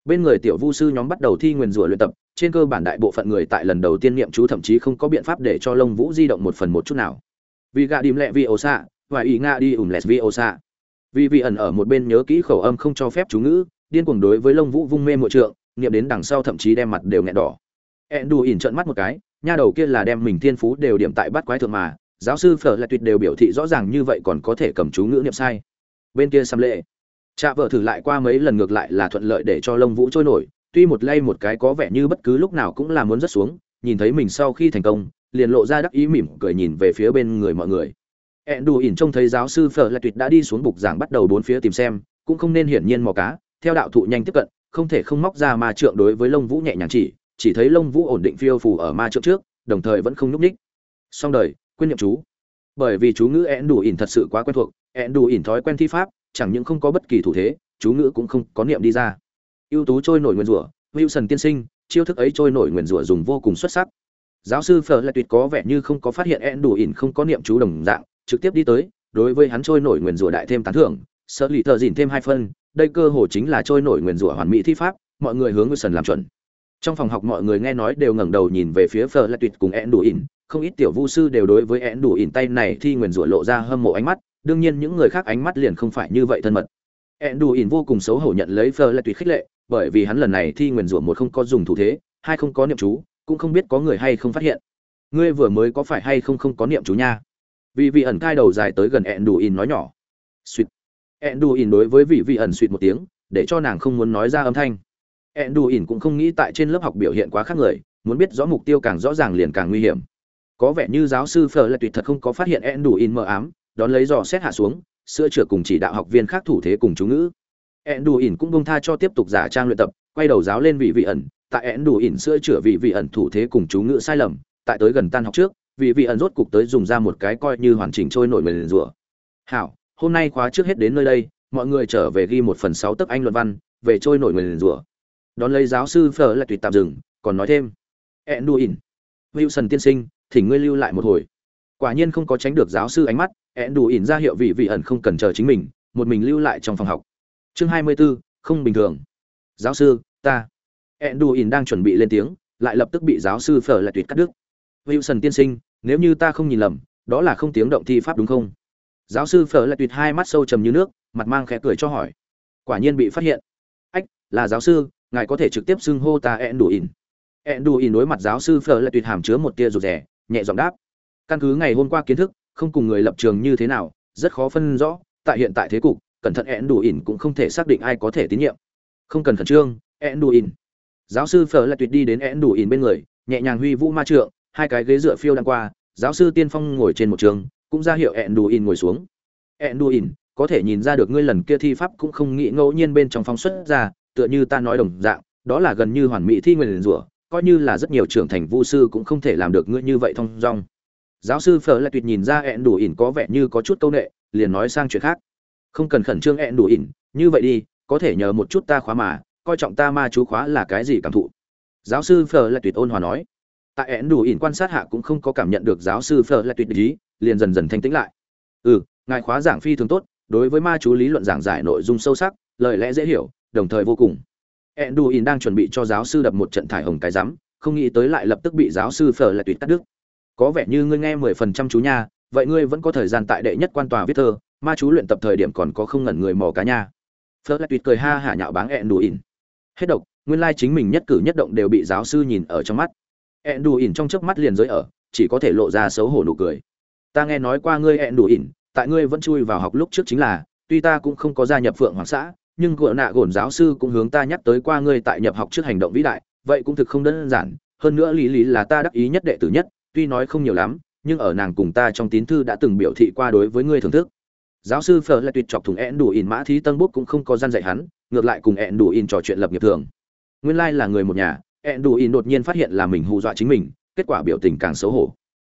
Bên người tiểu vu sư nhóm bắt đầu thi nguyền rủa luyện tập, trên cơ bản đại bộ phận người tại lần đầu tiên niệm chú thậm chí không có biện pháp để cho lông vũ di động một phần một chút nào. Vì gà đìm lẹ vi ô xạ và ý nga đi ủng lẹt vi ô xạ vì vị ẩn ở một bên nhớ kỹ khẩu âm không cho phép chú ngữ, điên cuồng đối với lông vũ vung mê mộ trượng niệm đến đằng sau thậm chí đem mặt đều nghẹn đỏ. Ẹn đù ỉn trợn mắt một cái, nha đầu kia là đem mình thiên phú đều điểm tại bắt quái thượng mà, giáo sư phở lại tuyệt đều biểu thị rõ ràng như vậy còn có thể cầm chú ngữ niệm sai. Bên kia xăm lệ, cha vợ thử lại qua mấy lần ngược lại là thuận lợi để cho lông vũ trôi nổi, tuy một lay một cái có vẻ như bất cứ lúc nào cũng là muốn rớt xuống, nhìn thấy mình sau khi thành công, liền lộ ra đắc ý mỉm cười nhìn về phía bên người mọi người. Ẹn đù ỉn trông thấy giáo sư phở lại tuyệt đã đi xuống bục giảng bắt đầu bốn phía tìm xem, cũng không nên hiển nhiên mò cá, theo đạo thụ nhanh tiếp cận không thể không móc ra ma trượng đối với lông vũ nhẹ nhàng chỉ chỉ thấy lông vũ ổn định phiêu phù ở ma trượng trước, đồng thời vẫn không nhúc ních song đời quyết niệm chú. Bởi vì chú ngữ ẹn đủ ỉn thật sự quá quen thuộc ẹn đủ ỉn thói quen thi pháp, chẳng những không có bất kỳ thủ thế, chú ngữ cũng không có niệm đi ra. Ưu tú trôi nổi nguyền rủa, wilson tiên sinh, chiêu thức ấy trôi nổi nguyền rủa dùng vô cùng xuất sắc. Giáo sư phở lại tuyệt có vẻ như không có phát hiện ẹn đủ ỉn không có niệm chú đồng dạng, trực tiếp đi tới, đối với hắn trôi nổi nguyền rủa đại thêm tán thưởng, sợ lì thợ dìn thêm hai phân đây cơ hồ chính là trôi nổi nguyền rủa hoàn mỹ thi pháp, mọi người hướng wilson làm chuẩn. Trong phòng học mọi người nghe nói đều ngẩng đầu nhìn về phía phở lại tuyệt cùng ẹn đủ ỉn không ít tiểu vu sư đều đối với ẹn đủ ỉn tay này thi nguyền rủa lộ ra hâm mộ ánh mắt, đương nhiên những người khác ánh mắt liền không phải như vậy thân mật. Ẹn đủ ỉn vô cùng xấu hổ nhận lấy phở lại tuyệt khích lệ, bởi vì hắn lần này thi nguyền rủa một không có dùng thủ thế, hai không có niệm chú, cũng không biết có người hay không phát hiện. Ngươi vừa mới có phải hay không không có niệm chú nha? Vì vị ẩn cai đầu dài tới gần ẹn đủ ỉn nói nhỏ. Suýt Enduin đối với vị vị ẩn suýt một tiếng, để cho nàng không muốn nói ra âm thanh. Enduin cũng không nghĩ tại trên lớp học biểu hiện quá khác người, muốn biết rõ mục tiêu càng rõ ràng liền càng nguy hiểm. Có vẻ như giáo sư phở là tuyệt thật không có phát hiện Enduin đủ mờ ám, đón lấy dò xét hạ xuống sữa chữa cùng chỉ đạo học viên khác thủ thế cùng chú ngữ. Enduin cũng buông tha cho tiếp tục giả trang luyện tập, quay đầu giáo lên vị vị ẩn, tại Enduin sữa chữa vị vị ẩn thủ thế cùng chú ngữ sai lầm, tại tới gần tan học trước, vị vị ẩn rốt cục tới dùng ra một cái coi như hoàn chỉnh trôi nổi mền rủa hảo hôm nay khóa trước hết đến nơi đây mọi người trở về ghi một phần sáu tấc anh luận văn về trôi nổi người liền rủa. Đón lấy giáo sư phở lại tùy tạm dừng còn nói thêm. Ẹn wilson tiên sinh thỉnh ngươi lưu lại một hồi. Quả nhiên không có tránh được giáo sư ánh mắt ẹn ra hiệu vị vị ẩn không cần chờ chính mình một mình lưu lại trong phòng học. Chương hai mươi 24, không bình thường. Giáo sư ta. Ẹn đang chuẩn bị lên tiếng lại lập tức bị giáo sư phở lại tuyệt cắt đứt. Wilson tiên sinh nếu như ta không nhìn lầm đó là không tiếng động thi pháp đúng không? Giáo sư phở lại tuyệt hai mắt sâu trầm như nước, mặt mang khẽ cười cho hỏi. Quả nhiên bị phát hiện. Ách, là giáo sư, ngài có thể trực tiếp xưng hô ta ẹn đủ ỉn ẹn đủ ỉn đối mặt giáo sư phở lại tuyệt hàm chứa một tia rụt rẻ nhẹ giọng đáp. Căn cứ ngày hôm qua kiến thức, không cùng người lập trường như thế nào, rất khó phân rõ, tại hiện tại thế cục, cẩn thận ẹn đủ ỉn cũng không thể xác định ai có thể tín nhiệm. Không cần khẩn trương ẹn đủ ỉn giáo sư phở lại tuyệt đi đến ẹn đủ ỉn bên người, nhẹ nhàng huy vũ ma trượng, hai cái ghế dựa phiêu đang qua, giáo sư tiên phong ngồi trên một trường cũng ra hiệu ẹn đủ in ngồi xuống. Ẹn đủ in có thể nhìn ra được ngươi lần kia thi pháp cũng không nghĩ ngẫu nhiên bên trong phong xuất ra, tựa như ta nói đồng dạng, đó là gần như hoàn mỹ thi nguyền rủa, coi như là rất nhiều trưởng thành vu sư cũng không thể làm được ngươi như vậy thông dong. Giáo sư phở lại tuyệt nhìn ra ẹn đủ ỉn có vẻ như có chút câu nệ, liền nói sang chuyện khác. Không cần khẩn trương ẹn đủ ỉn như vậy đi, có thể nhờ một chút ta khóa mà, coi trọng ta ma chú khóa là cái gì cảm thụ. Giáo sư phở lại tuyệt ôn hòa nói. Tại ẹn đủ ỉn quan sát hạ cũng không có cảm nhận được giáo sư phở lại tuyệt ý liền dần dần thanh tĩnh lại ừ ngài khóa giảng phi thường tốt đối với ma chú lý luận giảng giải nội dung sâu sắc lời lẽ dễ hiểu đồng thời vô cùng Enduin đang chuẩn bị cho giáo sư đập một trận thải hồng cái rắm, không nghĩ tới lại lập tức bị giáo sư phở lại tuyệt cắt đứt. Có vẻ như ngươi nghe mười phần trăm chú nha, vậy ngươi vẫn có thời gian tại đệ nhất quan tòa viết thơ, ma chú luyện tập thời điểm còn có không ngẩn người mò cá nha. Phở lại tuyệt cười ha hả nhạo báng Enduin. Hết độc, nguyên lai chính mình nhất cử nhất động đều bị giáo sư nhìn ở trong mắt. Enduin trong chớp mắt liền giới ở, chỉ có thể lộ ra xấu hổ nụ cười. Ta nghe nói qua ngươi hẹn đủ ỉn tại ngươi vẫn chui vào học lúc trước chính là, tuy ta cũng không có gia nhập Phượng Hoàng xã, nhưng gỡ nạ gồn giáo sư cũng hướng ta nhắc tới qua ngươi tại nhập học trước hành động vĩ đại vậy cũng thực không đơn giản. Hơn nữa lý lý là ta đắc ý nhất đệ tử nhất tuy nói không nhiều lắm nhưng ở nàng cùng ta trong tín thư đã từng biểu thị qua đối với ngươi thưởng thức. Giáo sư phở lại tuyệt chọc thùng ẹn đủ ỉn mã thí tân bút cũng không có gian dạy hắn ngược lại cùng ẹn đủ ỉn trò chuyện lập nghiệp thường. Nguyên lai là người một nhà ẹn đủ ỉn đột nhiên phát hiện là mình hù dọa chính mình kết quả biểu tình càng xấu hổ.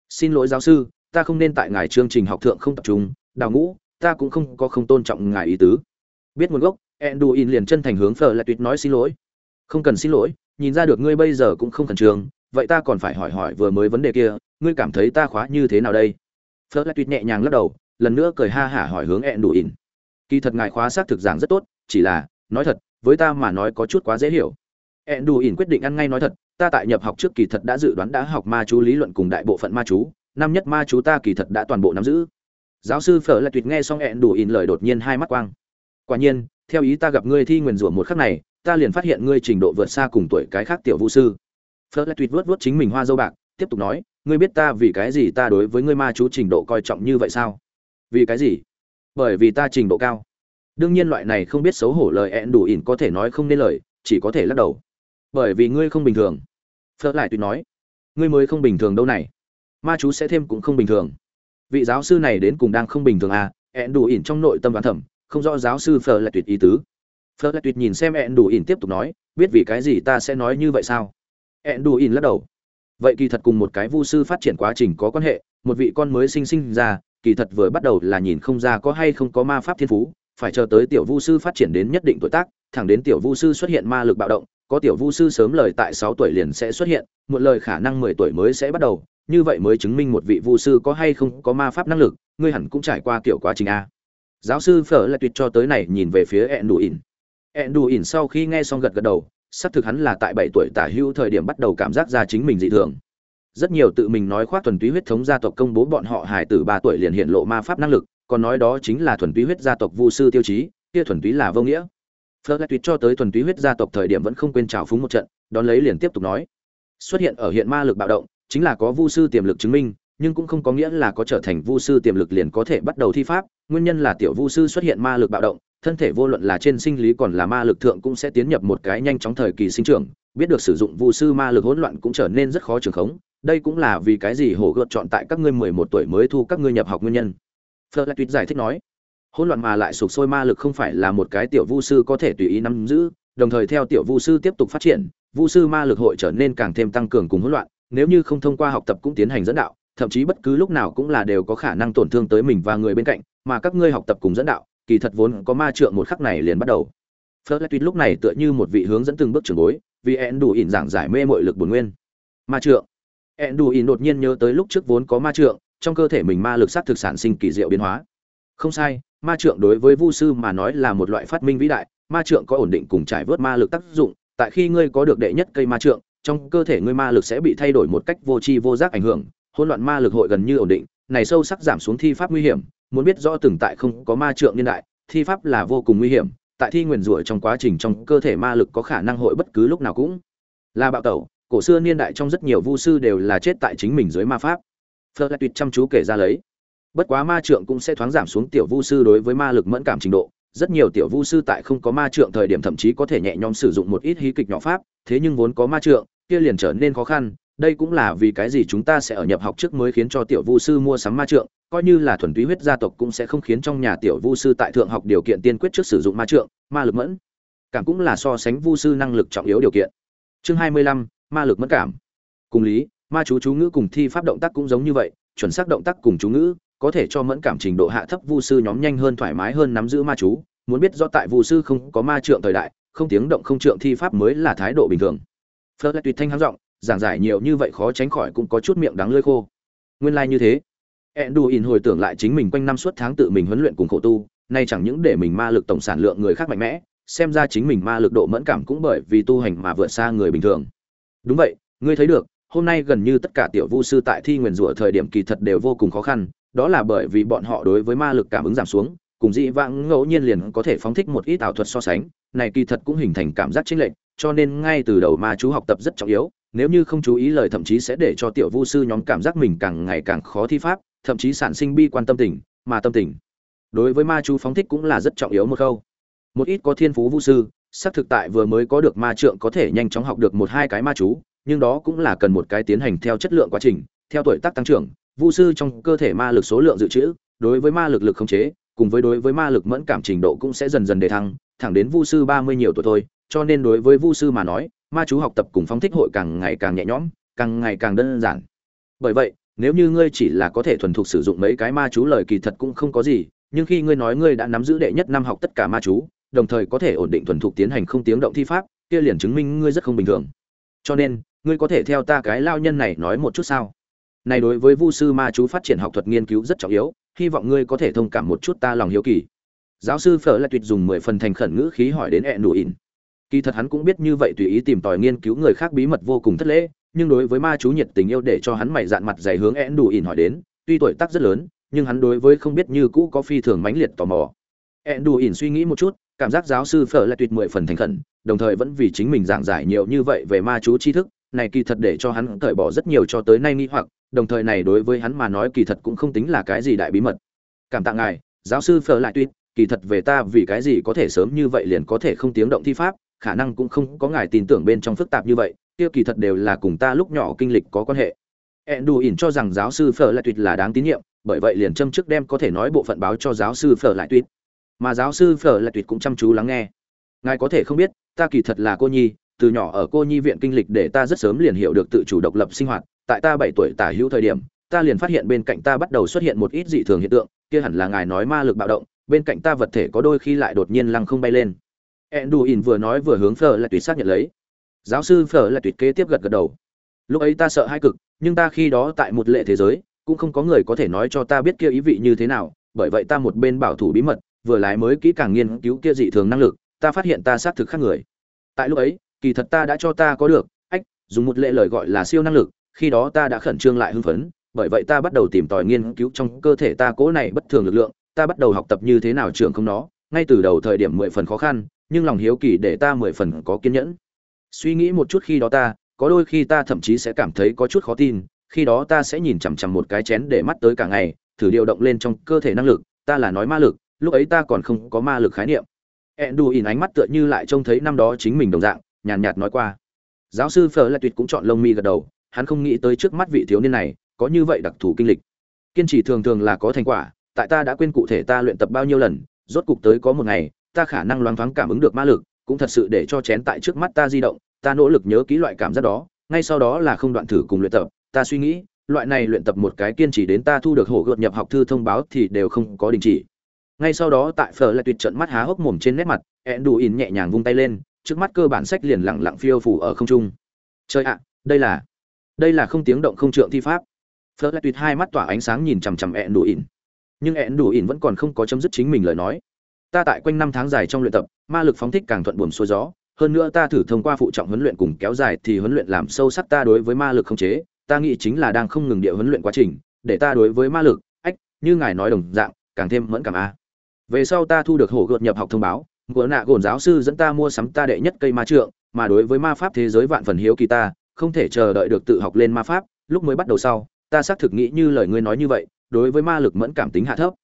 Xin lỗi giáo sư ta không nên tại ngài chương trình học thượng không tập trung, đào ngũ, ta cũng không có không tôn trọng ngài ý tứ. Biết nguồn gốc, enduin liền chân thành hướng phở lại tuyệt nói xin lỗi. Không cần xin lỗi, nhìn ra được ngươi bây giờ cũng không khẩn trương, vậy ta còn phải hỏi hỏi vừa mới vấn đề kia, ngươi cảm thấy ta khóa như thế nào đây? Phở lại tuyệt nhẹ nhàng lắc đầu, lần nữa cười ha hả hỏi hướng enduin. Kỳ thật ngài khóa xác thực giảng rất tốt, chỉ là, nói thật, với ta mà nói có chút quá dễ hiểu. Enduin quyết định ăn ngay nói thật, ta tại nhập học trước kỳ thật đã dự đoán đã học ma chú lý luận cùng đại bộ phận ma chú năm nhất ma chú ta kỳ thật đã toàn bộ nắm giữ. Giáo sư phở lại tuyệt nghe xong ẹn đủ ỉn lời đột nhiên hai mắt quang. Quả nhiên, theo ý ta gặp ngươi thi nguyền rủa một khắc này, ta liền phát hiện ngươi trình độ vượt xa cùng tuổi cái khác tiểu vũ sư. Phớt lại tuyệt vớt vớt chính mình hoa dâu bạc, tiếp tục nói, ngươi biết ta vì cái gì ta đối với ngươi ma chú trình độ coi trọng như vậy sao? Vì cái gì? Bởi vì ta trình độ cao. Đương nhiên loại này không biết xấu hổ lời ẹn đủ ỉn có thể nói không nên lời, chỉ có thể lắc đầu. Bởi vì ngươi không bình thường. Phớt lại tuyệt nói, ngươi mới không bình thường đâu này ma chú sẽ thêm cũng không bình thường. Vị giáo sư này đến cùng đang không bình thường à? Ẹn đủ ỉn trong nội tâm đoán thẩm không rõ giáo sư phờ lại tuyệt ý tứ. Phờ lại tuyệt nhìn xem ẹn đủ ỉn tiếp tục nói, biết vì cái gì ta sẽ nói như vậy sao? Ẹn đủ ỉn lắc đầu. Vậy kỳ thật cùng một cái vu sư phát triển quá trình có quan hệ, một vị con mới sinh sinh ra, kỳ thật vừa bắt đầu là nhìn không ra có hay không có ma pháp thiên phú, phải chờ tới tiểu vu sư phát triển đến nhất định tuổi tác, thẳng đến tiểu vu sư xuất hiện ma lực bạo động, có tiểu vu sư sớm lời tại sáu tuổi liền sẽ xuất hiện một lời khả năng mười tuổi mới sẽ bắt đầu như vậy mới chứng minh một vị vu sư có hay không có ma pháp năng lực, ngươi hẳn cũng trải qua kiểu quá trình a. Giáo sư phở lại tuyệt cho tới này nhìn về phía ẹn đủ ỉn ẹn đủ ỉn sau khi nghe xong gật gật đầu, xác thực hắn là tại bảy tuổi tả hữu thời điểm bắt đầu cảm giác ra chính mình dị thường. Rất nhiều tự mình nói khoác thuần túy huyết thống gia tộc công bố bọn họ hải tử ba tuổi liền hiện lộ ma pháp năng lực, còn nói đó chính là thuần túy huyết gia tộc vu sư tiêu chí, kia thuần túy là vô nghĩa. Phở lại tuyệt cho tới thuần túy huyết gia tộc thời điểm vẫn không quên trào phúng một trận, đón lấy liền tiếp tục nói. Xuất hiện ở hiện ma lực bạo động chính là có vu sư tiềm lực chứng minh, nhưng cũng không có nghĩa là có trở thành vu sư tiềm lực liền có thể bắt đầu thi pháp. Nguyên nhân là tiểu vu sư xuất hiện ma lực bạo động, thân thể vô luận là trên sinh lý còn là ma lực thượng cũng sẽ tiến nhập một cái nhanh chóng thời kỳ sinh trưởng. Biết được sử dụng vu sư ma lực hỗn loạn cũng trở nên rất khó trường khống. Đây cũng là vì cái gì hổ gợt chọn tại các ngươi mười một tuổi mới thu các ngươi nhập học nguyên nhân. Phật lại tuyệt giải thích nói, hỗn loạn mà lại sụp sôi ma lực không phải là một cái tiểu vu sư có thể tùy ý nắm giữ, đồng thời theo tiểu vu sư tiếp tục phát triển, vu sư ma lực hội trở nên càng thêm tăng cường cùng hỗn loạn nếu như không thông qua học tập cũng tiến hành dẫn đạo, thậm chí bất cứ lúc nào cũng là đều có khả năng tổn thương tới mình và người bên cạnh, mà các ngươi học tập cùng dẫn đạo, kỳ thật vốn có ma trượng một khắc này liền bắt đầu. Phớt tuyết lúc này tựa như một vị hướng dẫn từng bước trưởng bối, vì ẹn đủ ỉn giảng giải mê mọi lực bổn nguyên. Ma trượng. Ẹn đủ ỉn đột nhiên nhớ tới lúc trước vốn có ma trượng, trong cơ thể mình ma lực sát thực sản sinh kỳ diệu biến hóa. Không sai, ma trượng đối với vu sư mà nói là một loại phát minh vĩ đại, ma trượng có ổn định cùng trải vớt ma lực tác dụng, tại khi ngươi có được đệ nhất cây ma trượng trong cơ thể ngươi ma lực sẽ bị thay đổi một cách vô tri vô giác ảnh hưởng hỗn loạn ma lực hội gần như ổn định, này sâu sắc giảm xuống thi pháp nguy hiểm, muốn biết rõ từng tại không có ma trượng niên đại, thi pháp là vô cùng nguy hiểm, tại thi nguyên rủa trong quá trình trong cơ thể ma lực có khả năng hội bất cứ lúc nào cũng là bạo tẩu, cổ xưa niên đại trong rất nhiều vu sư đều là chết tại chính mình dưới ma pháp. Fleur tuyệt chăm chú kể ra lấy. Bất quá ma trượng cũng sẽ thoáng giảm xuống tiểu vu sư đối với ma lực mẫn cảm trình độ, rất nhiều tiểu vu sư tại không có ma trượng thời điểm thậm chí có thể nhẹ nhõm sử dụng một ít hí kịch nhỏ pháp, thế nhưng vốn có ma trượng, kia liền trở nên khó khăn, đây cũng là vì cái gì chúng ta sẽ ở nhập học trước mới khiến cho tiểu vu sư mua sắm ma trượng coi như là thuần túy huyết gia tộc cũng sẽ không khiến trong nhà tiểu vu sư tại thượng học điều kiện tiên quyết trước sử dụng ma trượng ma lực mẫn. Cảm cũng là so sánh vu sư năng lực trọng yếu điều kiện. Chương hai mươi lăm ma lực mẫn cảm. Cùng lý ma chú chú ngữ cùng thi pháp động tác cũng giống như vậy chuẩn xác động tác cùng chú ngữ có thể cho mẫn cảm trình độ hạ thấp vu sư nhóm nhanh hơn thoải mái hơn nắm giữ ma chú muốn biết do tại vu sư không có ma trượng thời đại không tiếng động không trượng thi pháp mới là thái độ bình thường phớt lại tuyệt thanh háng giọng giảng giải nhiều như vậy khó tránh khỏi cũng có chút miệng đắng lưỡi khô. Nguyên lai like như thế. Enduin hồi tưởng lại chính mình quanh năm suốt tháng tự mình huấn luyện cùng khổ tu, nay chẳng những để mình ma lực tổng sản lượng người khác mạnh mẽ, xem ra chính mình ma lực độ mẫn cảm cũng bởi vì tu hành mà vượt xa người bình thường đúng vậy ngươi thấy được hôm nay gần như tất cả tiểu vu sư tại thi nguyền rủa thời điểm kỳ thật đều vô cùng khó khăn đó là bởi vì bọn họ đối với ma lực cảm ứng giảm xuống cùng dị vãng ngẫu nhiên liền có thể phóng thích một ít ảo thuật so sánh này kỳ thật cũng hình thành cảm giác chính lệch cho nên ngay từ đầu ma chú học tập rất trọng yếu nếu như không chú ý lời thậm chí sẽ để cho tiểu vu sư nhóm cảm giác mình càng ngày càng khó thi pháp thậm chí sản sinh bi quan tâm tình mà tâm tình. Đối với ma chú phóng thích cũng là rất trọng yếu một câu, một ít có thiên phú vu sư xác thực tại vừa mới có được ma trượng có thể nhanh chóng học được một hai cái ma chú nhưng đó cũng là cần một cái tiến hành theo chất lượng quá trình theo tuổi tác tăng trưởng vu sư trong cơ thể ma lực số lượng dự trữ, đối với ma lực lực khống chế, cùng với đối với ma lực mẫn cảm trình độ cũng sẽ dần dần đề thăng, thẳng đến vu sư ba mươi nhiều tuổi thôi, cho nên đối với vu sư mà nói, ma chú học tập cùng phóng thích hội càng ngày càng nhẹ nhõm, càng ngày càng đơn giản. Bởi vậy, nếu như ngươi chỉ là có thể thuần thục sử dụng mấy cái ma chú lời kỳ thật cũng không có gì, nhưng khi ngươi nói ngươi đã nắm giữ đệ nhất năm học tất cả ma chú, đồng thời có thể ổn định thuần thục tiến hành không tiếng động thi pháp, kia liền chứng minh ngươi rất không bình thường. Cho nên, ngươi có thể theo ta cái lao nhân này nói một chút sao? Này đối với vu sư ma chú phát triển học thuật nghiên cứu rất trọng yếu, hy vọng ngươi có thể thông cảm một chút ta lòng hiếu kỳ. Giáo sư phở lại tuyệt dùng mười phần thành khẩn ngữ khí hỏi đến ẹn đủ ỉn kỳ thật hắn cũng biết như vậy tùy ý tìm tòi nghiên cứu người khác bí mật vô cùng thất lễ, nhưng đối với ma chú nhiệt tình yêu để cho hắn mày dạn mặt dày hướng ẹn đủ ỉn hỏi đến, tuy tuổi tác rất lớn, nhưng hắn đối với không biết như cũ có phi thường mãnh liệt tò mò. Ẹn đủ ỉn suy nghĩ một chút, cảm giác giáo sư phở lại tuyệt mười phần thành khẩn, đồng thời vẫn vì chính mình giảng giải nhiều như vậy về ma chú tri thức, này kỳ thật để cho hắn cởi bỏ rất nhiều cho tới nay nghi hoặc đồng thời này đối với hắn mà nói kỳ thật cũng không tính là cái gì đại bí mật. Cảm tạ ngài, giáo sư phở lại tuyệt kỳ thật về ta vì cái gì có thể sớm như vậy liền có thể không tiếng động thi pháp, khả năng cũng không có ngài tin tưởng bên trong phức tạp như vậy, kia kỳ thật đều là cùng ta lúc nhỏ kinh lịch có quan hệ. Ẹn đù ỉn cho rằng giáo sư phở lại tuyệt là đáng tín nhiệm, bởi vậy liền châm trước đem có thể nói bộ phận báo cho giáo sư phở lại tuyệt mà giáo sư phở lại tuyệt cũng chăm chú lắng nghe. Ngài có thể không biết, ta kỳ thật là cô nhi, từ nhỏ ở cô nhi viện kinh lịch để ta rất sớm liền hiểu được tự chủ độc lập sinh hoạt tại ta bảy tuổi tả hữu thời điểm ta liền phát hiện bên cạnh ta bắt đầu xuất hiện một ít dị thường hiện tượng kia hẳn là ngài nói ma lực bạo động bên cạnh ta vật thể có đôi khi lại đột nhiên lăng không bay lên Enduin vừa nói vừa hướng Phở lại tuyệt xác nhận lấy. Giáo sư Phở lại tuyệt kế tiếp gật gật đầu. Lúc ấy ta sợ hai cực, nhưng ta khi đó tại một lệ thế giới, cũng không có người có thể nói cho ta biết kia ý vị như thế nào, bởi vậy ta một bên bảo thủ bí mật, vừa lái mới kỹ càng nghiên cứu kia dị thường năng lực, ta phát hiện ta xác thực khác người. Tại lúc ấy, kỳ thật ta đã cho ta có được, ách, dùng một lệ lời gọi là siêu năng lực, khi đó ta đã khẩn trương lại hưng phấn, bởi vậy ta bắt đầu tìm tòi nghiên cứu trong cơ thể ta cố này bất thường lực lượng, ta bắt đầu học tập như thế nào trưởng không nó, ngay từ đầu thời điểm mười phần khó khăn, nhưng lòng hiếu kỳ để ta mười phần có kiên nhẫn. Suy nghĩ một chút khi đó ta có đôi khi ta thậm chí sẽ cảm thấy có chút khó tin khi đó ta sẽ nhìn chằm chằm một cái chén để mắt tới cả ngày thử điều động lên trong cơ thể năng lực ta là nói ma lực lúc ấy ta còn không có ma lực khái niệm. Ẹn đù ỉn ánh mắt tựa như lại trông thấy năm đó chính mình đồng dạng nhàn nhạt nói qua. Giáo sư phở lại tuyệt cũng chọn lông mi gật đầu hắn không nghĩ tới trước mắt vị thiếu niên này có như vậy đặc thù kinh lịch kiên trì thường thường là có thành quả tại ta đã quên cụ thể ta luyện tập bao nhiêu lần rốt cục tới có một ngày ta khả năng loáng thoáng cảm ứng được ma lực, cũng thật sự để cho chén tại trước mắt ta di động, ta nỗ lực nhớ kỹ loại cảm giác đó, ngay sau đó là không đoạn thử cùng luyện tập, ta suy nghĩ, loại này luyện tập một cái kiên trì đến ta thu được hổ gợt nhập học thư thông báo thì đều không có đình chỉ. Ngay sau đó tại Phở lại tuyệt trận mắt há hốc mồm trên nét mặt, đủ in nhẹ nhàng vung tay lên, trước mắt cơ bản sách liền lặng lặng phiêu phù ở không trung. Chơi ạ, đây là, đây là không tiếng động không trượng thi pháp. Phớt lại tuyệt hai mắt tỏa ánh sáng nhìn chằm chằm Enduin. Nhưng Enduin vẫn còn không có chấm dứt chính mình lời nói ta tại quanh năm tháng dài trong luyện tập, ma lực phóng thích càng thuận buồm xuôi gió hơn nữa ta thử thông qua phụ trọng huấn luyện cùng kéo dài thì huấn luyện làm sâu sắc ta đối với ma lực không chế ta nghĩ chính là đang không ngừng địa huấn luyện quá trình, để ta đối với ma lực, ách, như ngài nói đồng dạng, càng thêm mẫn cảm a về sau ta thu được hổ gợt nhập học thông báo gỡ nạ gồn giáo sư dẫn ta mua sắm ta đệ nhất cây ma trượng, mà đối với ma pháp thế giới vạn phần hiếu kỳ ta không thể chờ đợi được tự học lên ma pháp lúc mới bắt đầu sau ta xác thực nghĩ như lời ngươi nói như vậy đối với ma lực mẫn cảm tính hạ thấp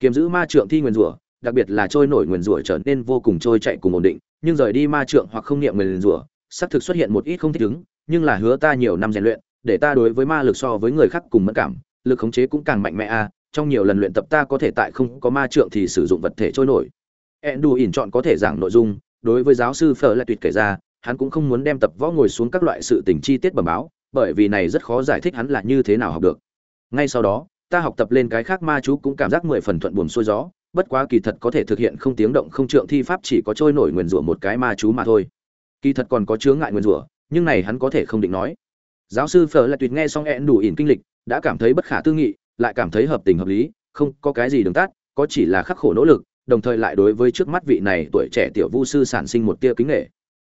kiềm giữ ma trượng thi nguyền rủa đặc biệt là trôi nổi nguyền rủa trở nên vô cùng trôi chạy cùng ổn định, nhưng rời đi ma trượng hoặc không niệm nguyền rủa, xác thực xuất hiện một ít không thích ứng, nhưng là hứa ta nhiều năm rèn luyện, để ta đối với ma lực so với người khác cùng mẫn cảm, lực khống chế cũng càng mạnh mẽ a, trong nhiều lần luyện tập ta có thể tại không có ma trượng thì sử dụng vật thể trôi nổi. Endu ỉn chọn có thể giảng nội dung, đối với giáo sư Phở lại tuyệt kể ra, hắn cũng không muốn đem tập võ ngồi xuống các loại sự tình chi tiết bẩm báo, bởi vì này rất khó giải thích hắn là như thế nào học được. Ngay sau đó, ta học tập lên cái khác ma chú cũng cảm giác mười phần thuận buồm xuôi gió, bất quá kỳ thật có thể thực hiện không tiếng động không trượng thi pháp chỉ có trôi nổi nguyên rủa một cái ma chú mà thôi. Kỳ thật còn có chướng ngại nguyên rủa nhưng này hắn có thể không định nói. Giáo sư phở lại tuyệt nghe xong ẹn đủ ỉn kinh lịch đã cảm thấy bất khả tư nghị lại cảm thấy hợp tình hợp lý không có cái gì đường tắt có chỉ là khắc khổ nỗ lực đồng thời lại đối với trước mắt vị này tuổi trẻ tiểu vu sư sản sinh một tia kính nghệ.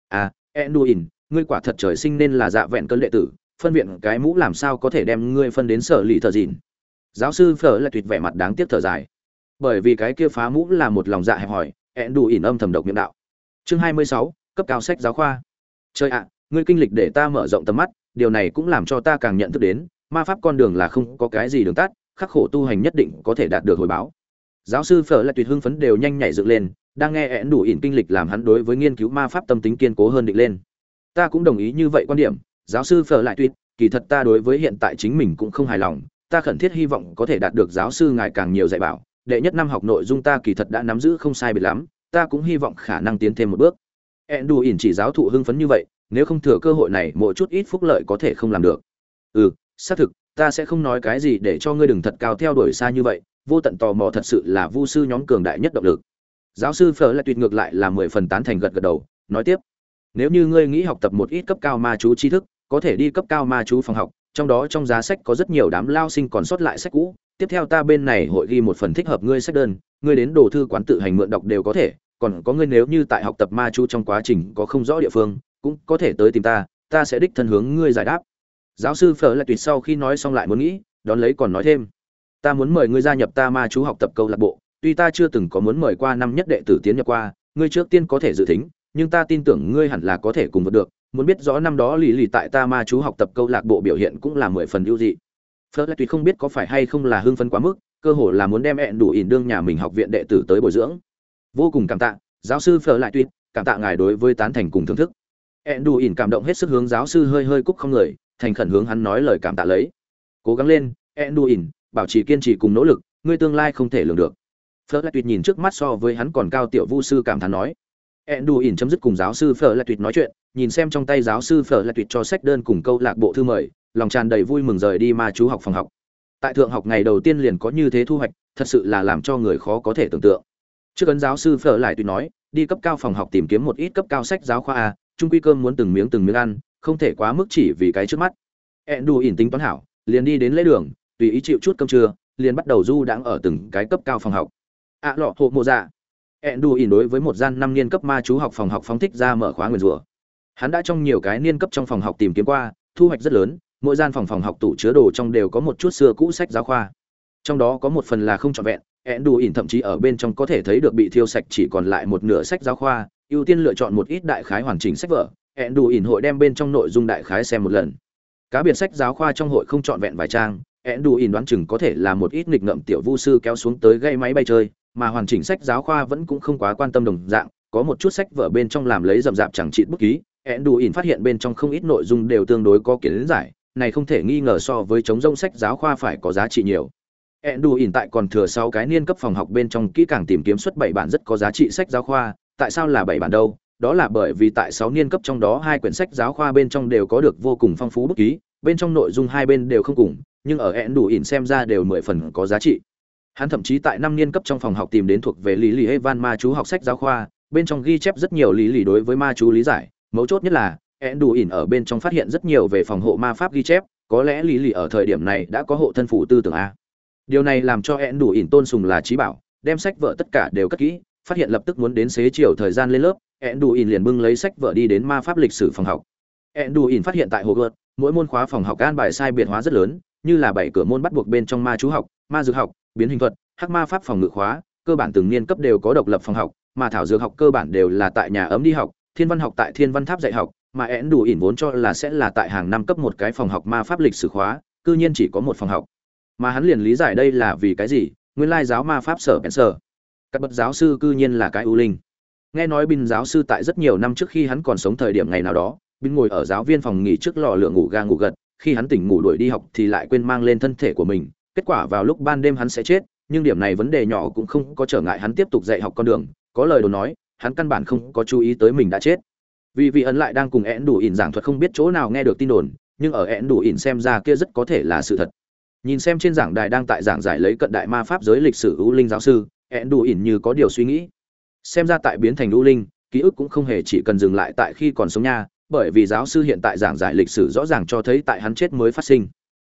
À enduin, ngươi quả thật trời sinh nên là dạ vẹn cơn đệ tử, phân viện cái mũ làm sao có thể đem ngươi phân đến sở lì thờ dìn? Giáo sư phở lại tuyệt vẻ mặt đáng tiếc thở dài. Bởi vì cái kia phá mũ là một lòng dạ hẹp hòi, enduin âm thầm độc miệng đạo. Chương hai mươi sáu, cấp cao sách giáo khoa. Chơi ạ, ngươi kinh lịch để ta mở rộng tầm mắt, điều này cũng làm cho ta càng nhận thức đến, ma pháp con đường là không có cái gì đường tắt, khắc khổ tu hành nhất định có thể đạt được hồi báo. Giáo sư phở lại tuyệt hưng phấn đều nhanh nhảy dựng lên đang nghe én đủ ỉn kinh lịch làm hắn đối với nghiên cứu ma pháp tâm tính kiên cố hơn định lên. Ta cũng đồng ý như vậy quan điểm, giáo sư phở lại tuyệt, kỳ thật ta đối với hiện tại chính mình cũng không hài lòng, ta khẩn thiết hy vọng có thể đạt được giáo sư ngài càng nhiều dạy bảo, đệ nhất năm học nội dung ta kỳ thật đã nắm giữ không sai biệt lắm, ta cũng hy vọng khả năng tiến thêm một bước. Én đủ ỉn chỉ giáo thụ hưng phấn như vậy, nếu không thừa cơ hội này mỗi chút ít phúc lợi có thể không làm được. Ừ xác thực, ta sẽ không nói cái gì để cho ngươi đừng thật cao theo đuổi xa như vậy, vô tận tò mò thật sự là vu sư nhóm cường đại nhất động lực giáo sư phở lại tuyệt ngược lại là mười phần tán thành gật gật đầu, nói tiếp. Nếu như ngươi nghĩ học tập một ít cấp cao ma chú tri thức, có thể đi cấp cao ma chú phòng học, trong đó trong giá sách có rất nhiều đám lao sinh còn sót lại sách cũ. Tiếp theo ta bên này hội ghi một phần thích hợp ngươi sách đơn, ngươi đến đồ thư quán tự hành mượn đọc đều có thể, còn có ngươi nếu như tại học tập ma chú trong quá trình có không rõ địa phương, cũng có thể tới tìm ta ta sẽ đích thân hướng ngươi giải đáp. Giáo sư phở lại tuyệt sau khi nói xong lại muốn nghĩ, đón lấy còn nói thêm. Ta muốn mời ngươi gia nhập ta ma chú học tập câu lạc bộ tuy ta chưa từng có muốn mời qua năm nhất đệ tử tiến nhập qua, ngươi trước tiên có thể dự tính, nhưng ta tin tưởng ngươi hẳn là có thể cùng vượt được. Muốn biết rõ năm đó lì lì tại ta ma chú học tập câu lạc bộ biểu hiện cũng là mười phần ưu dị. Phớt lại tuy không biết có phải hay không là hưng phấn quá mức, cơ hồ là muốn đem hẹn đủ ỉn đương nhà mình học viện đệ tử tới bồi dưỡng. Vô cùng cảm tạ, giáo sư phở lại tuyệt cảm tạ ngài đối với tán thành cùng thưởng thức. hẹn đủ ỉn cảm động hết sức hướng giáo sư hơi hơi cúc không người, thành khẩn hướng hắn nói lời cảm tạ lấy. Cố gắng lên hẹn đủ ỉn, bảo trì kiên trì cùng nỗ lực, ngươi tương lai không thể lường được phở lại tuyệt nhìn trước mắt so với hắn còn cao tiểu vu sư cảm thán nói. Ẹn đù ỉn chấm dứt cùng giáo sư phở lại tuyệt nói chuyện, nhìn xem trong tay giáo sư phở lại tuyệt cho sách đơn cùng câu lạc bộ thư mời, lòng tràn đầy vui mừng rời đi ma chú học phòng học. Tại thượng học ngày đầu tiên liền có như thế thu hoạch, thật sự là làm cho người khó có thể tưởng tượng. Trước ấn giáo sư phở lại tuyệt nói, đi cấp cao phòng học tìm kiếm một ít cấp cao sách giáo khoa a trung quy cơm muốn từng miếng từng miếng ăn, không thể quá mức chỉ vì cái trước mắt. Ẹn đù ỉn tính toán hảo, liền đi đến lễ đường, tùy ý chịu chút cơm trưa, liền bắt đầu du đãng ở từng cái cấp cao phòng học ạ à, lọ hộ mộ dạ. Ẹn đù ỉn đối với một gian năm niên cấp ma chú học phòng học phóng thích ra mở khóa nguyền rủa. Hắn đã trong nhiều cái niên cấp trong phòng học tìm kiếm qua thu hoạch rất lớn mỗi gian phòng phòng học tủ chứa đồ trong đều có một chút xưa cũ sách giáo khoa. Trong đó có một phần là không trọn vẹn ẹn đù ỉn thậm chí ở bên trong có thể thấy được bị thiêu sạch chỉ còn lại một nửa sách giáo khoa ưu tiên lựa chọn một ít đại khái hoàn chỉnh sách vở. Ẹn đù ỉn hội đem bên trong nội dung đại khái xem một lần. Cá biệt sách giáo khoa trong hội không trọn vẹn vài trang ẹn đù ỉn đoán chừng có thể là một ít nghịch ngợm tiểu vu sư kéo xuống tới gây máy bay chơi mà hoàn chỉnh sách giáo khoa vẫn cũng không quá quan tâm đồng dạng, có một chút sách vở bên trong làm lấy rậm rạp chẳng trị bút ký ẹn đù ỉn phát hiện bên trong không ít nội dung đều tương đối có kiến giải, này không thể nghi ngờ so với chống rông sách giáo khoa phải có giá trị nhiều. Ẹn đù ỉn tại còn thừa sau cái niên cấp phòng học bên trong kỹ càng tìm kiếm xuất bảy bản rất có giá trị sách giáo khoa, tại sao là bảy bản đâu? Đó là bởi vì tại sáu niên cấp trong đó hai quyển sách giáo khoa bên trong đều có được vô cùng phong phú bút ký, bên trong nội dung hai bên đều không cùng, nhưng ở ẹn đủ ỉn xem ra đều mười phần có giá trị hắn thậm chí tại năm niên cấp trong phòng học tìm đến thuộc về lý lì evan ma chú học sách giáo khoa, bên trong ghi chép rất nhiều lý lì đối với ma chú lý giải. Mấu chốt nhất là ed đù ỉn ở bên trong phát hiện rất nhiều về phòng hộ ma pháp ghi chép, có lẽ lý lì ở thời điểm này đã có hộ thân phủ tư tưởng a. Điều này làm cho ed đù ỉn tôn sùng là trí bảo, đem sách vợ tất cả đều cất kỹ, phát hiện lập tức muốn đến xế chiều thời gian lên lớp ed đù ỉn liền bưng lấy sách vợ đi đến ma pháp lịch sử phòng học. Ed đù ỉn phát hiện tại hồ gợt mỗi môn khóa phòng học an bài sai biệt hóa rất lớn, như là bảy cửa môn bắt buộc bên trong ma chú học, ma dược học biến hình thuật, hắc ma pháp phòng ngự khóa, cơ bản từng niên cấp đều có độc lập phòng học, mà thảo dược học cơ bản đều là tại nhà ấm đi học, thiên văn học tại thiên văn tháp dạy học, mà én đủ ỉn vốn cho là sẽ là tại hàng năm cấp một cái phòng học ma pháp lịch sử khóa, cư nhiên chỉ có một phòng học. Mà hắn liền lý giải đây là vì cái gì, nguyên lai giáo ma pháp sở bèn sở các bậc giáo sư cư nhiên là cái ưu linh. Nghe nói binh giáo sư tại rất nhiều năm trước khi hắn còn sống thời điểm ngày nào đó binh ngồi ở giáo viên phòng nghỉ trước lò lửa ngủ ga ngủ gật, khi hắn tỉnh ngủ đuổi đi học thì lại quên mang lên thân thể của mình kết quả vào lúc ban đêm hắn sẽ chết, nhưng điểm này vấn đề nhỏ cũng không có trở ngại hắn tiếp tục dạy học con đường, có lời đồn nói, hắn căn bản không có chú ý tới mình đã chết. Vì vị ấn lại đang cùng én đủ ỉn giảng thuật không biết chỗ nào nghe được tin đồn, nhưng ở én đủ ỉn xem ra kia rất có thể là sự thật. Nhìn xem trên giảng đài đang tại giảng giải lấy cận đại ma pháp giới lịch sử ưu linh giáo sư én đủ ỉn như có điều suy nghĩ. Xem ra tại biến thành ưu linh, ký ức cũng không hề chỉ cần dừng lại tại khi còn sống nha, bởi vì giáo sư hiện tại giảng giải lịch sử rõ ràng cho thấy tại hắn chết mới phát sinh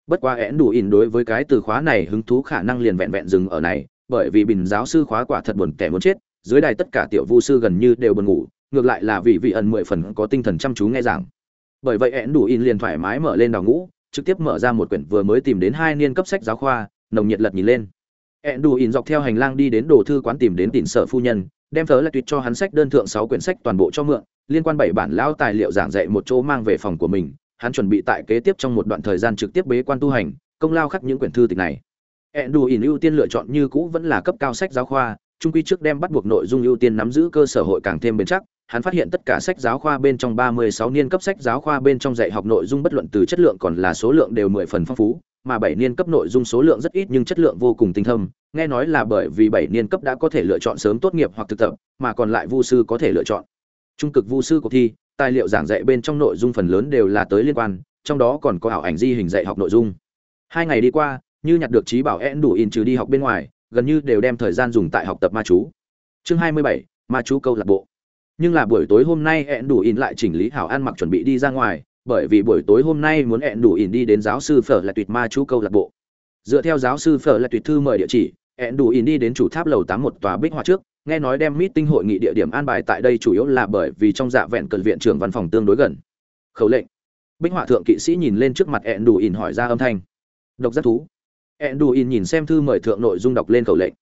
bất quá én đủ ỉn đối với cái từ khóa này hứng thú khả năng liền vẹn vẹn dừng ở này, bởi vì bình giáo sư khóa quả thật buồn kẻ muốn chết, dưới đài tất cả tiểu vu sư gần như đều buồn ngủ, ngược lại là vì vị ẩn mười phần có tinh thần chăm chú nghe giảng. Bởi vậy én đủ in liền thoải mái mở lên đào ngũ, trực tiếp mở ra một quyển vừa mới tìm đến hai niên cấp sách giáo khoa, nồng nhiệt lật nhìn lên. Én đủ in dọc theo hành lang đi đến đồ thư quán tìm đến tỉnh sở phu nhân, đem thớ lại tuyệt cho hắn sách đơn thượng sáu quyển sách toàn bộ cho mượn, liên quan bảy bản lão tài liệu giảng dạy một chỗ mang về phòng của mình hắn chuẩn bị tại kế tiếp trong một đoạn thời gian trực tiếp bế quan tu hành công lao khắc những quyển thư tịch này ẹn đủ ỉn ưu tiên lựa chọn như cũ vẫn là cấp cao sách giáo khoa trung quy trước đem bắt buộc nội dung ưu tiên nắm giữ cơ sở hội càng thêm bền chắc hắn phát hiện tất cả sách giáo khoa bên trong 36 niên cấp sách giáo khoa bên trong dạy học nội dung bất luận từ chất lượng còn là số lượng đều 10 phần phong phú, mà 7 niên cấp nội dung số lượng rất ít nhưng chất lượng vô cùng tinh thâm, nghe nói là bởi vì 7 niên cấp đã có thể lựa chọn sớm tốt nghiệp hoặc thực tập, mà còn lại vu sư có thể lựa chọn. Trung cực vu sư cuộc thi, tài liệu giảng dạy bên trong nội dung phần lớn đều là tới liên quan, trong đó còn có ảo ảnh di hình dạy học nội dung. Hai ngày đi qua, như nhặt được trí bảo én đủ in trừ đi học bên ngoài, gần như đều đem thời gian dùng tại học tập ma chú. Chương 27, ma chú câu lạc bộ nhưng là buổi tối hôm nay hẹn đủ in lại chỉnh lý hảo ăn mặc chuẩn bị đi ra ngoài bởi vì buổi tối hôm nay muốn hẹn đủ in đi đến giáo sư phở là tuyệt ma chú câu lạc bộ dựa theo giáo sư phở là tuyệt thư mời địa chỉ hẹn đủ in đi đến chủ tháp lầu tám một tòa bích họa trước nghe nói đem meeting hội nghị địa điểm an bài tại đây chủ yếu là bởi vì trong dạ vẹn cần viện trưởng văn phòng tương đối gần. Khẩu lệnh. Bích họa thượng kỵ sĩ nhìn lên trước mặt ẹn đủ in hỏi ra âm thanh. Độc giác thú. Ẹn đủ in nhìn xem thư mời thượng nội dung đọc lên khẩu lệnh.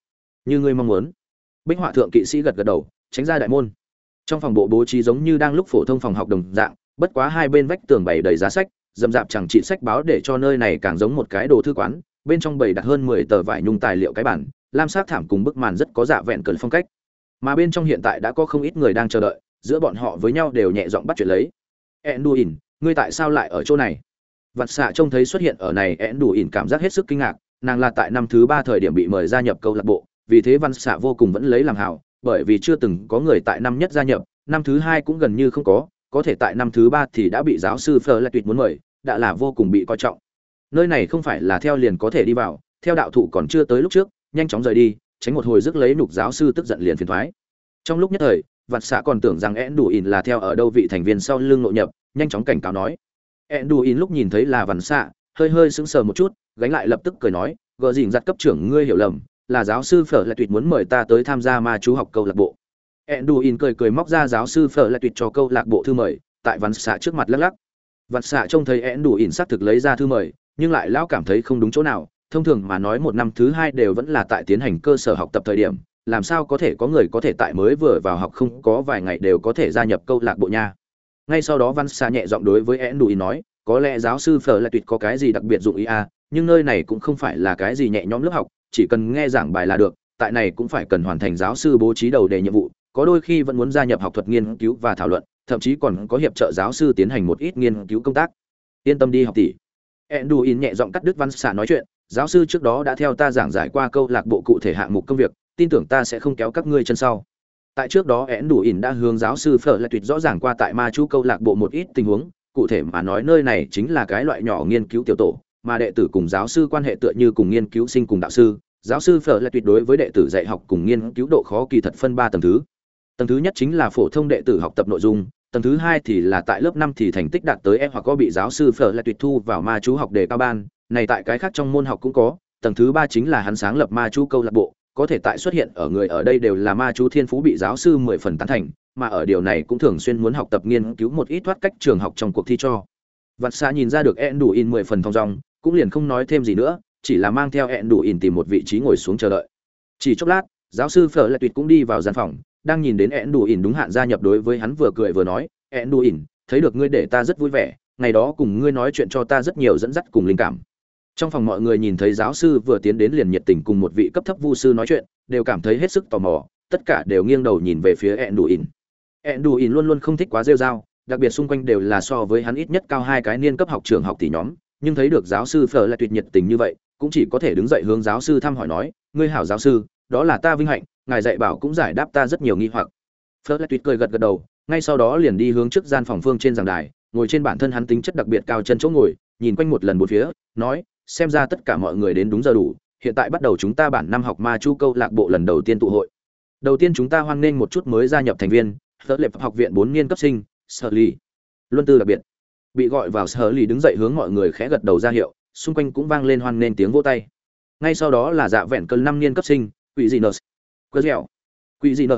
Như ngươi mong muốn. Bích họa thượng kỵ sĩ gật gật đầu, tránh ra đại môn. Trong phòng bộ bố trí giống như đang lúc phổ thông phòng học đồng dạng, bất quá hai bên vách tường bày đầy giá sách dầm dạp chẳng trị sách báo để cho nơi này càng giống một cái đồ thư quán, bên trong bày đặt hơn mười tờ vải nhung tài liệu cái bản lam sắc thảm cùng bức màn rất có dạ vẹn cẩn phong cách. Mà bên trong hiện tại đã có không ít người đang chờ đợi giữa bọn họ với nhau đều nhẹ giọng bắt chuyện lấy. Enduin ngươi tại sao lại ở chỗ này? Vặt xạ trông thấy xuất hiện ở này enduin cảm giác hết sức kinh ngạc nàng là tại năm thứ ba thời điểm bị mời gia nhập câu lạc bộ vì thế văn xạ vô cùng vẫn lấy làm hảo bởi vì chưa từng có người tại năm nhất gia nhập, năm thứ hai cũng gần như không có, có thể tại năm thứ ba thì đã bị giáo sư Fleur lại tuyệt muốn mời, đã là vô cùng bị coi trọng. Nơi này không phải là theo liền có thể đi vào, theo đạo thụ còn chưa tới lúc trước, nhanh chóng rời đi, tránh một hồi rước lấy nục giáo sư tức giận liền phiền thoái. Trong lúc nhất thời, Vặt Xạ còn tưởng rằng Enduin là theo ở đâu vị thành viên sau lưng nội nhập, nhanh chóng cảnh cáo nói. Enduin lúc nhìn thấy là vạn Xạ, hơi hơi sững sờ một chút, gánh lại lập tức cười nói, gờ dìn giặt cấp trưởng ngươi hiểu lầm, là giáo sư phở lại tuyệt muốn mời ta tới tham gia ma chú học câu lạc bộ. Enduin cười cười móc ra giáo sư phở lại tuyệt cho câu lạc bộ thư mời tại vạn xạ trước mặt lắc lắc. Vạn xạ trông thấy enduin xác thực lấy ra thư mời nhưng lại lão cảm thấy không đúng chỗ nào thông thường mà nói một năm thứ hai đều vẫn là tại tiến hành cơ sở học tập thời điểm, làm sao có thể có người có thể tại mới vừa vào học không có vài ngày đều có thể gia nhập câu lạc bộ nha. Ngay sau đó văn xa nhẹ giọng đối với enduin nói, có lẽ giáo sư phở lại tuyệt có cái gì đặc biệt dụng ý à nhưng nơi này cũng không phải là cái gì nhẹ nhõm lớp học, chỉ cần nghe giảng bài là được, tại này cũng phải cần hoàn thành giáo sư bố trí đầu đề nhiệm vụ, có đôi khi vẫn muốn gia nhập học thuật nghiên cứu và thảo luận, thậm chí còn có hiệp trợ giáo sư tiến hành một ít nghiên cứu công tác. Yên tâm đi, học tỷ. Enduin nhẹ giọng cắt đứt văn xạ nói chuyện giáo sư trước đó đã theo ta giảng giải qua câu lạc bộ cụ thể hạng mục công việc, tin tưởng ta sẽ không kéo các ngươi chân sau. Tại trước đó ẽn đủ ỉn đã hướng giáo sư phở lại tuyệt rõ ràng qua tại ma chú câu lạc bộ một ít tình huống, cụ thể mà nói nơi này chính là cái loại nhỏ nghiên cứu tiểu tổ, mà đệ tử cùng giáo sư quan hệ tựa như cùng nghiên cứu sinh cùng đạo sư. Giáo sư phở lại tuyệt đối với đệ tử dạy học cùng nghiên cứu độ khó kỳ thật phân ba tầng thứ. Tầng thứ nhất chính là phổ thông đệ tử học tập nội dung, tầng thứ hai thì là tại lớp năm thì thành tích đạt tới e hoặc có bị giáo sư phở lại tuyệt thu vào ma chú học đề cao ban này tại cái khác trong môn học cũng có, tầng thứ ba chính là hắn sáng lập ma chú câu lạc bộ, có thể tại xuất hiện ở người ở đây đều là ma chú thiên phú bị giáo sư mười phần tán thành, mà ở điều này cũng thường xuyên muốn học tập nghiên cứu một ít thoát cách trường học trong cuộc thi cho. Vặt xa nhìn ra được en đủ in mười phần thong dong, cũng liền không nói thêm gì nữa, chỉ là mang theo hẹn đủ in tìm một vị trí ngồi xuống chờ đợi. Chỉ chốc lát, giáo sư phở lại tuyệt cũng đi vào gian phòng, đang nhìn đến hẹn đủ in đúng hạn gia nhập đối với hắn vừa cười vừa nói hẹn đủ in thấy được ngươi để ta rất vui vẻ, ngày đó cùng ngươi nói chuyện cho ta rất nhiều dẫn dắt cùng linh cảm trong phòng mọi người nhìn thấy giáo sư vừa tiến đến liền nhiệt tình cùng một vị cấp thấp vu sư nói chuyện, đều cảm thấy hết sức tò mò, tất cả đều nghiêng đầu nhìn về phía ẹn đủ ỉn ẹn đủ ỉn luôn luôn không thích quá rêu dao đặc biệt xung quanh đều là so với hắn ít nhất cao hai cái niên cấp học trường học tỷ nhóm, nhưng thấy được giáo sư phở lại tuyệt nhiệt tình như vậy, cũng chỉ có thể đứng dậy hướng giáo sư thăm hỏi nói, ngươi hảo giáo sư, đó là ta vinh hạnh, ngài dạy bảo cũng giải đáp ta rất nhiều nghi hoặc. Phớt lại tuyệt cười gật gật đầu, ngay sau đó liền đi hướng trước gian phòng phương trên giảng đài, ngồi trên bản thân hắn tính chất đặc biệt cao chân chỗ ngồi, nhìn quanh một lần một phía, nói xem ra tất cả mọi người đến đúng giờ đủ, hiện tại bắt đầu chúng ta bản năm học ma chu câu lạc bộ lần đầu tiên tụ hội. Đầu tiên chúng ta hoan nghênh một chút mới gia nhập thành viên phớt lệ học viện bốn niên cấp sinh, sở ly luân tư đặc biệt. Bị gọi vào sở ly đứng dậy hướng mọi người khẽ gật đầu ra hiệu, xung quanh cũng vang lên hoan nghênh tiếng vỗ tay. Ngay sau đó là dạ vẹn cơn năm niên cấp sinh, quỷ dị nợ quơ dẻo. Quỷ dị nợ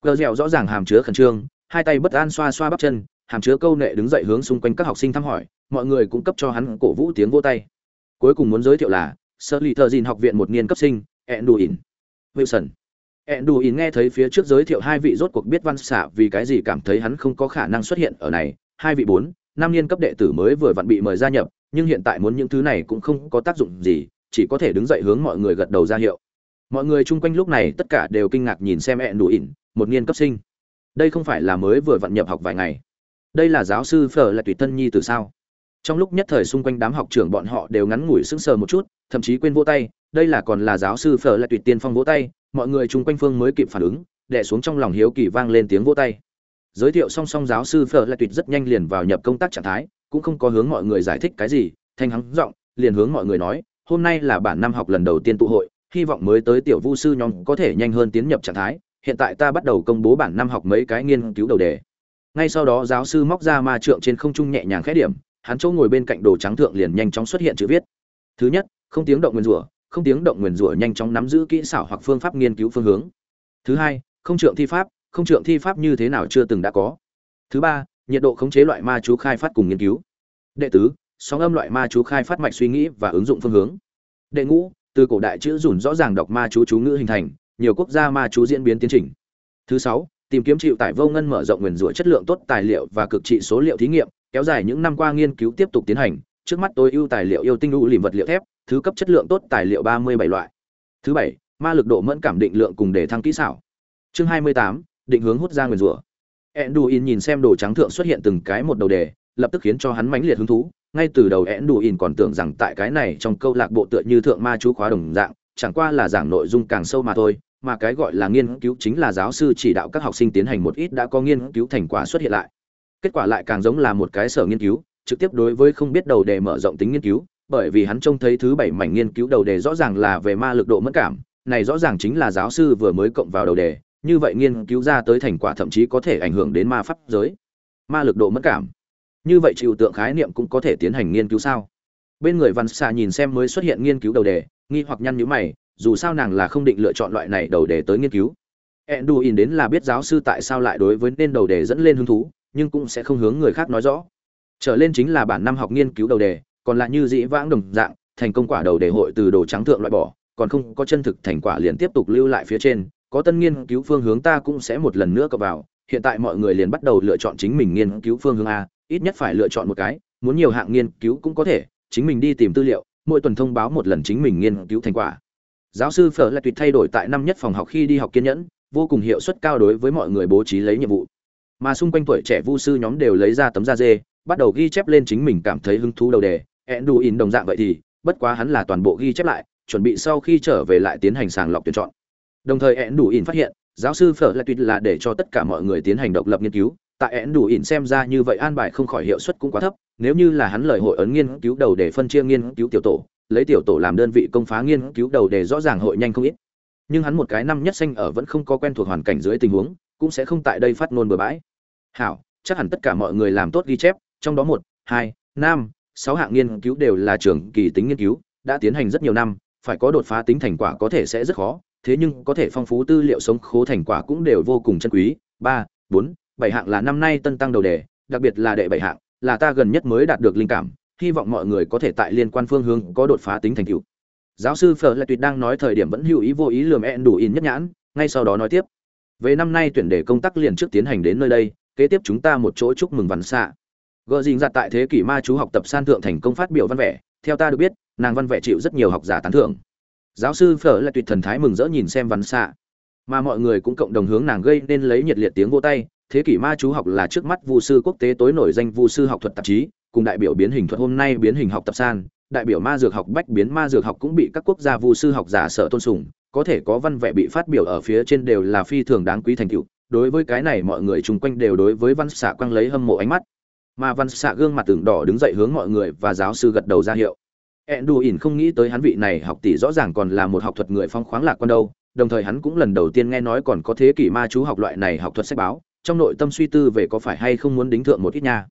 quơ dẻo rõ ràng hàm chứa khẩn trương, hai tay bất an xoa xoa bắp chân, hàm chứa câu nệ đứng dậy hướng xung quanh các học sinh thăm hỏi, mọi người cũng cấp cho hắn cổ vũ tiếng vỗ tay cuối cùng muốn giới thiệu là sơ lì thợ dìn học viện một niên cấp sinh, enduin. Wilson. Enduin nghe thấy phía trước giới thiệu hai vị rốt cuộc biết văn xạ vì cái gì cảm thấy hắn không có khả năng xuất hiện ở này. Hai vị bốn, năm niên cấp đệ tử mới vừa vặn bị mời gia nhập, nhưng hiện tại muốn những thứ này cũng không có tác dụng gì, chỉ có thể đứng dậy hướng mọi người gật đầu ra hiệu. Mọi người chung quanh lúc này tất cả đều kinh ngạc nhìn xem ẹn ỉn một niên cấp sinh. Đây không phải là mới vừa vặn nhập học vài ngày. Đây là giáo sư phở là tùy thân nhi từ sao? Trong lúc nhất thời xung quanh đám học trưởng bọn họ đều ngắn ngủi sững sờ một chút, thậm chí quên vỗ tay, đây là còn là giáo sư phở lại tùy tiên phong vỗ tay, mọi người chung quanh phương mới kịp phản ứng đẻ xuống trong lòng hiếu kỳ vang lên tiếng vỗ tay. Giới thiệu song song giáo sư phở lại tuyệt rất nhanh liền vào nhập công tác trạng thái, cũng không có hướng mọi người giải thích cái gì, thanh hắng giọng, liền hướng mọi người nói, hôm nay là bản năm học lần đầu tiên tụ hội, hy vọng mới tới tiểu vu sư nhóm có thể nhanh hơn tiến nhập trạng thái, hiện tại ta bắt đầu công bố bản năm học mấy cái nghiên cứu đầu đề. Ngay sau đó giáo sư móc ra ma trượng trên không trung nhẹ nhàng khẽ điểm hắn chỗ ngồi bên cạnh đồ trắng thượng liền nhanh chóng xuất hiện chữ viết. Thứ nhất, không tiếng động nguyên rủa, không tiếng động nguyên rủa nhanh chóng nắm giữ kỹ xảo hoặc phương pháp nghiên cứu phương hướng. Thứ hai, không trượng thi pháp, không trượng thi pháp như thế nào chưa từng đã có. Thứ ba, nhiệt độ khống chế loại ma chú khai phát cùng nghiên cứu. Đệ tứ, sóng âm loại ma chú khai phát mạch suy nghĩ và ứng dụng phương hướng. Đệ ngũ, từ cổ đại chữ dùn rõ ràng đọc ma chú chú ngữ hình thành, nhiều quốc gia ma chú diễn biến tiến trình. Thứ sáu, tìm kiếm chịu tải vô ngân mở rộng nguyền rủa chất lượng tốt tài liệu và cực trị số liệu thí nghiệm kéo dài những năm qua nghiên cứu tiếp tục tiến hành trước mắt tôi ưu tài liệu yêu tinh u lìm vật liệu thép thứ cấp chất lượng tốt tài liệu ba mươi bảy loại thứ bảy ma lực độ mẫn cảm định lượng cùng để thăng kỹ xảo chương hai mươi tám định hướng hút ra nguyên rủa Enduin nhìn xem đồ trắng thượng xuất hiện từng cái một đầu đề, lập tức khiến cho hắn mãnh liệt hứng thú. Ngay từ đầu Enduin còn tưởng rằng tại cái này trong câu lạc bộ tựa như thượng ma chú khóa đồng dạng, chẳng qua là giảng nội dung càng sâu mà thôi, mà cái gọi là nghiên cứu chính là giáo sư chỉ đạo các học sinh tiến hành một ít đã có nghiên cứu thành quả xuất hiện lại. Kết quả lại càng giống là một cái sở nghiên cứu, trực tiếp đối với không biết đầu đề mở rộng tính nghiên cứu, bởi vì hắn trông thấy thứ bảy mảnh nghiên cứu đầu đề rõ ràng là về ma lực độ mẫn cảm, này rõ ràng chính là giáo sư vừa mới cộng vào đầu đề, như vậy nghiên cứu ra tới thành quả thậm chí có thể ảnh hưởng đến ma pháp giới. Ma lực độ mất cảm. Như vậy chịu tượng khái niệm cũng có thể tiến hành nghiên cứu sao? Bên người văn xạ nhìn xem mới xuất hiện nghiên cứu đầu đề nghi hoặc nhăn nhữ mày dù sao nàng là không định lựa chọn loại này đầu đề tới nghiên cứu. Enduin đến là biết giáo sư tại sao lại đối với nên đầu đề dẫn lên hứng thú, nhưng cũng sẽ không hướng người khác nói rõ. Trở lên chính là bản năm học nghiên cứu đầu đề, còn lại như dĩ vãng đồng dạng, thành công quả đầu đề hội từ đồ trắng thượng loại bỏ, còn không có chân thực thành quả liền tiếp tục lưu lại phía trên, có tân nghiên cứu phương hướng ta cũng sẽ một lần nữa cập vào hiện tại mọi người liền bắt đầu lựa chọn chính mình nghiên cứu phương hướng a ít nhất phải lựa chọn một cái muốn nhiều hạng nghiên cứu cũng có thể chính mình đi tìm tư liệu mỗi tuần thông báo một lần chính mình nghiên cứu thành quả giáo sư phở lại tuyệt thay đổi tại năm nhất phòng học khi đi học kiên nhẫn vô cùng hiệu suất cao đối với mọi người bố trí lấy nhiệm vụ mà xung quanh tuổi trẻ vu sư nhóm đều lấy ra tấm da dê, bắt đầu ghi chép lên chính mình cảm thấy hứng thú đầu đề. Ẹn đù in đồng dạng vậy thì, bất quá hắn là toàn bộ ghi chép lại, chuẩn bị sau khi trở về lại tiến hành sàng lọc tuyển chọn. Đồng thời én đủ ỉn phát hiện, giáo sư phở lại tuyệt là để cho tất cả mọi người tiến hành độc lập nghiên cứu. Tại én đủ ỉn xem ra như vậy an bài không khỏi hiệu suất cũng quá thấp. Nếu như là hắn lời hội ấn nghiên cứu đầu để phân chia nghiên cứu tiểu tổ, lấy tiểu tổ làm đơn vị công phá nghiên cứu đầu để rõ ràng hội nhanh không ít. Nhưng hắn một cái năm nhất xanh ở vẫn không có quen thuộc hoàn cảnh dưới tình huống cũng sẽ không tại đây phát ngôn bừa bãi hảo chắc hẳn tất cả mọi người làm tốt ghi chép trong đó một hai năm sáu hạng nghiên cứu đều là trường kỳ tính nghiên cứu đã tiến hành rất nhiều năm phải có đột phá tính thành quả có thể sẽ rất khó thế nhưng có thể phong phú tư liệu sống khố thành quả cũng đều vô cùng chân quý. Ba, bốn, bảy hạng là năm nay tân tăng đầu đề, đặc biệt là đệ bảy hạng, là ta gần nhất mới đạt được linh cảm, hy vọng mọi người có thể tại liên quan phương hướng có đột phá tính thành tựu. Giáo sư Phở lại tuyệt đang nói thời điểm vẫn hữu ý vô ý lườm ẹn đủ in nhất nhãn, ngay sau đó nói tiếp. Về năm nay tuyển đề công tác liền trước tiến hành đến nơi đây, kế tiếp chúng ta một chỗ chúc mừng văn xạ. Gỡ dình giặt tại thế kỷ ma chú học tập san thượng thành công phát biểu văn vẻ, theo ta được biết, nàng văn vẻ chịu rất nhiều học giả tán thưởng giáo sư phở lại tuyệt thần thái mừng rỡ nhìn xem văn xạ mà mọi người cũng cộng đồng hướng nàng gây nên lấy nhiệt liệt tiếng vô tay thế kỷ ma chú học là trước mắt vu sư quốc tế tối nổi danh vu sư học thuật tạp chí cùng đại biểu biến hình thuật hôm nay biến hình học tập san đại biểu ma dược học bách biến ma dược học cũng bị các quốc gia vu sư học giả sở tôn sùng có thể có văn vẻ bị phát biểu ở phía trên đều là phi thường đáng quý thành tựu đối với cái này mọi người chung quanh đều đối với văn xạ quăng lấy hâm mộ ánh mắt. Mà văn xạ gương mặt tưởng đỏ đứng dậy hướng mọi người và giáo sư gật đầu ra hiệu. Enduin không nghĩ tới hắn vị này học tỷ rõ ràng còn là một học thuật người phong khoáng lạc quan đâu, đồng thời hắn cũng lần đầu tiên nghe nói còn có thế kỷ ma chú học loại này học thuật sách báo, trong nội tâm suy tư về có phải hay không muốn đính thượng một ít nha.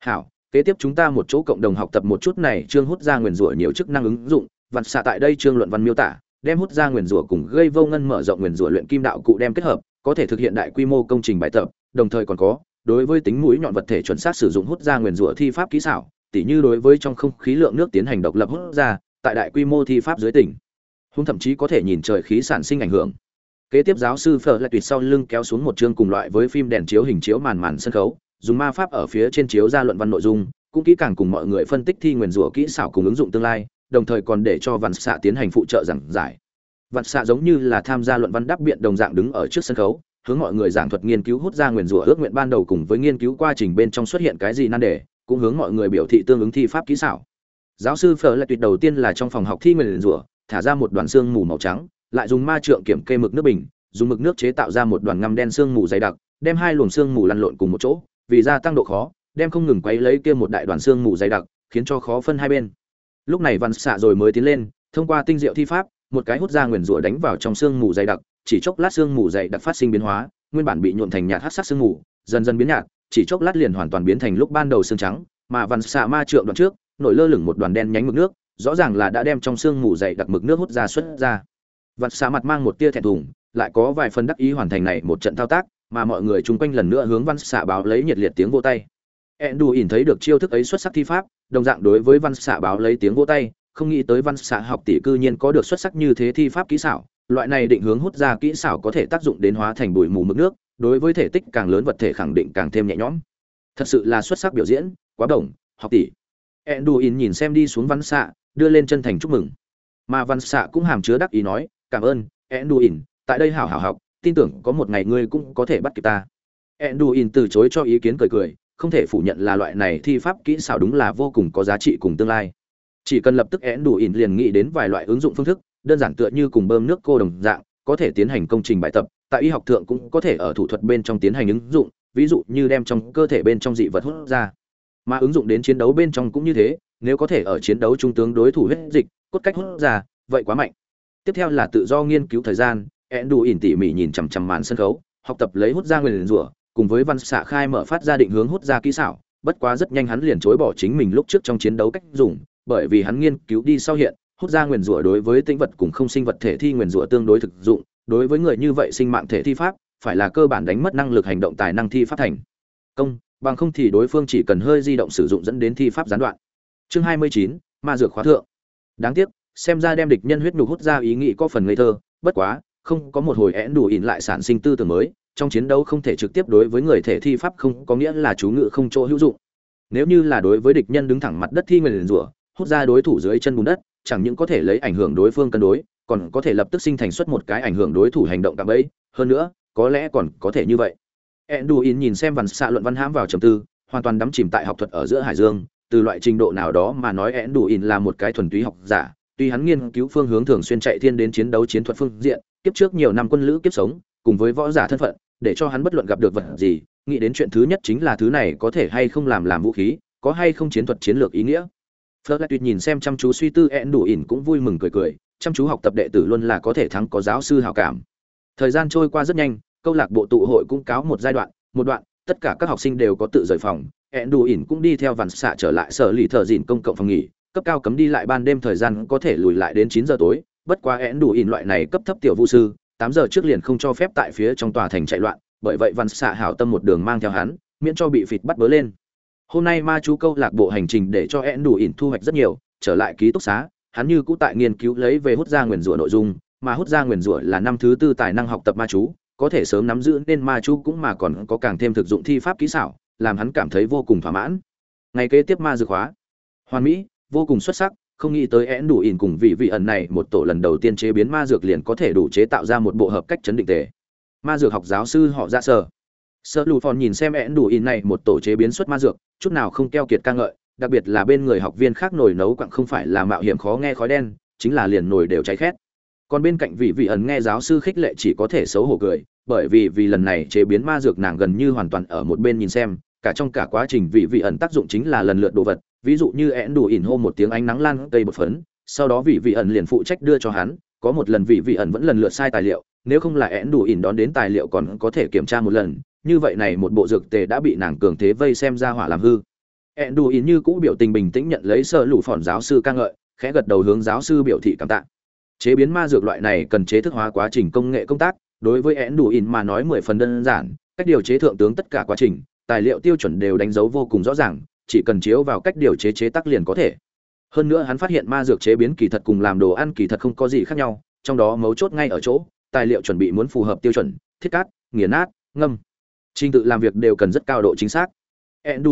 Hảo, kế tiếp chúng ta một chỗ cộng đồng học tập một chút này chương hút ra nguyền rủa nhiều chức năng ứng dụng, vặt xạ tại đây chương luận văn miêu tả, đem hút ra nguyền rủa cùng gây vô ngân mở rộng nguyền rủa luyện kim đạo cụ đem kết hợp, có thể thực hiện đại quy mô công trình bài tập, đồng thời còn có, đối với tính mũi nhọn vật thể chuẩn xác sử dụng hút ra nguyền rủa thi pháp kỹ xảo, tỉ như đối với trong không khí lượng nước tiến hành độc lập hút ra, tại đại quy mô thi pháp dưới tỉnh. Hung thậm chí có thể nhìn trời khí sản sinh ảnh hưởng. Kế tiếp giáo sư phở lại tuyệt sau lưng kéo xuống một chương cùng loại với phim đèn chiếu hình chiếu màn màn sân khấu, dùng ma pháp ở phía trên chiếu ra luận văn nội dung, cũng kỹ càng cùng mọi người phân tích thi nguyền rủa kỹ xảo cùng ứng dụng tương lai đồng thời còn để cho văn xạ tiến hành phụ trợ giảng giải. Văn xạ giống như là tham gia luận văn đáp biện đồng dạng đứng ở trước sân khấu, hướng mọi người giảng thuật nghiên cứu hút ra nguyền rủa ước nguyện ban đầu cùng với nghiên cứu quá trình bên trong xuất hiện cái gì nan đề, cũng hướng mọi người biểu thị tương ứng thi pháp kỹ xảo. Giáo sư phở lại tuyệt đầu tiên là trong phòng học thi nguyền rủa, thả ra một đoàn xương mù màu trắng, lại dùng ma trượng kiểm kê mực nước bình, dùng mực nước chế tạo ra một đoàn ngăm đen xương mù dày đặc, đem hai luồng xương mù lăn lộn cùng một chỗ, vì gia tăng độ khó, đem không ngừng quấy lấy kia một đại đoàn xương mù dày đặc, khiến cho khó phân hai bên lúc này văn xạ rồi mới tiến lên, thông qua tinh diệu thi pháp, một cái hút ra nguyền rủa đánh vào trong xương mù dày đặc, chỉ chốc lát xương mù dày đặc phát sinh biến hóa, nguyên bản bị nhuộn thành nhạt hát sắc xương mù, dần dần biến nhạt, chỉ chốc lát liền hoàn toàn biến thành lúc ban đầu xương trắng, mà văn xạ ma trượng đoạn trước, nổi lơ lửng một đoàn đen nhánh mực nước, rõ ràng là đã đem trong xương mù dày đặc mực nước hút ra xuất ra. Văn xạ mặt mang một tia thẹn thùng, lại có vài phần đắc ý hoàn thành này một trận thao tác, mà mọi người chung quanh lần nữa hướng văn xạ báo lấy nhiệt liệt tiếng vô tay. Ẹn đù ỉn thấy được chiêu thức ấy xuất sắc thi pháp đồng dạng đối với văn xạ báo lấy tiếng vỗ tay không nghĩ tới văn xạ học tỷ cư nhiên có được xuất sắc như thế thi pháp kỹ xảo loại này định hướng hút ra kỹ xảo có thể tác dụng đến hóa thành bụi mù mực nước đối với thể tích càng lớn vật thể khẳng định càng thêm nhẹ nhõm. Thật sự là xuất sắc biểu diễn quá đồng học tỷ. Enduin nhìn xem đi xuống văn xạ đưa lên chân thành chúc mừng. Mà văn xạ cũng hàm chứa đắc ý nói cảm ơn Enduin, tại đây hảo hảo học tin tưởng có một ngày ngươi cũng có thể bắt kịp ta. Enduin từ chối cho ý kiến cười cười không thể phủ nhận là loại này thi pháp kỹ xảo đúng là vô cùng có giá trị cùng tương lai. Chỉ cần lập tức én đủ ỉn liền nghĩ đến vài loại ứng dụng phương thức, đơn giản tựa như cùng bơm nước cô đồng dạng, có thể tiến hành công trình bài tập, tại y học thượng cũng có thể ở thủ thuật bên trong tiến hành ứng dụng, ví dụ như đem trong cơ thể bên trong dị vật hút ra. Mà ứng dụng đến chiến đấu bên trong cũng như thế, nếu có thể ở chiến đấu trung tướng đối thủ huyết dịch, cốt cách hút ra, vậy quá mạnh. Tiếp theo là tự do nghiên cứu thời gian én đủ ỉn tỉ mỉ nhìn chằm chằm màn sân khấu, học tập lấy hút ra nguyên rủa cùng với văn xạ khai mở phát ra định hướng hút ra kỹ xảo, bất quá rất nhanh hắn liền chối bỏ chính mình lúc trước trong chiến đấu cách dùng, bởi vì hắn nghiên cứu đi sau hiện, hút ra nguyền rủa đối với tĩnh vật cùng không sinh vật thể thi nguyền rủa tương đối thực dụng, đối với người như vậy sinh mạng thể thi pháp, phải là cơ bản đánh mất năng lực hành động tài năng thi pháp thành. Công, bằng không thì đối phương chỉ cần hơi di động sử dụng dẫn đến thi pháp gián đoạn. Chương hai mươi chín, ma dược khóa thượng. Đáng tiếc, xem ra đem địch nhân huyết nhục hút ra ý nghĩ có phần ngây thơ, bất quá, không có một hồi én đủ ỉn lại sản sinh tư tưởng mới trong chiến đấu không thể trực tiếp đối với người thể thi pháp không có nghĩa là chú ngự không chỗ hữu dụng. Nếu như là đối với địch nhân đứng thẳng mặt đất thi nguyền rủa, hút ra đối thủ dưới chân bùn đất, chẳng những có thể lấy ảnh hưởng đối phương cân đối, còn có thể lập tức sinh thành xuất một cái ảnh hưởng đối thủ hành động cạm bẫy. Hơn nữa, có lẽ còn có thể như vậy. Enduin nhìn xem văn xạ luận văn hãm vào trầm tư, hoàn toàn đắm chìm tại học thuật ở giữa hải dương. Từ loại trình độ nào đó mà nói Enduin là một cái thuần túy học giả. Tuy hắn nghiên cứu phương hướng thường xuyên chạy thiên đến chiến đấu chiến thuật phương diện, kiếp trước nhiều năm quân lữ kiếp sống, cùng với võ giả thân phận để cho hắn bất luận gặp được vật gì, nghĩ đến chuyện thứ nhất chính là thứ này có thể hay không làm làm vũ khí, có hay không chiến thuật chiến lược ý nghĩa. Fleur lại tuyệt nhìn xem chăm chú suy tư ẹn đủ ỉn cũng vui mừng cười cười, chăm chú học tập đệ tử luôn là có thể thắng có giáo sư hào cảm. Thời gian trôi qua rất nhanh, câu lạc bộ tụ hội cũng cáo một giai đoạn, một đoạn, tất cả các học sinh đều có tự rời phòng ẹn đủ ỉn cũng đi theo vằn xạ trở lại sở lì thợ dìn công cộng phòng nghỉ, cấp cao cấm đi lại ban đêm thời gian có thể lùi lại đến chín giờ tối, bất quá ẹn đủ ỉn loại này cấp thấp tiểu vũ sư tám giờ trước liền không cho phép tại phía trong tòa thành chạy loạn, bởi vậy văn xạ hảo tâm một đường mang theo hắn, miễn cho bị phịt bắt bớ lên. Hôm nay ma chú câu lạc bộ hành trình để cho én đủ ỉn thu hoạch rất nhiều, trở lại ký túc xá, hắn như cũ tại nghiên cứu lấy về hút ra nguyền rủa nội dung, mà hút ra nguyền rủa là năm thứ tư tài năng học tập ma chú, có thể sớm nắm giữ nên ma chú cũng mà còn có càng thêm thực dụng thi pháp kỹ xảo, làm hắn cảm thấy vô cùng thỏa mãn. Ngày kế tiếp ma dược hóa. Hoàn mỹ, vô cùng xuất sắc không nghĩ tới én đủ ỉn cùng vị vị ẩn này, một tổ lần đầu tiên chế biến ma dược liền có thể đủ chế tạo ra một bộ hợp cách chấn định tề. Ma dược học giáo sư họ ra sở. Sợ lù phòn nhìn xem én đủ ỉn này, một tổ chế biến xuất ma dược, chút nào không keo kiệt ca ngợi, đặc biệt là bên người học viên khác nổi nấu quặng không phải là mạo hiểm khó nghe khói đen, chính là liền nổi đều cháy khét. Còn bên cạnh vị vị ẩn nghe giáo sư khích lệ chỉ có thể xấu hổ cười, bởi vì vì lần này chế biến ma dược nàng gần như hoàn toàn ở một bên nhìn xem, cả trong cả quá trình vị vị ẩn tác dụng chính là lần lượt đồ vật ví dụ như én đủ ỉn hô một tiếng ánh nắng lan cây bột phấn, sau đó vị vị ẩn liền phụ trách đưa cho hắn, có một lần vị vị ẩn vẫn lần lượt sai tài liệu, nếu không là én đủ ỉn đón đến tài liệu còn có thể kiểm tra một lần, như vậy này một bộ dược tề đã bị nàng cường thế vây xem ra hỏa làm hư. Én đủ ỉn như cũ biểu tình bình tĩnh nhận lấy sơ lũ phòn giáo sư ca ngợi, khẽ gật đầu hướng giáo sư biểu thị cảm tạ. Chế biến ma dược loại này cần chế thức hóa quá trình công nghệ công tác, đối với én đủ ỉn mà nói mười phần đơn giản, cách điều chế thượng tướng tất cả quá trình, tài liệu tiêu chuẩn đều đánh dấu vô cùng rõ ràng chỉ cần chiếu vào cách điều chế chế tác liền có thể. Hơn nữa hắn phát hiện ma dược chế biến kỳ thật cùng làm đồ ăn kỳ thật không có gì khác nhau, trong đó mấu chốt ngay ở chỗ, tài liệu chuẩn bị muốn phù hợp tiêu chuẩn, thiết cát, nghiền nát, ngâm. Trình tự làm việc đều cần rất cao độ chính xác.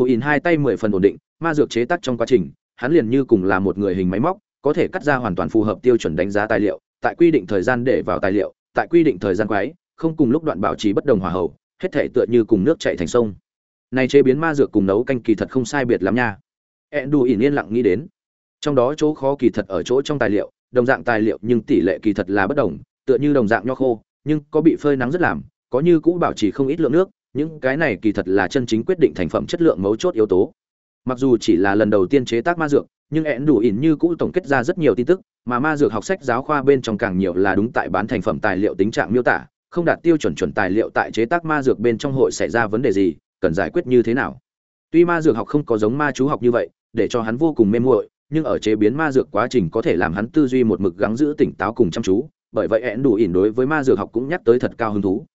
In hai tay mười phần ổn định, ma dược chế tác trong quá trình, hắn liền như cùng là một người hình máy móc, có thể cắt ra hoàn toàn phù hợp tiêu chuẩn đánh giá tài liệu, tại quy định thời gian để vào tài liệu, tại quy định thời gian quái, không cùng lúc đoạn bảo trì bất đồng hòa hậu, hết thể tựa như cùng nước chảy thành sông này chế biến ma dược cùng nấu canh kỳ thật không sai biệt lắm nha. Ẹn ỉn yên lặng nghĩ đến. Trong đó chỗ khó kỳ thật ở chỗ trong tài liệu, đồng dạng tài liệu nhưng tỷ lệ kỳ thật là bất đồng, tựa như đồng dạng nho khô, nhưng có bị phơi nắng rất làm, có như cũ bảo trì không ít lượng nước, những cái này kỳ thật là chân chính quyết định thành phẩm chất lượng mấu chốt yếu tố. Mặc dù chỉ là lần đầu tiên chế tác ma dược, nhưng ẹn đủ ỉn như cũ tổng kết ra rất nhiều tin tức, mà ma dược học sách giáo khoa bên trong càng nhiều là đúng tại bán thành phẩm tài liệu tính trạng miêu tả, không đạt tiêu chuẩn chuẩn tài liệu tại chế tác ma dược bên trong hội xảy ra vấn đề gì cần giải quyết như thế nào. Tuy ma dược học không có giống ma chú học như vậy, để cho hắn vô cùng mê muội, nhưng ở chế biến ma dược quá trình có thể làm hắn tư duy một mực gắng giữ tỉnh táo cùng chăm chú, bởi vậy ẹn đủ ỉn đối với ma dược học cũng nhắc tới thật cao hứng thú.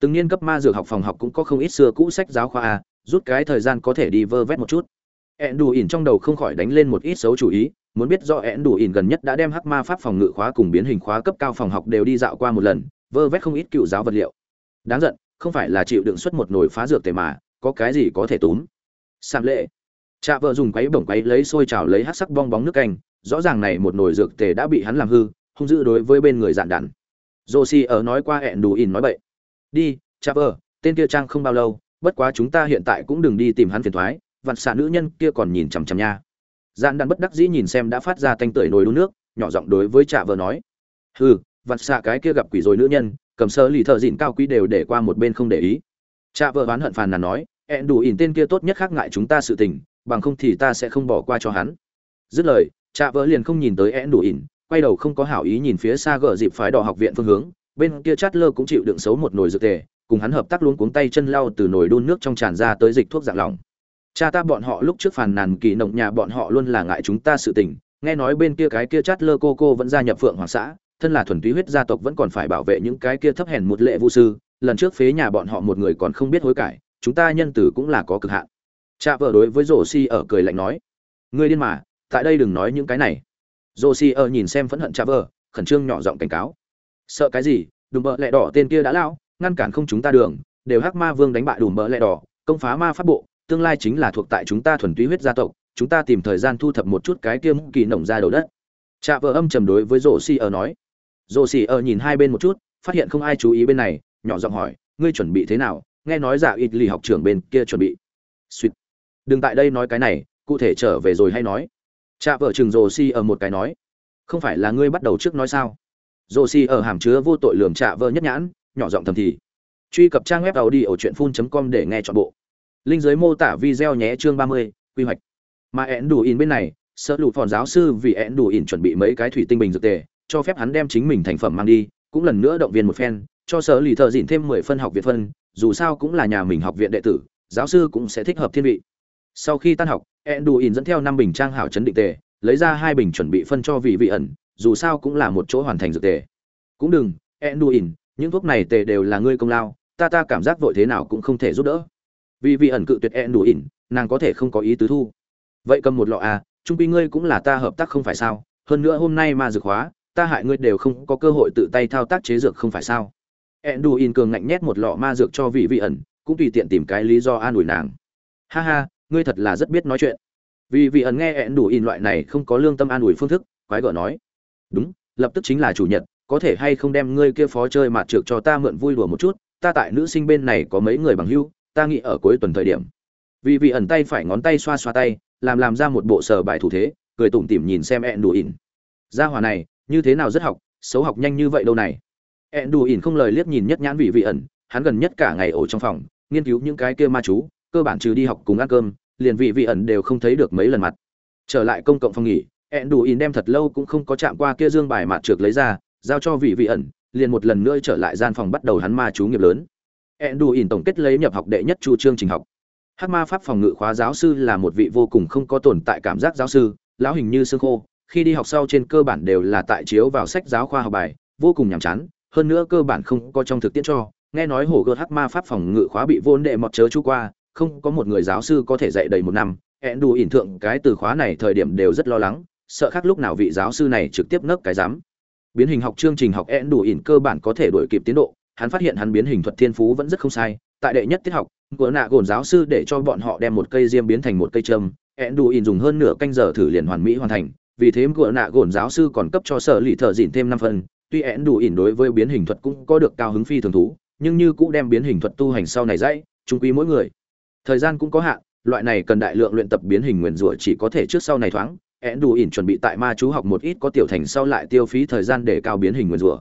Từng niên cấp ma dược học phòng học cũng có không ít xưa cũ sách giáo khoa a, rút cái thời gian có thể đi vơ vét một chút. Ẹn đủ ỉn trong đầu không khỏi đánh lên một ít xấu chủ ý, muốn biết do ẹn đủ ỉn gần nhất đã đem hắc ma pháp phòng ngự khóa cùng biến hình khóa cấp cao phòng học đều đi dạo qua một lần, vơ vét không ít cựu giáo vật liệu. Đáng giận, không phải là chịu đựng suất một nồi phá dược tề mà có cái gì có thể túm. Sạm lệ. Cha vợ dùng quấy bổng quấy lấy xôi trào lấy hát sắc bong bóng nước canh, rõ ràng này một nồi dược tề đã bị hắn làm hư, hung dữ đối với bên người dạn đản josie ở nói qua hẹn đủ in nói bậy. Đi cha vợ, tên kia trang không bao lâu, bất quá chúng ta hiện tại cũng đừng đi tìm hắn phiền thoái vặt xạ nữ nhân kia còn nhìn chằm chằm nha. Dạn đản bất đắc dĩ nhìn xem đã phát ra tanh tưởi nồi đun nước, nhỏ giọng đối với cha vợ nói. Hừ vặt xạ cái kia gặp quỷ rồi nữ nhân, cầm sơ lì thợ dịn cao quý đều để qua một bên không để ý cha vợ oán hận phàn nàn nói ẹn đủ ỉn tên kia tốt nhất khác ngại chúng ta sự tình, bằng không thì ta sẽ không bỏ qua cho hắn. Dứt lời cha vợ liền không nhìn tới ẹn đủ ỉn, quay đầu không có hảo ý nhìn phía xa gờ dịp phái đỏ học viện phương hướng, bên kia chát lơ cũng chịu đựng xấu một nồi dược tề, cùng hắn hợp tác luôn cuống tay chân lau từ nồi đun nước trong tràn ra tới dịch thuốc dạng lỏng. Cha ta bọn họ lúc trước phàn nàn kỳ nộng nhà bọn họ luôn là ngại chúng ta sự tình, nghe nói bên kia cái kia chát lơ cô cô vẫn gia nhập phượng hoàng xã, thân là thuần túy huyết gia tộc vẫn còn phải bảo vệ những cái kia thấp hèn một lệ vu sư lần trước phế nhà bọn họ một người còn không biết hối cải, chúng ta nhân tử cũng là có cực hạn. Cha vợ đối với rổ si ở cười lạnh nói, ngươi điên mà, tại đây đừng nói những cái này. Rổ si ở nhìn xem phẫn hận cha vợ, khẩn trương nhỏ giọng cảnh cáo, sợ cái gì, đùm bợ lẹ đỏ tên kia đã lão ngăn cản không chúng ta đường, đều hắc ma vương đánh bại đùm bợ lẹ đỏ, công phá ma pháp bộ, tương lai chính là thuộc tại chúng ta thuần túy huyết gia tộc, chúng ta tìm thời gian thu thập một chút cái kia kỳ nồng ra đầu đất. Cha vợ âm trầm đối với rổ si ở nói. Rổ si ở nhìn hai bên một chút, phát hiện không ai chú ý bên này nhỏ giọng hỏi, ngươi chuẩn bị thế nào? Nghe nói giả ít lì học trưởng bên kia chuẩn bị. Suýt. Đừng tại đây nói cái này, cụ thể trở về rồi hay nói. Cha vợ chừng rồ si ở một cái nói. Không phải là ngươi bắt đầu trước nói sao? Rồ si ở hàm chứa vô tội lường cha vợ nhất nhãn, nhỏ giọng thầm thì. Truy cập trang web tàu đi ở truyện phun com để nghe chọn bộ. Linh giới mô tả video nhé chương ba mươi, quy hoạch. Mà én đủ in bên này sợ lụt phòn giáo sư vì én đủ in chuẩn bị mấy cái thủy tinh bình dược tề, cho phép hắn đem chính mình thành phẩm mang đi, cũng lần nữa động viên một phen cho sở lì thợ dịn thêm mười phân học viện phân, dù sao cũng là nhà mình học viện đệ tử, giáo sư cũng sẽ thích hợp thiên vị. Sau khi tan học, enduin dẫn theo năm bình trang hảo chấn định tề, lấy ra hai bình chuẩn bị phân cho vị vị ẩn, dù sao cũng là một chỗ hoàn thành dược tề. Cũng đừng, enduin, những thuốc này tề đều là ngươi công lao, ta ta cảm giác vội thế nào cũng không thể giúp đỡ. Vì vị ẩn cự tuyệt enduin, nàng có thể không có ý tứ thu. Vậy cầm một lọ à trung quy ngươi cũng là ta hợp tác không phải sao, hơn nữa hôm nay mà dược hóa, ta hại ngươi đều không có cơ hội tự tay thao tác chế dược không phải sao. Enduin cường ngạnh nhét một lọ ma dược cho vị vị ẩn, cũng tùy tiện tìm cái lý do an ủi nàng. Ha ha, ngươi thật là rất biết nói chuyện. Vì vị ẩn nghe Enduin loại này không có lương tâm an ủi phương thức, quái gở nói. Đúng, lập tức chính là chủ nhật, có thể hay không đem ngươi kia phó chơi mạt trược cho ta mượn vui đùa một chút, ta tại nữ sinh bên này có mấy người bằng hữu, ta nghĩ ở cuối tuần thời điểm. Vì vị ẩn tay phải ngón tay xoa xoa tay, làm làm ra một bộ sở bài thủ thế, cười tủm tỉm nhìn xem Enduin. Gia hỏa này, như thế nào rất học, xấu học nhanh như vậy đâu này ẹn đù ỉn không lời liếc nhìn nhất nhãn vị vị ẩn, hắn gần nhất cả ngày ổ trong phòng, nghiên cứu những cái kia ma chú, cơ bản trừ đi học cùng ăn cơm, liền vị vị ẩn đều không thấy được mấy lần mặt. Trở lại công cộng phòng nghỉ ẹn đù ỉn đem thật lâu cũng không có chạm qua kia dương bài mặt trượt lấy ra, giao cho vị vị ẩn, liền một lần nữa trở lại gian phòng bắt đầu hắn ma chú nghiệp lớn. Ẹn đù ỉn tổng kết lấy nhập học đệ nhất chu chương trình học. Hắc ma pháp phòng ngự khóa giáo sư là một vị vô cùng không có tồn tại cảm giác giáo sư, lão hình như xương khô, khi đi học sau trên cơ bản đều là tại chiếu vào sách giáo khoa học bài, vô cùng nhàm chán hơn nữa cơ bản không có trong thực tiễn cho. Nghe nói hồ gợt hắc ma pháp phòng ngự khóa bị vô đệ mọt chớ chú qua, không có một người giáo sư có thể dạy đầy một năm. Hẹn đủ ỉn thượng cái từ khóa này thời điểm đều rất lo lắng, sợ khác lúc nào vị giáo sư này trực tiếp nấc cái dám biến hình học chương trình học hẹn đủ ỉn cơ bản có thể đổi kịp tiến độ, hắn phát hiện hắn biến hình thuật thiên phú vẫn rất không sai. Tại đệ nhất tiết học, gỡ nạ gồn giáo sư để cho bọn họ đem một cây diêm biến thành một cây trâm hẹn đủ ỉn dùng hơn nửa canh giờ thử liền hoàn mỹ hoàn thành, vì thế gỡ nạ gồn giáo sư còn cấp cho sở lì thợ dịn thêm năm phần tuy én đủ ỉn đối với biến hình thuật cũng có được cao hứng phi thường thú, nhưng như cũng đem biến hình thuật tu hành sau này dãy trung quy mỗi người. Thời gian cũng có hạn, loại này cần đại lượng luyện tập biến hình nguyền rủa chỉ có thể trước sau này thoáng én đủ ỉn chuẩn bị tại ma chú học một ít có tiểu thành sau lại tiêu phí thời gian để cao biến hình nguyền rủa.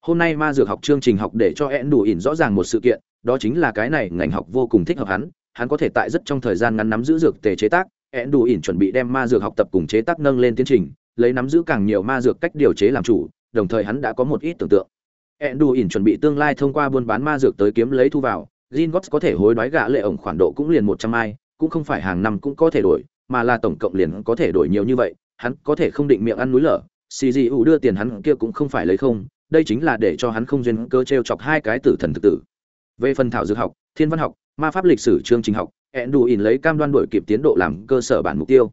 Hôm nay ma dược học chương trình học để cho én đủ ỉn rõ ràng một sự kiện, đó chính là cái này ngành học vô cùng thích hợp hắn hắn có thể tại rất trong thời gian ngắn nắm giữ dược tề chế tác én đủ ỉn chuẩn bị đem ma dược học tập cùng chế tác nâng lên tiến trình, lấy nắm giữ càng nhiều ma dược cách điều chế làm chủ đồng thời hắn đã có một ít tưởng tượng. Én đủ ỉn chuẩn bị tương lai thông qua buôn bán ma dược tới kiếm lấy thu vào. Gingotts có thể hối đoái gạ lệ ổng khoản độ cũng liền một trăm ai, cũng không phải hàng năm cũng có thể đổi, mà là tổng cộng liền có thể đổi nhiều như vậy, hắn có thể không định miệng ăn núi lở, CGU đưa tiền hắn kia cũng không phải lấy không, đây chính là để cho hắn không duyên cơ treo chọc hai cái tử thần thực tử. Về phần thảo dược học, thiên văn học, ma pháp lịch sử chương trình học, Enduin lấy cam đoan đổi kịp tiến độ làm cơ sở bản mục tiêu.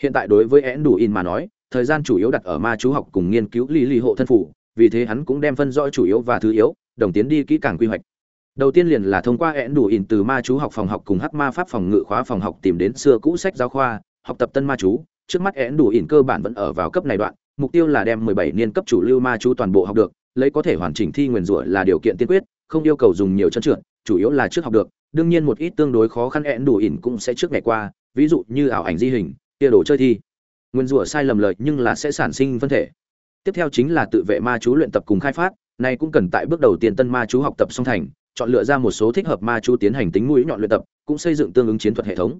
Hiện tại đối với Enduin mà nói, thời gian chủ yếu đặt ở ma chú học cùng nghiên cứu lý lý hộ thân phủ, vì thế hắn cũng đem phân rõ chủ yếu và thứ yếu, đồng tiến đi kỹ càng quy hoạch. Đầu tiên liền là thông qua hẹn đủ ỉn từ ma chú học phòng học cùng hắc ma pháp phòng ngự khóa phòng học tìm đến xưa cũ sách giáo khoa học tập tân ma chú. Trước mắt hẹn đủ ỉn cơ bản vẫn ở vào cấp này đoạn mục tiêu là đem 17 niên cấp chủ lưu ma chú toàn bộ học được lấy có thể hoàn chỉnh thi nguyền rủa là điều kiện tiên quyết không yêu cầu dùng nhiều chân trượt chủ yếu là trước học được. Đương nhiên một ít tương đối khó khăn hẹn đủ ỉn cũng sẽ trước ngày qua ví dụ như ảo ảnh di hình tia đồ chơi thi nguyên rủa sai lầm lời nhưng là sẽ sản sinh phân thể tiếp theo chính là tự vệ ma chú luyện tập cùng khai phát này cũng cần tại bước đầu tiên tân ma chú học tập song thành chọn lựa ra một số thích hợp ma chú tiến hành tính mũi nhọn luyện tập, cũng xây dựng tương ứng chiến thuật hệ thống.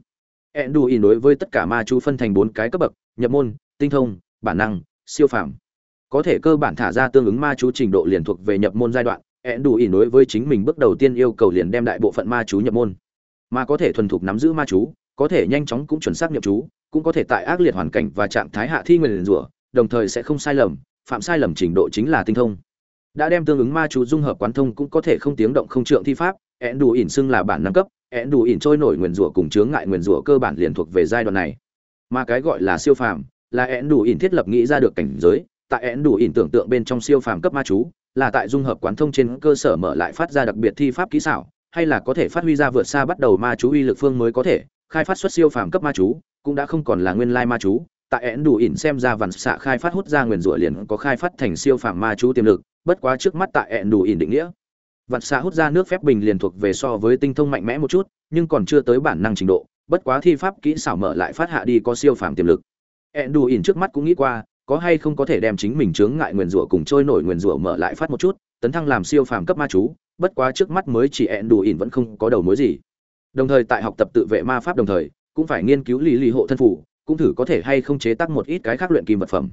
Enduin đối với tất cả ma chú phân thành bốn cái cấp bậc, nhập môn, tinh thông, bản năng, siêu phàm. Có thể cơ bản thả ra tương ứng ma chú trình độ liền thuộc về nhập môn giai đoạn, Enduin đối với chính mình bước đầu tiên yêu cầu liền đem đại bộ phận ma chú nhập môn. Mà có thể thuần thục nắm giữ ma chú, có thể nhanh chóng cũng chuẩn xác nghiệm chú, cũng có thể tại ác liệt hoàn cảnh và trạng thái hạ thi nguyên rủa, đồng thời sẽ không sai lầm, phạm sai lầm trình độ chính là tinh thông. Đã đem tương ứng ma chú dung hợp quán thông cũng có thể không tiếng động không trượng thi pháp én đủ ỉn xưng là bản năm cấp én đủ ỉn trôi nổi nguyền rủa cùng chướng ngại nguyền rủa cơ bản liền thuộc về giai đoạn này. Mà cái gọi là siêu phàm là én đủ ỉn thiết lập nghĩ ra được cảnh giới tại én đủ ỉn tưởng tượng bên trong siêu phàm cấp ma chú là tại dung hợp quán thông trên cơ sở mở lại phát ra đặc biệt thi pháp kỹ xảo hay là có thể phát huy ra vượt xa bắt đầu ma chú uy lực phương mới có thể khai phát xuất siêu phàm cấp ma chú, cũng đã không còn là nguyên lai ma chú. Tại én đủ ỉn xem ra vằn xạ khai phát hút ra nguyền rủa liền có khai phát thành siêu phàm ma chú tiềm lực, bất quá trước mắt tại ẹn đủ ỉn định nghĩa vằn xạ hút ra nước phép bình liền thuộc về so với tinh thông mạnh mẽ một chút, nhưng còn chưa tới bản năng trình độ, bất quá thi pháp kỹ xảo mở lại phát hạ đi có siêu phàm tiềm lực. Ẹn đủ ỉn trước mắt cũng nghĩ qua, có hay không có thể đem chính mình chướng ngại nguyền rủa cùng trôi nổi nguyền rủa mở lại phát một chút, tấn thăng làm siêu phàm cấp ma chú, bất quá trước mắt mới chỉ ẹn đủ ỉn vẫn không có đầu mối gì đồng thời tại học tập tự vệ ma pháp đồng thời cũng phải nghiên cứu lý lý hộ thân phủ cũng thử có thể hay không chế tác một ít cái khác luyện kim vật phẩm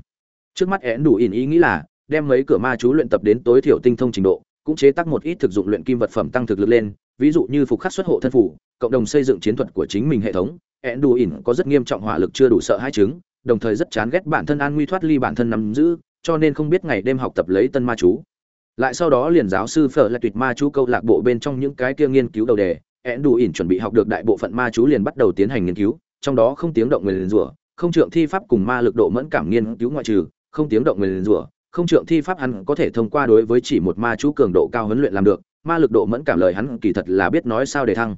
trước mắt én đủ ỉn ý nghĩ là đem mấy cửa ma chú luyện tập đến tối thiểu tinh thông trình độ, cũng chế tác một ít thực dụng luyện kim vật phẩm tăng thực lực lên, ví dụ như phục khắc xuất hộ thân phủ, cộng đồng xây dựng chiến thuật của chính mình hệ thống. Enduin có rất nghiêm trọng hỏa lực chưa đủ sợ hai chứng, đồng thời rất chán ghét bản thân an nguy thoát ly bản thân nắm giữ, cho nên không biết ngày đêm học tập lấy tân ma chú. Lại sau đó liền giáo sư Phở lại tuyệt ma chú câu lạc bộ bên trong những cái kia nghiên cứu đầu đề, én đủ ỉn chuẩn bị học được đại bộ phận ma chú liền bắt đầu tiến hành nghiên cứu, trong đó không tiếng động người liền rủa, không trượng thi pháp cùng ma lực độ mẫn cảm nghiên cứu ngoại trừ, không tiếng động người liền rủa, không trượng thi pháp hắn có thể thông qua đối với chỉ một ma chú cường độ cao huấn luyện làm được ma lực độ mẫn cảm lời hắn kỳ thật là biết nói sao để thăng.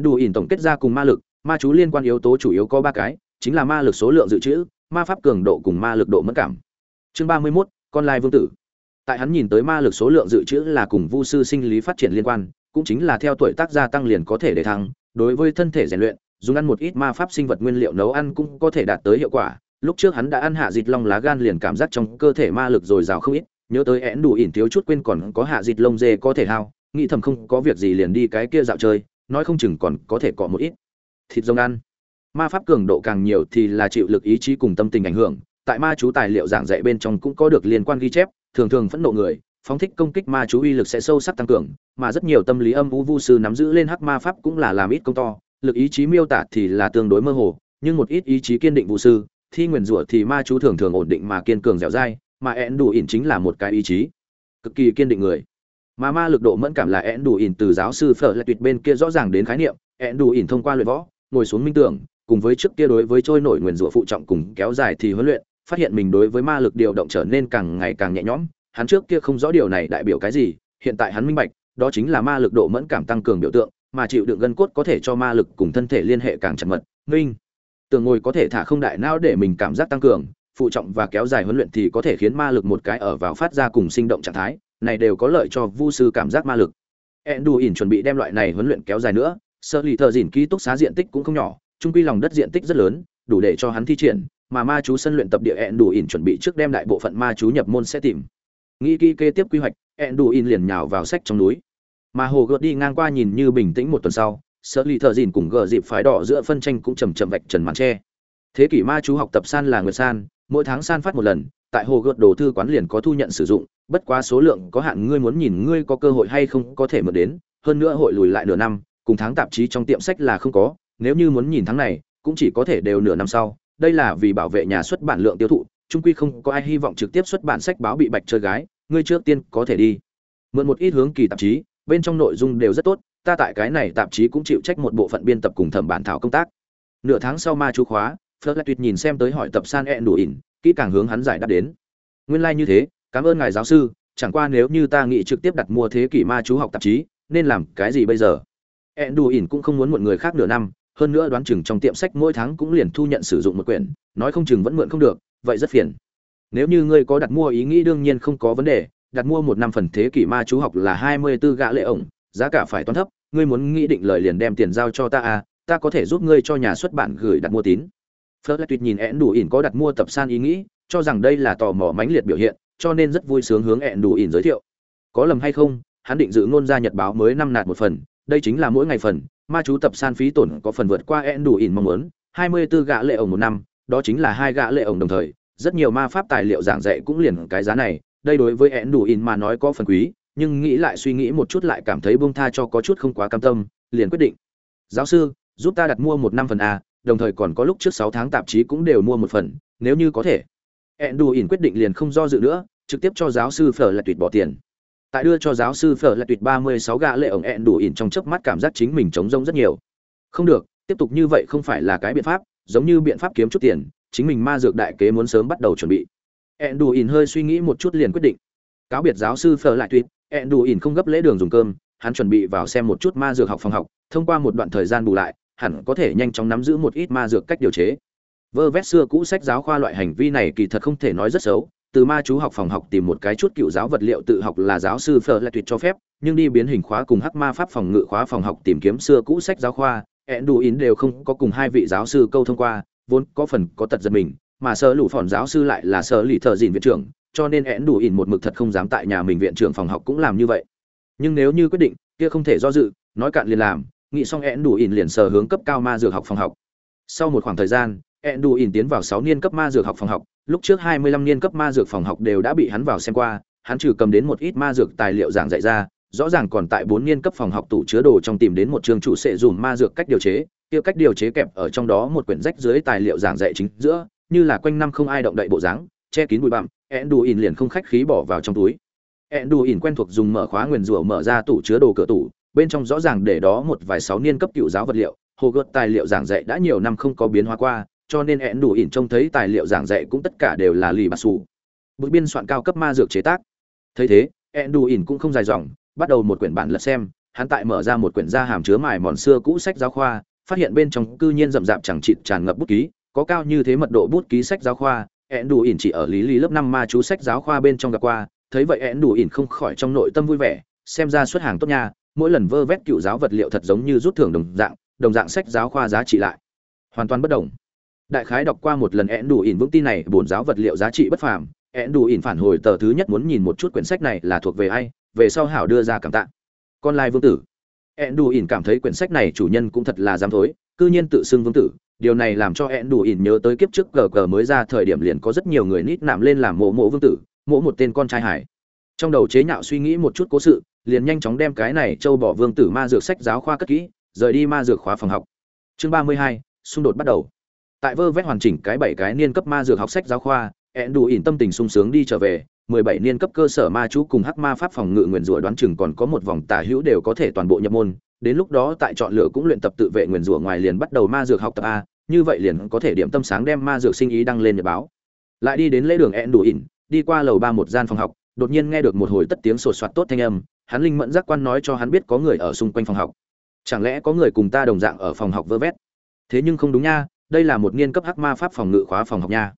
Đủ ỉn tổng kết ra cùng ma lực ma chú liên quan yếu tố chủ yếu có ba cái chính là ma lực số lượng dự trữ ma pháp cường độ cùng ma lực độ mẫn cảm. Chương ba mươi 31, con lai vương tử. Tại hắn nhìn tới ma lực số lượng dự trữ là cùng vu sư sinh lý phát triển liên quan cũng chính là theo tuổi tác gia tăng liền có thể để thăng, đối với thân thể rèn luyện, dùng ăn một ít ma pháp sinh vật nguyên liệu nấu ăn cũng có thể đạt tới hiệu quả. Lúc trước hắn đã ăn hạ dịt long lá gan liền cảm giác trong cơ thể ma lực dồi dào không ít, nhớ tới én đủ ỉn thiếu chút quên còn có hạ dịt lông dê có thể hao, nghĩ thầm không có việc gì liền đi cái kia dạo chơi, nói không chừng còn có thể cọ một ít. Thịt rồng ăn. Ma pháp cường độ càng nhiều thì là chịu lực ý chí cùng tâm tình ảnh hưởng, tại ma chú tài liệu giảng dạy bên trong cũng có được liên quan ghi chép, thường thường phẫn nộ người phóng thích công kích ma chú uy lực sẽ sâu sắc tăng cường, mà rất nhiều tâm lý âm u vu sư nắm giữ lên hắc ma pháp cũng là làm ít công to, lực ý chí miêu tả thì là tương đối mơ hồ, nhưng một ít ý chí kiên định vu sư, thi nguyền rủa thì ma chú thường thường ổn định mà kiên cường dẻo dai, mà ẹn đủ ỉn chính là một cái ý chí cực kỳ kiên định người. Mà ma lực độ mẫn cảm là ẹn đủ ỉn từ giáo sư phở lại tuyệt bên kia rõ ràng đến khái niệm ẹn đủ ỉn thông qua luyện võ, ngồi xuống minh tưởng, cùng với trước kia đối với trôi nổi nguyền rủa phụ trọng cùng kéo dài thì huấn luyện, phát hiện mình đối với ma lực điều động trở nên càng ngày càng nhẹ nhõm hắn trước kia không rõ điều này đại biểu cái gì, hiện tại hắn minh bạch, đó chính là ma lực độ mẫn cảm tăng cường biểu tượng, mà chịu đựng gân cốt có thể cho ma lực cùng thân thể liên hệ càng chặt mật. Minh tường ngồi có thể thả không đại não để mình cảm giác tăng cường, phụ trọng và kéo dài huấn luyện thì có thể khiến ma lực một cái ở vào phát ra cùng sinh động trạng thái, này đều có lợi cho vu sư cảm giác ma lực. Enduin chuẩn bị đem loại này huấn luyện kéo dài nữa, sơ lì thợ dỉn ký túc xá diện tích cũng không nhỏ trung quy lòng đất diện tích rất lớn, đủ để cho hắn thi triển, mà ma chú sân luyện tập địa ẹn đủ ỉn chuẩn bị trước đem đại bộ phận ma chú nhập môn sẽ tìm nghĩ kỹ kế tiếp quy hoạch ẹn đủ in liền nhào vào sách trong núi. Mà hồ gợt đi ngang qua nhìn như bình tĩnh một tuần sau sợ lì thợ dìn cùng gờ dịp phái đỏ giữa phân tranh cũng chầm chậm vạch trần màn tre. Thế kỷ ma chú học tập san là người san, mỗi tháng san phát một lần, tại hồ gợt đồ thư quán liền có thu nhận sử dụng, bất quá số lượng có hạn ngươi muốn nhìn ngươi có cơ hội hay không có thể mượn đến, hơn nữa hội lùi lại nửa năm, cùng tháng tạp chí trong tiệm sách là không có, nếu như muốn nhìn tháng này, cũng chỉ có thể đều nửa năm sau, đây là vì bảo vệ nhà xuất bản lượng tiêu thụ trung quy không có ai hy vọng trực tiếp xuất bản sách báo bị bạch chơi gái ngươi trước tiên có thể đi. Mượn một ít hướng kỳ tạp chí, bên trong nội dung đều rất tốt, ta tại cái này tạp chí cũng chịu trách một bộ phận biên tập cùng thẩm bản thảo công tác. Nửa tháng sau ma chú khóa phớt lại tuyệt nhìn xem tới hỏi tập san ẹn đủ ỉn, kỹ càng hướng hắn giải đáp đến. Nguyên lai、like、như thế, cảm ơn ngài giáo sư, chẳng qua nếu như ta nghĩ trực tiếp đặt mua thế kỷ ma chú học tạp chí, nên làm cái gì bây giờ? Ẹn đủ ỉn cũng không muốn một người khác nửa năm, hơn nữa đoán chừng trong tiệm sách mỗi tháng cũng liền thu nhận sử dụng một quyển, nói không chừng vẫn mượn không được, vậy rất phiền nếu như ngươi có đặt mua ý nghĩ đương nhiên không có vấn đề, đặt mua một năm phần thế kỷ ma chú học là hai mươi tư gã lệ ổng, giá cả phải toán thấp, ngươi muốn nghĩ định lời liền đem tiền giao cho ta à ta có thể giúp ngươi cho nhà xuất bản gửi đặt mua tín. Phớt lại tuyệt nhìn ẹn đủ ỉn có đặt mua tập san ý nghĩ, cho rằng đây là tò mò mãnh liệt biểu hiện, cho nên rất vui sướng hướng ẹn đủ ỉn giới thiệu. Có lầm hay không, hắn định dự ngôn ra nhật báo mới năm nạt một phần, đây chính là mỗi ngày phần, ma chú tập san phí tổn có phần vượt qua ẹn đủ ỉn mong muốn, hai mươi tư gã lệ ổng một năm, đó chính là hai gã lệ ổng đồng thời rất nhiều ma pháp tài liệu giảng dạy cũng liền cái giá này, đây đối với ẹn đủ in mà nói có phần quý, nhưng nghĩ lại suy nghĩ một chút lại cảm thấy buông tha cho có chút không quá cam tâm, liền quyết định. Giáo sư, giúp ta đặt mua một năm phần a, đồng thời còn có lúc trước sáu tháng tạp chí cũng đều mua một phần, nếu như có thể. Ẹn đủ in quyết định liền không do dự nữa, trực tiếp cho giáo sư phở là tuyệt bỏ tiền. Tại đưa cho giáo sư phở là tuyệt ba mươi sáu gạ lệ ổng ẹn đủ in trong chớp mắt cảm giác chính mình trống rông rất nhiều. Không được, tiếp tục như vậy không phải là cái biện pháp, giống như biện pháp kiếm chút tiền chính mình ma dược đại kế muốn sớm bắt đầu chuẩn bị. Ẹn ỉn hơi suy nghĩ một chút liền quyết định. Cáo biệt giáo sư phở lại tuyệt ẹn ỉn không gấp lễ đường dùng cơm, hắn chuẩn bị vào xem một chút ma dược học phòng học, thông qua một đoạn thời gian bù lại, hẳn có thể nhanh chóng nắm giữ một ít ma dược cách điều chế. Vơ vét xưa cũ sách giáo khoa loại hành vi này kỳ thật không thể nói rất xấu, từ ma chú học phòng học tìm một cái chút cựu giáo vật liệu tự học là giáo sư phở lại tuyệt cho phép, nhưng đi biến hình khóa cùng hắc ma pháp phòng ngự khóa phòng học tìm kiếm xưa cũ sách giáo khoa ẹn đủ đều không có cùng hai vị giáo sư câu thông qua vốn có phần có tật giật mình, mà sơ lũ phòn giáo sư lại là sơ lì thợ dìn viện trưởng, cho nên én đủ ỉn một mực thật không dám tại nhà mình viện trưởng phòng học cũng làm như vậy. Nhưng nếu như quyết định, kia không thể do dự, nói cạn liền làm, nghĩ xong én đủ ỉn liền sờ hướng cấp cao ma dược học phòng học. Sau một khoảng thời gian én đủ ỉn tiến vào sáu niên cấp ma dược học phòng học, lúc trước hai mươi lăm niên cấp ma dược phòng học đều đã bị hắn vào xem qua, hắn trừ cầm đến một ít ma dược tài liệu giảng dạy ra, rõ ràng còn tại bốn niên cấp phòng học tủ chứa đồ trong tìm đến một trường chủ sẽ dùng ma dược cách điều chế kia cách điều chế kẹp ở trong đó một quyển rách dưới tài liệu giảng dạy chính giữa như là quanh năm không ai động đậy bộ dáng che kín bụi bặm Enduin liền không khách khí bỏ vào trong túi. Enduin quen thuộc dùng mở khóa nguyên rủa mở ra tủ chứa đồ cửa tủ, bên trong rõ ràng để đó một vài sáu niên cấp cựu giáo vật liệu, hồ gợt tài liệu giảng dạy đã nhiều năm không có biến hóa qua, cho nên Enduin trông thấy tài liệu giảng dạy cũng tất cả đều là lì bạc xù Bức biên soạn cao cấp ma dược chế tác. Thấy thế, Enduin cũng không dài dòng, bắt đầu một quyển bản lật xem, hắn tại mở ra một quyển da hàm chứa mài mòn xưa cũ sách giáo khoa, phát hiện bên trong cư nhiên rậm rạp chẳng chịt tràn ngập bút ký, có cao như thế mật độ bút ký sách giáo khoa, ẹn đủ ỉn chỉ ở lý lý lớp năm ma chú sách giáo khoa bên trong gặp qua thấy vậy ẹn đủ ỉn không khỏi trong nội tâm vui vẻ xem ra xuất hàng tốt nha mỗi lần vơ vét cựu giáo vật liệu thật giống như rút thưởng đồng dạng đồng dạng sách giáo khoa giá trị lại. Hoàn toàn bất đồng. Đại khái đọc qua một lần ẹn đủ ỉn vững tin này bổn giáo vật liệu giá trị bất phàm ẹn đủ ỉn phản hồi tờ thứ nhất muốn nhìn một chút quyển sách này là thuộc về ai về sau hảo đưa ra cảm tạ. Con lai vương tử ẹn đủ ỉn cảm thấy quyển sách này chủ nhân cũng thật là dám thối, cư nhiên tự xưng vương tử. Điều này làm cho hẹn đủ ỉn nhớ tới kiếp trước gờ mới ra thời điểm liền có rất nhiều người nít nạm lên làm mộ mộ vương tử, mộ một tên con trai hải. Trong đầu chế nhạo suy nghĩ một chút cố sự, liền nhanh chóng đem cái này châu bỏ vương tử ma dược sách giáo khoa cất kỹ, rời đi ma dược khóa phòng học. Chương ba mươi hai, xung đột bắt đầu. Tại vơ vét hoàn chỉnh cái bảy cái niên cấp ma dược học sách giáo khoa ẹn đủ ỉn tâm tình sung sướng đi trở về mười bảy niên cấp cơ sở ma chú cùng hắc ma pháp phòng ngự nguyên rủa đoán chừng còn có một vòng tả hữu đều có thể toàn bộ nhập môn. Đến lúc đó tại chọn lựa cũng luyện tập tự vệ nguyên rủa ngoài liền bắt đầu ma dược học tập a, như vậy liền có thể điểm tâm sáng đem ma dược sinh ý đăng lên nhật báo. Lại đi đến lễ đường ẹn đủ ỉn đi qua lầu ba một gian phòng học, đột nhiên nghe được một hồi tất tiếng sột soạt tốt thanh âm, hắn linh mẫn giác quan nói cho hắn biết có người ở xung quanh phòng học. Chẳng lẽ có người cùng ta đồng dạng ở phòng học vơ vét? Thế nhưng không đúng nha, đây là một niên cấp hắc ma pháp phòng ngự khóa phòng học nha.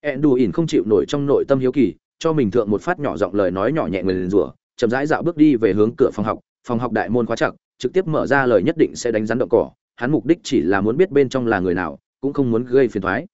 Ẹn đủ ỉn không chịu nổi trong nội tâm hiếu kỳ cho mình thượng một phát nhỏ giọng lời nói nhỏ nhẹ người liền rủa, chậm rãi dạo bước đi về hướng cửa phòng học. Phòng học đại môn khóa chặt, trực tiếp mở ra lời nhất định sẽ đánh rắn động cỏ. Hắn mục đích chỉ là muốn biết bên trong là người nào, cũng không muốn gây phiền thoái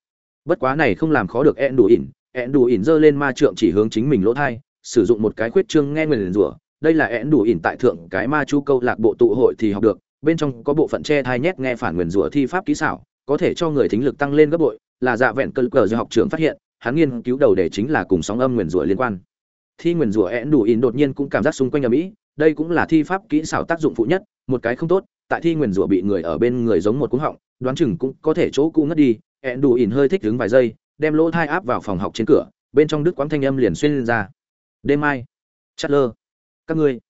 bất quá này không làm khó được ẹn đủ ỉn ẹn đủ ỉn giơ lên ma trượng chỉ hướng chính mình lỗ thai, sử dụng một cái khuyết trương nghe người liền rủa. Đây là ẹn đủ ỉn tại thượng cái ma chu câu lạc bộ tụ hội thì học được, bên trong có bộ phận che thai nhét nghe phản nguyền rủa thi pháp kỹ xảo, có thể cho người thính lực tăng lên gấp bội là dạ vẹn cơn cờ do học trưởng phát hiện, hắn nghiên cứu đầu đề chính là cùng sóng âm nguyền rủa liên quan. Thi nguyền rủa én đủ ỉn đột nhiên cũng cảm giác xung quanh ở mỹ đây cũng là thi pháp kỹ xảo tác dụng phụ nhất, một cái không tốt, tại thi nguyền rủa bị người ở bên người giống một cúng họng, đoán chừng cũng có thể chỗ cũ ngất đi én đủ ỉn hơi thích đứng vài giây, đem lỗ thai áp vào phòng học trên cửa, bên trong đức quãng thanh âm liền xuyên lên ra. Đêm mai chát lơ, các ngươi,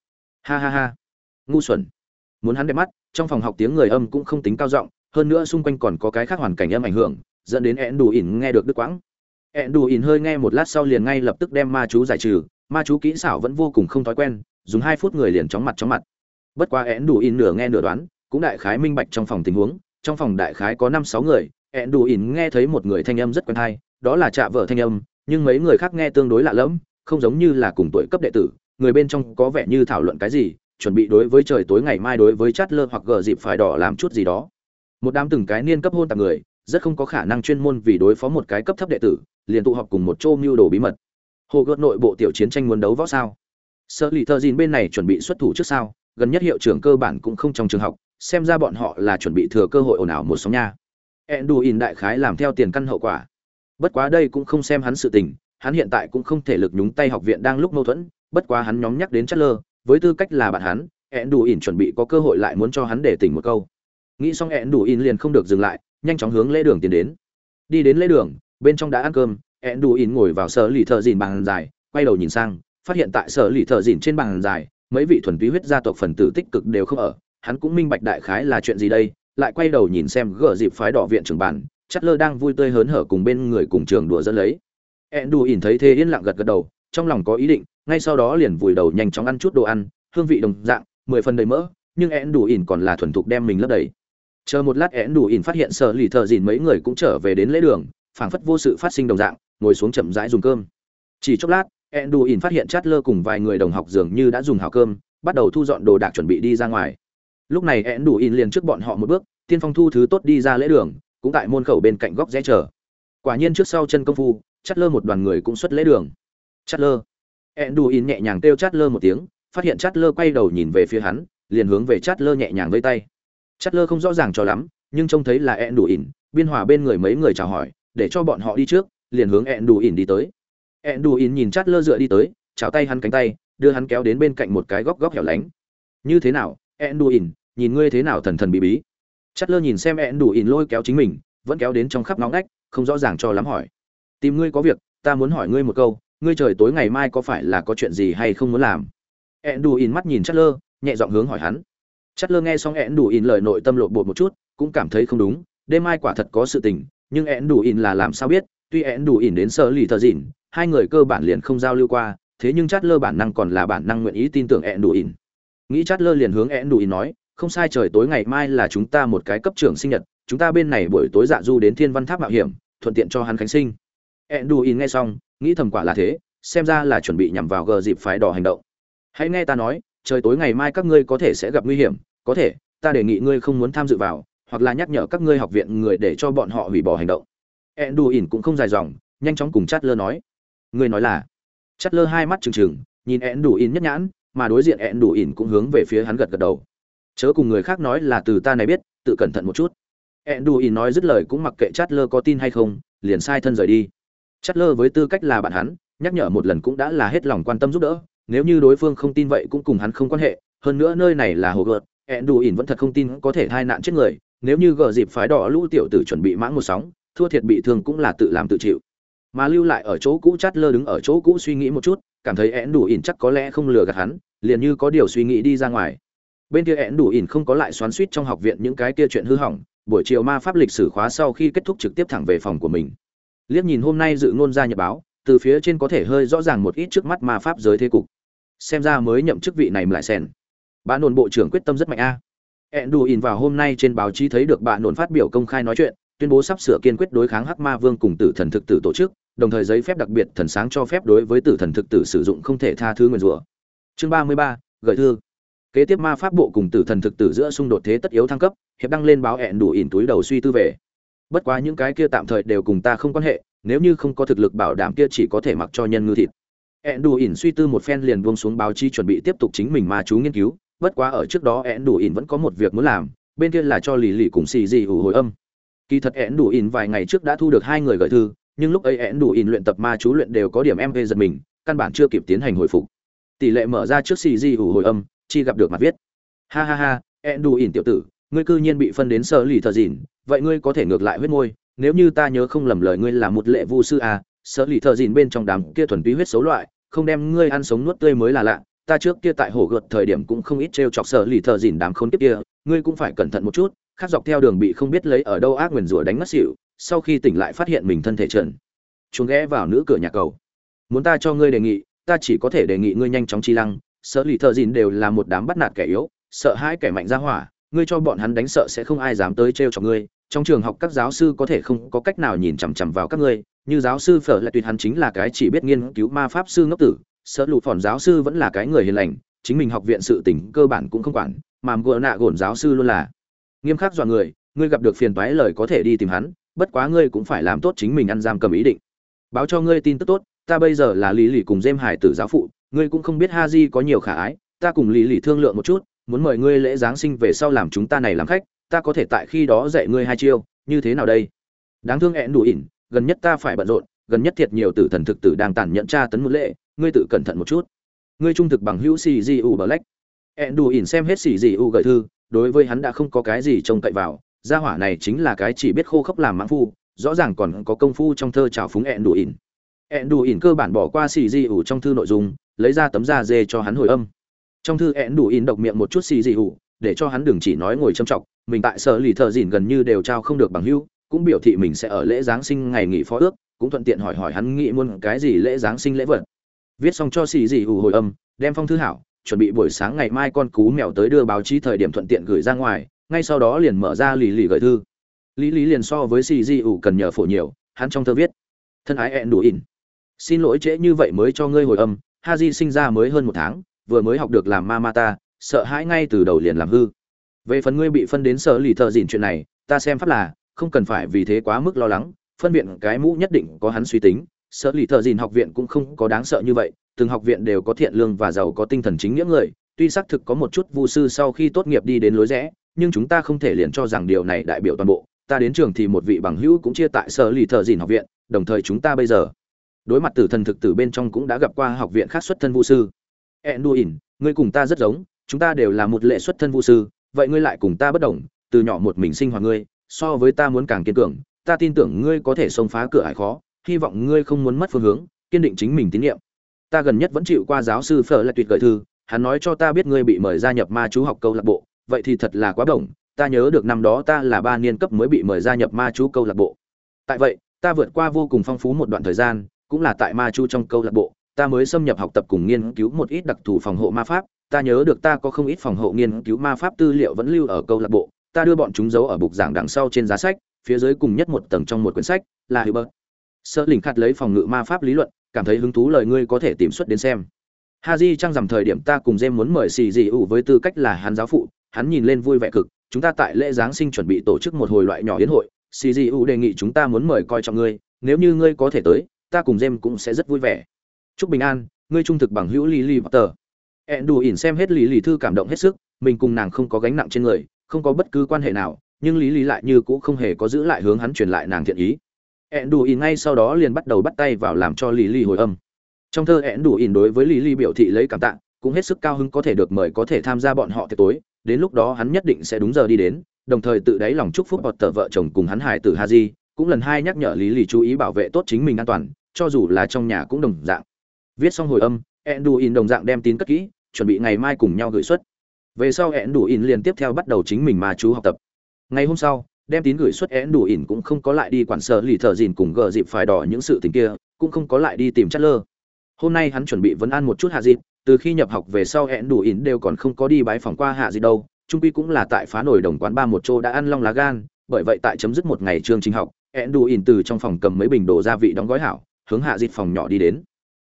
ha ha ha, ngu xuẩn. Muốn hắn đẹp mắt, trong phòng học tiếng người âm cũng không tính cao giọng, hơn nữa xung quanh còn có cái khác hoàn cảnh âm ảnh hưởng dẫn đến ẹn đủ ỉn nghe được đức quãng. Ẹn đủ ỉn hơi nghe một lát sau liền ngay lập tức đem ma chú giải trừ, ma chú kỹ xảo vẫn vô cùng không thói quen, dùng hai phút người liền chóng mặt chóng mặt. Bất quá ẹn đủ ỉn nửa nghe nửa đoán, cũng đại khái minh bạch trong phòng tình huống, trong phòng đại khái có năm sáu người ẹn đủ ỉn nghe thấy một người thanh âm rất quen thai đó là trạ vợ thanh âm, nhưng mấy người khác nghe tương đối lạ lẫm, không giống như là cùng tuổi cấp đệ tử, người bên trong có vẻ như thảo luận cái gì, chuẩn bị đối với trời tối ngày mai đối với chát lơ hoặc gờ dịp phải đỏ làm chút gì đó. Một đám từng cái niên cấp hôn tạp người rất không có khả năng chuyên môn vì đối phó một cái cấp thấp đệ tử, liền tụ họp cùng một chỗ mưu đồ bí mật. Hồ gợt nội bộ tiểu chiến tranh muốn đấu võ sao? Sợ lì thơ dìn bên này chuẩn bị xuất thủ trước sao? Gần nhất hiệu trưởng cơ bản cũng không trong trường học, xem ra bọn họ là chuẩn bị thừa cơ hội ồn ào một sóng nha. In đại khái làm theo tiền căn hậu quả. Bất quá đây cũng không xem hắn sự tình, hắn hiện tại cũng không thể lực nhúng tay học viện đang lúc mâu thuẫn, bất quá hắn nhóm nhắc đến chất lơ, với tư cách là bạn hắn ẹn đủ ỉn chuẩn bị có cơ hội lại muốn cho hắn để tỉnh một câu. Nghĩ xong ẹn đủ ỉn liền không được dừng lại nhanh chóng hướng lễ đường tiến đến. Đi đến lễ đường, bên trong đã ăn cơm ẹn đủ ỉn ngồi vào sở lì thợ dìn bàn dài, quay đầu nhìn sang, phát hiện tại sở lì thợ dìn trên bàn dài, mấy vị thuần túy huyết gia tộc phần tử tích cực đều không ở. Hắn cũng minh bạch đại khái là chuyện gì đây, lại quay đầu nhìn xem gỡ dịp phái đỏ viện trưởng bản chất lơ đang vui tươi hớn hở cùng bên người cùng trường đùa dẫn lấy. Ẹn đủ ỉn thấy thế yên lặng gật gật đầu, trong lòng có ý định, ngay sau đó liền vùi đầu nhanh chóng ăn chút đồ ăn, hương vị đồng dạng, mười phần đầy mỡ, nhưng én đủ ỉn còn là thuần thục đem mình lấp đầy chờ một lát én đủ ỉn phát hiện sợ lì thợ dìn mấy người cũng trở về đến lễ đường phảng phất vô sự phát sinh đồng dạng ngồi xuống chậm rãi dùng cơm. Chỉ chốc lát én đủ ỉn phát hiện chát lơ cùng vài người đồng học dường như đã dùng hào cơm bắt đầu thu dọn đồ đạc chuẩn bị đi ra ngoài. Lúc này én đủ ỉn liền trước bọn họ một bước tiên phong thu thứ tốt đi ra lễ đường cũng tại môn khẩu bên cạnh góc rẽ chờ. Quả nhiên trước sau chân công phu chát lơ một đoàn người cũng xuất lễ đường. Chát lơ én đủ ỉn nhẹ nhàng kêu chát lơ một tiếng, phát hiện chát lơ quay đầu nhìn về phía hắn, liền hướng về chát lơ nhẹ nhàng vây tay. Chát lơ không rõ ràng cho lắm, nhưng trông thấy là Enduin, biên hòa bên người mấy người chào hỏi, để cho bọn họ đi trước, liền hướng Enduin đi tới. Enduin nhìn chát lơ dựa đi tới, chào tay hắn cánh tay, đưa hắn kéo đến bên cạnh một cái góc góc hẻo lánh. Như thế nào, Enduin, nhìn ngươi thế nào thần thần bí bí. Chát lơ nhìn xem Enduin lôi kéo chính mình, vẫn kéo đến trong khắp ngóng ngách, không rõ ràng cho lắm hỏi. Tìm ngươi có việc, ta muốn hỏi ngươi một câu, ngươi trời tối ngày mai có phải là có chuyện gì hay không muốn làm ẹn đủ ỉn mắt nhìn chất lơ nhẹ giọng hướng hỏi hắn chất lơ nghe xong ẹn Đủ in lời nội tâm lộ bột một chút, cũng cảm thấy không đúng, đêm mai quả thật có sự tình, nhưng ẹn Đủ in là làm sao biết, tuy ẹn Đủ in đến sơ lì thờ dịn, hai người cơ bản liền không giao lưu qua, thế nhưng chát lơ bản năng còn là bản năng nguyện ý tin tưởng ẹn Đủ in nghĩ chát lơ liền hướng ẹn Đủ in nói, không sai trời, tối ngày mai là chúng ta một cái cấp trưởng sinh nhật, chúng ta bên này buổi tối dạ du đến thiên văn tháp mạo hiểm, thuận tiện cho hắn khánh sinh. Ẹn Đủ in nghe xong, nghĩ thầm quả là thế, xem ra là chuẩn bị nhằm vào gờ dịp phái đỏ hành động. Hãy nghe ta nói, trời tối ngày mai các ngươi có thể sẽ gặp nguy hiểm có thể, ta đề nghị ngươi không muốn tham dự vào, hoặc là nhắc nhở các ngươi học viện người để cho bọn họ hủy bỏ hành động. Ẹn đù ỉn cũng không dài dòng, nhanh chóng cùng chát lơ nói. Ngươi nói là? Chát lơ hai mắt trừng trừng, nhìn ẹn đù ỉn nhất nhãn, mà đối diện ẹn đù ỉn cũng hướng về phía hắn gật gật đầu. Chớ cùng người khác nói là từ ta này biết, tự cẩn thận một chút. Ẹn đù ỉn nói dứt lời cũng mặc kệ chát lơ có tin hay không, liền sai thân rời đi. Chát lơ với tư cách là bạn hắn, nhắc nhở một lần cũng đã là hết lòng quan tâm giúp đỡ, nếu như đối phương không tin vậy cũng cùng hắn không quan hệ, hơn nữa nơi này là hồ gợt ẹn đủ ỉn vẫn thật không tin có thể thai nạn chết người, nếu như gờ dịp phái đỏ lũ tiểu tử chuẩn bị mãng một sóng, thua thiệt bị thương cũng là tự làm tự chịu. Mà lưu lại ở chỗ cũ chát lơ đứng ở chỗ cũ suy nghĩ một chút, cảm thấy ẹn đủ ỉn chắc có lẽ không lừa gạt hắn, liền như có điều suy nghĩ đi ra ngoài. Bên kia ẹn đủ ỉn không có lại xoắn suýt trong học viện những cái kia chuyện hư hỏng, buổi chiều ma pháp lịch sử khóa sau khi kết thúc trực tiếp thẳng về phòng của mình. Liếc nhìn hôm nay dự ngôn ra nhật báo, từ phía trên có thể hơi rõ ràng một ít trước mắt ma pháp giới thế cục. Xem ra mới nhậm chức vị này lại sen Bà nồn bộ trưởng quyết tâm rất mạnh a. Ẹn đù ỉn vào hôm nay trên báo chí thấy được bà nồn phát biểu công khai nói chuyện, tuyên bố sắp sửa kiên quyết đối kháng hắc ma vương cùng tử thần thực tử tổ chức, đồng thời giấy phép đặc biệt thần sáng cho phép đối với tử thần thực tử sử dụng không thể tha thứ nguyền rủa. Chương ba mươi ba, gợi thư. Kế tiếp ma pháp bộ cùng tử thần thực tử giữa xung đột thế tất yếu thăng cấp, hiệp đăng lên báo ẹn đủ ỉn túi đầu suy tư về. Bất quá những cái kia tạm thời đều cùng ta không quan hệ, nếu như không có thực lực bảo đảm kia chỉ có thể mặc cho nhân ngư thịt. Ẹn đủ ỉn suy tư một phen liền buông xuống báo chi chuẩn bị tiếp tục chính mình mà chú nghiên cứu bất quá ở trước đó én đủ ỉn vẫn có một việc muốn làm bên kia là cho lì lì cùng xì gì ủ hồi âm. Kỳ thật én đủ ỉn vài ngày trước đã thu được hai người gửi thư nhưng lúc ấy én đủ ỉn luyện tập ma chú luyện đều có điểm em mv giật mình căn bản chưa kịp tiến hành hồi phục. Tỷ lệ mở ra trước xì di ủ hồi âm chi gặp được mặt viết. Ha ha ha én đủ ỉn tiểu tử ngươi cư nhiên bị phân đến sở lì thờ dìn vậy ngươi có thể ngược lại huyết môi nếu như ta nhớ không lầm lời ngươi là một lệ vu sư à, sở lì thờ dìn bên trong đám kia thuần túy huyết xấu loại không đem ngươi ăn sống nuốt tươi mới là lạ ta trước kia tại hồ gợt thời điểm cũng không ít trêu chọc sợ lì thợ dìn đám khốn kiếp kia, ngươi cũng phải cẩn thận một chút khác dọc theo đường bị không biết lấy ở đâu ác nguyền rủa đánh mất xịu sau khi tỉnh lại phát hiện mình thân thể trần. Chúng ghé vào nữ cửa nhà cầu. Muốn ta cho ngươi đề nghị, ta chỉ có thể đề nghị ngươi nhanh chóng chi lăng Sợ lì thợ dìn đều là một đám bắt nạt kẻ yếu, sợ hãi kẻ mạnh ra hỏa, ngươi cho bọn hắn đánh sợ sẽ không ai dám tới trêu cho ngươi. Trong trường học các giáo sư có thể không có cách nào nhìn chằm chằm vào các ngươi, như giáo sư phở lại tuyệt hắn chính là cái chỉ biết nghiên cứu ma pháp sư ngốc tử sợ lụt phòn giáo sư vẫn là cái người hiền lành, chính mình học viện sự tỉnh cơ bản cũng không quản, mà gỡ nạ gổn giáo sư luôn là nghiêm khắc dọa người, ngươi gặp được phiền toái lời có thể đi tìm hắn, bất quá ngươi cũng phải làm tốt chính mình ăn giam cầm ý định. Báo cho ngươi tin tức tốt, ta bây giờ là lý lì cùng dêm hải tử giáo phụ, ngươi cũng không biết ha di có nhiều khả ái, ta cùng lý lì thương lượng một chút, muốn mời ngươi lễ giáng sinh về sau làm chúng ta này làm khách, ta có thể tại khi đó dạy ngươi hai chiêu, như thế nào đây? Đáng thương ẹn đủ ỉn, gần nhất ta phải bận rộn, gần nhất thiệt nhiều tử thần thực tử đang tàn nhẫn tra tấn một lễ ngươi tự cẩn thận một chút. Ngươi trung thực bằng hữu xì di u black ẹn đủ ỉn xem hết xì di u gợi thư đối với hắn đã không có cái gì trông cậy vào gia hỏa này chính là cái chỉ biết khô khốc làm mãng phu rõ ràng còn có công phu trong thơ trào phúng ẹn đủ ỉn ẹn đủ ỉn cơ bản bỏ qua xì di trong thư nội dung lấy ra tấm da dê cho hắn hồi âm. Trong thư ẹn đủ ỉn độc miệng một chút xì di để cho hắn đừng chỉ nói ngồi châm trọng mình tại sở lì thợ dỉn gần như đều trao không được bằng hữu, cũng biểu thị mình sẽ ở lễ giáng sinh ngày nghỉ phó ước cũng thuận tiện hỏi hỏi hắn nghĩ muốn cái gì lễ giáng sinh lễ vật viết xong cho xì dị ủ hồi âm, đem phong thư hảo, chuẩn bị buổi sáng ngày mai con cú mèo tới đưa báo chí thời điểm thuận tiện gửi ra ngoài, ngay sau đó liền mở ra lì lì gửi thư. Lý lý liền so với xì dị ủ cần nhờ phổ nhiều, hắn trong thơ viết, thân ái ẹn đủ ỉn. Xin lỗi trễ như vậy mới cho ngươi hồi âm, ha di sinh ra mới hơn một tháng, vừa mới học được làm ma ma ta, sợ hãi ngay từ đầu liền làm hư. Về phần ngươi bị phân đến sở lì thợ dìn chuyện này, ta xem pháp là, không cần phải vì thế quá mức lo lắng, phân viện cái mũ nhất định có hắn suy tính sở lì thợ dìn học viện cũng không có đáng sợ như vậy, từng học viện đều có thiện lương và giàu có tinh thần chính nghĩa người, tuy xác thực có một chút vu sư sau khi tốt nghiệp đi đến lối rẽ, nhưng chúng ta không thể liền cho rằng điều này đại biểu toàn bộ. Ta đến trường thì một vị bằng hữu cũng chia tại sở lì thợ dìn học viện, đồng thời chúng ta bây giờ. Đối mặt tử thần thực tử bên trong cũng đã gặp qua học viện khác xuất thân vu sư. Enduin, ngươi cùng ta rất giống, chúng ta đều là một lệ xuất thân vu sư, vậy ngươi lại cùng ta bất đồng, từ nhỏ một mình sinh hoạt ngươi, so với ta muốn càng kiên cường, ta tin tưởng ngươi có thể xông phá cửa hải khó hy vọng ngươi không muốn mất phương hướng, kiên định chính mình tín nhiệm ta gần nhất vẫn chịu qua giáo sư phở là tuyệt gợi thư, hắn nói cho ta biết ngươi bị mời gia nhập ma chú học câu lạc bộ, vậy thì thật là quá đồng ta nhớ được năm đó ta là ba niên cấp mới bị mời gia nhập ma chú câu lạc bộ tại vậy, ta vượt qua vô cùng phong phú một đoạn thời gian, cũng là tại ma chú trong câu lạc bộ, ta mới xâm nhập học tập cùng nghiên cứu một ít đặc thù phòng hộ ma pháp, ta nhớ được ta có không ít phòng hộ nghiên cứu ma pháp tư liệu vẫn lưu ở câu lạc bộ, ta đưa bọn chúng giấu ở bục giảng đằng sau trên giá sách, phía dưới cùng nhất một tầng trong một quyển sách, là Hubert sợ Lĩnh khát lấy phòng ngự ma pháp lý luận, cảm thấy hứng thú lời ngươi có thể tìm xuất đến xem. Haji trang rằm thời điểm ta cùng Jem muốn mời xì dị ủ với tư cách là hắn giáo phụ, hắn nhìn lên vui vẻ cực, chúng ta tại lễ giáng sinh chuẩn bị tổ chức một hồi loại nhỏ yến hội, xì dị ủ đề nghị chúng ta muốn mời coi trọng ngươi, nếu như ngươi có thể tới, ta cùng Jem cũng sẽ rất vui vẻ. Chúc bình an, ngươi trung thực bằng hữu Lily Potter. ẹn đủ ỉn xem hết lý lý thư cảm động hết sức mình cùng nàng không có gánh nặng trên người không có bất cứ quan hệ nào nhưng lý lý lại như cũng không hề có giữ lại hướng hắn truyền lại nàng thiện ý ẹn đủ ỉn ngay sau đó liền bắt đầu bắt tay vào làm cho lý lì hồi âm. Trong thơ ẹn đủ ỉn đối với lý lì biểu thị lấy cảm tạ, cũng hết sức cao hứng có thể được mời có thể tham gia bọn họ tiệc tối, đến lúc đó hắn nhất định sẽ đúng giờ đi đến, đồng thời tự đáy lòng chúc phúc bọt tờ vợ chồng cùng hắn hải tử ha di cũng lần hai nhắc nhở lý lì chú ý bảo vệ tốt chính mình an toàn, cho dù là trong nhà cũng đồng dạng. Viết xong hồi âm ẹn đủ ỉn đồng dạng đem tin cất kỹ, chuẩn bị ngày mai cùng nhau gửi xuất về sau ẹn đủ ỉn liền tiếp theo bắt đầu chính mình mà chú học tập. Ngày hôm sau đem tín gửi xuất ỉn cũng không có lại đi quản sở lì thợ dìn cùng gờ dịp phải đỏ những sự tình kia, cũng không có lại đi tìm chất lơ. Hôm nay hắn chuẩn bị vấn an một chút hạ dịp, từ khi nhập học về sau hẹn đủ ỉn đều còn không có đi bái phòng qua hạ dịp đâu, trung quy cũng là tại phá nổi đồng quán ba một chỗ đã ăn long lá gan, bởi vậy tại chấm dứt một ngày chương trình học, én đủ ỉn từ trong phòng cầm mấy bình đồ gia vị đóng gói hảo, hướng hạ dịp phòng nhỏ đi đến.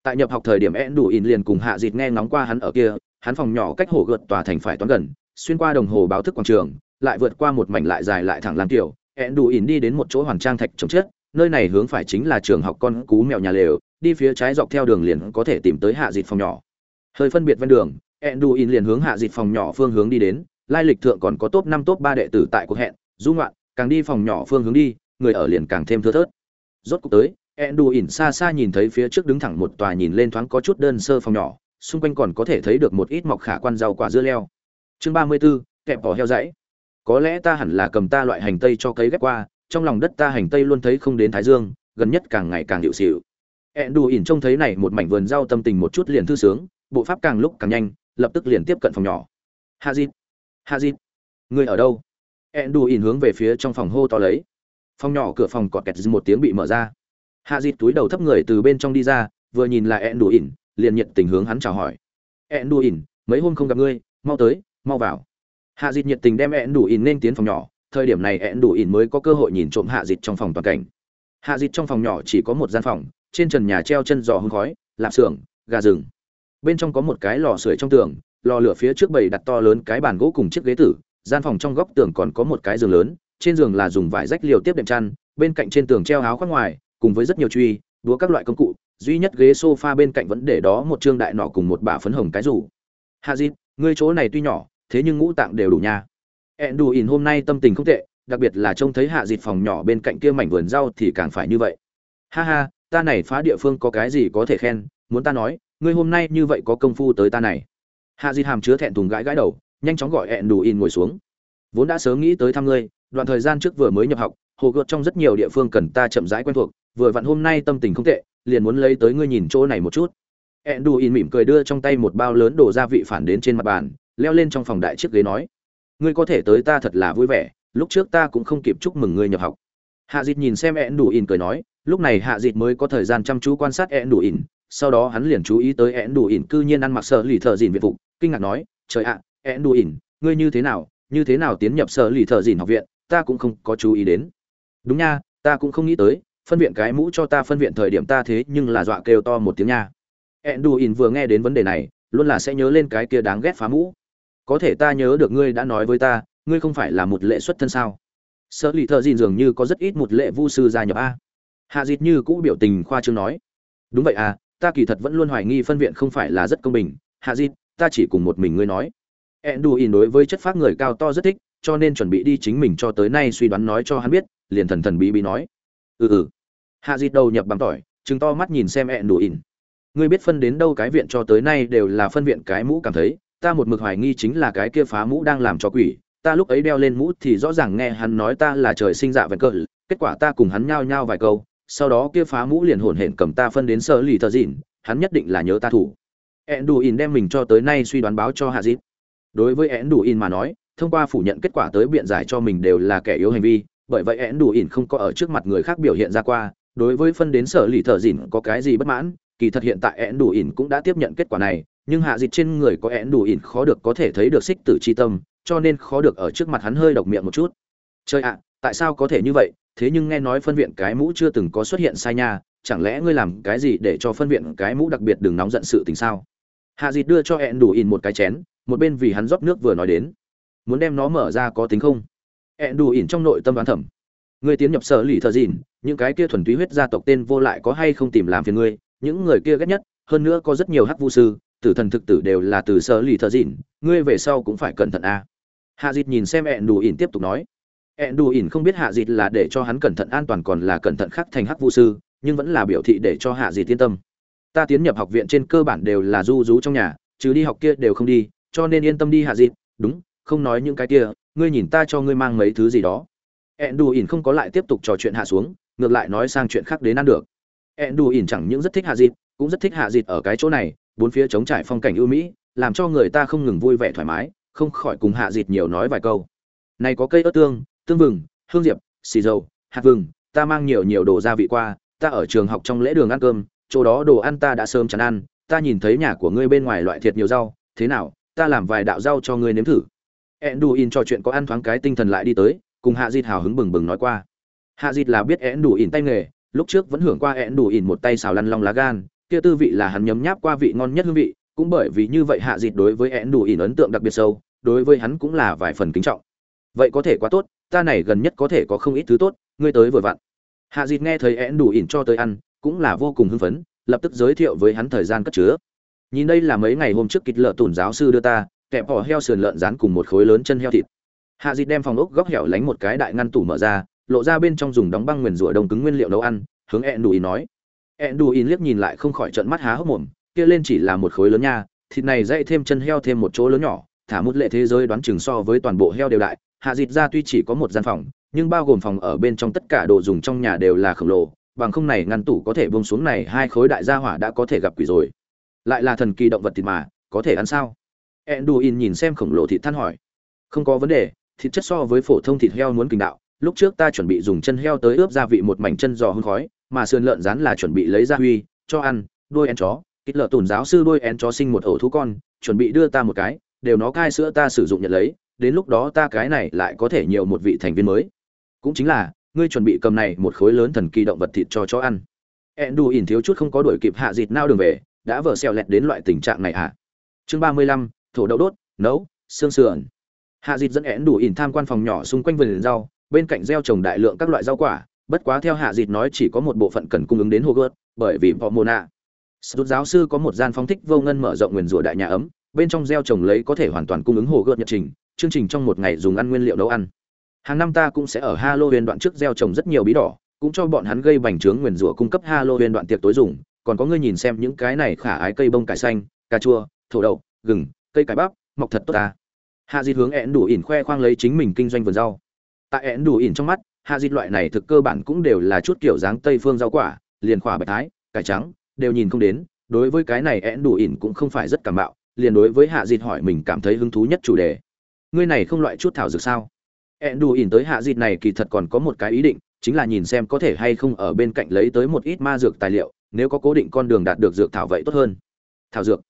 Tại nhập học thời điểm én đủ ỉn liền cùng hạ dịp nghe ngóng qua hắn ở kia, hắn phòng nhỏ cách hồ gợt tòa thành phải toán gần, xuyên qua đồng hồ báo thức quảng trường lại vượt qua một mảnh lại dài lại thẳng lan tiểu ỉn đi đến một chỗ hoàn trang thạch trồng chết nơi này hướng phải chính là trường học con cú mèo nhà lều đi phía trái dọc theo đường liền có thể tìm tới hạ dịch phòng nhỏ. Hơi phân biệt ven đường enduin liền hướng hạ dịch phòng nhỏ phương hướng đi đến lai lịch thượng còn có top năm top ba đệ tử tại cuộc hẹn du ngoạn càng đi phòng nhỏ phương hướng đi người ở liền càng thêm thưa thớt. Rốt cuộc tới enduin xa xa nhìn thấy phía trước đứng thẳng một tòa nhìn lên thoáng có chút đơn sơ phòng nhỏ xung quanh còn có thể thấy được một ít mọc khả quan rau quả dưa leo. Chương ba mươi 34, kẹp bỏ heo dãy có lẽ ta hẳn là cầm ta loại hành tây cho cấy ghép qua, trong lòng đất ta hành tây luôn thấy không đến thái dương, gần nhất càng ngày càng hiệu xịu. Ỉn trông thấy này một mảnh vườn rau tâm tình một chút liền thư sướng, bộ pháp càng lúc càng nhanh, lập tức liền tiếp cận phòng nhỏ. Hạ dịp hạ dịp người ở đâu? Enduin hướng về phía trong phòng hô to lấy. Phòng nhỏ cửa phòng cọt kẹt một tiếng bị mở ra. Hạ dịp túi đầu thấp người từ bên trong đi ra, vừa nhìn là enduin, liền nhiệt tình hướng hắn chào hỏi. Enduin, mấy hôm không gặp ngươi, mau tới, mau vào hạ dịt nhiệt tình đem ẹn đủ ỉn nên tiến phòng nhỏ, thời điểm này ẹn đủ ỉn mới có cơ hội nhìn trộm hạ dịt trong phòng toàn cảnh. Hạ dịt trong phòng nhỏ chỉ có một gian phòng, trên trần nhà treo chân giò hương khói, lạp xưởng, gà rừng. Bên trong có một cái lò sưởi trong tường, lò lửa phía trước bầy đặt to lớn cái bàn gỗ cùng chiếc ghế tử, gian phòng trong góc tường còn có một cái giường lớn, trên giường là dùng vải rách liều tiếp đệm chăn, bên cạnh trên tường treo áo khoác ngoài, cùng với rất nhiều truy đúa các loại công cụ, duy nhất ghế sofa bên cạnh vẫn để đó một trương đại nọ cùng một bả phấn hồng cái rủ. Hạ dịt ngươi chỗ này tuy nhỏ thế nhưng ngũ tạng đều đủ nha. Ẹn đù ỉn hôm nay tâm tình không tệ, đặc biệt là trông thấy hạ dịp phòng nhỏ bên cạnh kia mảnh vườn rau thì càng phải như vậy. Ha ha, ta này phá địa phương có cái gì có thể khen, muốn ta nói, ngươi hôm nay như vậy có công phu tới ta này. Hạ dịt hàm chứa thẹn thùng gãi gãi đầu, nhanh chóng gọi ẹn đủ in ngồi xuống. Vốn đã sớm nghĩ tới thăm ngươi, đoạn thời gian trước vừa mới nhập học, hồ gợt trong rất nhiều địa phương cần ta chậm rãi quen thuộc, vừa vặn hôm nay tâm tình không tệ, liền muốn lấy tới ngươi nhìn chỗ này một chút. Ẹn đủ in mỉm cười đưa trong tay một bao lớn đồ gia vị phản đến trên mặt bàn leo lên trong phòng đại chiếc ghế nói ngươi có thể tới ta thật là vui vẻ lúc trước ta cũng không kịp chúc mừng ngươi nhập học. Hạ dịt nhìn xem hẹn đủ ỉn cười nói lúc này hạ dịt mới có thời gian chăm chú quan sát hẹn đủ ỉn sau đó hắn liền chú ý tới hẹn đủ ỉn cư nhiên ăn mặc sợ lì thợ dìn việt phục kinh ngạc nói trời ạ à, đủ ỉn ngươi như thế nào như thế nào tiến nhập sợ lì thợ dìn học viện ta cũng không có chú ý đến. Đúng nha ta cũng không nghĩ tới phân viện cái mũ cho ta phân viện thời điểm ta thế nhưng là dọa kêu to một tiếng nha. Hẹn đủ ỉn vừa nghe đến vấn đề này luôn là sẽ nhớ lên cái kia đáng ghét phá mũ có thể ta nhớ được ngươi đã nói với ta, ngươi không phải là một lệ xuất thân sao? Sở lì thợ dìn dường như có rất ít một lệ vu sư gia nhập a. Hạ dịt như cũ biểu tình khoa trương nói. Đúng vậy à ta kỳ thật vẫn luôn hoài nghi phân viện không phải là rất công bình. Hạ dịt, ta chỉ cùng một mình ngươi nói. Enduin đối với chất phác người cao to rất thích, cho nên chuẩn bị đi chính mình cho tới nay suy đoán nói cho hắn biết, liền thần thần bí bí nói. Ừ ừ. Hạ dịt đầu nhập bằng tỏi chứng to mắt nhìn xem enduin. Ngươi biết phân đến đâu cái viện cho tới nay đều là phân viện cái mũ cảm thấy ta một mực hoài nghi chính là cái kia phá mũ đang làm cho quỷ ta lúc ấy đeo lên mũ thì rõ ràng nghe hắn nói ta là trời sinh dạ vẹn cờ kết quả ta cùng hắn nhao nhao vài câu sau đó kia phá mũ liền hổn hển cầm ta phân đến sơ lì thờ dịn hắn nhất định là nhớ ta thủ Enduin đem mình cho tới nay suy đoán báo cho Hạ Dịp. Đối với Enduin mà nói, thông qua phủ nhận kết quả tới biện giải cho mình đều là kẻ yếu hành vi, bởi vậy Enduin không có ở trước mặt người khác biểu hiện ra qua, đối với phân đến sở lì thợ dịn có cái gì bất mãn, kỳ thật hiện tại Enduin cũng đã tiếp nhận kết quả này, nhưng Hạ dịch trên người có Eãn Đủ Ỉn khó được có thể thấy được xích tử chi tâm, cho nên khó được ở trước mặt hắn hơi độc miệng một chút. Chơi ạ, tại sao có thể như vậy? thế nhưng nghe nói phân viện cái mũ chưa từng có xuất hiện sai nha chẳng lẽ ngươi làm cái gì để cho phân viện cái mũ đặc biệt đừng nóng giận sự tình sao? Hạ dịch đưa cho én đủ Ỉn một cái chén một bên vì hắn rót nước vừa nói đến. Muốn đem nó mở ra có tính không? Én đủ Ỉn trong nội tâm đoán thẩm ngươi tiến nhập sở lì thờ dìn những cái kia thuần túy huyết gia tộc tên vô lại có hay không tìm làm phiền ngươi? Những người kia ghét nhất hơn nữa có rất nhiều hắc vu sư tử thần thực tử đều là từ sở lì thợ dìn ngươi về sau cũng phải cẩn thận a. Hạ dịt nhìn xem ẹn đù ỉn tiếp tục nói. Ẹn đù ỉn không biết hạ dịt là để cho hắn cẩn thận an toàn còn là cẩn thận khắc thành hắc vũ sư, nhưng vẫn là biểu thị để cho hạ dịt yên tâm. Ta tiến nhập học viện trên cơ bản đều là du rú trong nhà chứ đi học kia đều không đi, cho nên yên tâm đi hạ dịt. Đúng, không nói những cái kia, ngươi nhìn ta cho ngươi mang mấy thứ gì đó. Ẹn đù ỉn không có lại tiếp tục trò chuyện hạ xuống, ngược lại nói sang chuyện khác đến ăn được. Ẹn đù ỉn chẳng những rất thích hạ dịt, cũng rất thích hạ dịt ở cái chỗ này bốn phía trống trải phong cảnh ưu mỹ làm cho người ta không ngừng vui vẻ thoải mái không khỏi cùng hạ dịt nhiều nói vài câu này có cây ớt tương tương vừng hương diệp xì dầu hạt vừng ta mang nhiều nhiều đồ gia vị qua ta ở trường học trong lễ đường ăn cơm chỗ đó đồ ăn ta đã sớm chán ăn ta nhìn thấy nhà của ngươi bên ngoài loại thiệt nhiều rau thế nào ta làm vài đạo rau cho ngươi nếm thử Enduin trò chuyện có ăn thoáng cái tinh thần lại đi tới, cùng Hạ Dịch hào hứng bừng bừng nói qua. Hạ Dịch là biết Enduin tay nghề, lúc trước vẫn hưởng qua Enduin một tay xào lăn long lá gan, kia tư vị là hắn nhấm nháp qua vị ngon nhất hương vị, cũng bởi vì như vậy Hạ dịt đối với Enduin ấn tượng đặc biệt sâu, đối với hắn cũng là vài phần kính trọng. Vậy có thể quá tốt, ta này gần nhất có thể có không ít thứ tốt, ngươi tới vừa vặn. Hạ dịt nghe thấy eãn đủ ỉn cho tới ăn, cũng là vô cùng hưng phấn, lập tức giới thiệu với hắn thời gian cất chứa. Nhìn đây là mấy ngày hôm trước kịch lợ tổn giáo sư đưa ta, kẹp bỏ heo sườn lợn rán cùng một khối lớn chân heo thịt hạ dịt đem phòng ốc góc hẻo lánh một cái đại ngăn tủ mở ra lộ ra bên trong dùng đóng băng nguyền rủa đông cứng nguyên liệu nấu ăn hướng én đủ ỉn nói Enduin liếc nhìn lại không khỏi trợn mắt há hốc mồm kia lên chỉ là một khối lớn nha thịt này dậy thêm chân heo thêm một chỗ lớn nhỏ thả một lệ thế giới đoán chừng so với toàn bộ heo đều đại hạ dịt ra tuy chỉ có một gian phòng nhưng bao gồm phòng ở bên trong tất cả đồ dùng trong nhà đều là khổng lồ bằng không này ngăn tủ có thể buông xuống này hai khối đại gia hỏa đã có thể gặp quỷ rồi lại là thần kỳ động vật thịt mà có thể ăn sao Enduin nhìn xem khổng lồ thịt than hỏi. Không có vấn đề, thịt chất so với phổ thông thịt heo muốn kinh đạo, lúc trước ta chuẩn bị dùng chân heo tới ướp gia vị một mảnh chân giò hun khói, mà sườn lợn rán là chuẩn bị lấy ra huy, cho ăn, đuôi én chó, kích lợ tùn giáo sư đuôi én chó sinh một ổ thú con, chuẩn bị đưa ta một cái, đều nó cai sữa ta sử dụng nhận lấy, đến lúc đó ta cái này lại có thể nhiều một vị thành viên mới. Cũng chính là, ngươi chuẩn bị cầm này một khối lớn thần kỳ động vật thịt cho chó ăn. Enduin thiếu chút không có đuổi kịp hạ dịt nao đường về, đã vờ xèo lẹt đến loại tình trạng này hả? Chương 35, thổ đậu đốt nấu xương sườn hạ dịt dẫn én đủ ỉn tham quan phòng nhỏ xung quanh vườn rau bên cạnh gieo trồng đại lượng các loại rau quả bất quá theo hạ dịt nói chỉ có một bộ phận cần cung ứng đến hogwarts bởi vì họ mồ nạ Sút giáo sư có một gian phong thích vô ngân mở rộng nguyền rủa đại nhà ấm, bên trong gieo trồng lấy có thể hoàn toàn cung ứng hồ gợt nhật trình, chương trình trong một ngày dùng ăn nguyên liệu nấu ăn. Hàng năm ta cũng sẽ ở Halloween đoạn trước gieo trồng rất nhiều bí đỏ, cũng cho bọn hắn gây bành trướng nguyền rủa cung cấp Halloween đoạn tiệc tối dùng, còn có ngươi nhìn xem những cái này khả ái cây bông cải xanh, cà chua, thổ đậu, gừng, cây cải bắp mọc thật tốt ta. Hạ dịt hướng ẹn đủ ỉn khoe khoang lấy chính mình kinh doanh vườn rau. Tại ẹn đủ ỉn trong mắt hạ dịt loại này thực cơ bản cũng đều là chút kiểu dáng tây phương rau quả, liền khỏa bạch thái, cải trắng, đều nhìn không đến, đối với cái này ẹn đủ ỉn cũng không phải rất cảm bạo, liền đối với hạ dịt hỏi mình cảm thấy hứng thú nhất chủ đề. Ngươi này không loại chút thảo dược sao? Ẹn đủ ỉn tới hạ dịt này kỳ thật còn có một cái ý định, chính là nhìn xem có thể hay không ở bên cạnh lấy tới một ít ma dược tài liệu, nếu có cố định con đường đạt được dược thảo vậy tốt hơn. Thảo dược?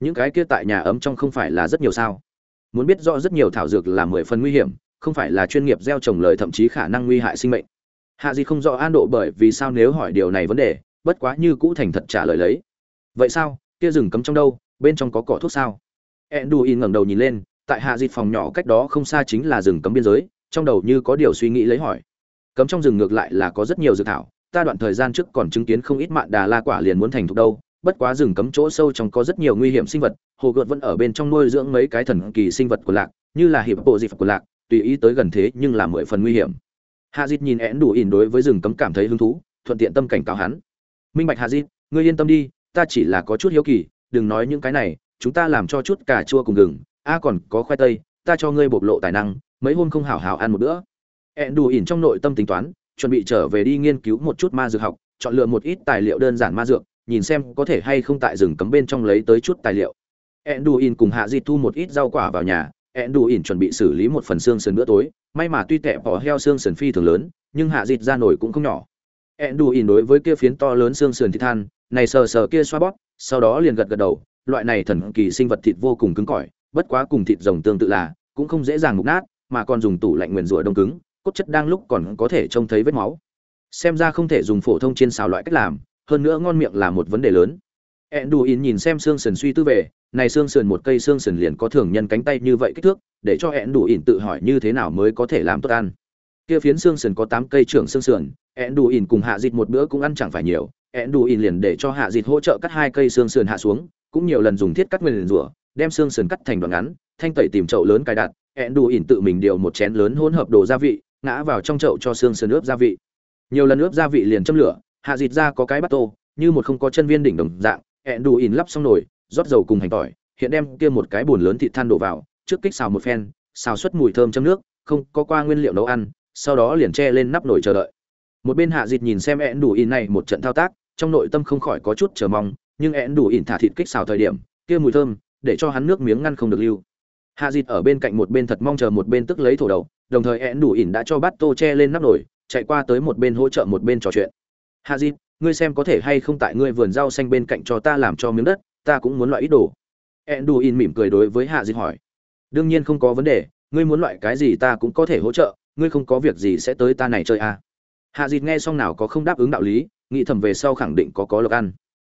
Những cái kia tại nhà ấm trong không phải là rất nhiều sao? Muốn biết rõ rất nhiều thảo dược là mười phần nguy hiểm không phải là chuyên nghiệp gieo trồng lời, thậm chí khả năng nguy hại sinh mệnh. Hạ gì không rõ an độ bởi vì sao nếu hỏi điều này vấn đề, bất quá như cũ thành thật trả lời lấy. Vậy sao? Kia rừng cấm trong đâu? Bên trong có cỏ thuốc sao? Enduin ngẩng đầu nhìn lên, tại hạ dịt phòng nhỏ cách đó không xa chính là rừng cấm biên giới, trong đầu như có điều suy nghĩ lấy hỏi. Cấm trong rừng ngược lại là có rất nhiều dược thảo, ta đoạn thời gian trước còn chứng kiến không ít mạn đà la quả liền muốn thành thục đâu, bất quá rừng cấm chỗ sâu trong có rất nhiều nguy hiểm sinh vật, hồ gợt vẫn ở bên trong nuôi dưỡng mấy cái thần kỳ sinh vật của lạc, như là hiệp bộ dịp của lạc tùy ý tới gần thế nhưng là mười phần nguy hiểm. Hạ dịt nhìn én đủ ỉn đối với rừng cấm cảm thấy hứng thú, thuận tiện tâm cảnh cáo hắn. Minh bạch hạ dịt ngươi yên tâm đi, ta chỉ là có chút hiếu kỳ, đừng nói những cái này, chúng ta làm cho chút cà chua cùng gừng, a còn có khoai tây, ta cho ngươi bộc lộ tài năng, mấy hôm không hảo hảo ăn một bữa. Én đủ ỉn trong nội tâm tính toán, chuẩn bị trở về đi nghiên cứu một chút ma dược học, chọn lựa một ít tài liệu đơn giản ma dược, nhìn xem có thể hay không tại rừng cấm bên trong lấy tới chút tài liệu. Enduin cùng hạ di thu một ít rau quả vào nhà ẹn đủ ỉn chuẩn bị xử lý một phần xương sườn bữa tối. May mà tuy tệ bỏ heo xương sườn phi thường lớn nhưng hạ dịt ra nổi cũng không nhỏ. Ẹn đủ ỉn đối với kia phiến to lớn xương sườn thịt than này sờ sờ kia xoa bóp. Sau đó liền gật gật đầu loại này thần kỳ sinh vật thịt vô cùng cứng cỏi bất quá cùng thịt rồng tương tự là cũng không dễ dàng mục nát mà còn dùng tủ lạnh nguyền rủa đông cứng cốt chất đang lúc còn có thể trông thấy vết máu. Xem ra không thể dùng phổ thông chiên xào loại cách làm hơn nữa ngon miệng là một vấn đề lớn. Enduin nhìn xem xương sườn suy tư về, này xương sườn một cây xương sườn liền có thường nhân cánh tay như vậy kích thước, để cho hẹn đủ ỉn tự hỏi như thế nào mới có thể làm tốt ăn. Kia phiến xương sườn có 8 cây trưởng xương sườn, hẹn đủ ỉn cùng Hạ Dịch một bữa cũng ăn chẳng phải nhiều, hẹn đủ ỉn liền để cho Hạ Dịch hỗ trợ cắt hai cây xương sườn hạ xuống, cũng nhiều lần dùng thiết cắt nguyên rủa, đem xương sườn cắt thành đoạn ngắn, thanh tẩy tìm chậu lớn cài đặt, hẹn đủ ỉn tự mình điều một chén lớn hỗn hợp đồ gia vị, ngã vào trong chậu cho xương sườn ướp gia vị. Nhiều lần ướp gia vị liền châm lửa, Hạ Dịch ra có cái bát tô, như một không có chân viên đỉnh đồng dạng ẹn đủ ỉn lắp xong nồi rót dầu cùng hành tỏi hiện đem kia một cái buồn lớn thịt than đổ vào trước kích xào một phen xào xuất mùi thơm trong nước không có qua nguyên liệu nấu ăn sau đó liền che lên nắp nồi chờ đợi. Một bên hạ Dịch nhìn xem ẹn đủ ỉn này một trận thao tác trong nội tâm không khỏi có chút chờ mong nhưng ẹn đủ ỉn thả thịt kích xào thời điểm kia mùi thơm để cho hắn nước miếng ngăn không được lưu. Hạ Dịch ở bên cạnh một bên thật mong chờ một bên tức lấy thổ đầu đồng thời ẹn đủ ỉn đã cho bát tô che lên nắp nồi chạy qua tới một bên hỗ trợ một bên trò chuyện. Hạ Dịch, ngươi xem có thể hay không tại ngươi vườn rau xanh bên cạnh cho ta làm cho miếng đất ta cũng muốn loại ít đồ. Ẹn đủ ỉn mỉm cười đối với hạ dịch hỏi. Đương nhiên không có vấn đề, ngươi muốn loại cái gì ta cũng có thể hỗ trợ, ngươi không có việc gì sẽ tới ta này chơi à. hạ dịch nghe xong nào có không đáp ứng đạo lý, nghĩ thầm về sau khẳng định có có lộc ăn.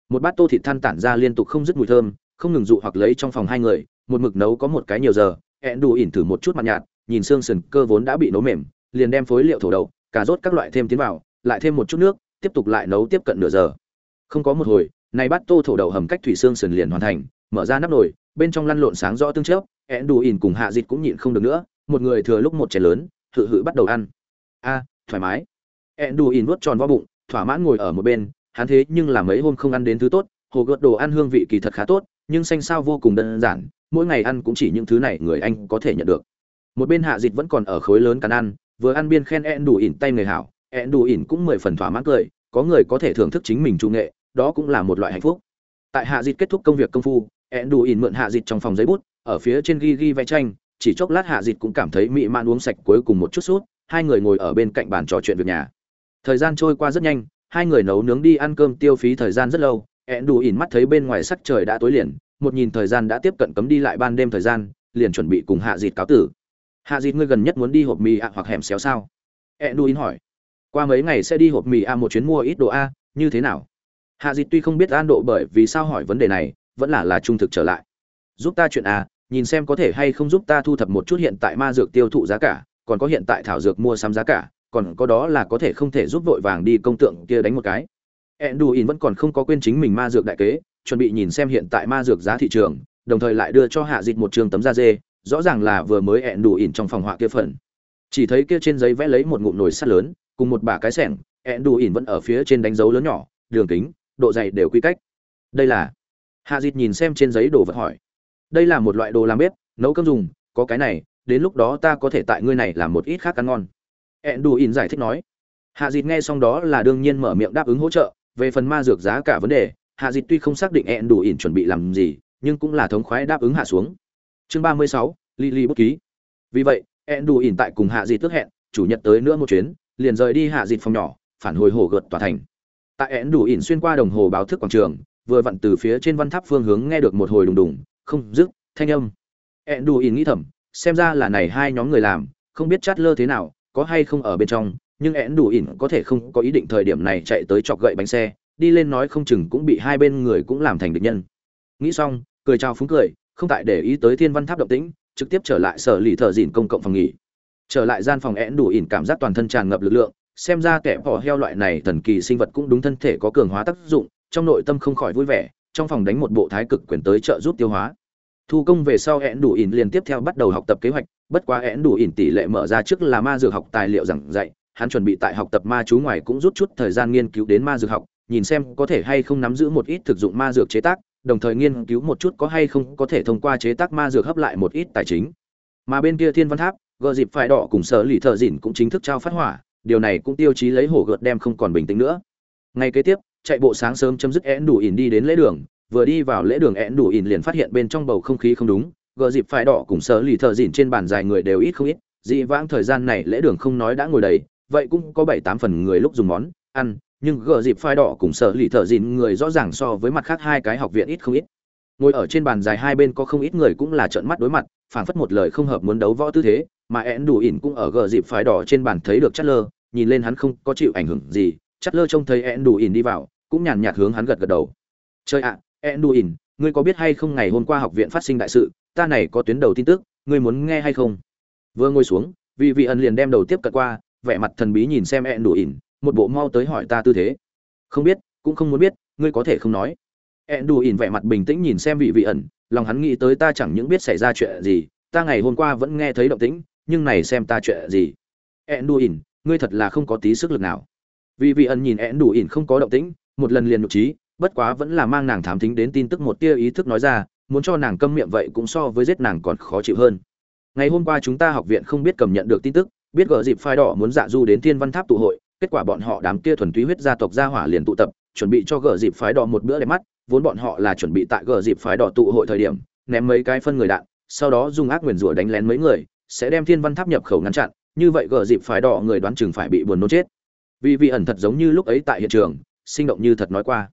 Một bát tô thịt than tản ra liên tục không dứt mùi thơm, không ngừng dụ hoặc lấy trong phòng hai người, một mực nấu có một cái nhiều giờ ẹn đủ ỉn thử một chút mặt nhạt, nhìn xương sườn cơ vốn đã bị nấu mềm, liền đem phối liệu thổ đậu, cà rốt các loại thêm tiến vào, lại thêm một chút nước, tiếp tục lại nấu tiếp cận nửa giờ. Không có một hồi này bát tô thổ đậu hầm cách thủy xương sườn liền hoàn thành, mở ra nắp nồi, bên trong lăn lộn sáng rõ tương chớp ẹn đủ ỉn cùng hạ dịt cũng nhịn không được nữa, một người thừa lúc một chén lớn, hự hự bắt đầu ăn. A, thoải mái. Ẹn đủ ỉn nuốt tròn vo bụng, thỏa mãn ngồi ở một bên, hắn thế nhưng là mấy hôm không ăn đến thứ tốt, hồ gợt đồ ăn hương vị kỳ thật khá tốt, nhưng xanh sao vô cùng đơn giản, mỗi ngày ăn cũng chỉ những thứ này người anh có thể nhận được. Một bên hạ dịch vẫn còn ở khối lớn cắn ăn, vừa ăn biên khen ẹn đủ ỉn tay người hảo ẹn đủ ỉn cũng mười phần thỏa mãn cười, có người có thể thưởng thức chính mình trung nghệ đó cũng là một loại hạnh phúc. Tại hạ dịch kết thúc công việc công phu ẹn đủ ỉn mượn hạ dịch trong phòng giấy bút, ở phía trên ghi ghi vẽ tranh, chỉ chốc lát hạ dịch cũng cảm thấy mị man uống sạch cuối cùng một chút sút hai người ngồi ở bên cạnh bàn trò chuyện việc nhà. Thời gian trôi qua rất nhanh, hai người nấu nướng đi ăn cơm tiêu phí thời gian rất lâu ẹn đủ ỉn mắt thấy bên ngoài sắc trời đã tối liền, một nhìn thời gian đã tiếp cận cấm đi lại ban đêm thời gian, liền chuẩn bị cùng hạ dịt cáo tử. Hạ dịt ngươi gần nhất muốn đi hộp mì ạ hoặc hẻm xéo sao? Ẹn đủ ỉn hỏi. Qua mấy ngày sẽ đi hộp mì a một chuyến mua ít đồ a, như thế nào? Hạ dịt tuy không biết an độ bởi vì sao hỏi vấn đề này vẫn là là trung thực trở lại. Giúp ta chuyện à, nhìn xem có thể hay không giúp ta thu thập một chút hiện tại ma dược tiêu thụ giá cả còn có hiện tại thảo dược mua sắm giá cả còn có đó là có thể không thể giúp vội vàng đi công tượng kia đánh một cái. Enduin vẫn còn không có quên chính mình ma dược đại kế chuẩn bị nhìn xem hiện tại ma dược giá thị trường đồng thời lại đưa cho hạ dịch một trường tấm da dê rõ ràng là vừa mới Enduin trong phòng họa kia phần. Chỉ thấy kia trên giấy vẽ lấy một ngụm nồi sắt lớn cùng một bả cái sẻng Enduin vẫn ở phía trên đánh dấu lớn nhỏ đường kính độ dày đều quy cách. Đây là hạ dịch nhìn xem trên giấy đồ vật hỏi. Đây là một loại đồ làm bếp, nấu cơm dùng, có cái này, đến lúc đó ta có thể tại ngươi này làm một ít khác ăn ngon. Enduin giải thích nói. Hạ dịt nghe xong đó là đương nhiên mở miệng đáp ứng hỗ trợ, về phần ma dược giá cả vấn đề, hạ dịt tuy không xác định Enduin chuẩn bị làm gì, nhưng cũng là thống khoái đáp ứng hạ xuống. Chương ba mươi sáu, Lily bút ký. Vì vậy, Enduin tại cùng hạ dịt tước hẹn, chủ nhật tới nữa một chuyến, liền rời đi hạ dịt phòng nhỏ, phản hồi hồ gợt tòa thành tại ỉn xuyên qua đồng hồ báo thức quảng trường, vừa vặn từ phía trên văn tháp phương hướng nghe được một hồi đùng đùng, không dứt, thanh âm. Eãn đủ ỉn nghĩ thầm, xem ra là này hai nhóm người làm, không biết chát lơ thế nào, có hay không ở bên trong, nhưng én đủ ỉn có thể không có ý định thời điểm này chạy tới chọc gậy bánh xe, đi lên nói không chừng cũng bị hai bên người cũng làm thành địch nhân. Nghĩ xong, cười trao phúng cười, không tại để ý tới thiên văn tháp động tĩnh, trực tiếp trở lại sở lì thợ dìn công cộng phòng nghỉ. Trở lại gian phòng én đủ ỉn cảm giác toàn thân tràn ngập lực lượng xem ra kẻ bỏ heo loại này thần kỳ sinh vật cũng đúng thân thể có cường hóa tác dụng, trong nội tâm không khỏi vui vẻ, trong phòng đánh một bộ thái cực quyền tới trợ giúp tiêu hóa. Thu công về sau hẹn đủ ỉn liền tiếp theo bắt đầu học tập kế hoạch, bất quá hẹn đủ ỉn tỷ lệ mở ra trước là ma dược học tài liệu giảng dạy, hắn chuẩn bị tại học tập ma chú ngoài cũng rút chút thời gian nghiên cứu đến ma dược học, nhìn xem có thể hay không nắm giữ một ít thực dụng ma dược chế tác, đồng thời nghiên cứu một chút có hay không có thể thông qua chế tác ma dược hấp lại một ít tài chính. Mà bên kia thiên văn tháp gợ dịp phải đỏ cùng sở lì thợ dỉn cũng chính thức trao phát hỏa điều này cũng tiêu chí lấy hổ gợt đem không còn bình tĩnh nữa. Ngay kế tiếp, chạy bộ sáng sớm chấm dứt én đủ ỉn đi đến lễ đường, vừa đi vào lễ đường én đủ ỉn liền phát hiện bên trong bầu không khí không đúng, gờ dịp phải đỏ cùng sở lì thợ dỉn trên bàn dài người đều ít không ít, dị vãng thời gian này lễ đường không nói đã ngồi đầy, vậy cũng có bảy tám phần người lúc dùng món ăn, nhưng gờ dịp phai đỏ cùng sở lì thợ dìn người rõ ràng so với mặt khác hai cái học viện ít không ít. Ngồi ở trên bàn dài hai bên có không ít người cũng là trợn mắt đối mặt, phảng phất một lời không hợp muốn đấu võ tư thế mà én đủ ỉn cũng ở gờ dịp phái đỏ trên bàn thấy được chất lơ nhìn lên hắn không có chịu ảnh hưởng gì chất lơ trông thấy én đủ ỉn đi vào cũng nhàn nhạt hướng hắn gật gật đầu. Chơi ạ à, én đủ ỉn ngươi có biết hay không ngày hôm qua học viện phát sinh đại sự ta này có tuyến đầu tin tức ngươi muốn nghe hay không? Vừa ngồi xuống vị vị ẩn liền đem đầu tiếp cận qua vẻ mặt thần bí nhìn xem én đủ ỉn một bộ mau tới hỏi ta tư thế. Không biết cũng không muốn biết ngươi có thể không nói. Én đủ ỉn vẻ mặt bình tĩnh nhìn xem vị vị ẩn lòng hắn nghĩ tới ta chẳng những biết xảy ra chuyện gì ta ngày hôm qua vẫn nghe thấy động tĩnh nhưng này xem ta chuyện gì. Ẹn đù ỉn ngươi thật là không có tí sức lực nào. Vị vị ẩn nhìn ẹn đù ỉn không có động tĩnh, một lần liền nhục trí, bất quá vẫn là mang nàng thám thính đến tin tức một tia ý thức nói ra, muốn cho nàng câm miệng vậy cũng so với giết nàng còn khó chịu hơn. Ngày hôm qua chúng ta học viện không biết cầm nhận được tin tức, biết gờ dịp phai đỏ muốn dạ du đến thiên văn tháp tụ hội, kết quả bọn họ đám kia thuần túy huyết gia tộc gia hỏa liền tụ tập, chuẩn bị cho gờ dịp phái đỏ một bữa đẹp mắt, vốn bọn họ là chuẩn bị tại gờ dịp phái đỏ tụ hội thời điểm, ném mấy cái phân người đạn, sau đó dùng ác nguyền rủa đánh lén mấy người sẽ đem thiên văn tháp nhập khẩu ngăn chặn, như vậy gờ dịp phái đỏ người đoán chừng phải bị buồn nôn chết. Vì vị ẩn thật giống như lúc ấy tại hiện trường, sinh động như thật nói qua.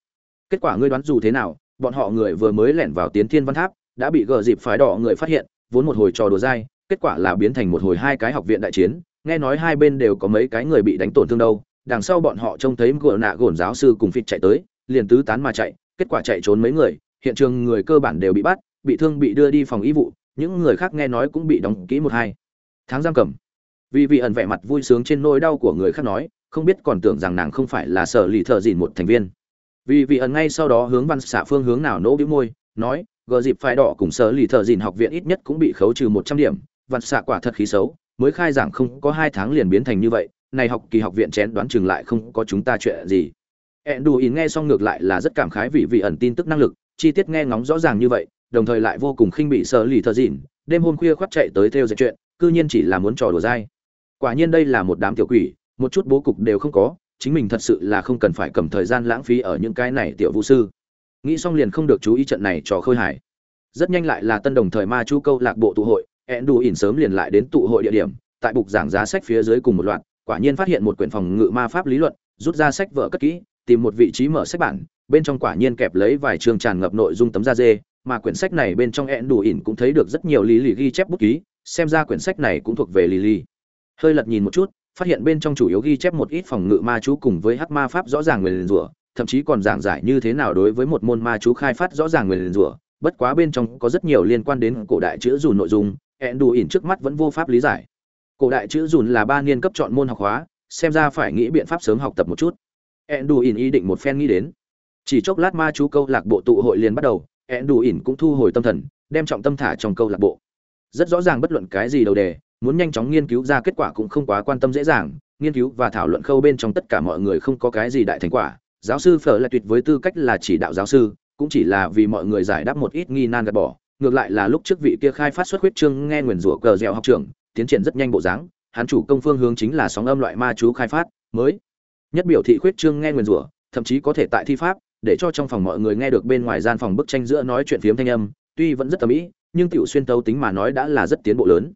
Kết quả ngươi đoán dù thế nào, bọn họ người vừa mới lẻn vào tiến thiên văn tháp, đã bị gờ dịp phái đỏ người phát hiện, vốn một hồi trò đùa dai, kết quả là biến thành một hồi hai cái học viện đại chiến, nghe nói hai bên đều có mấy cái người bị đánh tổn thương đâu, đằng sau bọn họ trông thấy gỡ nạ gồn giáo sư cùng phịt chạy tới, liền tứ tán mà chạy, kết quả chạy trốn mấy người, hiện trường người cơ bản đều bị bắt, bị thương bị đưa đi phòng y vụ những người khác nghe nói cũng bị đóng kỹ một hai. Tháng giam cầm. Vì vị ẩn vẻ mặt vui sướng trên nỗi đau của người khác nói, không biết còn tưởng rằng nàng không phải là sở lì thợ dìn một thành viên. Vì vị ẩn ngay sau đó hướng văn xạ phương hướng nào nỗ bĩu môi, nói, gờ dịp phải đỏ cùng sở lì thợ dìn học viện ít nhất cũng bị khấu trừ một trăm điểm, văn xạ quả thật khí xấu, mới khai giảng không có hai tháng liền biến thành như vậy, này học kỳ học viện chén đoán chừng lại không có chúng ta chuyện gì. Ẹn đù ý nghe xong ngược lại là rất cảm khái vì vị ẩn tin tức năng lực, chi tiết nghe ngóng rõ ràng như vậy đồng thời lại vô cùng khinh bị sợ lì thợ dịn đêm hôm khuya khoác chạy tới theo dệt chuyện, cư nhiên chỉ là muốn trò đùa dai. Quả nhiên đây là một đám tiểu quỷ, một chút bố cục đều không có, chính mình thật sự là không cần phải cầm thời gian lãng phí ở những cái này tiểu vũ sư. Nghĩ xong liền không được chú ý trận này trò khơi hải rất nhanh lại là tân đồng thời ma chu câu lạc bộ tụ hội, ẹn đủ ỉn sớm liền lại đến tụ hội địa điểm, tại bục giảng giá sách phía dưới cùng một loạt, quả nhiên phát hiện một quyển phòng ngự ma pháp lý luận, rút ra sách vợ cất kỹ, tìm một vị trí mở sách bản, bên trong quả nhiên kẹp lấy vài chương tràn ngập nội dung tấm da dê mà quyển sách này bên trong ẹn đủ ỉn cũng thấy được rất nhiều lý lì ghi chép bút ký, xem ra quyển sách này cũng thuộc về lý lì. Hơi lật nhìn một chút, phát hiện bên trong chủ yếu ghi chép một ít phòng ngự ma chú cùng với hắc ma pháp rõ ràng người liền rủa, thậm chí còn giảng giải như thế nào đối với một môn ma chú khai phát rõ ràng người liền rủa, bất quá bên trong có rất nhiều liên quan đến cổ đại chữ dùn nội dung ẹn đủ ỉn trước mắt vẫn vô pháp lý giải. Cổ đại chữ dùn là ba niên cấp chọn môn học hóa, xem ra phải nghĩ biện pháp sớm học tập một chút. Ẹn đủ ỉn ý định một phen nghĩ đến. Chỉ chốc lát ma chú câu lạc bộ tụ hội liền bắt đầu ẹn đủ ỉn cũng thu hồi tâm thần, đem trọng tâm thả trong câu lạc bộ. Rất rõ ràng bất luận cái gì đầu đề, muốn nhanh chóng nghiên cứu ra kết quả cũng không quá quan tâm dễ dàng, nghiên cứu và thảo luận khâu bên trong tất cả mọi người không có cái gì đại thành quả. Giáo sư phở lại tuyệt với tư cách là chỉ đạo giáo sư, cũng chỉ là vì mọi người giải đáp một ít nghi nan gạt bỏ. Ngược lại là lúc trước vị kia khai phát xuất huyết Trương nghe nguyền rủa cờ dẻo học trưởng, tiến triển rất nhanh bộ dáng, hắn chủ công phương hướng chính là sóng âm loại ma chú khai phát, mới nhất biểu thị khuyết Trương nghe nguyền rủa, thậm chí có thể tại thi pháp để cho trong phòng mọi người nghe được bên ngoài gian phòng bức tranh giữa nói chuyện phiếm thanh âm, tuy vẫn rất tầm ý, nhưng tiểu xuyên tấu tính mà nói đã là rất tiến bộ lớn.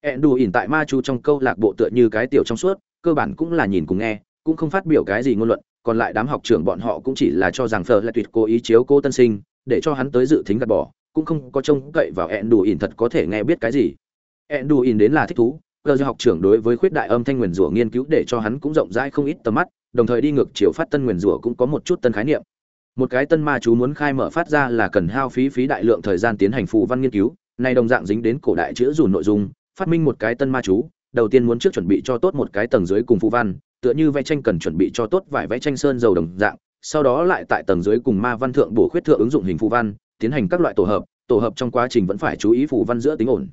Ẹn đù ỉn tại ma chú trong câu lạc bộ tựa như cái tiểu trong suốt, cơ bản cũng là nhìn cùng nghe, cũng không phát biểu cái gì ngôn luận, còn lại đám học trưởng bọn họ cũng chỉ là cho rằng phở là tuyệt cố ý chiếu cô tân sinh, để cho hắn tới dự thính gạt bỏ, cũng không có trông cậy vào ẹn đù ỉn thật có thể nghe biết cái gì. Ẹn đù ỉn đến là thích thú, cơ học trưởng đối với khuyết đại âm thanh nguyền rủa nghiên cứu để cho hắn cũng rộng rãi không ít tầm mắt, đồng thời đi ngược chiều phát tân nguyền rủa cũng có một chút tân khái niệm một cái tân ma chú muốn khai mở phát ra là cần hao phí phí đại lượng thời gian tiến hành phù văn nghiên cứu này đồng dạng dính đến cổ đại chữ dùn nội dung, phát minh một cái tân ma chú, đầu tiên muốn trước chuẩn bị cho tốt một cái tầng dưới cùng phù văn, tựa như vẽ tranh cần chuẩn bị cho tốt vài vẽ tranh sơn dầu đồng dạng, sau đó lại tại tầng dưới cùng ma văn thượng bổ khuyết thượng ứng dụng hình phù văn, tiến hành các loại tổ hợp tổ hợp trong quá trình vẫn phải chú ý phù văn giữa tính ổn.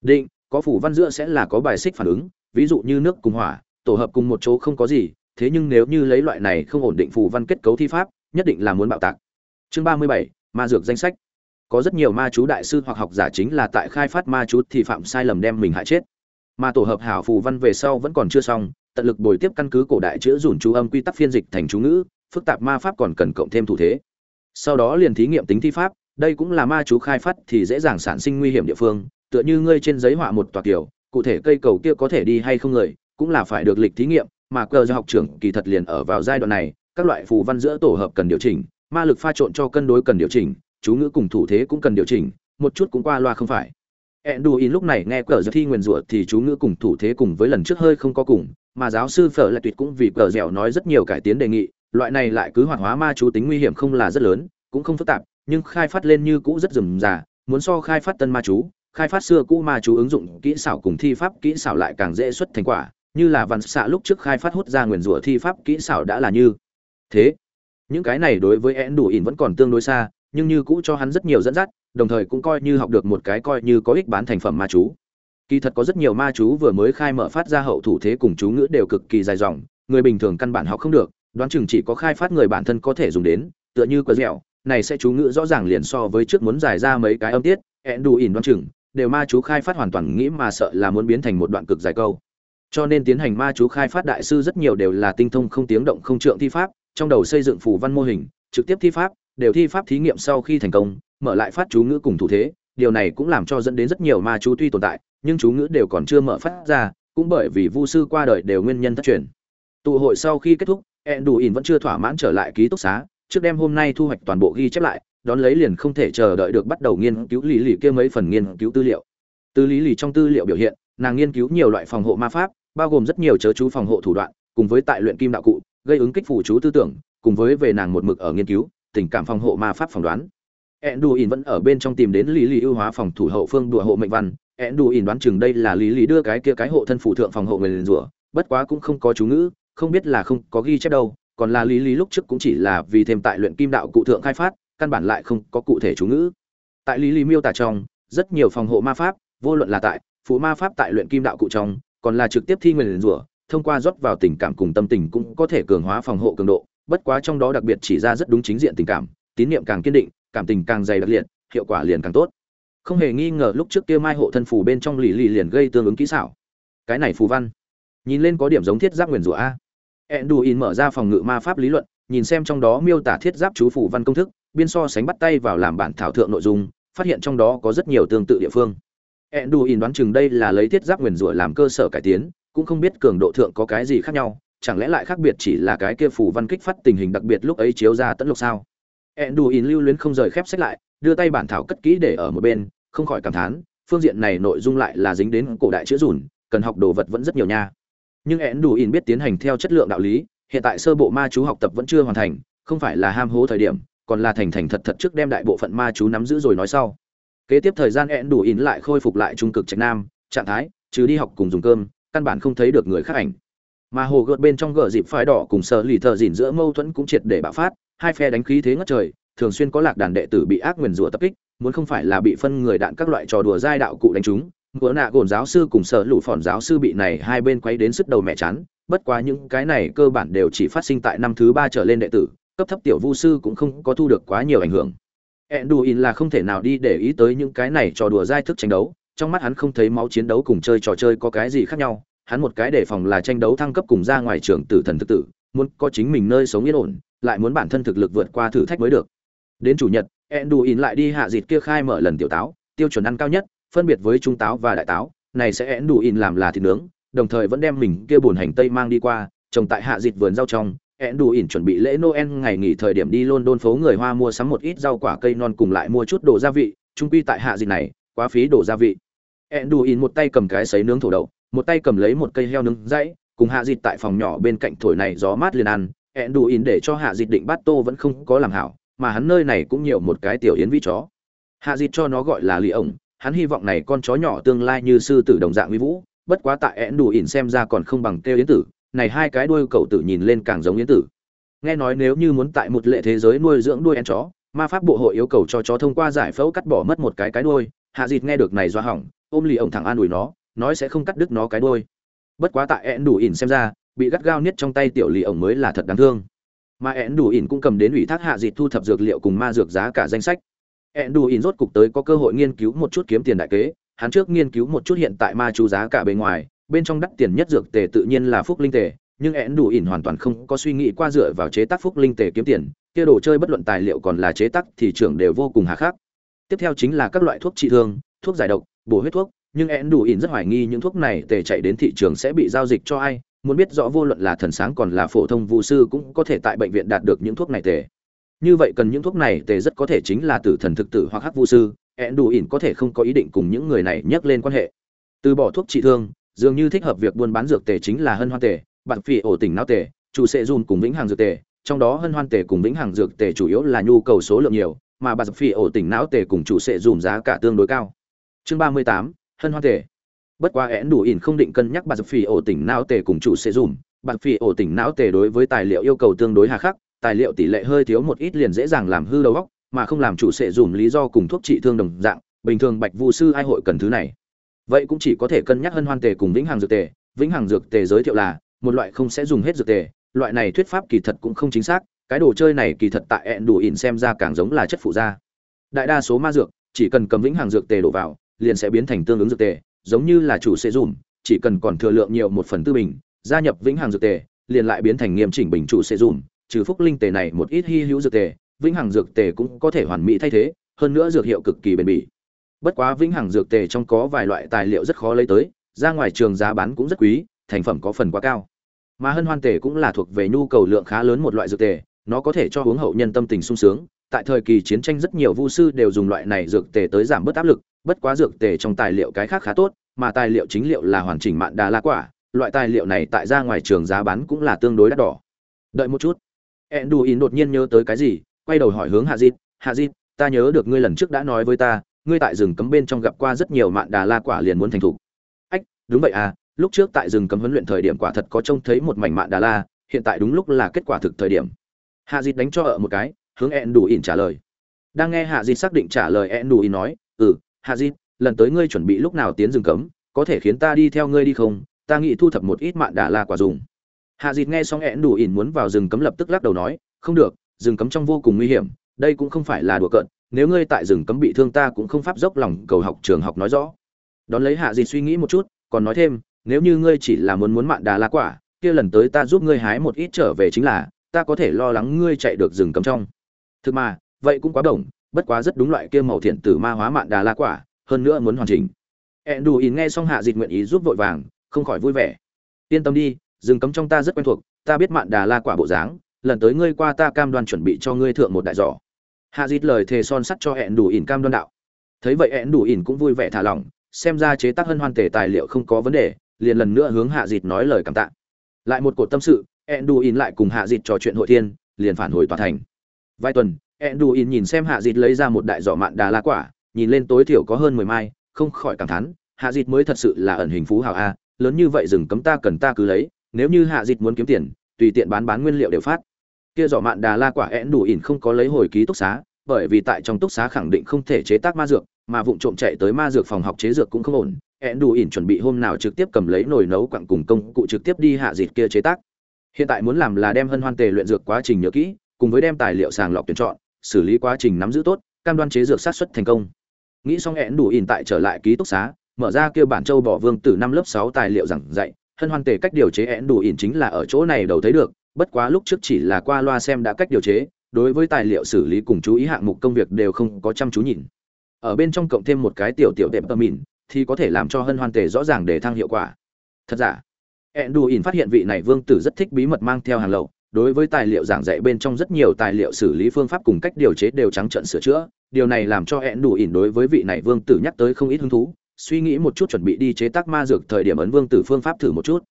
Định, có phù văn giữa sẽ là có bài xích phản ứng, ví dụ như nước cùng hỏa, tổ hợp cùng một chỗ không có gì, thế nhưng nếu như lấy loại này không ổn định phù văn kết cấu thi pháp nhất định là muốn bạo tạc. Chương ba mươi bảy, ma dược danh sách. Có rất nhiều ma chú đại sư hoặc học giả chính là tại khai phát ma chú thì phạm sai lầm đem mình hại chết. Mà tổ hợp hảo phù văn về sau vẫn còn chưa xong, tận lực bồi tiếp căn cứ cổ đại chữa dùn chú âm quy tắc phiên dịch thành chú ngữ, phức tạp ma pháp còn cần cộng thêm thủ thế. Sau đó liền thí nghiệm tính thi pháp, đây cũng là ma chú khai phát thì dễ dàng sản sinh nguy hiểm địa phương, tựa như ngươi trên giấy họa một tòa kiểu, cụ thể cây cầu kia có thể đi hay không người, cũng là phải được lịch thí nghiệm, mà cờ do học trưởng kỳ thật liền ở vào giai đoạn này các loại phù văn giữa tổ hợp cần điều chỉnh ma lực pha trộn cho cân đối cần điều chỉnh chú ngữ cùng thủ thế cũng cần điều chỉnh một chút cũng qua loa không phải. Enduin lúc này nghe cờ thi nguyền rủa thì chú ngữ cùng thủ thế cùng với lần trước hơi không có cùng, mà giáo sư Phở lại tuyệt cũng vì cờ dẻo nói rất nhiều cải tiến đề nghị, loại này lại cứ hoạt hóa ma chú tính nguy hiểm không là rất lớn, cũng không phức tạp, nhưng khai phát lên như cũ rất rườm rà, muốn so khai phát tân ma chú, khai phát xưa cũ ma chú ứng dụng kỹ xảo cùng thi pháp kỹ xảo lại càng dễ xuất thành quả, như là văn xạ lúc trước khai phát hút ra nguyền rủa thi pháp kỹ xảo đã là như thế. Những cái này đối với eãn đủ ỉn vẫn còn tương đối xa, nhưng như cũ cho hắn rất nhiều dẫn dắt, đồng thời cũng coi như học được một cái coi như có ích bán thành phẩm ma chú. Kỳ thật có rất nhiều ma chú vừa mới khai mở phát ra hậu thủ thế cùng chú ngữ đều cực kỳ dài dòng, người bình thường căn bản học không được, đoán chừng chỉ có khai phát người bản thân có thể dùng đến, tựa như quả dẻo, này sẽ chú ngữ rõ ràng liền so với trước muốn giải ra mấy cái âm tiết, ẹn đủ ỉn đoán chừng, đều ma chú khai phát hoàn toàn nghĩ mà sợ là muốn biến thành một đoạn cực dài câu. cho nên tiến hành ma chú khai phát đại sư rất nhiều đều là tinh thông không tiếng động không trượng thi pháp trong đầu xây dựng phù văn mô hình, trực tiếp thi pháp, đều thi pháp thí nghiệm sau khi thành công, mở lại phát chú ngữ cùng thủ thế. Điều này cũng làm cho dẫn đến rất nhiều ma chú tuy tồn tại, nhưng chú ngữ đều còn chưa mở phát ra, cũng bởi vì vu sư qua đời đều nguyên nhân thất truyền. Tụ hội sau khi kết thúc ẹn đủ ỉn vẫn chưa thỏa mãn trở lại ký túc xá, trước đêm hôm nay thu hoạch toàn bộ ghi chép lại, đón lấy liền không thể chờ đợi được bắt đầu nghiên cứu lý lì kia mấy phần nghiên cứu tư liệu. Từ lý lì trong tư liệu biểu hiện, nàng nghiên cứu nhiều loại phòng hộ ma pháp, bao gồm rất nhiều chớ chú phòng hộ thủ đoạn, cùng với tại luyện kim đạo cụ gây ứng kích phủ chú tư tưởng cùng với về nàng một mực ở nghiên cứu tình cảm phòng hộ ma pháp phỏng đoán Enduin vẫn ở bên trong tìm đến Lý Lý ưu hóa phòng thủ hậu phương đùa hộ mệnh văn, Enduin đoán chừng đây là Lý Lý đưa cái kia cái hộ thân phụ thượng phòng hộ người rủa, bất quá cũng không có chú ngữ, không biết là không có ghi chép đâu, còn là Lý Lý lúc trước cũng chỉ là vì thêm tại luyện kim đạo cụ thượng khai phát, căn bản lại không có cụ thể chú ngữ. Tại Lý Lý miêu tả trong, rất nhiều phòng hộ ma pháp, vô luận là tại phụ ma pháp tại luyện kim đạo cụ trong, còn là trực tiếp thi nguyên rủa, thông qua rót vào tình cảm cùng tâm tình cũng có thể cường hóa phòng hộ cường độ, bất quá trong đó đặc biệt chỉ ra rất đúng chính diện tình cảm, tín niệm càng kiên định, cảm tình càng dày đặc liệt, hiệu quả liền càng tốt. Không hề nghi ngờ lúc trước kia mai hộ thân phù bên trong lì lì liền gây tương ứng kỹ xảo. Cái này phù văn, nhìn lên có điểm giống thiết giáp nguyên rủa a. Enduin mở ra phòng ngự ma pháp lý luận, nhìn xem trong đó miêu tả thiết giáp chú phù văn công thức, biên so sánh bắt tay vào làm bản thảo thượng nội dung, phát hiện trong đó có rất nhiều tương tự địa phương. Enduin đoán chừng đây là lấy thiết giáp nguyên rủa làm cơ sở cải tiến, cũng không biết cường độ thượng có cái gì khác nhau, chẳng lẽ lại khác biệt chỉ là cái kia phù văn kích phát tình hình đặc biệt lúc ấy chiếu ra tận lục sao? Enduin lưu luyến không rời khép sách lại, đưa tay bản thảo cất kỹ để ở một bên, không khỏi cảm thán, phương diện này nội dung lại là dính đến cổ đại chữ rủn, cần học đồ vật vẫn rất nhiều nha. Nhưng Enduin biết tiến hành theo chất lượng đạo lý, hiện tại sơ bộ ma chú học tập vẫn chưa hoàn thành, không phải là ham hố thời điểm, còn là thành thành thật thật trước đem đại bộ phận ma chú nắm giữ rồi nói sau. Kế tiếp thời gian Enduin lại khôi phục lại trung cực trạch nam, trạng thái, trừ đi học cùng dùng cơm, căn bản không thấy được người khác ảnh. Mà hồ gợt bên trong gờ dịp phái đỏ cùng sở lì thợ dỉn giữa mâu thuẫn cũng triệt để bạo phát, hai phe đánh khí thế ngất trời, thường xuyên có lạc đàn đệ tử bị ác nguyền rủa tập kích, muốn không phải là bị phân người đạn các loại trò đùa giai đạo cụ đánh chúng, Ngựa nạ gồn giáo sư cùng sở lũ phòn giáo sư bị này hai bên quấy đến sức đầu mẹ chán, bất quá những cái này cơ bản đều chỉ phát sinh tại năm thứ ba trở lên đệ tử, cấp thấp tiểu vu sư cũng không có thu được quá nhiều ảnh hưởng. Enduin là không thể nào đi để ý tới những cái này trò đùa giai thức tranh đấu, trong mắt hắn không thấy máu chiến đấu cùng chơi trò chơi có cái gì khác nhau, hắn một cái đề phòng là tranh đấu thăng cấp cùng ra ngoài trường tử thần thực tử, muốn có chính mình nơi sống yên ổn, lại muốn bản thân thực lực vượt qua thử thách mới được. Đến chủ nhật, Enduin lại đi hạ dịt kia khai mở lần tiểu táo, tiêu chuẩn ăn cao nhất, phân biệt với trung táo và đại táo, này sẽ Enduin làm là thịt nướng, đồng thời vẫn đem mình kia buồn hành tây mang đi qua, trồng tại hạ dịt vườn rau trong. Enduin chuẩn bị lễ Noel ngày nghỉ thời điểm đi London phố người Hoa mua sắm một ít rau quả cây non cùng lại mua chút đồ gia vị, trung quy tại hạ dịt này, quá phí đồ gia vị. Enduin một tay cầm cái sấy nướng thổ đậu, một tay cầm lấy một cây heo nướng dãy, cùng hạ dịt tại phòng nhỏ bên cạnh thổi này gió mát liền ăn. Enduin để cho hạ dịt định bát tô vẫn không có làm hảo, mà hắn nơi này cũng nhiều một cái tiểu yến vi chó. Hạ dịt cho nó gọi là lì ổng, hắn hy vọng này con chó nhỏ tương lai như sư tử đồng dạng uy vũ, bất quá tại Enduin xem ra còn không bằng kêu yến tử, này hai cái đuôi cậu tử nhìn lên càng giống yến tử. Nghe nói nếu như muốn tại một lệ thế giới nuôi dưỡng đuôi en chó, ma pháp bộ hội yêu cầu cho chó thông qua giải phẫu cắt bỏ mất một cái cái đuôi, hạ dịt nghe được này do hỏng, ôm lì ổng thẳng an ủi nó, nói sẽ không cắt đứt nó cái đuôi. Bất quá tại ẽn đủ ỉn xem ra, bị gắt gao niết trong tay tiểu lì ổng mới là thật đáng thương. Mà ẹn đủ ỉn cũng cầm đến ủy thác hạ dịt thu thập dược liệu cùng ma dược giá cả danh sách. ẹn đủ ỉn rốt cục tới có cơ hội nghiên cứu một chút kiếm tiền đại kế hắn trước nghiên cứu một chút hiện tại ma chú giá cả bề ngoài bên trong đắt tiền nhất dược tề tự nhiên là phúc linh tề nhưng ẹn đủ ỉn hoàn toàn không có suy nghĩ qua dựa vào chế tác phúc linh tề kiếm tiền kia đồ chơi bất luận tài liệu còn là chế tác thì trưởng đều vô cùng hà khắc. Tiếp theo chính là các loại thuốc trị thương thuốc giải độc bổ huyết thuốc, nhưng én đủ ỉn rất hoài nghi những thuốc này tề chạy đến thị trường sẽ bị giao dịch cho ai, muốn biết rõ vô luận là thần sáng còn là phổ thông vũ sư cũng có thể tại bệnh viện đạt được những thuốc này tề. Như vậy cần những thuốc này tề rất có thể chính là tử thần thực tử hoặc hắc vũ sư, én đủ ỉn có thể không có ý định cùng những người này nhắc lên quan hệ. Từ bỏ thuốc trị thương, dường như thích hợp việc buôn bán dược tề chính là hân hoan tề, bạn phỉ ổ tỉnh não tề, chủ sẽ dùn cùng vĩnh hàng dược tề, trong đó hân hoan tề cùng vĩnh hàng dược tề chủ yếu là nhu cầu số lượng nhiều, mà bạn phỉ ổ tỉnh não tề cùng chủ sẽ dùn giá cả tương đối cao chương ba mươi tám, hân hoan tề. Bất quá én đủ ỉn không định cân nhắc bạn phì ổ tỉnh não tề cùng chủ sẽ dùm. Bạn phì ổ tỉnh não tề đối với tài liệu yêu cầu tương đối hà khắc, tài liệu tỷ lệ hơi thiếu một ít liền dễ dàng làm hư đầu óc, mà không làm chủ sẽ dùm lý do cùng thuốc trị thương đồng dạng, bình thường bạch vu sư ai hội cần thứ này. Vậy cũng chỉ có thể cân nhắc hân hoan tề cùng vĩnh hằng dược tề. Vĩnh hằng dược tề giới thiệu là, một loại không sẽ dùng hết dược tề, loại này thuyết pháp kỳ thật cũng không chính xác, cái đồ chơi này kỳ thật tại ẹn đủ ỉn xem ra càng giống là chất phụ da đại đa số ma dược, chỉ cần cầm vĩnh hằng dược tề đổ vào liền sẽ biến thành tương ứng dược tề, giống như là chủ sẽ dùm, chỉ cần còn thừa lượng nhiều một phần tư bình, gia nhập vĩnh hằng dược tề, liền lại biến thành nghiêm chỉnh bình chủ sẽ dùm, trừ phúc linh tề này một ít hy hữu dược tề, vĩnh hằng dược tề cũng có thể hoàn mỹ thay thế, hơn nữa dược hiệu cực kỳ bền bỉ. Bất quá vĩnh hằng dược tề trong có vài loại tài liệu rất khó lấy tới, ra ngoài trường giá bán cũng rất quý, thành phẩm có phần quá cao. Mà hân hoan tề cũng là thuộc về nhu cầu lượng khá lớn một loại dược tề, nó có thể cho uống hậu nhân tâm tình sung sướng, tại thời kỳ chiến tranh rất nhiều vu sư đều dùng loại này dược tề tới giảm bớt áp lực bất quá dược tề trong tài liệu cái khác khá tốt, mà tài liệu chính liệu là hoàn chỉnh mạn đà la quả, loại tài liệu này tại ra ngoài trường giá bán cũng là tương đối đắt đỏ. Đợi một chút. Enduin đột nhiên nhớ tới cái gì, quay đầu hỏi hướng hạ dịt hạ dịt ta nhớ được ngươi lần trước đã nói với ta, ngươi tại rừng cấm bên trong gặp qua rất nhiều mạn đà la quả liền muốn thành thục ách, đúng vậy à lúc trước tại rừng cấm huấn luyện thời điểm quả thật có trông thấy một mảnh mạn đà la, hiện tại đúng lúc là kết quả thực thời điểm. Hạ dịt đánh cho ở một cái, hướng Enduin trả lời. Đang nghe hạ Dịch xác định trả lời, Enduin nói ừ hạ dịt lần tới ngươi chuẩn bị lúc nào tiến rừng cấm, có thể khiến ta đi theo ngươi đi không? Ta nghĩ thu thập một ít mạn đà la quả dùng. Hạ dịt nghe xong ẹn đủ ỉn muốn vào rừng cấm lập tức lắc đầu nói, không được, rừng cấm trong vô cùng nguy hiểm, đây cũng không phải là đùa cợt, nếu ngươi tại rừng cấm bị thương ta cũng không pháp dốc lòng cầu học trường học nói rõ. Đón lấy hạ dịt suy nghĩ một chút, còn nói thêm, nếu như ngươi chỉ là muốn muốn mạn đà la quả, kia lần tới ta giúp ngươi hái một ít trở về chính là, ta có thể lo lắng ngươi chạy được rừng cấm trong. Thực mà, vậy cũng quá đồng bất quá rất đúng loại kia màu thiện tử ma hóa mạn đà la quả, hơn nữa muốn hoàn chỉnh. Ẹn đù ỉn nghe xong hạ dịch nguyện ý giúp vội vàng, không khỏi vui vẻ. Yên tâm đi, rừng cấm trong ta rất quen thuộc, ta biết mạn đà la quả bộ dáng, lần tới ngươi qua ta cam đoan chuẩn bị cho ngươi thượng một đại giỏ. Hạ dịch lời thề son sắt cho hẹn đủ ỉn cam đoan đạo. Thấy vậy hẹn đủ ỉn cũng vui vẻ thả lỏng, xem ra chế tác hân hoan tề tài liệu không có vấn đề, liền lần nữa hướng hạ dịch nói lời cảm tạ. Lại một cột tâm sự hẹn đủ ỉn lại cùng hạ dịch trò chuyện hội thiên, liền phản hồi toàn thành. Vài tuần Enduin nhìn xem Hạ Dịch lấy ra một đại giỏ mạn đà la quả, nhìn lên tối thiểu có hơn 10 mai, không khỏi cảm thán, Hạ Dịch mới thật sự là ẩn hình phú hào a, lớn như vậy rừng cấm ta cần ta cứ lấy, nếu như Hạ Dịch muốn kiếm tiền, tùy tiện bán bán nguyên liệu đều phát. Kia giỏ mạn đà la quả Enduin không có lấy hồi ký túc xá, bởi vì tại trong túc xá khẳng định không thể chế tác ma dược, mà vụng trộm chạy tới ma dược phòng học chế dược cũng không ổn. Enduin chuẩn bị hôm nào trực tiếp cầm lấy nồi nấu quặng cùng công cụ trực tiếp đi Hạ Dịch kia chế tác. Hiện tại muốn làm là đem hân hoan tề luyện dược quá trình nhớ kỹ, cùng với đem tài liệu sàng lọc tuyển chọn, xử lý quá trình nắm giữ tốt, cam đoan chế dược sát xuất thành công. Nghĩ xong hẹn đủ ỉn tại trở lại ký túc xá, mở ra kêu bản châu bỏ vương tử năm lớp sáu tài liệu giảng dạy, hân hoan tề cách điều chế hẹn đủ ỉn chính là ở chỗ này đầu thấy được, bất quá lúc trước chỉ là qua loa xem đã cách điều chế, đối với tài liệu xử lý cùng chú ý hạng mục công việc đều không có chăm chú nhìn. Ở bên trong cộng thêm một cái tiểu tiểu đệm tơ mìn thì có thể làm cho hân hoan tề rõ ràng để thăng hiệu quả. Thật giả? Hẹn đủ ỉn phát hiện vị này vương tử rất thích bí mật mang theo hàng lậu đối với tài liệu giảng dạy bên trong rất nhiều tài liệu xử lý phương pháp cùng cách điều chế đều trắng trợn sửa chữa, điều này làm cho hẹn đủ ỉn đối với vị này vương tử nhắc tới không ít hứng thú, suy nghĩ một chút chuẩn bị đi chế tác ma dược thời điểm ấn vương tử phương pháp thử một chút.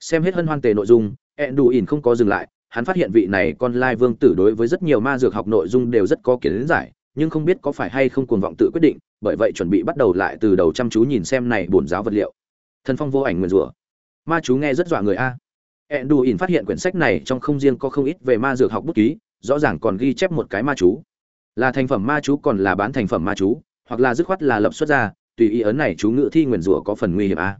Xem hết hân hoan tề nội dung hẹn đủ ỉn không có dừng lại, hắn phát hiện vị này con lai vương tử đối với rất nhiều ma dược học nội dung đều rất có kiến giải, nhưng không biết có phải hay không cuồng vọng tự quyết định, bởi vậy chuẩn bị bắt đầu lại từ đầu chăm chú nhìn xem này bổn giáo vật liệu. Thần phong vô ảnh nguyền rủa. Ma chú nghe rất dọa người a. Enduin phát hiện quyển sách này trong không riêng có không ít về ma dược học bút ký, rõ ràng còn ghi chép một cái ma chú. Là thành phẩm ma chú còn là bán thành phẩm ma chú, hoặc là dứt khoát là lập xuất ra, tùy ý ấn này chú ngữ thi nguyên rủa có phần nguy hiểm a. À.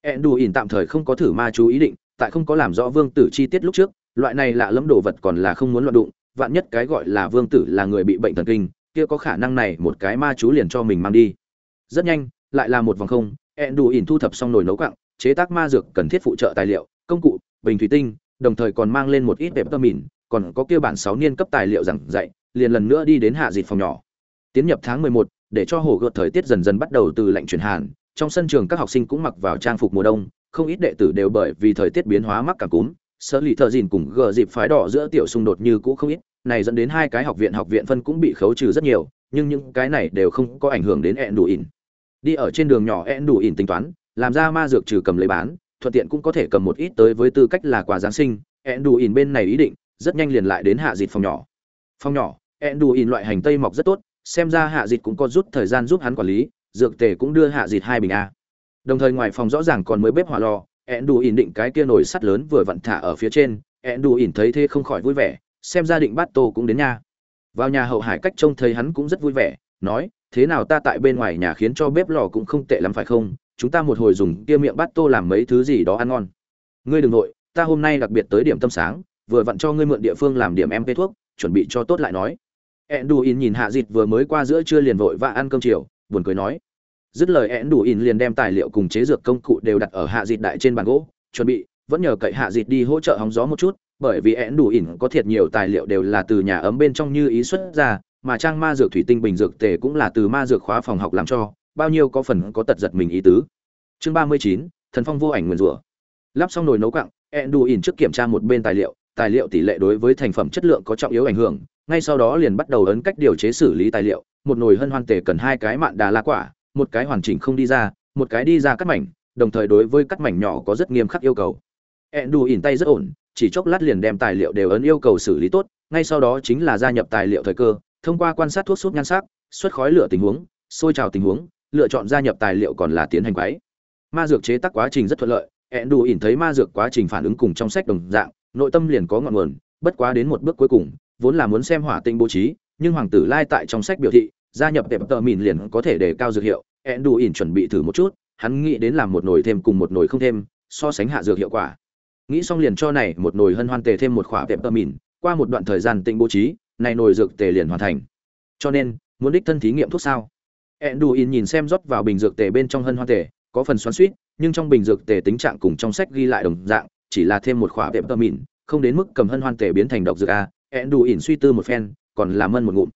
Enduin tạm thời không có thử ma chú ý định, tại không có làm rõ vương tử chi tiết lúc trước, loại này lạ lẫm đồ vật còn là không muốn loạn đụng, vạn nhất cái gọi là vương tử là người bị bệnh thần kinh, kia có khả năng này một cái ma chú liền cho mình mang đi. Rất nhanh, lại là một vòng không, Enduin thu thập xong nồi nấu cặng, chế tác ma dược cần thiết phụ trợ tài liệu, công cụ, bình thủy tinh, đồng thời còn mang lên một ít đẹp tơ mìn, còn có kia bản sáu niên cấp tài liệu giảng dạy, liền lần nữa đi đến hạ dịch phòng nhỏ. Tiến nhập tháng 11, để cho hồ gợt thời tiết dần dần bắt đầu từ lạnh chuyển hàn, trong sân trường các học sinh cũng mặc vào trang phục mùa đông, không ít đệ tử đều bởi vì thời tiết biến hóa mắc cả cúm, sở lì thợ dìn cùng gờ dịp phái đỏ giữa tiểu xung đột như cũ không ít, này dẫn đến hai cái học viện học viện phân cũng bị khấu trừ rất nhiều, nhưng những cái này đều không có ảnh hưởng đến ẹn đủ ỉn. Đi ở trên đường nhỏ ẹn đủ ỉn tính toán, làm ra ma dược trừ cầm lấy bán, thuận tiện cũng có thể cầm một ít tới với tư cách là quà giáng sinh enduin bên này ý định, rất nhanh liền lại đến hạ dịt phòng nhỏ. Phòng nhỏ enduin loại hành tây mọc rất tốt, xem ra hạ dịt cũng có rút thời gian giúp hắn quản lý, dược tề cũng đưa hạ dịt hai bình a. Đồng thời ngoài phòng rõ ràng còn mới bếp hỏa lò enduin định cái kia nồi sắt lớn vừa vặn thả ở phía trên enduin thấy thế không khỏi vui vẻ, xem gia định bát tô cũng đến nha. Vào nhà hậu hải cách trông thấy hắn cũng rất vui vẻ, nói, thế nào ta tại bên ngoài nhà khiến cho bếp lò cũng không tệ lắm phải không? Chúng ta một hồi dùng kia miệng bát tô làm mấy thứ gì đó ăn ngon. Ngươi đừng nội ta hôm nay đặc biệt tới điểm tâm sáng vừa vặn cho ngươi mượn địa phương làm điểm em cây thuốc chuẩn bị cho tốt lại nói. Enduin nhìn Hạ Dịch vừa mới qua giữa trưa liền vội và ăn cơm chiều, buồn cười nói: dứt lời ẹn đủ ỉn liền đem tài liệu cùng chế dược công cụ đều đặt ở hạ dịt đại trên bàn gỗ chuẩn bị vẫn nhờ cậy hạ dịt đi hỗ trợ hóng gió một chút bởi vì én đủ ỉn có thiệt nhiều tài liệu đều là từ nhà ấm bên trong như ý xuất ra mà trang ma dược thủy tinh bình dược tề cũng là từ ma dược khóa phòng học làm cho bao nhiêu có phần có tật giật mình ý tứ. Chương ba mươi chín, thần phong vô ảnh nguyền rủa. Lắp xong nồi nấu quặng enduin đủ ỉn trước kiểm tra một bên tài liệu tài liệu tỷ lệ đối với thành phẩm chất lượng có trọng yếu ảnh hưởng, ngay sau đó liền bắt đầu ấn cách điều chế xử lý tài liệu, một nồi hân hoan tề cần hai cái mạn đà la quả, một cái hoàn chỉnh không đi ra, một cái đi ra cắt mảnh, đồng thời đối với cắt mảnh nhỏ có rất nghiêm khắc yêu cầu. Enduin ỉn tay rất ổn, chỉ chốc lát liền đem tài liệu đều ấn yêu cầu xử lý tốt, ngay sau đó chính là gia nhập tài liệu thời cơ, thông qua quan sát thuốc sút nhan sắc, xuất khói lửa tình huống, sôi trào tình huống lựa chọn gia nhập tài liệu còn là tiến hành quái ma dược chế tác quá trình rất thuận lợi ẹn đù ỉn thấy ma dược quá trình phản ứng cùng trong sách đồng dạng, nội tâm liền có ngọn nguồn, bất quá đến một bước cuối cùng, vốn là muốn xem hỏa tinh bố trí, nhưng hoàng tử lai tại trong sách biểu thị, gia nhập tệp tờ mìn liền có thể để cao dược hiệu ẹn đù ỉn chuẩn bị thử một chút, hắn nghĩ đến làm một nồi thêm cùng một nồi không thêm, so sánh hạ dược hiệu quả. Nghĩ xong liền cho này một nồi hân hoan tề thêm một khỏa tệp tờ mìn, qua một đoạn thời gian tinh bố trí, này nồi dược tề liền hoàn thành. Cho nên, muốn đích thân thí nghiệm thuốc sao? Enduin nhìn xem rót vào bình dược tề bên trong hân hoan tề có phần xoắn xuýt, nhưng trong bình dược tề tính trạng cùng trong sách ghi lại đồng dạng chỉ là thêm một khỏa đệm tơ mịn, không đến mức cầm hân hoan tề biến thành độc dược a. Enduin suy tư một phen còn làm mân một ngụm.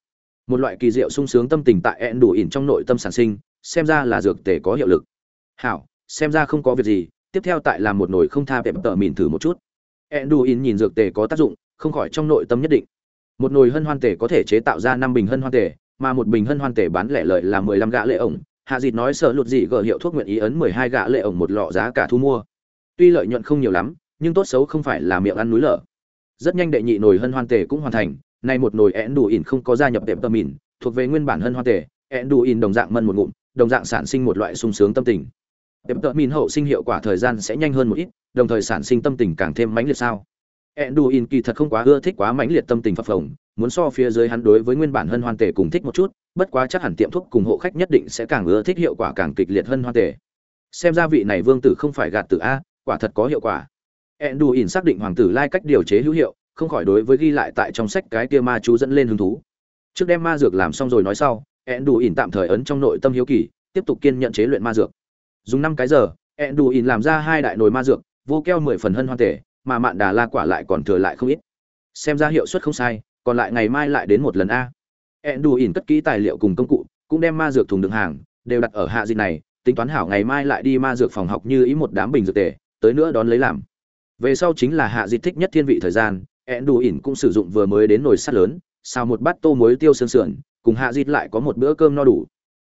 Một loại kỳ diệu sung sướng tâm tình tại Enduin trong nội tâm sản sinh xem ra là dược tề có hiệu lực. Hảo xem ra không có việc gì tiếp theo tại làm một nồi không tha đệm tơ mịn thử một chút. Enduin nhìn dược tề có tác dụng không khỏi trong nội tâm nhất định. Một nồi hân hoan tề có thể chế tạo ra năm bình hân hoan tề mà một bình hân hoan tề bán lẻ lợi là mười lăm gã lệ ổng. Hạ dịt nói sợ lụt gì gỡ hiệu thuốc nguyện ý ấn mười hai gã lệ ổng một lọ giá cả thu mua. Tuy lợi nhuận không nhiều lắm, nhưng tốt xấu không phải là miệng ăn núi lở. Rất nhanh đệ nhị nồi hân hoan tề cũng hoàn thành, nay một nồi én đủ ỉn không có gia nhập đệm tâm ỉn thuộc về nguyên bản hân hoan tề én đủ ỉn đồng dạng mân một ngụm, đồng dạng sản sinh một loại sung sướng tâm tình. Đệm tâm ỉn hậu sinh hiệu quả thời gian sẽ nhanh hơn một ít, đồng thời sản sinh tâm tình càng thêm mãnh liệt sao? Enduin kỳ thật không quá ưa thích quá mãnh liệt tâm tình phập phồng, muốn so phía dưới hắn đối với nguyên bản hân hoan tề cùng thích một chút, bất quá chắc hẳn tiệm thuốc cùng hộ khách nhất định sẽ càng ưa thích hiệu quả càng kịch liệt hơn hoan tề. Xem ra vị này vương tử không phải gạt tử a, quả thật có hiệu quả. Enduin xác định hoàng tử lai cách điều chế hữu hiệu, không khỏi đối với ghi lại tại trong sách cái kia ma chú dẫn lên hứng thú. Trước đem ma dược làm xong rồi nói sau, Enduin tạm thời ấn trong nội tâm hiếu kỳ, tiếp tục kiên nhận chế luyện ma dược. Dùng năm cái giờ, Enduin làm ra hai đại nồi ma dược, vô keo mười phần hân hoan tề mà mạn đà la quả lại còn thừa lại không ít. Xem ra hiệu suất không sai, còn lại ngày mai lại đến một lần a. Ẹn đủ ỉn cất kỹ tài liệu cùng công cụ, cũng đem ma dược thùng đựng hàng, đều đặt ở hạ dịch này, tính toán hảo ngày mai lại đi ma dược phòng học như ý một đám bình dược tể tới nữa đón lấy làm. Về sau chính là hạ dịch thích nhất thiên vị thời gian ẹn đù ỉn cũng sử dụng vừa mới đến nồi sắt lớn, xào một bát tô muối tiêu sương sườn, cùng hạ dịch lại có một bữa cơm no đủ.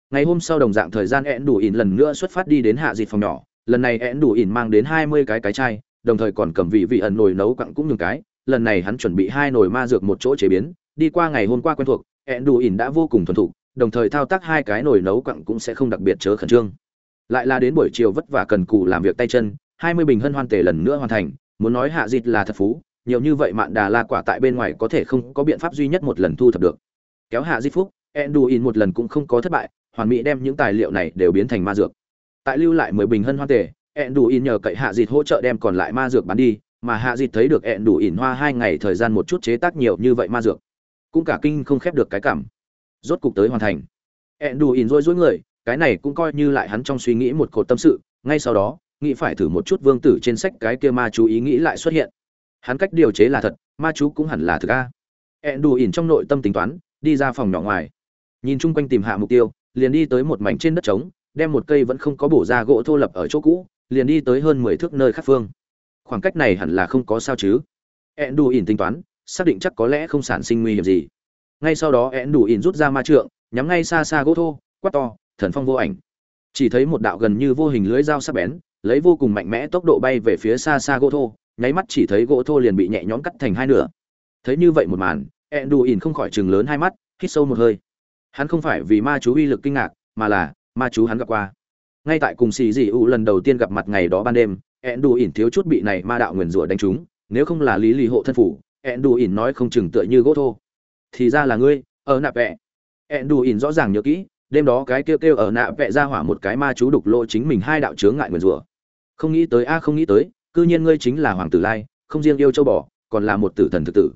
Ngày hôm sau đồng dạng thời gian ẹn đủ ỉn lần nữa xuất phát đi đến hạ dịt phòng nhỏ, lần này ẹn đủ ỉn mang đến hai mươi cái cái chai đồng thời còn cầm vị vị ẩn nồi nấu quặng cũng nhường cái. Lần này hắn chuẩn bị hai nồi ma dược một chỗ chế biến. Đi qua ngày hôm qua quen thuộc ẹn đủ ỉn đã vô cùng thuần thục, đồng thời thao tác hai cái nồi nấu quặng cũng sẽ không đặc biệt chớ khẩn trương. Lại là đến buổi chiều vất vả cần cù làm việc tay chân, hai mươi bình hân hoan tề lần nữa hoàn thành. Muốn nói hạ dịt là thật phú, nhiều như vậy mạn đà la quả tại bên ngoài có thể không có biện pháp duy nhất một lần thu thập được. Kéo hạ di phúc, enduin một lần cũng không có thất bại, hoàn mỹ đem những tài liệu này đều biến thành ma dược. Tại lưu lại mười bình hân hoan tề enduin nhờ cậy hạ dịt hỗ trợ đem còn lại ma dược bán đi, mà hạ dịt thấy được enduin hoa hai ngày thời gian một chút chế tác nhiều như vậy ma dược, cũng cả kinh không khép được cái cảm. Rốt cục tới hoàn thành. Enduin rối rối người, cái này cũng coi như lại hắn trong suy nghĩ một cột tâm sự, ngay sau đó, nghĩ phải thử một chút vương tử trên sách cái kia ma chú ý nghĩ lại xuất hiện. Hắn cách điều chế là thật, ma chú cũng hẳn là thực a. Ẹn đủ in trong nội tâm tính toán, đi ra phòng nhỏ ngoài. Nhìn chung quanh tìm hạ mục tiêu, liền đi tới một mảnh trên đất trống, đem một cây vẫn không có bổ ra gỗ thô lập ở chỗ cũ liền đi tới hơn mười thước nơi khác phương. Khoảng cách này hẳn là không có sao chứ. Ẹn đủ ỉn tính toán, xác định chắc có lẽ không sản sinh nguy hiểm gì. Ngay sau đó ẹn đủ ỉn rút ra ma trượng, nhắm ngay xa xa gỗ thô, quát to, thần phong vô ảnh. Chỉ thấy một đạo gần như vô hình lưới dao sắc bén, lấy vô cùng mạnh mẽ tốc độ bay về phía xa xa gỗ thô, nháy mắt chỉ thấy gỗ thô liền bị nhẹ nhõm cắt thành hai nửa. Thấy như vậy một màn ỉn không khỏi chừng lớn hai mắt, hít sâu một hơi. Hắn không phải vì ma chú uy lực kinh ngạc, mà là ma chú hắn gặp qua ngay tại cùng xì dị ụ lần đầu tiên gặp mặt ngày đó ban đêm ỉn thiếu chút bị này ma đạo nguyền rủa đánh trúng, nếu không là lý lì hộ thân phủ ỉn nói không chừng tựa như gỗ thô. Thì ra là ngươi, ở nạp vẹ. Ỉn rõ ràng nhớ kỹ, đêm đó cái kêu kêu ở nạ vẹ ra hỏa một cái ma chú đục lộ chính mình hai đạo chướng ngại nguyền rủa. Không nghĩ tới, a, không nghĩ tới, cư nhiên ngươi chính là hoàng tử lai, không riêng yêu châu bò, còn là một tử thần thực tử.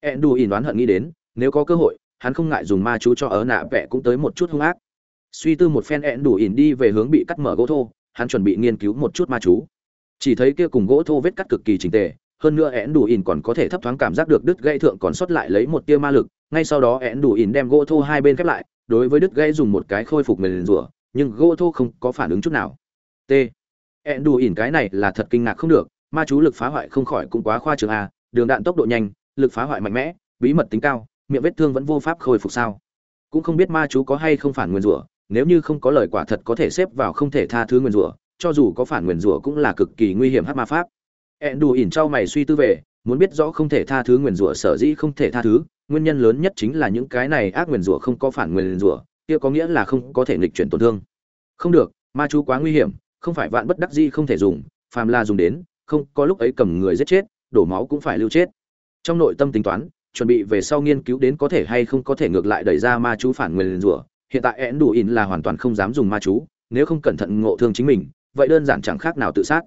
Ẹn đù ỉn đoán hận nghĩ đến, nếu có cơ hội, hắn không ngại dùng ma chú cho ở nạ vẹ cũng tới một chút hung ác suy tư một phen ẹn đủ ỉn đi về hướng bị cắt mở gỗ thô, hắn chuẩn bị nghiên cứu một chút ma chú. Chỉ thấy kia cùng gỗ thô vết cắt cực kỳ trình tề, hơn nữa én đủ ỉn còn có thể thấp thoáng cảm giác được đứt gãy thượng còn sót lại lấy một tia ma lực, ngay sau đó én đủ ỉn đem gỗ thô hai bên khép lại, đối với đứt gãy dùng một cái khôi phục mềm rủa, nhưng gỗ thô không có phản ứng chút nào. T. Én đủ ỉn cái này là thật kinh ngạc không được, ma chú lực phá hoại không khỏi cũng quá khoa trường a, đường đạn tốc độ nhanh, lực phá hoại mạnh mẽ, bí mật tính cao, miệng vết thương vẫn vô pháp khôi phục sao? Cũng không biết ma chú có hay không phản nguyên rủa nếu như không có lời quả thật có thể xếp vào không thể tha thứ nguyên rủa, cho dù có phản nguyên rủa cũng là cực kỳ nguy hiểm hát ma pháp. Ẹn đù ỉn trao mày suy tư về, muốn biết rõ không thể tha thứ nguyên rủa, sở dĩ không thể tha thứ, nguyên nhân lớn nhất chính là những cái này ác nguyên rủa không có phản nguyên rủa, kia có nghĩa là không có thể nghịch chuyển tổn thương. Không được, ma chú quá nguy hiểm, không phải vạn bất đắc di không thể dùng, phàm là dùng đến, không, có lúc ấy cầm người giết chết, đổ máu cũng phải lưu chết. Trong nội tâm tính toán, chuẩn bị về sau nghiên cứu đến có thể hay không có thể ngược lại đẩy ra ma chú phản nguyên rủa hiện tại én đủ ỉn là hoàn toàn không dám dùng ma chú nếu không cẩn thận ngộ thương chính mình vậy đơn giản chẳng khác nào tự sát.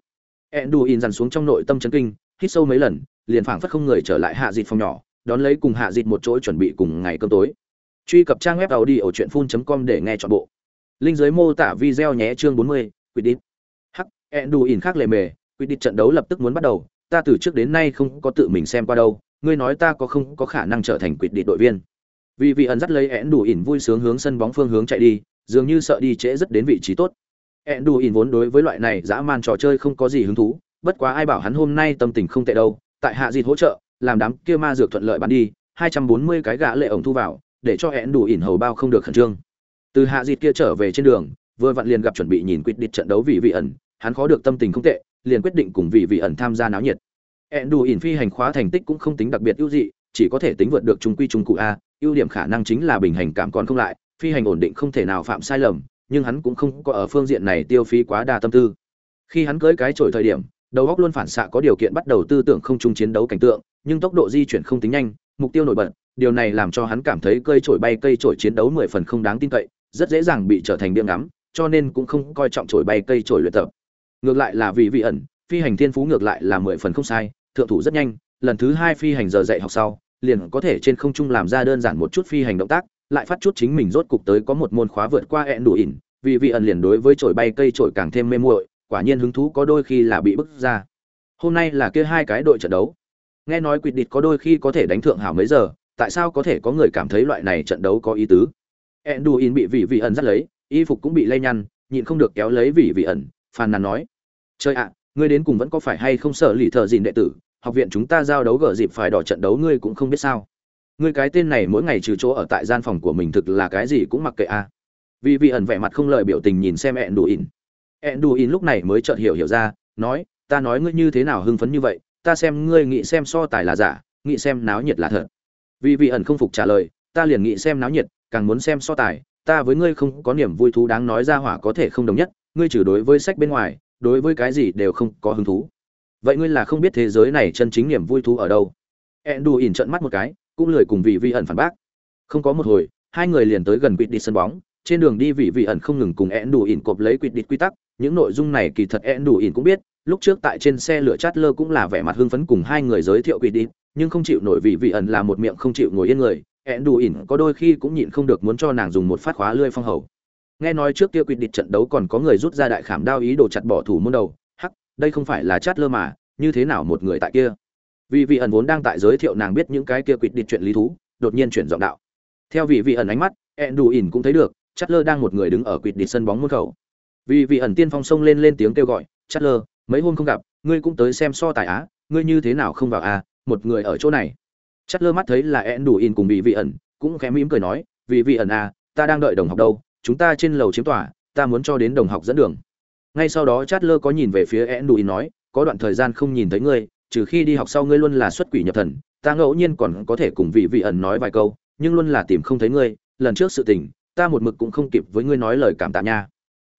Én đủ ỉn dằn xuống trong nội tâm chấn kinh hít sâu mấy lần liền phảng phất không người trở lại hạ dịt phòng nhỏ đón lấy cùng hạ dịt một chỗ chuẩn bị cùng ngày cơm tối. Truy cập trang web tàu đi ở truyện phun com để nghe chọn bộ. Linh giới mô tả video nhé chương 40, quyết định hắc én đủ ỉn khác lề mề quyết định trận đấu lập tức muốn bắt đầu ta từ trước đến nay không có tự mình xem qua đâu ngươi nói ta có không có khả năng trở thành quyết định đội viên? Vì vị ẩn dắt lấy én đủ ỉn vui sướng hướng sân bóng phương hướng chạy đi, dường như sợ đi trễ rất đến vị trí tốt. Én đủ ỉn vốn đối với loại này dã man trò chơi không có gì hứng thú, bất quá ai bảo hắn hôm nay tâm tình không tệ đâu, tại hạ dịt hỗ trợ, làm đám kia ma dược thuận lợi bán đi, hai trăm bốn mươi cái gã lệ ổng thu vào, để cho én đủ ỉn hầu bao không được khẩn trương. Từ hạ dịt kia trở về trên đường, vừa vặn liền gặp chuẩn bị nhìn quyết định trận đấu vì vị ẩn, hắn khó được tâm tình không tệ, liền quyết định cùng vị vị ẩn tham gia náo nhiệt. Én đủ ỉn phi hành khóa thành tích cũng không tính đặc biệt ưu dị, chỉ có thể tính vượt được trung quy trung cụ a ưu điểm khả năng chính là bình hành cảm còn không lại, phi hành ổn định không thể nào phạm sai lầm, nhưng hắn cũng không có ở phương diện này tiêu phí quá đa tâm tư. Khi hắn cưới cái trổi thời điểm, đầu óc luôn phản xạ có điều kiện bắt đầu tư tưởng không chung chiến đấu cảnh tượng, nhưng tốc độ di chuyển không tính nhanh, mục tiêu nổi bật, điều này làm cho hắn cảm thấy cây trổi bay cây trổi chiến đấu mười phần không đáng tin cậy, rất dễ dàng bị trở thành điểm ngắm, cho nên cũng không coi trọng trổi bay cây trổi luyện tập. Ngược lại là vì vị ẩn, phi hành thiên phú ngược lại là mười phần không sai, thượng thủ rất nhanh, lần thứ hai phi hành giờ dạy học sau liền có thể trên không trung làm ra đơn giản một chút phi hành động tác, lại phát chút chính mình rốt cục tới có một môn khóa vượt qua ẹn đủ ỉn, vì vị ẩn liền đối với trổi bay cây trổi càng thêm mê muội, quả nhiên hứng thú có đôi khi là bị bức ra. Hôm nay là kia hai cái đội trận đấu. Nghe nói quỵt địch có đôi khi có thể đánh thượng hảo mấy giờ, tại sao có thể có người cảm thấy loại này trận đấu có ý tứ? Ẹn đủ ỉn bị vị vị ẩn dắt lấy, y phục cũng bị lây nhăn, nhịn không được kéo lấy vị vị ẩn, phàn nàn nói chơi ạ, ngươi đến cùng vẫn có phải hay không sợ lì thợ dìn đệ tử học viện chúng ta giao đấu gỡ dịp phải đỏ trận đấu, ngươi cũng không biết sao. Ngươi cái tên này mỗi ngày trừ chỗ ở tại gian phòng của mình thực là cái gì cũng mặc kệ a. À. vì vị ẩn vẻ mặt không lời biểu tình nhìn xem ẹn đủ ỉn ẹn đủ ỉn lúc này mới chợt hiểu hiểu ra, nói, ta nói ngươi như thế nào hưng phấn như vậy, ta xem ngươi nghĩ xem so tài là giả, nghĩ xem náo nhiệt là thật. Vì vị ẩn không phục trả lời, ta liền nghĩ xem náo nhiệt, càng muốn xem so tài, ta với ngươi không có niềm vui thú đáng nói ra hỏa có thể không đồng nhất, ngươi trừ đối với sách bên ngoài, đối với cái gì đều không có hứng thú vậy ngươi là không biết thế giới này chân chính niềm vui thú ở đâu? Ẹn đù ỉn trận mắt một cái, cũng lười cùng vị vi ẩn phản bác. Không có một hồi, hai người liền tới gần quýt đi sân bóng. Trên đường đi vị vị ẩn không ngừng cùng ẹn đù ỉn cộp lấy quýt đi quy tắc. Những nội dung này kỳ thật ẹn đù ỉn cũng biết. Lúc trước tại trên xe lửa chát lơ cũng là vẻ mặt hưng phấn cùng hai người giới thiệu quýt đi nhưng không chịu nổi vị vị ẩn là một miệng không chịu ngồi yên người. Ẹn đù ỉn có đôi khi cũng nhịn không được muốn cho nàng dùng một phát khóa lươi phong hầu. Nghe nói trước kia quýt đi trận đấu còn có người rút ra đại khảm đao ý đồ chặt bỏ thủ môn đầu đây không phải là chát lơ mà, như thế nào một người tại kia? Vì vị ẩn vốn đang tại giới thiệu nàng biết những cái kia quỵt địch chuyện lý thú, đột nhiên chuyển giọng đạo. Theo vị vị ẩn ánh mắt ẹn đủ ỉn cũng thấy được, chát lơ đang một người đứng ở quỵt địch sân bóng môn khẩu vì vị ẩn tiên phong sông lên lên tiếng kêu gọi, chát lơ, mấy hôm không gặp, ngươi cũng tới xem so tài á, ngươi như thế nào không vào à một người ở chỗ này. Chát lơ mắt thấy là ẹn đủ ỉn cùng vị vị ẩn, cũng khẽ mỉm cười nói vì vị ẩn à ta đang đợi đồng học đâu, chúng ta trên lầu chiếm tòa, ta muốn cho đến đồng học dẫn đường ngay sau đó chát lơ có nhìn về phía E đủ nói, có đoạn thời gian không nhìn thấy ngươi, trừ khi đi học sau ngươi luôn là xuất quỷ nhập thần, ta ngẫu nhiên còn có thể cùng vị vị ẩn nói vài câu, nhưng luôn là tìm không thấy ngươi, lần trước sự tình, ta một mực cũng không kịp với ngươi nói lời cảm tạ nha.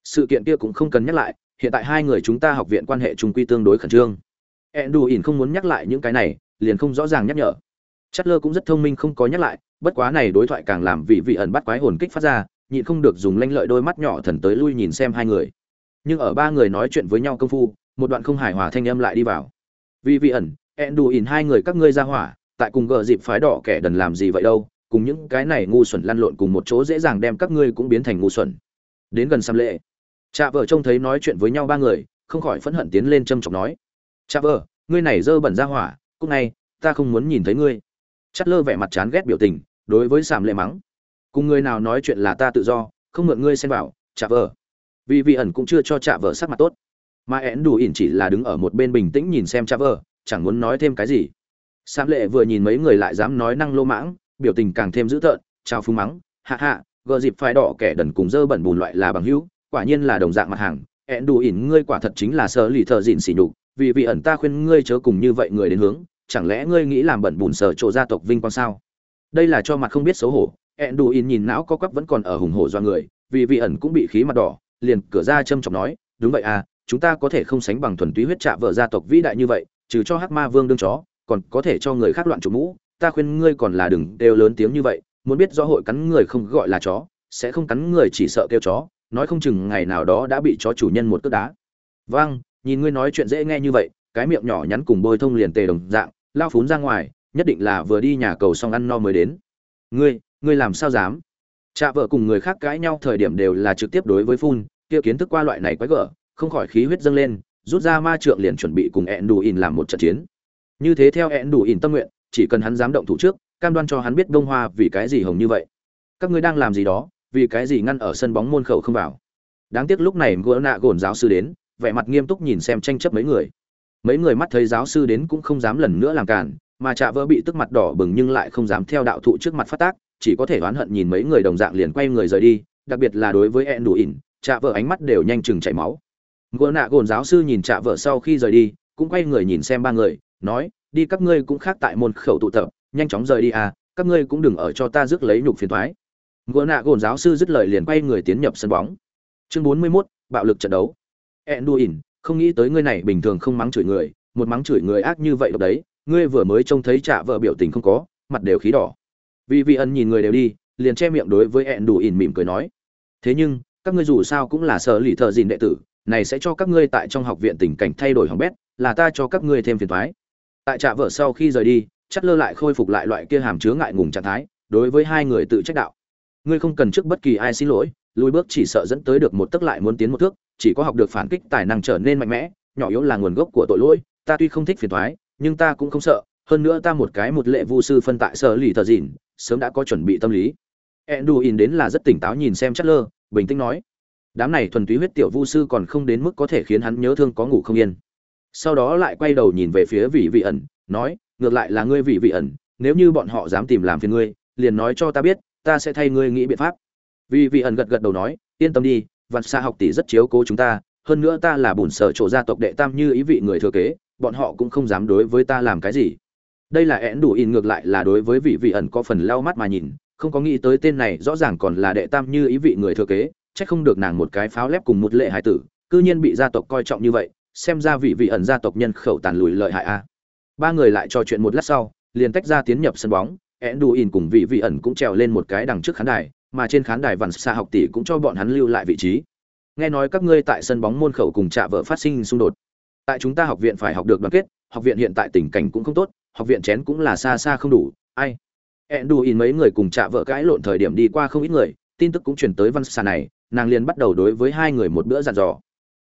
Sự kiện kia cũng không cần nhắc lại, hiện tại hai người chúng ta học viện quan hệ trung quy tương đối khẩn trương. Ẹn đù ỉn không muốn nhắc lại những cái này, liền không rõ ràng nhắc nhở. Chất lơ cũng rất thông minh không có nhắc lại, bất quá này đối thoại càng làm vị vị ẩn bắt quái hồn kích phát ra, nhịn không được dùng lanh lợi đôi mắt nhỏ thần tới lui nhìn xem hai người nhưng ở ba người nói chuyện với nhau công phu, một đoạn không hài hòa thanh âm lại đi vào. Vì vị ẩn ẹn đù ỉn hai người các ngươi ra hỏa, tại cùng gờ dịp phái đỏ kẻ đần làm gì vậy đâu, cùng những cái này ngu xuẩn lăn lộn cùng một chỗ dễ dàng đem các ngươi cũng biến thành ngu xuẩn. Đến gần xăm lệ cha vợ trông thấy nói chuyện với nhau ba người, không khỏi phẫn hận tiến lên châm chọc nói cha vợ, ngươi này dơ bẩn ra hỏa cúc này ta không muốn nhìn thấy ngươi. Chắt lơ vẻ mặt chán ghét biểu tình, đối với sàm lệ mắng, cùng người nào nói chuyện là ta tự do, không mượn ngươi xen vào, trạ vợ vì vị ẩn cũng chưa cho chạ vợ sắc mặt tốt. Mà én đủ ỉn chỉ là đứng ở một bên bình tĩnh nhìn xem chạ vợ chẳng muốn nói thêm cái gì. Sam lệ vừa nhìn mấy người lại dám nói năng lô mãng, biểu tình càng thêm dữ tợn Trao phúng mắng, hạ hạ, gờ dịp phải đỏ kẻ đần cùng dơ bẩn bùn loại là bằng hữu, quả nhiên là đồng dạng mặt hàng. Én đủ ỉn, ngươi quả thật chính là sơ lì thợ dịn xỉ nhục, vì vị ẩn ta khuyên ngươi chớ cùng như vậy người đến hướng, chẳng lẽ ngươi nghĩ làm bẩn bùn sở chỗ gia tộc vinh quang sao? Đây là cho mặt không biết xấu hổ ẹn đủ ỉn nhìn não có quắp vẫn còn ở hùng hổ do người, vì vị ẩn cũng bị khí mặt đỏ liền cửa ra châm chọc nói, đúng vậy à chúng ta có thể không sánh bằng thuần túy huyết trạ vợ gia tộc vĩ đại như vậy, trừ cho hắc ma vương đương chó, còn có thể cho người khác loạn chủ mũ. Ta khuyên ngươi còn là đừng đều lớn tiếng như vậy, muốn biết do hội cắn người không gọi là chó, sẽ không cắn người chỉ sợ kêu chó, nói không chừng ngày nào đó đã bị chó chủ nhân một cước đá. Vâng nhìn ngươi nói chuyện dễ nghe như vậy, cái miệng nhỏ nhắn cùng bôi thông liền tề đồng dạng, lao phún ra ngoài, nhất định là vừa đi nhà cầu xong ăn no mới đến. Ngươi ngươi làm sao dám? Cha vợ cùng người khác cãi nhau thời điểm đều là trực tiếp đối với phun, kia kiến thức qua loại này quái gở, không khỏi khí huyết dâng lên, rút ra ma trượng liền chuẩn bị cùng ẹn đủ ỉn làm một trận chiến. Như thế theo ẹn đủ ỉn tâm nguyện, chỉ cần hắn dám động thủ trước, cam đoan cho hắn biết đông hoa vì cái gì hồng như vậy. Các ngươi đang làm gì đó, vì cái gì ngăn ở sân bóng môn khẩu không vào? Đáng tiếc lúc này gỡ nạ gồn giáo sư đến, vẻ mặt nghiêm túc nhìn xem tranh chấp mấy người. Mấy người mắt thấy giáo sư đến cũng không dám lần nữa làm cản mà trạ vợ bị tức mặt đỏ bừng nhưng lại không dám theo đạo thụ trước mặt phát tác chỉ có thể oán hận nhìn mấy người đồng dạng liền quay người rời đi đặc biệt là đối với ẹn đủ ỉn chạ vợ ánh mắt đều nhanh chừng chảy máu. Gỡ nạ gồn giáo sư nhìn chạ vợ sau khi rời đi cũng quay người nhìn xem ba người nói đi các ngươi cũng khác tại môn khẩu tụ tập nhanh chóng rời đi à các ngươi cũng đừng ở cho ta rước lấy nhục phiền thoái gỡ nạ gồn giáo sư dứt lời liền quay người tiến nhập sân bóng. Chương bốn mươi 41, bạo lực trận đấu. Enduin không nghĩ tới ngươi này bình thường không mắng chửi người một mắng chửi người ác như vậy độc đấy ngươi vừa mới trông thấy chạ vợ biểu tình không có mặt đều khí đỏ vì vị ẩn nhìn người đều đi, liền che miệng đối với enduin mỉm cười nói. Thế nhưng, các ngươi dù sao cũng là sở lì thợ dìn đệ tử, này sẽ cho các ngươi tại trong học viện tình cảnh thay đổi hỏng bét, là ta cho các ngươi thêm phiền thoái tại trạ vợ sau khi rời đi chất lơ lại khôi phục lại loại kia hàm chứa ngại ngùng trạng thái, đối với hai người tự trách đạo. Ngươi không cần trước bất kỳ ai xin lỗi, lùi bước chỉ sợ dẫn tới được một tức lại muốn tiến một thước, chỉ có học được phản kích tài năng trở nên mạnh mẽ, nhỏ yếu là nguồn gốc của tội lỗi, ta tuy không thích phiền thoái nhưng ta cũng không sợ hơn nữa ta một cái một lệ vu sư phân tại sở lì thờ dìn, sớm đã có chuẩn bị tâm lý. Enduin đến là rất tỉnh táo nhìn xem chất lơ bình tĩnh nói. Đám này thuần túy huyết tiểu vu sư còn không đến mức có thể khiến hắn nhớ thương có ngủ không yên. Sau đó lại quay đầu nhìn về phía vị vị ẩn, nói, ngược lại là ngươi vị vị ẩn, nếu như bọn họ dám tìm làm phiền ngươi, liền nói cho ta biết, ta sẽ thay ngươi nghĩ biện pháp. Vì vị ẩn gật gật đầu nói, yên tâm đi, vạn xa học tỷ rất chiếu cố chúng ta, hơn nữa ta là bùn sở chỗ gia tộc đệ tam như ý vị người thừa kế, bọn họ cũng không dám đối với ta làm cái gì đây là én đủ in ngược lại là đối với vị vị ẩn có phần lau mắt mà nhìn, không có nghĩ tới tên này rõ ràng còn là đệ tam như ý vị người thừa kế, chắc không được nàng một cái pháo lép cùng một lệ hải tử, cư nhiên bị gia tộc coi trọng như vậy, xem ra vị vị ẩn gia tộc nhân khẩu tàn lùi lợi hại a. Ba người lại trò chuyện một lát sau, liền tách ra tiến nhập sân bóng én đủ in cùng vị vị ẩn cũng trèo lên một cái đằng trước khán đài, mà trên khán đài vằn xa học tỷ cũng cho bọn hắn lưu lại vị trí. Nghe nói các ngươi tại sân bóng môn khẩu cùng trạ vợ phát sinh xung đột. Tại chúng ta học viện phải học được đoàn kết, học viện hiện tại tình cảnh cũng không tốt học viện chén cũng là xa xa không đủ, ai? Ẹn đù in mấy người cùng chạ vợ cãi lộn thời điểm đi qua không ít người, tin tức cũng chuyển tới văn xa này, nàng liền bắt đầu đối với hai người một bữa dặn dò.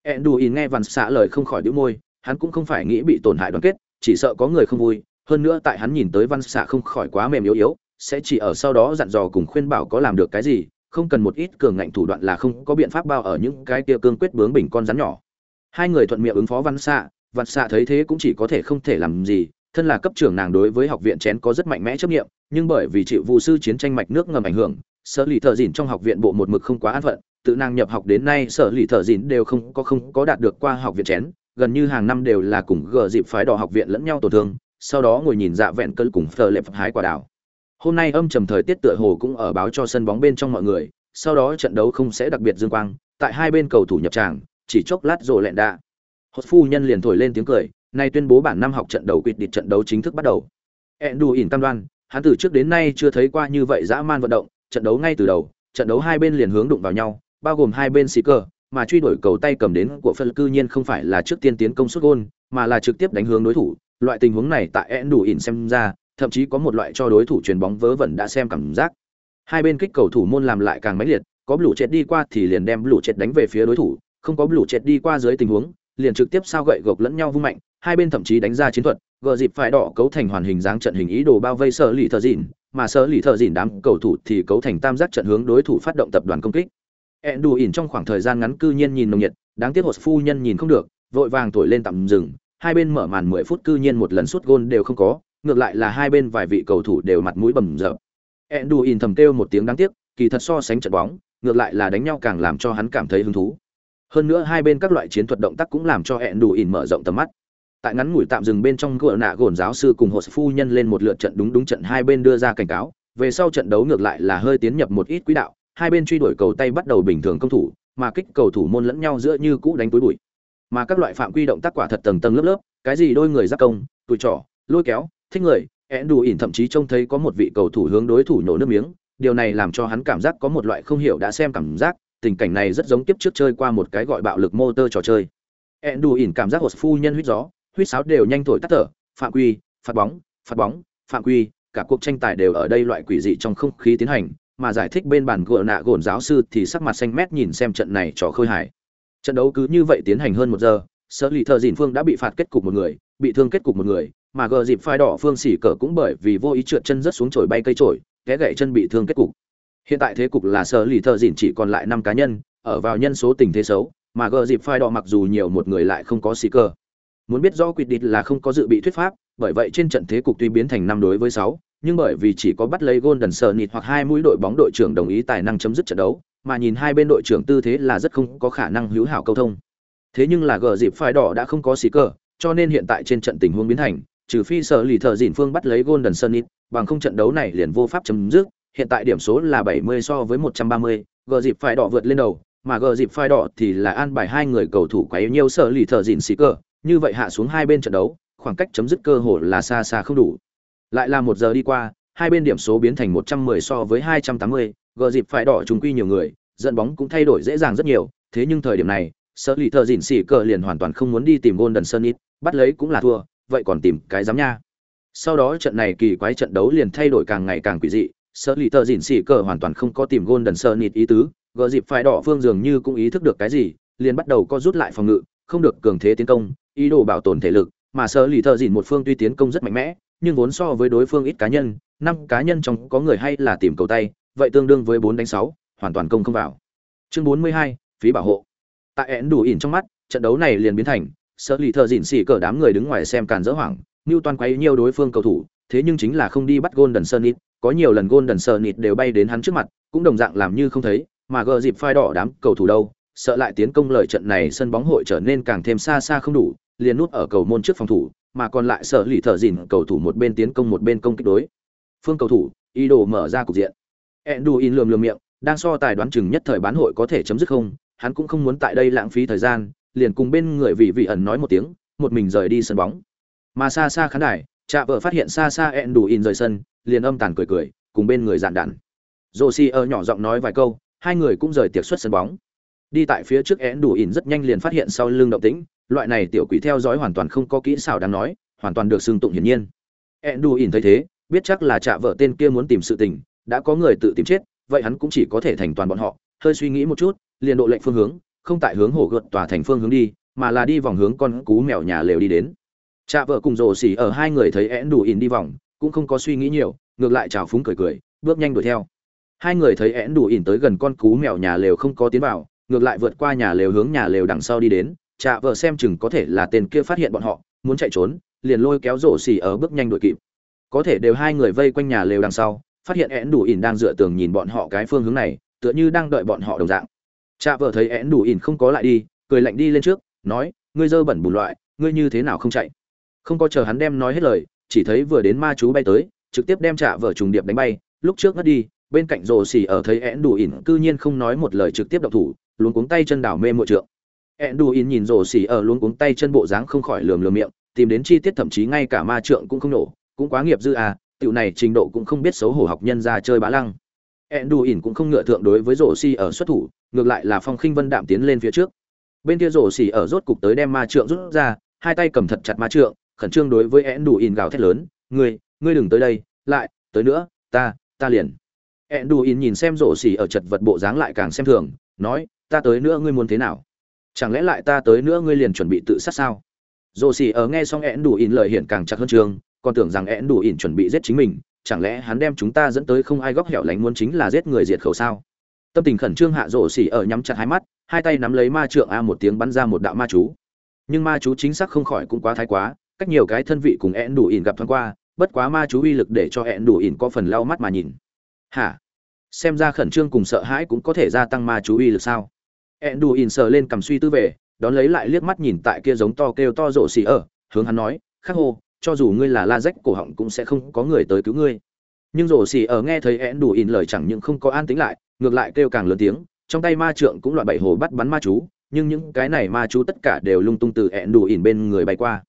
Ẹn đù in nghe văn xa lời không khỏi đĩu môi, hắn cũng không phải nghĩ bị tổn hại đoàn kết, chỉ sợ có người không vui, hơn nữa tại hắn nhìn tới văn xạ không khỏi quá mềm yếu yếu, sẽ chỉ ở sau đó dặn dò cùng khuyên bảo có làm được cái gì, không cần một ít cường ngạnh thủ đoạn là không có biện pháp bao ở những cái kia cương quyết bướng bình con rắn nhỏ. Hai người thuận miệng ứng phó văn xạ văn xạ thấy thế cũng chỉ có thể không thể làm gì thân là cấp trưởng nàng đối với học viện chén có rất mạnh mẽ chấp nghiệm, nhưng bởi vì chịu vụ sư chiến tranh mạch nước ngầm ảnh hưởng, sở lì thợ dìn trong học viện bộ một mực không quá an phận, tự nàng nhập học đến nay sở lì thợ dìn đều không có không có đạt được qua học viện chén, gần như hàng năm đều là cùng gờ dịp phái đỏ học viện lẫn nhau tổn thương, sau đó ngồi nhìn dạ vẹn cơn cùng phờ lệp hái quả đảo hôm nay âm trầm thời tiết tựa hồ cũng ở báo cho sân bóng bên trong mọi người, sau đó trận đấu không sẽ đặc biệt dương quang, tại hai bên cầu thủ nhập tràng, chỉ chốc lát rồi lẹn đạ. Hốt phu nhân liền thổi lên tiếng cười nay tuyên bố bản năm học trận đấu quyết định trận đấu chính thức bắt đầu. Ẹn ỉn cam đoan, hắn từ trước đến nay chưa thấy qua như vậy dã man vận động, trận đấu ngay từ đầu, trận đấu hai bên liền hướng đụng vào nhau, bao gồm hai bên xì cơ mà truy đuổi cầu tay cầm đến của phân cư nhiên không phải là trước tiên tiến công suất gôn, mà là trực tiếp đánh hướng đối thủ. Loại tình huống này tại ẹn ỉn xem ra, thậm chí có một loại cho đối thủ chuyền bóng vớ vẩn đã xem cảm giác. Hai bên kích cầu thủ môn làm lại càng mãnh liệt, có blue chết đi qua thì liền đem blue chết đánh về phía đối thủ, không có blue chết đi qua dưới tình huống, liền trực tiếp sao gậy gộc lẫn nhau vung mạnh hai bên thậm chí đánh ra chiến thuật, gờ dịp phải đỏ cấu thành hoàn hình dáng trận hình ý đồ bao vây sở lì thợ dìn mà sở lì thợ dìn đám cầu thủ thì cấu thành tam giác trận hướng đối thủ phát động tập đoàn công kích. Ẹn đù ỉn trong khoảng thời gian ngắn cư nhiên nhìn nồng nhiệt, đáng tiếc hột phu nhân nhìn không được, vội vàng thổi lên tạm dừng, hai bên mở màn mười phút cư nhiên một lần suốt gôn đều không có, ngược lại là hai bên vài vị cầu thủ đều mặt mũi bầm dập. Ẹn đù ỉn thầm kêu một tiếng đáng tiếc, kỳ thật so sánh trận bóng, ngược lại là đánh nhau càng làm cho hắn cảm thấy hứng thú. Hơn nữa hai bên các loại chiến thuật động tác cũng làm cho ẹn đù ỉn mở rộng tầm mắt tại ngắn ngủi tạm dừng bên trong gỡ nạ gồn giáo sư cùng hồ phu nhân lên một lượt trận đúng đúng trận hai bên đưa ra cảnh cáo, về sau trận đấu ngược lại là hơi tiến nhập một ít quỹ đạo, hai bên truy đuổi cầu tay bắt đầu bình thường công thủ, mà kích cầu thủ môn lẫn nhau giữa như cũ đánh túi bụi. Mà các loại phạm quy động tác quả thật tầng tầng lớp lớp, cái gì đôi người giáp công, tụi trỏ lôi kéo, thích người én đủ ỉn thậm chí trông thấy có một vị cầu thủ hướng đối thủ nổ nước miếng, điều này làm cho hắn cảm giác có một loại không hiểu đã xem cảm giác, tình cảnh này rất giống tiếp trước chơi qua một cái gọi bạo lực motor trò chơi. Én đủ ỉn cảm giác hột phu nhân huyết gió huýt sáo đều nhanh thổi tắt thở, phạm quy, phạt bóng phạt bóng, phạm quy, cả cuộc tranh tài đều ở đây loại quỷ dị trong không khí tiến hành, mà giải thích bên bàn gỡ nạ gồn giáo sư thì sắc mặt xanh mét nhìn xem trận này trò khơi hải trận đấu cứ như vậy tiến hành hơn một giờ, sở lì thợ dìn phương đã bị phạt kết cục một người, bị thương kết cục một người, mà gờ dịp phai đỏ phương xỉ cờ cũng bởi vì vô ý trượt chân rất xuống chổi bay cây trổi té gãy chân bị thương kết cục. Hiện tại thế cục là sở lì thợ dìn chỉ còn lại năm cá nhân, ở vào nhân số tình thế xấu, mà gờ dịp phai đỏ mặc dù nhiều một người lại không có xỉ cờ muốn biết do quyết định là không có dự bị thuyết pháp bởi vậy trên trận thế cục tuy biến thành năm đối với sáu nhưng bởi vì chỉ có bắt lấy Golden Sunnit hoặc hai mũi đội bóng đội trưởng đồng ý tài năng chấm dứt trận đấu, mà nhìn hai bên đội trưởng tư thế là rất không có khả năng hữu hảo câu thông. Thế nhưng là gờ dịp phai đỏ đã không có xì cờ, cho nên hiện tại trên trận tình huống biến thành, trừ phi sở lì thợ dịn phương bắt lấy Golden Sunnit, bằng không trận đấu này liền vô pháp chấm dứt, hiện tại điểm số là 70 so với 130, gờ dịp phai đỏ vượt lên đầu, mà gờ dịp phai đỏ thì là an bài hai người cầu thủ quá nhiều sở lì thợ dịn xì cờ như vậy hạ xuống hai bên trận đấu, khoảng cách chấm dứt cơ hội là xa xa không đủ. Lại là một giờ đi qua, hai bên điểm số biến thành 110 so với 280, gờ dịp phải đỏ trùng quy nhiều người, dẫn bóng cũng thay đổi dễ dàng rất nhiều, thế nhưng thời điểm này, Sở Lý Thở Dĩn xỉ cờ liền hoàn toàn không muốn đi tìm Golden Sunnit, bắt lấy cũng là thua, vậy còn tìm cái dám nha. Sau đó trận này kỳ quái trận đấu liền thay đổi càng ngày càng quỷ dị, Sở Lý Thở Dĩn xỉ cờ hoàn toàn không có tìm Golden Sunnit ý tứ, gờ dịp phải đỏ phương dường như cũng ý thức được cái gì, liền bắt đầu co rút lại phòng ngự, không được cường thế tiến công, ý đồ bảo tồn thể lực, mà Sở lì thợ dìn một phương tuy tiến công rất mạnh mẽ, nhưng vốn so với đối phương ít cá nhân, năm cá nhân trong có người hay là tìm cầu tay, vậy tương đương với bốn đánh sáu, hoàn toàn công không vào. Chương bốn mươi hai, phí bảo hộ. Tại én đủ ỉn trong mắt, trận đấu này liền biến thành, sợ lì thợ dìn xỉ cờ đám người đứng ngoài xem càn dỡ hoảng, toàn quấy nhiều đối phương cầu thủ, thế nhưng chính là không đi bắt Golden Sunnit, có nhiều lần Golden Sunnit đều bay đến hắn trước mặt, cũng đồng dạng làm như không thấy, mà gờ dịp phai đỏ đám cầu thủ đâu, sợ lại tiến công lợi trận này sân bóng hội trở nên càng thêm xa xa không đủ, liền nút ở cầu môn trước phòng thủ, mà còn lại sở lì thở dỉn cầu thủ một bên tiến công một bên công kích đối. Phương cầu thủ ý đồ mở ra cục diện. Enduin lườm lườm miệng đang so tài đoán chừng nhất thời bán hội có thể chấm dứt không hắn cũng không muốn tại đây lãng phí thời gian liền cùng bên người vị vị ẩn nói một tiếng một mình rời đi sân bóng. Mà xa xa khán đài Cha vợ phát hiện xa xa enduin rời sân liền âm tàn cười cười cùng bên người dạn đạn. Josie ở nhỏ giọng nói vài câu hai người cũng rời tiệc xuất sân bóng đi tại phía trước én đủ ỉn rất nhanh liền phát hiện sau lưng động tĩnh, loại này tiểu quỷ theo dõi hoàn toàn không có kỹ xảo đáng nói, hoàn toàn được xưng tụng hiển nhiên. Én đủ ỉn thấy thế, biết chắc là chạ vợ tên kia muốn tìm sự tình, đã có người tự tìm chết, vậy hắn cũng chỉ có thể thành toàn bọn họ, hơi suy nghĩ một chút, liền độ lệnh phương hướng, không tại hướng hổ gợt tòa thành phương hướng đi, mà là đi vòng hướng con cú mèo nhà lều đi đến. Chạ vợ cùng rồ xỉ ở hai người thấy én đủ ỉn đi vòng, cũng không có suy nghĩ nhiều, ngược lại chào phúng cười cười, bước nhanh đuổi theo. Hai người thấy én đủ ỉn tới gần con cú mèo nhà lều không có tiến vào ngược lại vượt qua nhà lều hướng nhà lều đằng sau đi đến, chạ vợ xem chừng có thể là tên kia phát hiện bọn họ, muốn chạy trốn, liền lôi kéo rổ xì ở bước nhanh đuổi kịp. Có thể đều hai người vây quanh nhà lều đằng sau, phát hiện én đủ ỉn đang dựa tường nhìn bọn họ cái phương hướng này, tựa như đang đợi bọn họ đồng dạng. Chạ vợ thấy én đủ ỉn không có lại đi, cười lạnh đi lên trước, nói, ngươi dơ bẩn bùn loại, ngươi như thế nào không chạy? Không có chờ hắn đem nói hết lời, chỉ thấy vừa đến ma chú bay tới, trực tiếp đem chạ vợ trùng điệp đánh bay, lúc trước ngất đi bên cạnh rồ xì ở thấy én đủ ỉn cư nhiên không nói một lời trực tiếp độc thủ luôn cuống tay chân đảo mê mội trượng ẻn đủ ỉn nhìn rồ xỉ ở luôn cuống tay chân bộ dáng không khỏi lườm lườm miệng, tìm đến chi tiết thậm chí ngay cả ma trượng cũng không nổ, cũng quá nghiệp dư à, tiểu này trình độ cũng không biết xấu hổ học nhân ra chơi bá lăng. ẻn đủ ỉn cũng không ngựa thượng đối với rồ xỉ ở xuất thủ, ngược lại là Phong Khinh Vân đạm tiến lên phía trước. Bên kia rồ xỉ ở rốt cục tới đem ma trượng rút ra, hai tay cầm thật chặt ma trượng, khẩn trương đối với ẻn đủ ỉn gào thét lớn, "Ngươi, ngươi đừng tới đây, lại, tới nữa, ta, ta liền." Enduin ỉn nhìn xem rổ xỉ ở chật vật bộ dáng lại càng xem thường, nói, ta tới nữa ngươi muốn thế nào? Chẳng lẽ lại ta tới nữa ngươi liền chuẩn bị tự sát sao? Rổ xỉ ở nghe xong Enduin ỉn lời hiện càng chặt hơn trường, còn tưởng rằng Enduin ỉn chuẩn bị giết chính mình, chẳng lẽ hắn đem chúng ta dẫn tới không ai góc hẻo lánh muốn chính là giết người diệt khẩu sao? Tâm tình khẩn trương hạ rổ xỉ ở nhắm chặt hai mắt, hai tay nắm lấy ma trượng a một tiếng bắn ra một đạo ma chú. Nhưng ma chú chính xác không khỏi cũng quá thái quá, cách nhiều cái thân vị cùng Enduin đủ ỉn gặp thoáng qua, bất quá ma chú uy lực để cho Enduin đủ ỉn có phần lau mắt mà nhìn hả? Xem ra khẩn trương cùng sợ hãi cũng có thể gia tăng ma chú uy lực sao? Ẹn đủ ỉn sờ lên cầm suy tư về, đón lấy lại liếc mắt nhìn tại kia giống to kêu to rộ xì ở, hướng hắn nói, khắc hô, cho dù ngươi là la rách cổ họng cũng sẽ không có người tới cứu ngươi. Nhưng rổ xì ở nghe thấy én đủ ỉn lời chẳng những không có an tính lại, ngược lại kêu càng lớn tiếng, trong tay ma trượng cũng loại bảy hồ bắt bắn ma chú, nhưng những cái này ma chú tất cả đều lung tung từ én đủ ỉn bên người bay qua.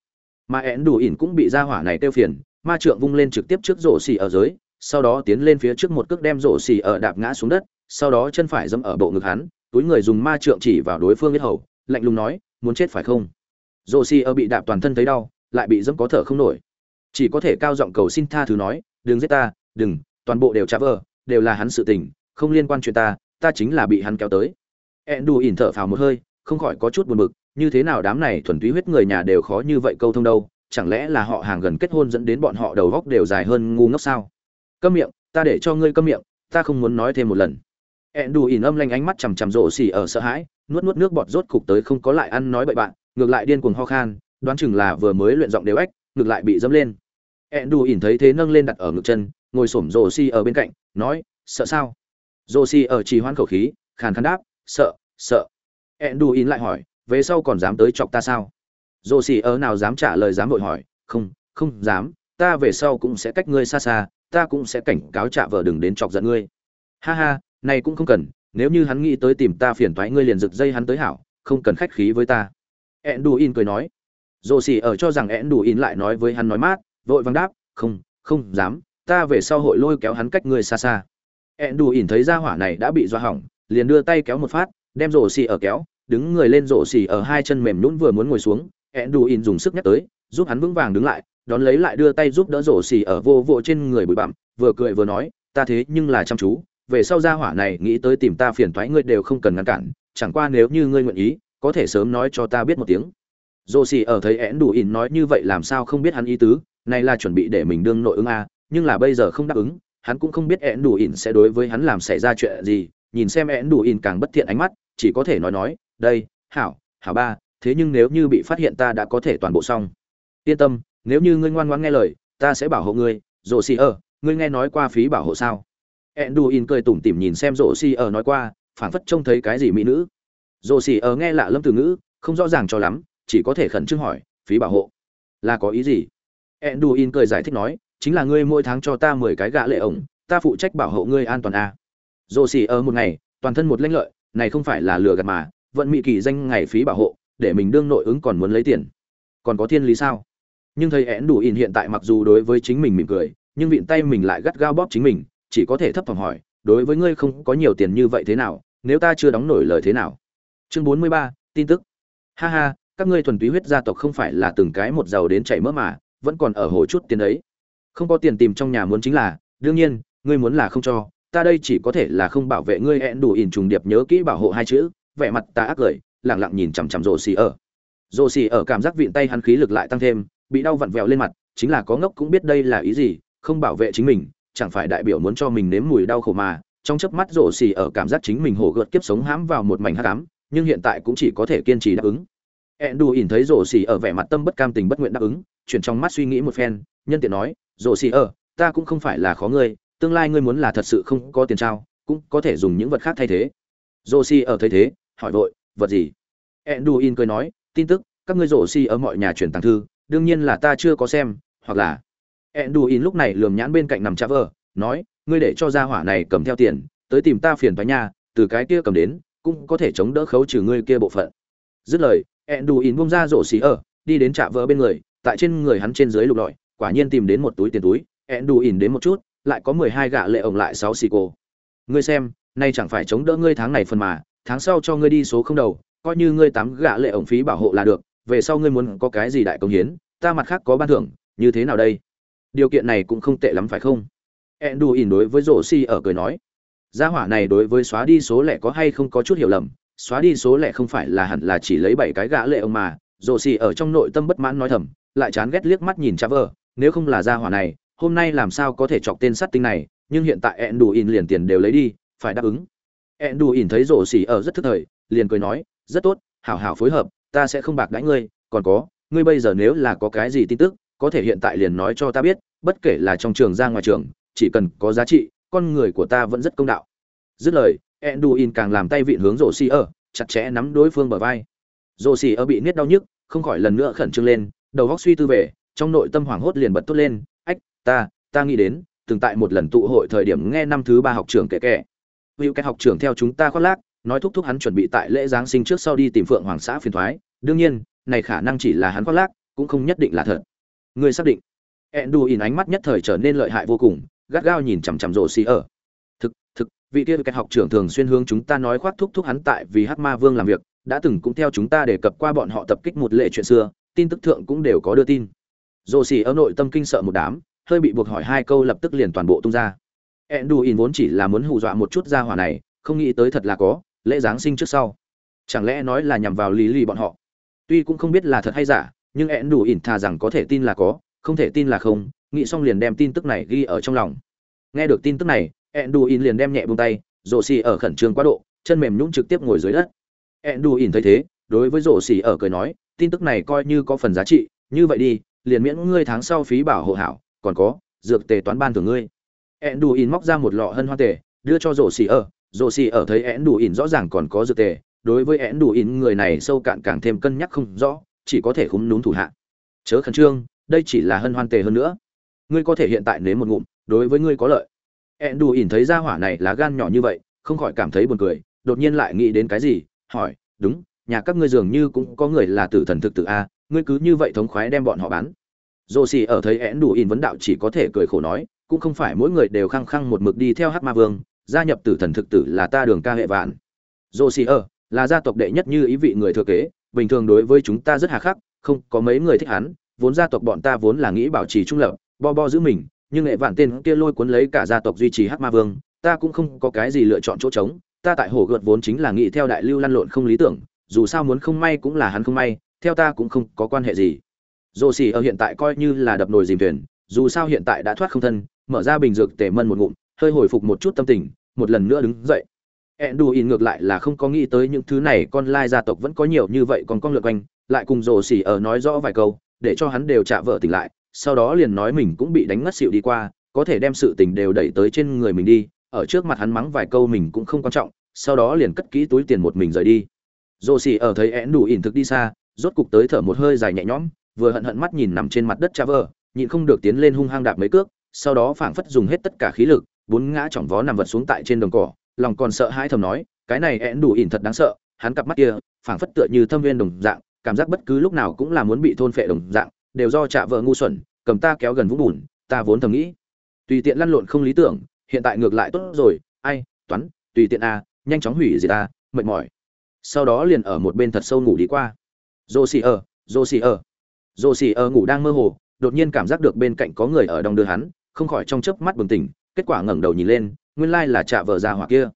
Mà én đủ ỉn cũng bị ra hỏa này kêu phiền, ma trượng vung lên trực tiếp trước rổ xì ở dưới sau đó tiến lên phía trước một cước đem rổ xì ở đạp ngã xuống đất, sau đó chân phải dẫm ở bộ ngực hắn, túi người dùng ma trượng chỉ vào đối phương biết hầu, lạnh lùng nói, muốn chết phải không? Rổ xì ở bị đạp toàn thân thấy đau, lại bị dẫm có thở không nổi. Chỉ có thể cao giọng cầu xin tha thứ nói, đừng giết ta, đừng, toàn bộ đều trả vờ, đều là hắn sự tình, không liên quan chuyện ta ta chính là bị hắn kéo tới. Ẹn đù ỉn thở phào một hơi, không khỏi có chút buồn bực, như thế nào đám này thuần túy huyết người nhà đều khó như vậy câu thông đâu, chẳng lẽ là họ hàng gần kết hôn dẫn đến bọn họ đầu góc đều dài hơn ngu ngốc sao? Câm miệng, ta để cho ngươi câm miệng, ta không muốn nói thêm một lần. Ẹn đù ỉn âm lanh ánh mắt chằm chằm rộ xỉ ở sợ hãi, nuốt nuốt nước bọt rốt cục tới không có lại ăn nói bậy bạn, ngược lại điên cuồng ho khan, đoán chừng là vừa mới luyện giọng đều ếch, ngược lại bị dẫm lên. Ẹn đù ỉn thấy thế nâng lên đặt ở ngực chân, ngồi xổm rộ xỉ ở bên cạnh, nói, sợ sao? Rộ xỉ ở trì hoãn khẩu khí, khàn khàn đáp, sợ sợ. Ẹn đù ỉn lại hỏi, về sau còn dám tới chọc ta sao? Rộ xỉ ở nào dám trả lời dám vội hỏi, không không dám ta về sau cũng sẽ cách ngươi xa xa, ta cũng sẽ cảnh cáo trạ vợ đừng đến chọc giận ngươi. Ha ha, này cũng không cần, nếu như hắn nghĩ tới tìm ta phiền toái ngươi liền giật dây hắn tới hảo, không cần khách khí với ta. Ẹn đù In cười nói. Dồ xỉ ở cho rằng én đủ in lại nói với hắn nói mát, vội vắng đáp, không không dám, ta về sau hội lôi kéo hắn cách ngươi xa xa. Én đủ in thấy ra hỏa này đã bị doa hỏng, liền đưa tay kéo một phát, đem Rổ xì ở kéo, đứng người lên Rổ xì ở hai chân mềm nhún vừa muốn ngồi xuống én đủ in dùng sức nhắc tới, giúp hắn vững vàng đứng lại đón lấy lại đưa tay giúp đỡ rồ xì ở vô vô trên người bụi bặm, vừa cười vừa nói, ta thế nhưng là chăm chú, về sau ra hỏa này nghĩ tới tìm ta phiền toái ngươi đều không cần ngăn cản, chẳng qua nếu như ngươi nguyện ý, có thể sớm nói cho ta biết một tiếng. Rổ xì ở thấy én đủ ỉn nói như vậy làm sao không biết hắn ý tứ, này là chuẩn bị để mình đương nội ứng a, nhưng là bây giờ không đáp ứng, hắn cũng không biết én đủ ỉn sẽ đối với hắn làm xảy ra chuyện gì, nhìn xem én đủ ỉn càng bất thiện ánh mắt, chỉ có thể nói nói, đây, hảo hảo ba, thế nhưng nếu như bị phát hiện ta đã có thể toàn bộ xong. Yên tâm nếu như ngươi ngoan ngoãn nghe lời, ta sẽ bảo hộ ngươi, rồ xì ở ngươi nghe nói qua phí bảo hộ sao? Edduin cười tủm tỉm nhìn xem rồ xì ở nói qua, phảng phất trông thấy cái gì mỹ nữ. Rồ xì ở nghe lạ lâm từ ngữ, không rõ ràng cho lắm, chỉ có thể khẩn trương hỏi, phí bảo hộ, là có ý gì? Edduin cười giải thích nói, chính là ngươi mỗi tháng cho ta mười cái gạ lệ ổng, ta phụ trách bảo hộ ngươi an toàn a. Rổ xì ở một ngày, toàn thân một lãnh lợi, này không phải là lừa gạt mà, vận mỹ kỳ danh ngày phí bảo hộ, để mình đương nội ứng còn muốn lấy tiền. Còn có thiên lý sao? Nhưng thầy én đủ in hiện tại mặc dù đối với chính mình mỉm cười, nhưng vịn tay mình lại gắt gao bóp chính mình, chỉ có thể thấp thỏm hỏi, đối với ngươi không có nhiều tiền như vậy thế nào? Nếu ta chưa đóng nổi lời thế nào? Chương bốn mươi ba, tin tức. Ha ha, các ngươi thuần túy huyết gia tộc không phải là từng cái một giàu đến chảy mỡ mà, vẫn còn ở hồ chút tiền ấy. Không có tiền tìm trong nhà muốn chính là, đương nhiên, ngươi muốn là không cho, ta đây chỉ có thể là không bảo vệ ngươi hẹn đủ ỉn trùng điệp nhớ kỹ bảo hộ hai chữ. Vẻ mặt ta ác cười lẳng lặng nhìn chằm chằm rồ xì ở. Rồ xì ở cảm giác vịn tay hắn khí lực lại tăng thêm bị đau vặn vẹo lên mặt, chính là có ngốc cũng biết đây là ý gì, không bảo vệ chính mình, chẳng phải đại biểu muốn cho mình nếm mùi đau khổ mà. Trong chớp mắt rồ xì ở cảm giác chính mình hổ gợt kiếp sống hãm vào một mảnh hắc ám, nhưng hiện tại cũng chỉ có thể kiên trì đáp ứng. Ẹn đù ỉn thấy rổ xì ở vẻ mặt tâm bất cam tình bất nguyện đáp ứng, chuyển trong mắt suy nghĩ một phen, nhân tiện nói, rổ xì ở, ta cũng không phải là khó ngươi, tương lai ngươi muốn là thật sự không có tiền trao, cũng có thể dùng những vật khác thay thế. Rổ xì ở thấy thế, hỏi vội, vật gì? Ẹn đù ỉn cười nói, tin tức, các ngươi rổ xì ở mọi nhà truyền tàng thư đương nhiên là ta chưa có xem hoặc là. Ẹn đù in lúc này lườm nhãn bên cạnh nằm cha vợ nói ngươi để cho gia hỏa này cầm theo tiền tới tìm ta phiền thoái nha từ cái kia cầm đến cũng có thể chống đỡ khấu trừ ngươi kia bộ phận. Dứt lời Enduin buông ra rổ xì ở, đi đến trạ vợ bên người, tại trên người hắn trên dưới lục lọi, quả nhiên tìm đến một túi tiền túi, Enduin đến một chút, lại có 12 gạ lệ ổng lại 6 xì cô. Ngươi xem, nay chẳng phải chống đỡ ngươi tháng này phần mà, tháng sau cho ngươi đi số không đầu, coi như ngươi tám gạ lệ ổng phí bảo hộ là được, về sau ngươi muốn có cái gì đại công hiến, ta mặt khác có ban thưởng, như thế nào đây? Điều kiện này cũng không tệ lắm phải không? Enduin đối với rổ xì ở cười nói, gia hỏa này đối với xóa đi số lẻ có hay không có chút hiểu lầm xóa đi số lẻ không phải là hẳn là chỉ lấy bảy cái gã lệ ông mà rổ xì ở trong nội tâm bất mãn nói thầm lại chán ghét liếc mắt nhìn cha vợ nếu không là gia hỏa này hôm nay làm sao có thể chọc tên sát tinh này nhưng hiện tại ẹn đủ liền tiền đều lấy đi phải đáp ứng ẹn đủ thấy rổ xì ở rất thức thời liền cười nói rất tốt hảo hảo phối hợp ta sẽ không bạc đãi ngươi, còn có, ngươi bây giờ nếu là có cái gì tin tức, có thể hiện tại liền nói cho ta biết, bất kể là trong trường ra ngoài trường, chỉ cần có giá trị, con người của ta vẫn rất công đạo. Dứt lời, enduin càng làm tay vịn hướng rổ xì ở, chặt chẽ nắm đối phương bờ vai. Rổ xì ở bị niết đau nhức, không khỏi lần nữa khẩn trương lên, đầu góc suy tư về, trong nội tâm hoảng hốt liền bật tốt lên, ách, ta ta nghĩ đến, từng tại một lần tụ hội thời điểm nghe năm thứ ba học trưởng kể kể. Hữu cái học trưởng theo chúng ta khoác lác nói thúc thúc hắn chuẩn bị tại lễ giáng sinh trước sau đi tìm phượng hoàng xã phiền thoái. Đương nhiên, này khả năng chỉ là hắn khoác lác, cũng không nhất định là thật. Ngươi xác định. Ẹn đù ỉn ánh mắt nhất thời trở nên lợi hại vô cùng, gắt gao nhìn chằm chằm rổ xì ở. Thực thực, vị kia cái học trưởng thường xuyên hướng chúng ta nói khoác thúc thúc hắn tại vì hát ma vương làm việc, đã từng cũng theo chúng ta đề cập qua bọn họ tập kích một lệ chuyện xưa, tin tức thượng cũng đều có đưa tin. Rổ xì ở nội tâm kinh sợ một đám, hơi bị buộc hỏi hai câu lập tức liền toàn bộ tung ra. Ẹn đù ỉn vốn chỉ là muốn hù dọa một chút ra hỏa này, không nghĩ tới thật là có lễ giáng sinh trước sau. Chẳng lẽ nói là nhằm vào lý lì bọn họ? Tuy cũng không biết là thật hay giả, nhưng ẹn đủ ỉn thà rằng có thể tin là có, không thể tin là không, nghĩ xong liền đem tin tức này ghi ở trong lòng. Nghe được tin tức này ẹn đủ ỉn liền đem nhẹ buông tay rổ xì ở khẩn trương quá độ, chân mềm nhũng trực tiếp ngồi dưới đất. Ẹn đủ ỉn thấy thế, đối với rổ xì ở cười nói, tin tức này coi như có phần giá trị, như vậy đi, liền miễn ngươi tháng sau phí bảo hộ hảo, còn có, dược tề toán ban thưởng ngươi. Ẹn đủ ỉn móc ra một lọ hân hoa tề, đưa cho rổ xì ở rổ xì ở thấy én đủ ỉn rõ ràng còn có dược tề, đối với én đủ ỉn người này sâu cạn càng thêm cân nhắc không rõ, chỉ có thể khúm núm thủ hạ. Chớ khẩn trương, đây chỉ là hân hoan tề hơn nữa. Ngươi có thể hiện tại nếm một ngụm, đối với ngươi có lợi. Én đủ ỉn thấy ra hỏa này lá gan nhỏ như vậy, không khỏi cảm thấy buồn cười, đột nhiên lại nghĩ đến cái gì, hỏi, đúng, nhà các ngươi dường như cũng có người là tử thần thực tử a, ngươi cứ như vậy thống khoái đem bọn họ bán. Dồ xì ở thấy én đủ ỉn vấn đạo chỉ có thể cười khổ nói, cũng không phải mỗi người đều khăng khăng một mực đi theo hát ma vương gia nhập tử thần thực tử là ta đường ca hệ vạn. Dô xì ở là gia tộc đệ nhất như ý vị người thừa kế, bình thường đối với chúng ta rất hà khắc, không có mấy người thích hắn, vốn gia tộc bọn ta vốn là nghĩ bảo trì trung lập, bo bo giữ mình, nhưng hệ vạn tên kia lôi cuốn lấy cả gia tộc duy trì hắc ma vương, ta cũng không có cái gì lựa chọn chỗ trống, ta tại hồ gợt vốn chính là nghĩ theo đại lưu lăn lộn không lý tưởng, dù sao muốn không may cũng là hắn không may, theo ta cũng không có quan hệ gì. Dô xì ở hiện tại coi như là đập nồi dìm thuyền, dù sao hiện tại đã thoát không thân, mở ra bình dược tề mân một ngụm, hơi hồi phục một chút tâm tình một lần nữa đứng dậy Enduin ngược lại là không có nghĩ tới những thứ này con lai gia tộc vẫn có nhiều như vậy còn con lượt quanh, lại cùng rồ xỉ ở nói rõ vài câu, để cho hắn đều trả vợ tỉnh lại, sau đó liền nói mình cũng bị đánh ngất xỉu đi qua, có thể đem sự tình đều đẩy tới trên người mình đi, ở trước mặt hắn mắng vài câu mình cũng không quan trọng, sau đó liền cất kỹ túi tiền một mình rời đi. Rồ xỉ ở thấy Enduin thực đi xa, rốt cục tới thở một hơi dài nhẹ nhõm, vừa hận hận mắt nhìn nằm trên mặt đất trả vợ, nhịn không được tiến lên hung hăng đạp mấy cước, sau đó phảng phất dùng hết tất cả khí lực, bốn ngã chỏng vó nằm vật xuống tại trên đồng cỏ, lòng còn sợ hãi thầm nói cái này én đủ ỉn thật đáng sợ hắn cặp mắt kia phảng phất tựa như thâm viên đồng dạng cảm giác bất cứ lúc nào cũng là muốn bị thôn phệ đồng dạng đều do trả vợ ngu xuẩn cầm ta kéo gần vũng bùn ta vốn thầm nghĩ. Tùy tiện lăn lộn không lý tưởng hiện tại ngược lại tốt rồi ai toán tùy tiện a nhanh chóng hủy gì ta mệt mỏi. Sau đó liền ở một bên thật sâu ngủ đi qua. Josie xì ở Josie xì ở. Josie xì ở ngủ đang mơ hồ đột nhiên cảm giác được bên cạnh có người ở đông đưa hắn không khỏi trong chớp mắt bừng tỉnh kết quả ngẩng đầu nhìn lên, nguyên lai là chạ vợ ra hỏa kia.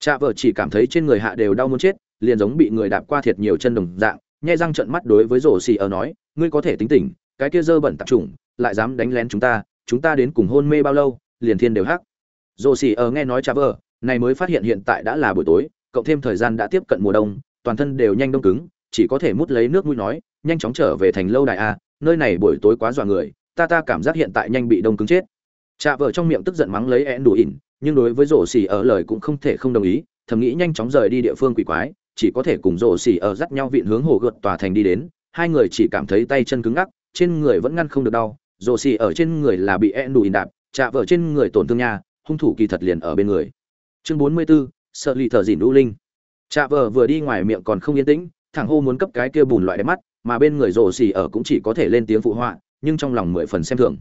Chạ vợ chỉ cảm thấy trên người hạ đều đau muốn chết, liền giống bị người đạp qua thiệt nhiều chân đồng dạng, nhai răng trợn mắt đối với rổ xì ở nói, ngươi có thể tính tỉnh cái kia dơ bẩn tạp trùng, lại dám đánh lén chúng ta chúng ta đến cùng hôn mê bao lâu, liền thiên đều hắc. Rổ xì ở nghe nói chạ vợ, này mới phát hiện hiện tại đã là buổi tối, cộng thêm thời gian đã tiếp cận mùa đông, toàn thân đều nhanh đông cứng, chỉ có thể mút lấy nước mũi nói, nhanh chóng trở về thành lâu đài a, nơi này buổi tối quá dọa người, ta ta cảm giác hiện tại nhanh bị đông cứng chết trạ vợ trong miệng tức giận mắng lấy én đủ ỉn nhưng đối với rổ xỉ ở lời cũng không thể không đồng ý thầm nghĩ nhanh chóng rời đi địa phương quỷ quái chỉ có thể cùng rổ xỉ ở dắt nhau vịn hướng hồ gợt tòa thành đi đến hai người chỉ cảm thấy tay chân cứng ngắc trên người vẫn ngăn không được đau rổ xỉ ở trên người là bị én đủ ỉn đạp trạ vợ trên người tổn thương nha hung thủ kỳ thật liền ở bên người. Chương bốn mươi 44, sợ lì thở dỉn đu linh. Trạ vợ vừa đi ngoài miệng còn không yên tĩnh thẳng hô muốn cấp cái kia bùn loại đẹp mắt mà bên người rổ xỉ ở cũng chỉ có thể lên tiếng phụ họa nhưng trong lòng mười phần xem thường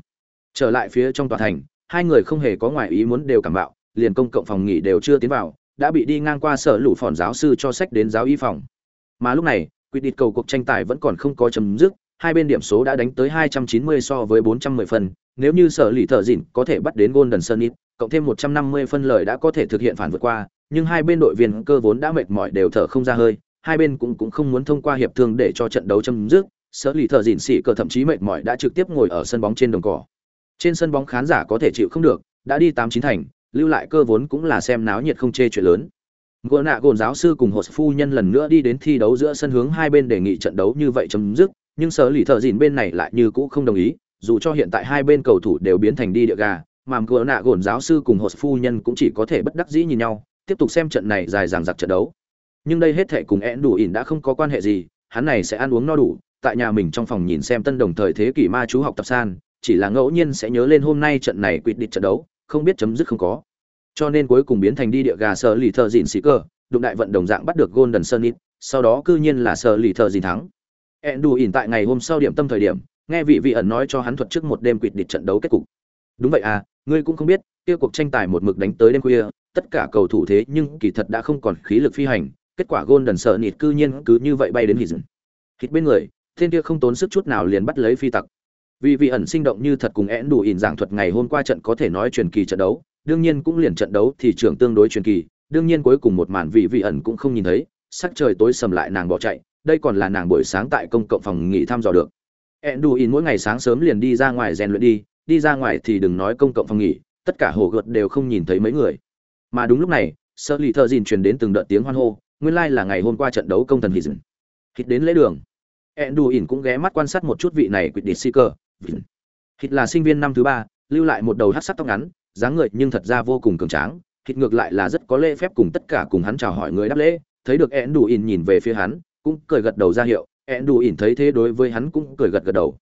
trở lại phía trong tòa thành hai người không hề có ngoại ý muốn đều cảm bạo liền công cộng phòng nghỉ đều chưa tiến vào đã bị đi ngang qua sở lũ phòn giáo sư cho sách đến giáo y phòng mà lúc này quyết định cầu cuộc tranh tài vẫn còn không có chấm dứt hai bên điểm số đã đánh tới 290 so với 410 phần nếu như sở lì thợ dịn có thể bắt đến golden sunnit cộng thêm 150 phân lời đã có thể thực hiện phản vượt qua, nhưng hai bên đội viên cơ vốn đã mệt mỏi đều thở không ra hơi, hai bên cũng cũng không muốn thông qua hiệp thương để cho trận đấu chấm dứt, sở lì thợ dịn xỉ cờ thậm chí mệt mỏi đã trực tiếp ngồi ở sân bóng trên đồng cỏ. Trên sân bóng khán giả có thể chịu không được, đã đi tám chín thành, lưu lại cơ vốn cũng là xem náo nhiệt không chê chuyện lớn. Gỗ nạ gồn giáo sư cùng hột phu nhân lần nữa đi đến thi đấu giữa sân hướng hai bên đề nghị trận đấu như vậy chấm dứt, nhưng sở lì thợ dìn bên này lại như cũ không đồng ý, dù cho hiện tại hai bên cầu thủ đều biến thành đi địa gà, mà gỗ nạ gồn giáo sư cùng hột phu nhân cũng chỉ có thể bất đắc dĩ nhìn nhau, tiếp tục xem trận này dài dằng dặc trận đấu. Nhưng đây hết thệ cùng én đủ ỉn đã không có quan hệ gì, hắn này sẽ ăn uống no đủ, tại nhà mình trong phòng nhìn xem tân đồng thời thế kỷ ma chú học tập san, chỉ là ngẫu nhiên sẽ nhớ lên hôm nay trận này quyết định trận đấu, không biết chấm dứt không có. Cho nên cuối cùng biến thành đi địa gà sở lì thợ dịn xì cờ, đụng đại vận đồng dạng bắt được Golden Sunnit, sau đó cư nhiên là sở lì thợ dịn thắng. Endu ỉn tại ngày hôm sau điểm tâm thời điểm, nghe vị vị ẩn nói cho hắn thuật trước một đêm quyết định trận đấu kết cục. Đúng vậy à, ngươi cũng không biết, kia cuộc tranh tài một mực đánh tới đêm khuya, tất cả cầu thủ thế nhưng kỳ thật đã không còn khí lực phi hành, kết quả Golden Sunnit cư nhiên cứ như vậy bay đến Hít. Hít bên người, thiên kia không tốn sức chút nào liền bắt lấy phi tặc. Vì vị ẩn sinh động như thật cùng én đủ ỉn giảng thuật ngày hôm qua trận có thể nói truyền kỳ trận đấu, đương nhiên cũng liền trận đấu thì trưởng tương đối truyền kỳ, đương nhiên cuối cùng một màn vị vị ẩn cũng không nhìn thấy, sắc trời tối sầm lại nàng bỏ chạy, đây còn là nàng buổi sáng tại công cộng phòng nghỉ thăm dò được. Enduin mỗi ngày sáng sớm liền đi ra ngoài rèn luyện đi, đi ra ngoài thì đừng nói công cộng phòng nghỉ, tất cả hồ gợt đều không nhìn thấy mấy người. Mà đúng lúc này, Sơ Lì Thơ Dìn truyền đến từng đợt tiếng hoan hô, nguyên lai like là ngày hôm qua trận đấu công thần Hít đến lễ đường. Enduin cũng ghé mắt quan sát một chút vị này quyết định si cơ. Hít là sinh viên năm thứ ba, lưu lại một đầu hắc sắc tóc ngắn, dáng người nhưng thật ra vô cùng cường tráng, Hít ngược lại là rất có lễ phép cùng tất cả cùng hắn chào hỏi người đáp lễ, thấy được Én Đủ ỉn nhìn về phía hắn, cũng cười gật đầu ra hiệu, Én Đủ ỉn thấy thế đối với hắn cũng cười gật gật đầu.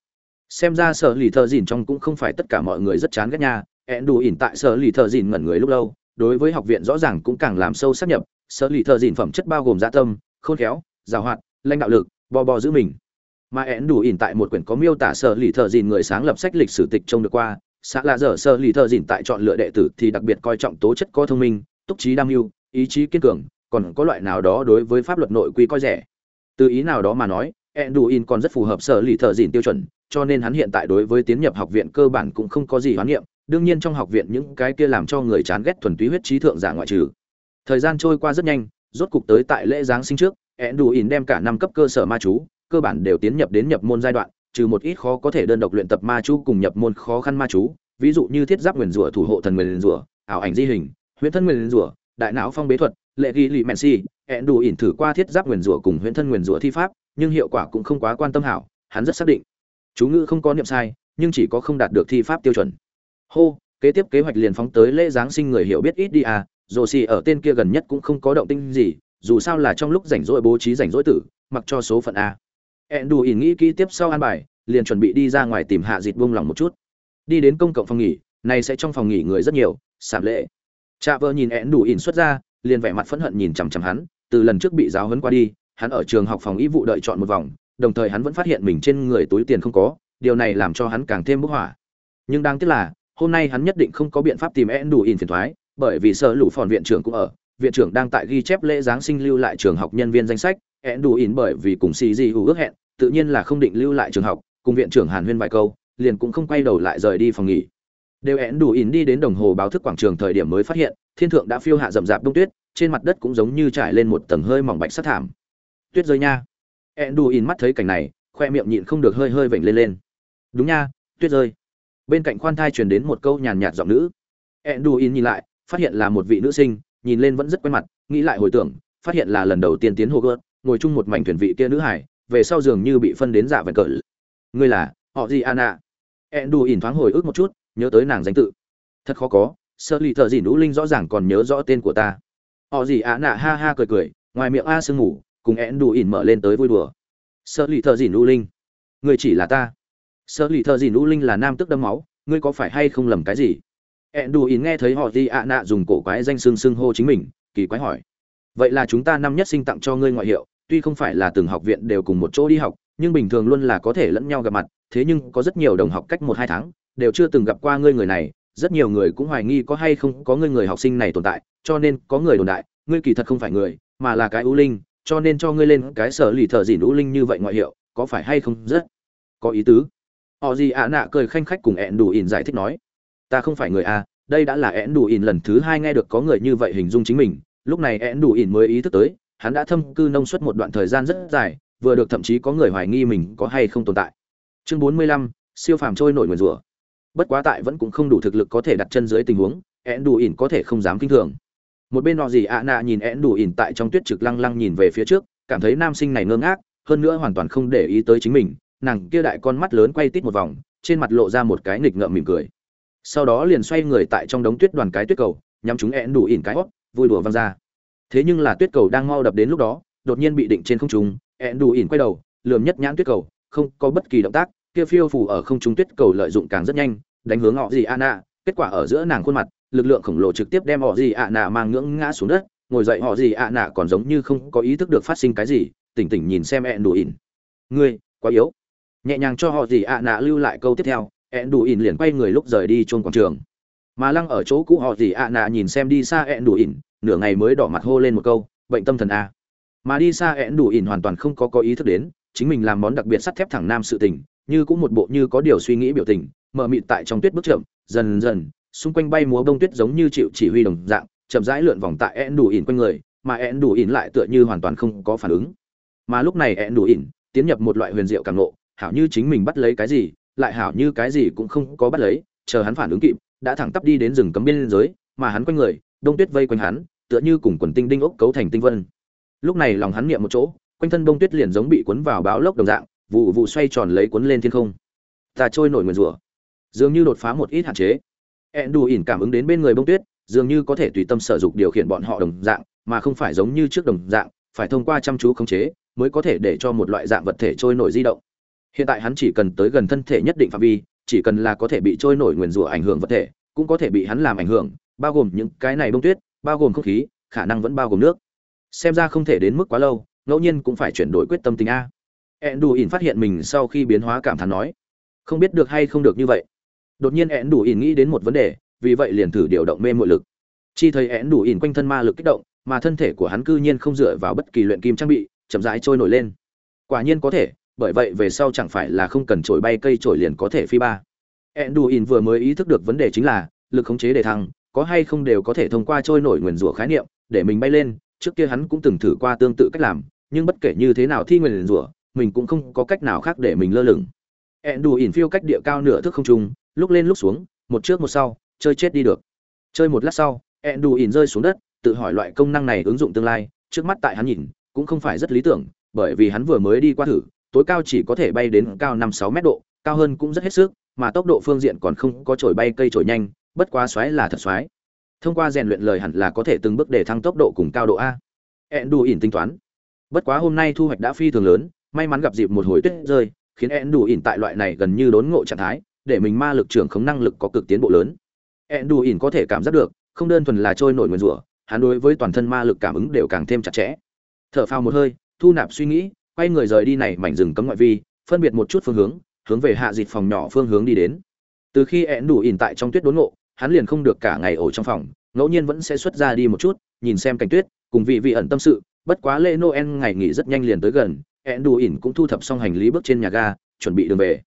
Xem ra sở lì thợ dìn trong cũng không phải tất cả mọi người rất chán ghét nha, Enduin tại sở lì thợ dìn ngẩn người lúc lâu, đối với học viện rõ ràng cũng càng làm sâu sắc nhập, sở lì thợ dìn phẩm chất bao gồm dạ tâm, khôn khéo, giàu hoạt, lãnh đạo lực, bò bò giữ mình mà én đủ ỉn tại một quyển có miêu tả sở lì thợ dìn người sáng lập sách lịch sử tịch trông được qua. Xã là dở sở lì thợ dìn tại chọn lựa đệ tử thì đặc biệt coi trọng tố chất có thông minh, túc trí đam mưu, ý chí kiên cường, còn có loại nào đó đối với pháp luật nội quy coi rẻ. Từ ý nào đó mà nói én đủ ỉn còn rất phù hợp sở lì thợ dìn tiêu chuẩn, cho nên hắn hiện tại đối với tiến nhập học viện cơ bản cũng không có gì hoán niệm. Đương nhiên trong học viện những cái kia làm cho người chán ghét thuần túy huyết trí thượng giả ngoại trừ. Thời gian trôi qua rất nhanh, rốt cục tới tại lễ giáng sinh trước én đủ ỉn đem cả năm cấp cơ sở ma chú cơ bản đều tiến nhập đến nhập môn giai đoạn, trừ một ít khó có thể đơn độc luyện tập ma chú cùng nhập môn khó khăn ma chú, ví dụ như thiết giáp nguyên rủa thủ hộ thần nguyên rủa, ảo ảnh di hình, huyễn thân nguyên rủa, đại não phong bế thuật, lệ ghi lì mèn si, ẹn đủ ỉn thử qua thiết giáp nguyên rủa cùng huyễn thân nguyên rủa thi pháp, nhưng hiệu quả cũng không quá quan tâm hảo, hắn rất xác định. Chú ngữ không có niệm sai, nhưng chỉ có không đạt được thi pháp tiêu chuẩn. Hô, kế tiếp kế hoạch liền phóng tới lễ giáng sinh người hiểu biết ít đi à, dù xì ở tên kia gần nhất cũng không có động tĩnh gì, dù sao là trong lúc rảnh rỗi bố trí rảnh rỗi tử, mặc cho số phận a ẹn đù ỉn nghĩ kỹ tiếp sau an bài, liền chuẩn bị đi ra ngoài tìm hạ dịt buông lòng một chút. Đi đến công cộng phòng nghỉ, này sẽ trong phòng nghỉ người rất nhiều, sảm lệ. Cha vợ nhìn ẹn đù ỉn xuất ra, liền vẻ mặt phẫn hận nhìn chằm chằm hắn, từ lần trước bị giáo huấn qua đi, hắn ở trường học phòng y vụ đợi chọn một vòng, đồng thời hắn vẫn phát hiện mình trên người túi tiền không có, điều này làm cho hắn càng thêm bức hỏa nhưng đáng tiếc là, hôm nay hắn nhất định không có biện pháp tìm ẹn đù ỉn phiền thoái, bởi vì sợ lũ phòn viện trưởng cũng ở, viện trưởng đang tại ghi chép lễ giáng sinh lưu lại trường học nhân viên danh sách ẹn đù ỉn bởi vì cùng xì di ước hẹn tự nhiên là không định lưu lại trường học, cùng viện trưởng hàn huyên vài câu, liền cũng không quay đầu lại rời đi phòng nghỉ. Đều én đủ ỉn đi đến đồng hồ báo thức quảng trường thời điểm mới phát hiện, thiên thượng đã phiêu hạ rậm rạp đông tuyết, trên mặt đất cũng giống như trải lên một tầng hơi mỏng bạch sắt thảm. Tuyết rơi nha. Én đủ ỉn mắt thấy cảnh này, khoe miệng nhịn không được hơi hơi vểnh lên lên. Đúng nha, tuyết rơi. Bên cạnh khoan thai truyền đến một câu nhàn nhạt giọng nữ. Én đủ ỉn nhìn lại, phát hiện là một vị nữ sinh, nhìn lên vẫn rất quen mặt, nghĩ lại hồi tưởng, phát hiện là lần đầu tiên tiến hồ gợt, ngồi chung một mảnh thuyền vị kia nữ hải về sau dường như bị phân đến dạ vẹn cỡ. Ngươi là, họ gì, anna? Ẹn đù ỉn thoáng hồi ức một chút, nhớ tới nàng danh tự. Thật khó có, sợ lì thợ gì nũ linh rõ ràng còn nhớ rõ tên của ta. Họ gì, anna? Ha ha, cười cười, ngoài miệng a sương ngủ, cùng ẹn đù ỉn mở lên tới vui đùa. Sợ lì thợ gì nũ linh? Ngươi chỉ là ta. Sợ lì thợ gì nũ linh là nam tức đâm máu, ngươi có phải hay không lầm cái gì? Ẹn đù ỉn nghe thấy họ gì, anna dùng cổ quái danh xương sương hô chính mình, kỳ quái hỏi. Vậy là chúng ta năm nhất sinh tặng cho ngươi ngoại hiệu tuy không phải là từng học viện đều cùng một chỗ đi học, nhưng bình thường luôn là có thể lẫn nhau gặp mặt, thế nhưng có rất nhiều đồng học cách một hai tháng, đều chưa từng gặp qua ngươi người này, rất nhiều người cũng hoài nghi có hay không có ngươi người học sinh này tồn tại, cho nên có người đồn đại, ngươi kỳ thật không phải người, mà là cái ưu linh, cho nên cho ngươi lên cái sở lì thợ dìn ưu linh như vậy ngoại hiệu, có phải hay không rất có ý tứ? Họ gì ạ nạ cười khanh khách cùng ẹn đủ ỉn giải thích nói. Ta không phải người a, đây đã là ẹn đủ ỉn lần thứ hai nghe được có người như vậy hình dung chính mình, lúc này ẹn đủ ỉn mới ý thức tới hắn đã thâm cư nông suất một đoạn thời gian rất dài vừa được thậm chí có người hoài nghi mình có hay không tồn tại. Chương bốn mươi lăm siêu phàm trôi nổi nguyên rủa. Bất quá tại vẫn cũng không đủ thực lực có thể đặt chân dưới tình huống én đủ ỉn có thể không dám kinh thường. Một bên nọ gì ạ nạ nhìn én đủ ỉn tại trong tuyết trực lăng lăng nhìn về phía trước cảm thấy nam sinh này ngơ ngác hơn nữa hoàn toàn không để ý tới chính mình nàng kia đại con mắt lớn quay tít một vòng trên mặt lộ ra một cái nghịch ngợm mỉm cười. Sau đó liền xoay người tại trong đống tuyết đoàn cái tuyết cầu nhắm chúng én đủ ỉn cái hốc, vui đùa văng ra thế nhưng là tuyết cầu đang mau đập đến lúc đó, đột nhiên bị định trên không trung, ẹn đủ ỉn quay đầu, lườm nhất nhãn tuyết cầu, không có bất kỳ động tác, kia phiêu phù ở không trung tuyết cầu lợi dụng càng rất nhanh, đánh hướng họ gì ana kết quả ở giữa nàng khuôn mặt, lực lượng khổng lồ trực tiếp đem họ gì ạ nạ mang ngưỡng ngã xuống đất, ngồi dậy họ gì ạ nạ còn giống như không có ý thức được phát sinh cái gì, tỉnh tỉnh nhìn xem ẹn đủ ỉn. Ngươi, quá yếu. Nhẹ nhàng cho họ gì ạ nạ lưu lại câu tiếp theo, ẹn đủ ỉn liền quay người lúc rời đi chôn quảng trường. Mà lăng ở chỗ cũ họ gì ạ nạ nhìn xem đi xa ẹn đủ ỉn nửa ngày mới đỏ mặt hô lên một câu, bệnh tâm thần a. Mà đi xa ẹn đủ ỉn hoàn toàn không có có ý thức đến, chính mình làm món đặc biệt sắt thép thẳng nam sự tình, như cũng một bộ như có điều suy nghĩ biểu tình mở mịt tại trong tuyết bước chậm, dần dần, xung quanh bay múa bông tuyết giống như chịu chỉ huy đồng dạng, chậm rãi lượn vòng tại ẹn đủ ỉn quanh người, mà ẹn đủ ỉn lại tựa như hoàn toàn không có phản ứng. Mà lúc này ẹn đủ ỉn tiến nhập một loại huyền diệu càng nộ hảo như chính mình bắt lấy cái gì, lại hảo như cái gì cũng không có bắt lấy, chờ hắn phản ứng kịp, đã thẳng tắp đi đến rừng cấm biên giới, mà hắn quanh người đông tuyết vây quanh hắn tựa như cùng quần tinh đinh ốc cấu thành tinh vân. Lúc này lòng hắn niệm một chỗ, quanh thân bông tuyết liền giống bị cuốn vào báo lốc đồng dạng, vụ vụ xoay tròn lấy cuốn lên thiên không. Ta trôi nổi nguyền rủa. Dường như đột phá một ít hạn chế. Ẹn đủ ỉn cảm ứng đến bên người bông tuyết, dường như có thể tùy tâm sở dục điều khiển bọn họ đồng dạng, mà không phải giống như trước đồng dạng, phải thông qua chăm chú khống chế mới có thể để cho một loại dạng vật thể trôi nổi di động. Hiện tại hắn chỉ cần tới gần thân thể nhất định phạm vi, chỉ cần là có thể bị trôi nổi nguyền rủa ảnh hưởng vật thể, cũng có thể bị hắn làm ảnh hưởng, bao gồm những cái này bông tuyết bao gồm không khí, khả năng vẫn bao gồm nước. Xem ra không thể đến mức quá lâu, ngẫu nhiên cũng phải chuyển đổi quyết tâm tình a. Ẹn đủ ỉn phát hiện mình sau khi biến hóa cảm thán nói, không biết được hay không được như vậy. Đột nhiên ẹn đủ ỉn nghĩ đến một vấn đề, vì vậy liền thử điều động mê mội lực. Chi thấy én đủ ỉn quanh thân ma lực kích động, mà thân thể của hắn cư nhiên không dựa vào bất kỳ luyện kim trang bị, chậm rãi trôi nổi lên. Quả nhiên có thể, bởi vậy về sau chẳng phải là không cần trổi bay cây trổi liền có thể phi ba. Én đủ ỉn vừa mới ý thức được vấn đề chính là, lực khống chế đề thăng có hay không đều có thể thông qua trôi nổi nguyền rủa khái niệm, để mình bay lên, trước kia hắn cũng từng thử qua tương tự cách làm, nhưng bất kể như thế nào thi nguyền rủa, mình cũng không có cách nào khác để mình lơ lửng. Ẹn đủ ỉn phiêu cách địa cao nửa thước không trung, lúc lên lúc xuống, một trước một sau, chơi chết đi được. Chơi một lát sau ẹn đủ ỉn rơi xuống đất, tự hỏi loại công năng này ứng dụng tương lai, trước mắt tại hắn nhìn, cũng không phải rất lý tưởng, bởi vì hắn vừa mới đi qua thử, tối cao chỉ có thể bay đến cao năm sáu mét độ, cao hơn cũng rất hết sức, mà tốc độ phương diện còn không có trổi bay cây trổi nhanh bất quá xoáy là thật xoáy thông qua rèn luyện lời hẳn là có thể từng bước để thăng tốc độ cùng cao độ a. Ẹn đủ ỉn tính toán. Bất quá hôm nay thu hoạch đã phi thường lớn, may mắn gặp dịp một hồi tuyết rơi, khiến ẹn đủ ỉn tại loại này gần như đốn ngộ trạng thái, để mình ma lực trưởng khống năng lực có cực tiến bộ lớn. Ẹn đủ ỉn có thể cảm giác được, không đơn thuần là trôi nổi nguyên rủa, hắn đối với toàn thân ma lực cảm ứng đều càng thêm chặt chẽ. Thở phào một hơi, thu nạp suy nghĩ, quay người rời đi này mảnh rừng cấm ngoại vi, phân biệt một chút phương hướng hướng về hạ dịch phòng nhỏ phương hướng đi đến. Từ khi ẹn đủ ỉn tại trong tuyết đốn ngộ hắn liền không được cả ngày ở trong phòng, ngẫu nhiên vẫn sẽ xuất ra đi một chút, nhìn xem cảnh tuyết, cùng vị vị ẩn tâm sự, bất quá lễ noel ngày nghỉ rất nhanh liền tới gần ẹn đủ ỉn cũng thu thập xong hành lý bước trên nhà ga, chuẩn bị đường về.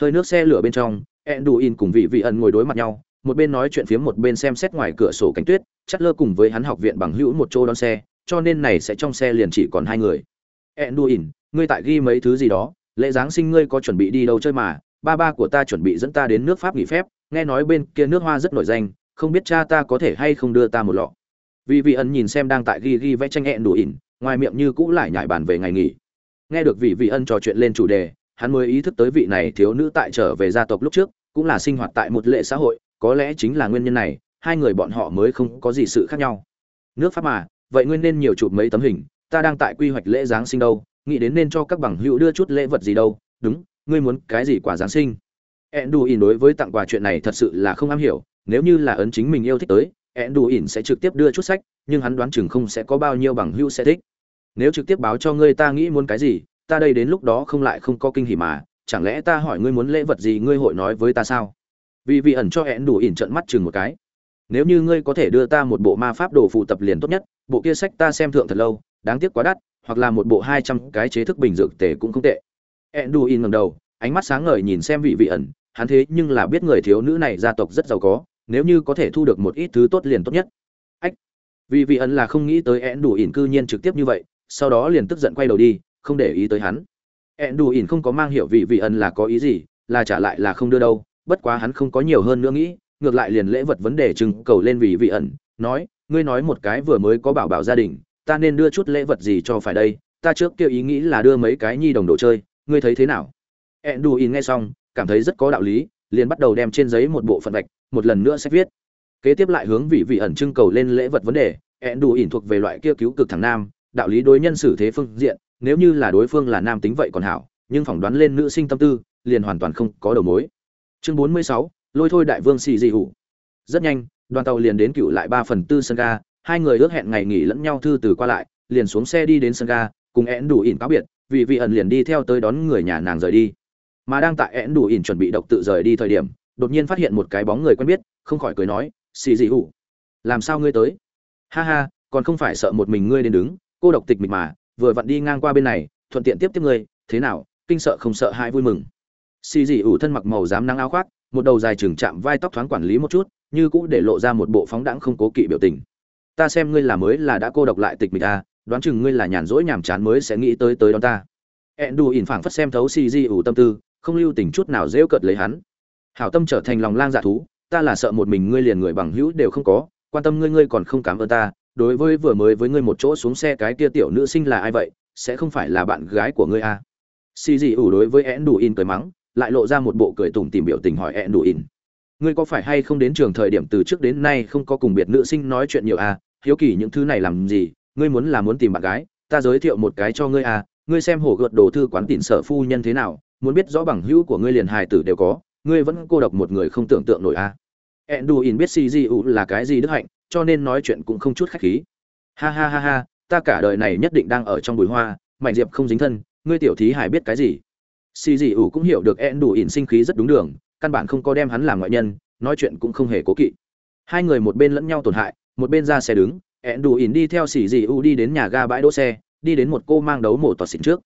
Hơi nước xe lửa bên trong ẹn đủ ỉn cùng vị vị ẩn ngồi đối mặt nhau, một bên nói chuyện phiếm một bên xem xét ngoài cửa sổ cảnh tuyết Chắc lơ cùng với hắn học viện bằng hữu một chỗ đón xe, cho nên này sẽ trong xe liền chỉ còn hai người. Ẹn đủ ỉn ngươi tại ghi mấy thứ gì đó, lễ giáng sinh ngươi có chuẩn bị đi đâu chơi mà ba ba của ta chuẩn bị dẫn ta đến nước pháp nghỉ phép, nghe nói bên kia nước hoa rất nổi danh, không biết cha ta có thể hay không đưa ta một lọ. Vì vị ẩn nhìn xem đang tại ghi ghi vẽ tranh hẹn đủ ỉn, ngoài miệng như cũ lại nhải bàn về ngày nghỉ. Nghe được vị vị ân trò chuyện lên chủ đề, hắn mới ý thức tới vị này thiếu nữ tại trở về gia tộc lúc trước, cũng là sinh hoạt tại một lệ xã hội, có lẽ chính là nguyên nhân này, hai người bọn họ mới không có gì sự khác nhau. Nước pháp mà, vậy nguyên nên nhiều chụp mấy tấm hình, ta đang tại quy hoạch lễ giáng sinh đâu, nghĩ đến nên cho các bằng hữu đưa chút lễ vật gì đâu, đúng ngươi muốn cái gì quả giáng sinh? Enduin đối với tặng quà chuyện này thật sự là không am hiểu, nếu như là ấn chính mình yêu thích tới, Enduin sẽ trực tiếp đưa chút sách, nhưng hắn đoán chừng không sẽ có bao nhiêu bằng hữu sẽ thích. Nếu trực tiếp báo cho ngươi ta nghĩ muốn cái gì ta đây đến lúc đó không lại không có kinh hỉ mà chẳng lẽ ta hỏi ngươi muốn lễ vật gì ngươi hội nói với ta sao? Vì vị ẩn cho hẹn đủ ỉn trận mắt chừng một cái. Nếu như ngươi có thể đưa ta một bộ ma pháp đồ phụ tập liền tốt nhất bộ kia sách ta xem thượng thật lâu đáng tiếc quá đắt hoặc là một bộ hai trăm cái chế thức bình dược tề cũng không tệ. Enduin ngẩng đầu, ánh mắt sáng ngời nhìn xem vị vị ẩn, hắn thế nhưng là biết người thiếu nữ này gia tộc rất giàu có, nếu như có thể thu được một ít thứ tốt liền tốt nhất. Ách, vị vị ẩn là không nghĩ tới Enduin cư nhiên trực tiếp như vậy, sau đó liền tức giận quay đầu đi, không để ý tới hắn. Enduin không có mang hiểu vị vị ẩn là có ý gì, là trả lại là không đưa đâu, bất quá hắn không có nhiều hơn nữa nghĩ, ngược lại liền lễ vật vấn đề trưng cầu lên vị vị ẩn, nói, ngươi nói một cái vừa mới có bảo bảo gia đình, ta nên đưa chút lễ vật gì cho phải đây? Ta trước kia ý nghĩ là đưa mấy cái nhi đồng đồ chơi ngươi thấy thế nào? Ẹn đù in nghe xong, cảm thấy rất có đạo lý, liền bắt đầu đem trên giấy một bộ phận vạch, một lần nữa sẽ viết. Kế tiếp lại hướng vị vị ẩn trưng cầu lên lễ vật vấn đề ẹn đù ỉn thuộc về loại kia cứu cực thẳng nam, đạo lý đối nhân xử thế phương diện, nếu như là đối phương là nam tính vậy còn hảo, nhưng phỏng đoán lên nữ sinh tâm tư, liền hoàn toàn không có đầu mối. Chương bốn mươi sáu, lôi thôi đại vương xì dị hủ. Rất nhanh, đoàn tàu liền đến cựu lại ba phần tư sân ga, hai người ước hẹn ngày nghỉ lẫn nhau thư từ qua lại, liền xuống xe đi đến sân ga, cùng én đủ ỉn cáo biệt vì vị ẩn liền đi theo tới đón người nhà nàng rời đi. Mà đang tại én đủ ỉn chuẩn bị độc tự rời đi thời điểm đột nhiên phát hiện một cái bóng người quen biết không khỏi cười nói xì dị ủ, làm sao ngươi tới? Ha ha còn không phải sợ một mình ngươi đến đứng cô độc tịch mịch mà vừa vặn đi ngang qua bên này thuận tiện tiếp tiếp ngươi thế nào kinh sợ không sợ hai vui mừng. Xì dị ủ thân mặc màu dám nắng áo khoác một đầu dài chừng chạm vai tóc thoáng quản lý một chút như cũ để lộ ra một bộ phóng đãng không cố kỵ biểu tình. Ta xem ngươi là mới là đã cô độc lại tịch mịch à? Đoán chừng ngươi là nhàn rỗi nhàm chán mới sẽ nghĩ tới tới đón ta. Ẹn đù ỉn phảng phất xem thấu xì di ủ tâm tư, không lưu tình chút nào rêu cợt lấy hắn. Hảo tâm trở thành lòng lang dạ thú, ta là sợ một mình ngươi liền người bằng hữu đều không có, quan tâm ngươi ngươi còn không cảm ơn ta. Đối với vừa mới với ngươi một chỗ xuống xe cái kia tiểu nữ sinh là ai vậy? Sẽ không phải là bạn gái của ngươi à? Xì di ủ đối với ẹn đù ỉn cười mắng, lại lộ ra một bộ cười tủm tìm biểu tình hỏi ẹn đù ỉn. Ngươi có phải hay không đến trường thời điểm từ trước đến nay không có cùng biệt nữ sinh nói chuyện nhiều à? Hiếu kỳ những thứ này làm gì? Ngươi muốn là muốn tìm bạn gái ta giới thiệu một cái cho ngươi à ngươi xem hồ gợt đồ thư quán tịn sở phu nhân thế nào muốn biết rõ bằng hữu của ngươi liền hài tử đều có ngươi vẫn cô độc một người không tưởng tượng nổi à Enduin biết CGU là cái gì đức hạnh, cho nên nói chuyện cũng không chút khách khí. Ha ha ha ha, ta cả đời này nhất định đang ở trong bụi hoa, mạnh diệp không dính thân, ngươi tiểu thí hải biết cái gì? CGU cũng hiểu được Enduin sinh khí rất đúng đường, căn bản không có đem hắn làm ngoại nhân, nói chuyện cũng không hề cố kỵ. Hai người một bên lẫn nhau tổn hại, một bên ra xe đứng, ẹn đủ ỉn đi theo xỉ dị u đi đến nhà ga bãi đỗ xe, đi đến một cô mang đấu mổ tọt xịn trước.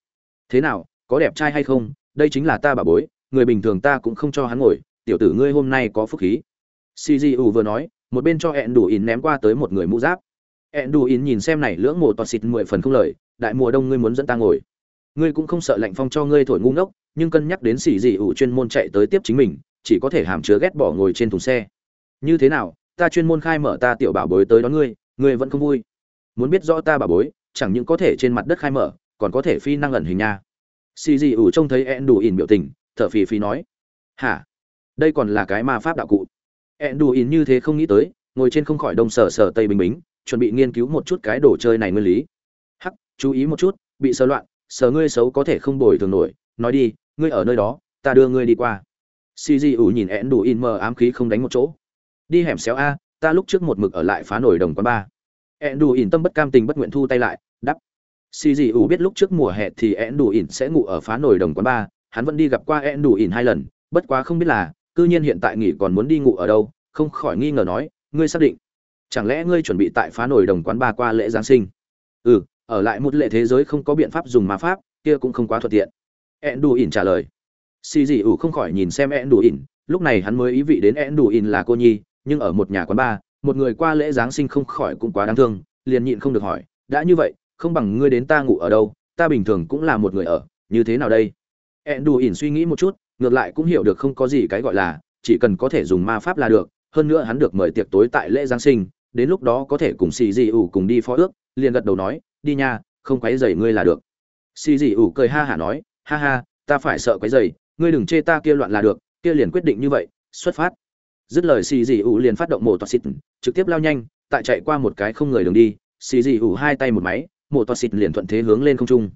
Thế nào, có đẹp trai hay không? Đây chính là ta bà bối, người bình thường ta cũng không cho hắn ngồi, tiểu tử ngươi hôm nay có phúc khí. Xỉ dị u vừa nói, một bên cho ẹn đủ ỉn ném qua tới một người mũ giáp. Ẹn đủ ỉn nhìn xem này lưỡng mổ tọt xịt mười phần không lời, đại mùa đông ngươi muốn dẫn ta ngồi. Ngươi cũng không sợ lạnh phong cho ngươi thổi ngu ngốc, nhưng cân nhắc đến xỉ dị ủ chuyên môn chạy tới tiếp chính mình, chỉ có thể hàm chứa ghét bỏ ngồi trên thùng xe. Như thế nào, ta chuyên môn khai mở ta tiểu bảo bối tới đón ngươi ngươi vẫn không vui. Muốn biết rõ ta bà bối, chẳng những có thể trên mặt đất khai mở, còn có thể phi năng ẩn hình nha. Xì dị ủ trông thấy ẹn đủ ỉn biểu tình, thở phì phì nói, hả? Đây còn là cái ma pháp đạo cụ. Ẹn đủ ỉn như thế không nghĩ tới, ngồi trên không khỏi đông sở sở tây bình bính, chuẩn bị nghiên cứu một chút cái đồ chơi này nguyên lý. Hắc, chú ý một chút, bị sơ loạn, sờ ngươi xấu có thể không bồi thường nổi. Nói đi, ngươi ở nơi đó, ta đưa ngươi đi qua. Xì dị ủ nhìn ẹn đủ ỉn mờ ám khí không đánh một chỗ. Đi hẻm xéo a ta lúc trước một mực ở lại phá nổi đồng quán ba. Ẹn đủ ỉn tâm bất cam tình bất nguyện thu tay lại đắp xì dị ủ biết lúc trước mùa hè thì ẹn đủ ỉn sẽ ngủ ở phá nổi đồng quán ba, hắn vẫn đi gặp qua ẹn đủ ỉn hai lần, bất quá không biết là, cư nhiên hiện tại nghỉ còn muốn đi ngủ ở đâu, không khỏi nghi ngờ nói, ngươi xác định, chẳng lẽ ngươi chuẩn bị tại phá nổi đồng quán ba qua lễ giáng sinh? Ừ ở lại một lệ thế giới không có biện pháp dùng ma pháp, kia cũng không quá thuận tiện. Ẹn đủ ỉn trả lời. Xì dị ủ không khỏi nhìn xem ẹn đủ ỉn lúc này hắn mới ý vị đến ẹn đủ ỉn là cô nhi nhưng ở một nhà quán bar, một người qua lễ giáng sinh không khỏi cũng quá đáng thương, liền nhịn không được hỏi, đã như vậy, không bằng ngươi đến ta ngủ ở đâu, ta bình thường cũng là một người ở, như thế nào đây? ỉn suy nghĩ một chút, ngược lại cũng hiểu được không có gì cái gọi là, chỉ cần có thể dùng ma pháp là được, hơn nữa hắn được mời tiệc tối tại lễ giáng sinh, đến lúc đó có thể cùng Xi dị ủ cùng đi phó ước, liền gật đầu nói, đi nha, không quấy rầy ngươi là được. Xi dị ủ cười ha hả nói, ha ha, ta phải sợ quấy rầy, ngươi đừng chê ta kia loạn là được, kia liền quyết định như vậy, xuất phát dứt lời xì dị ủ liền phát động mổ toa xịt, trực tiếp lao nhanh, tại chạy qua một cái không người đường đi, xì dị ủ hai tay một máy, mổ toa xịt liền thuận thế hướng lên không trung.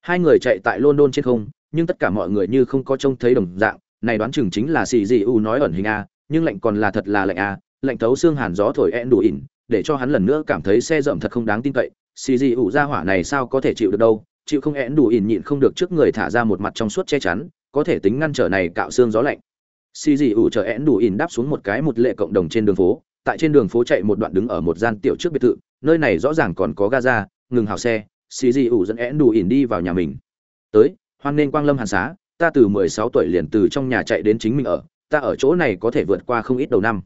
Hai người chạy tại london trên không, nhưng tất cả mọi người như không có trông thấy đồng dạng, này đoán chừng chính là xì dị ủ nói ẩn hình a, nhưng lạnh còn là thật là lạnh a, lạnh thấu xương hàn gió thổi ẹn đủ ỉn, để cho hắn lần nữa cảm thấy xe rậm thật không đáng tin cậy. Xì dị ủ ra hỏa này sao có thể chịu được đâu, chịu không én đủ ỉn nhịn không được trước người thả ra một mặt trong suốt che chắn, có thể tính ngăn trở này cạo xương gió lạnh xì dị ủ chờ én đủ ỉn đáp xuống một cái một lệ cộng đồng trên đường phố, tại trên đường phố chạy một đoạn đứng ở một gian tiểu trước biệt thự, nơi này rõ ràng còn có gaza, ngừng hào xe, xì dị ủ dẫn én đủ ỉn đi vào nhà mình. Tới, hoan nên quang lâm hàn xá, ta từ mười sáu tuổi liền từ trong nhà chạy đến chính mình ở, ta ở chỗ này có thể vượt qua không ít đầu năm.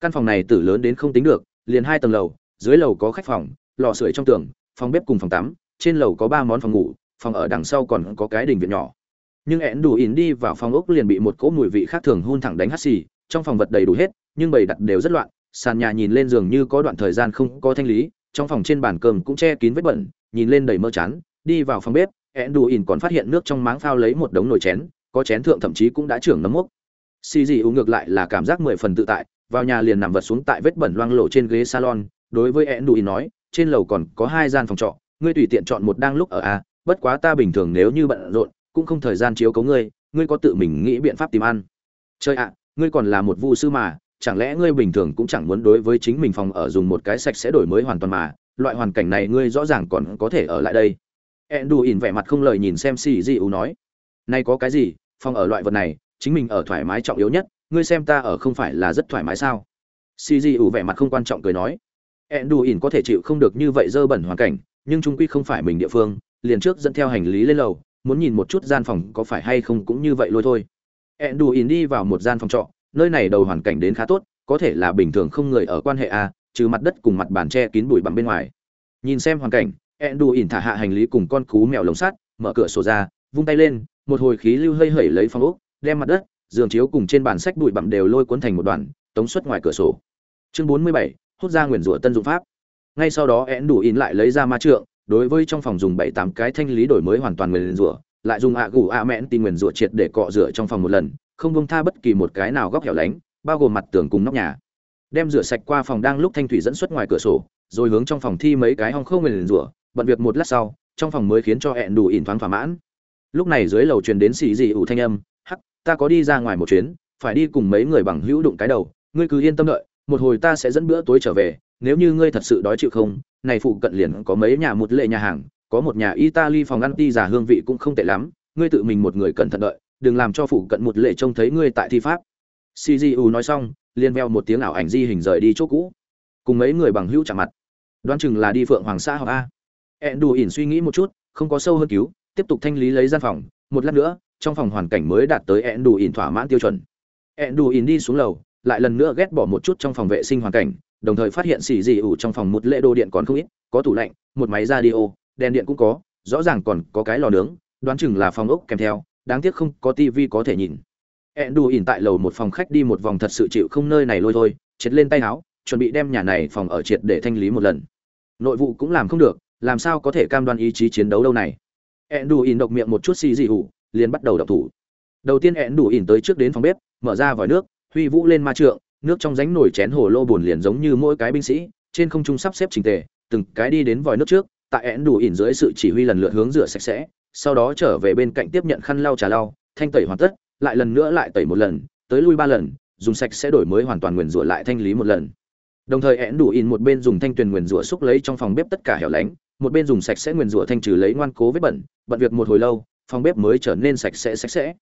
Căn phòng này tử lớn đến không tính được, liền hai tầng lầu, dưới lầu có khách phòng, lò sưởi trong tường, phòng bếp cùng phòng tắm, trên lầu có ba món phòng ngủ, phòng ở đằng sau còn có cái đình viện nhỏ nhưng ẹn đủ ỉn đi vào phòng ốc liền bị một cỗ mùi vị khác thường hun thẳng đánh hắt xì, trong phòng vật đầy đủ hết, nhưng bầy đặt đều rất loạn, sàn nhà nhìn lên giường như có đoạn thời gian không có thanh lý, trong phòng trên bàn cơm cũng che kín vết bẩn, nhìn lên đầy mơ chán, đi vào phòng bếp ẹn đủ ỉn còn phát hiện nước trong máng phao lấy một đống nồi chén, có chén thượng thậm chí cũng đã trưởng nấm mốc. Xì dị u ngược lại là cảm giác mười phần tự tại, vào nhà liền nằm vật xuống tại vết bẩn loang lộ trên ghế salon, đối với ẹn đủ ỉn nói, trên lầu còn có hai gian phòng trọ, ngươi tùy tiện chọn một đang lúc ở a bất quá ta bình thường nếu như bận rộn cũng không thời gian chiếu cố ngươi ngươi có tự mình nghĩ biện pháp tìm ăn. Chơi ạ, ngươi còn là một vu sư mà, chẳng lẽ ngươi bình thường cũng chẳng muốn đối với chính mình phòng ở dùng một cái sạch sẽ đổi mới hoàn toàn mà, loại hoàn cảnh này ngươi rõ ràng còn có thể ở lại đây. Ẹn đù ỉn vẻ mặt không lời nhìn xem xì Di U nói. Nay có cái gì, phòng ở loại vật này, chính mình ở thoải mái trọng yếu nhất, ngươi xem ta ở không phải là rất thoải mái sao? Xì Di U vẻ mặt không quan trọng cười nói. Ẹn đù ỉn có thể chịu không được như vậy dơ bẩn hoàn cảnh, nhưng trung quy không phải mình địa phương, liền trước dẫn theo hành lý lên lầu muốn nhìn một chút gian phòng có phải hay không cũng như vậy lôi thôi. Ẹn đù ỉn đi vào một gian phòng trọ, nơi này đầu hoàn cảnh đến khá tốt, có thể là bình thường không người ở quan hệ a trừ mặt đất cùng mặt bàn che kín bụi bằng bên ngoài. Nhìn xem hoàn cảnh ẹn đù ỉn thả hạ hành lý cùng con cú mèo lồng sắt, mở cửa sổ ra, vung tay lên, một hồi khí lưu hơi hẩy lấy phòng ốc, đem mặt đất, giường chiếu cùng trên bàn sách bụi bặm đều lôi cuốn thành một đoàn, tống xuất ngoài cửa sổ. Chương bốn mươi bảy, hút ra nguyền rủa tân dụng pháp. Ngay sau đó én đủ in lại lấy ra ma trượng đối với trong phòng dùng bảy tám cái thanh lý đổi mới hoàn toàn nguyền rủa, lại dùng ạ gù ạ mẹn tin nguyền rủa triệt để cọ rửa trong phòng một lần, không bông tha bất kỳ một cái nào góc hẻo lánh, bao gồm mặt tường cùng nóc nhà. Đem rửa sạch qua phòng đang lúc thanh thủy dẫn xuất ngoài cửa sổ, rồi hướng trong phòng thi mấy cái hong không nguyền rủa, bận việc một lát sau, trong phòng mới khiến cho hẹn đủ ỉn thoáng thỏa mãn. Lúc này dưới lầu truyền đến xì dị ủ thanh âm, hắc, ta có đi ra ngoài một chuyến, phải đi cùng mấy người bằng hữu đụng cái đầu, ngươi cứ yên tâm đợi, một hồi ta sẽ dẫn bữa tối trở về, nếu như ngươi thật sự đói chịu không này phụ cận liền có mấy nhà một lệ nhà hàng, có một nhà italy phòng ăn ti giả hương vị cũng không tệ lắm, ngươi tự mình một người cẩn thận đợi, đừng làm cho phụ cận một lệ trông thấy ngươi tại thi pháp. Cgu nói xong, liền veo một tiếng ảo ảnh di hình rời đi chỗ cũ. Cùng mấy người bằng hữu chạm mặt. Đoán chừng là đi phượng hoàng xã hoặc a. Endu ỉn suy nghĩ một chút, không có sâu hơn cứu, tiếp tục thanh lý lấy gian phòng. Một lát nữa, trong phòng hoàn cảnh mới đạt tới Endu ỉn thỏa mãn tiêu chuẩn. Endu ỉn đi xuống lầu, lại lần nữa ghét bỏ một chút trong phòng vệ sinh hoàn cảnh đồng thời phát hiện xì dị ủ trong phòng một lễ đồ điện còn không ít, có tủ lạnh, một máy radio, đèn điện cũng có, rõ ràng còn có cái lò nướng, đoán chừng là phòng ốc kèm theo, đáng tiếc không có tivi có thể nhìn. Ẹn đù ỉn tại lầu một phòng khách đi một vòng thật sự chịu không nơi này lôi thôi, triệt lên tay áo, chuẩn bị đem nhà này phòng ở triệt để thanh lý một lần. Nội vụ cũng làm không được, làm sao có thể cam đoan ý chí chiến đấu đâu này. Ẹn đù ỉn độc miệng một chút xì dị ủ, liền bắt đầu đập thủ. Đầu tiên ẹn đù ỉn tới trước đến phòng bếp, mở ra vòi nước, huy vũ lên ma trượng nước trong ránh nổi chén hồ lô buồn liền giống như mỗi cái binh sĩ, trên không trung sắp xếp chỉnh tề, từng cái đi đến vòi nước trước, tại én đủ ỉn dưới sự chỉ huy lần lượt hướng rửa sạch sẽ, sau đó trở về bên cạnh tiếp nhận khăn lau trà lau, thanh tẩy hoàn tất, lại lần nữa lại tẩy một lần, tới lui ba lần, dùng sạch sẽ đổi mới hoàn toàn nguyền rủa lại thanh lý một lần. Đồng thời én đủ ỉn một bên dùng thanh tuyền nguyền rủa xúc lấy trong phòng bếp tất cả hẻo lánh, một bên dùng sạch sẽ nguyền rủa thanh trừ lấy ngoan cố vết bẩn, bận việc một hồi lâu, phòng bếp mới trở nên sạch sẽ sạch sẽ.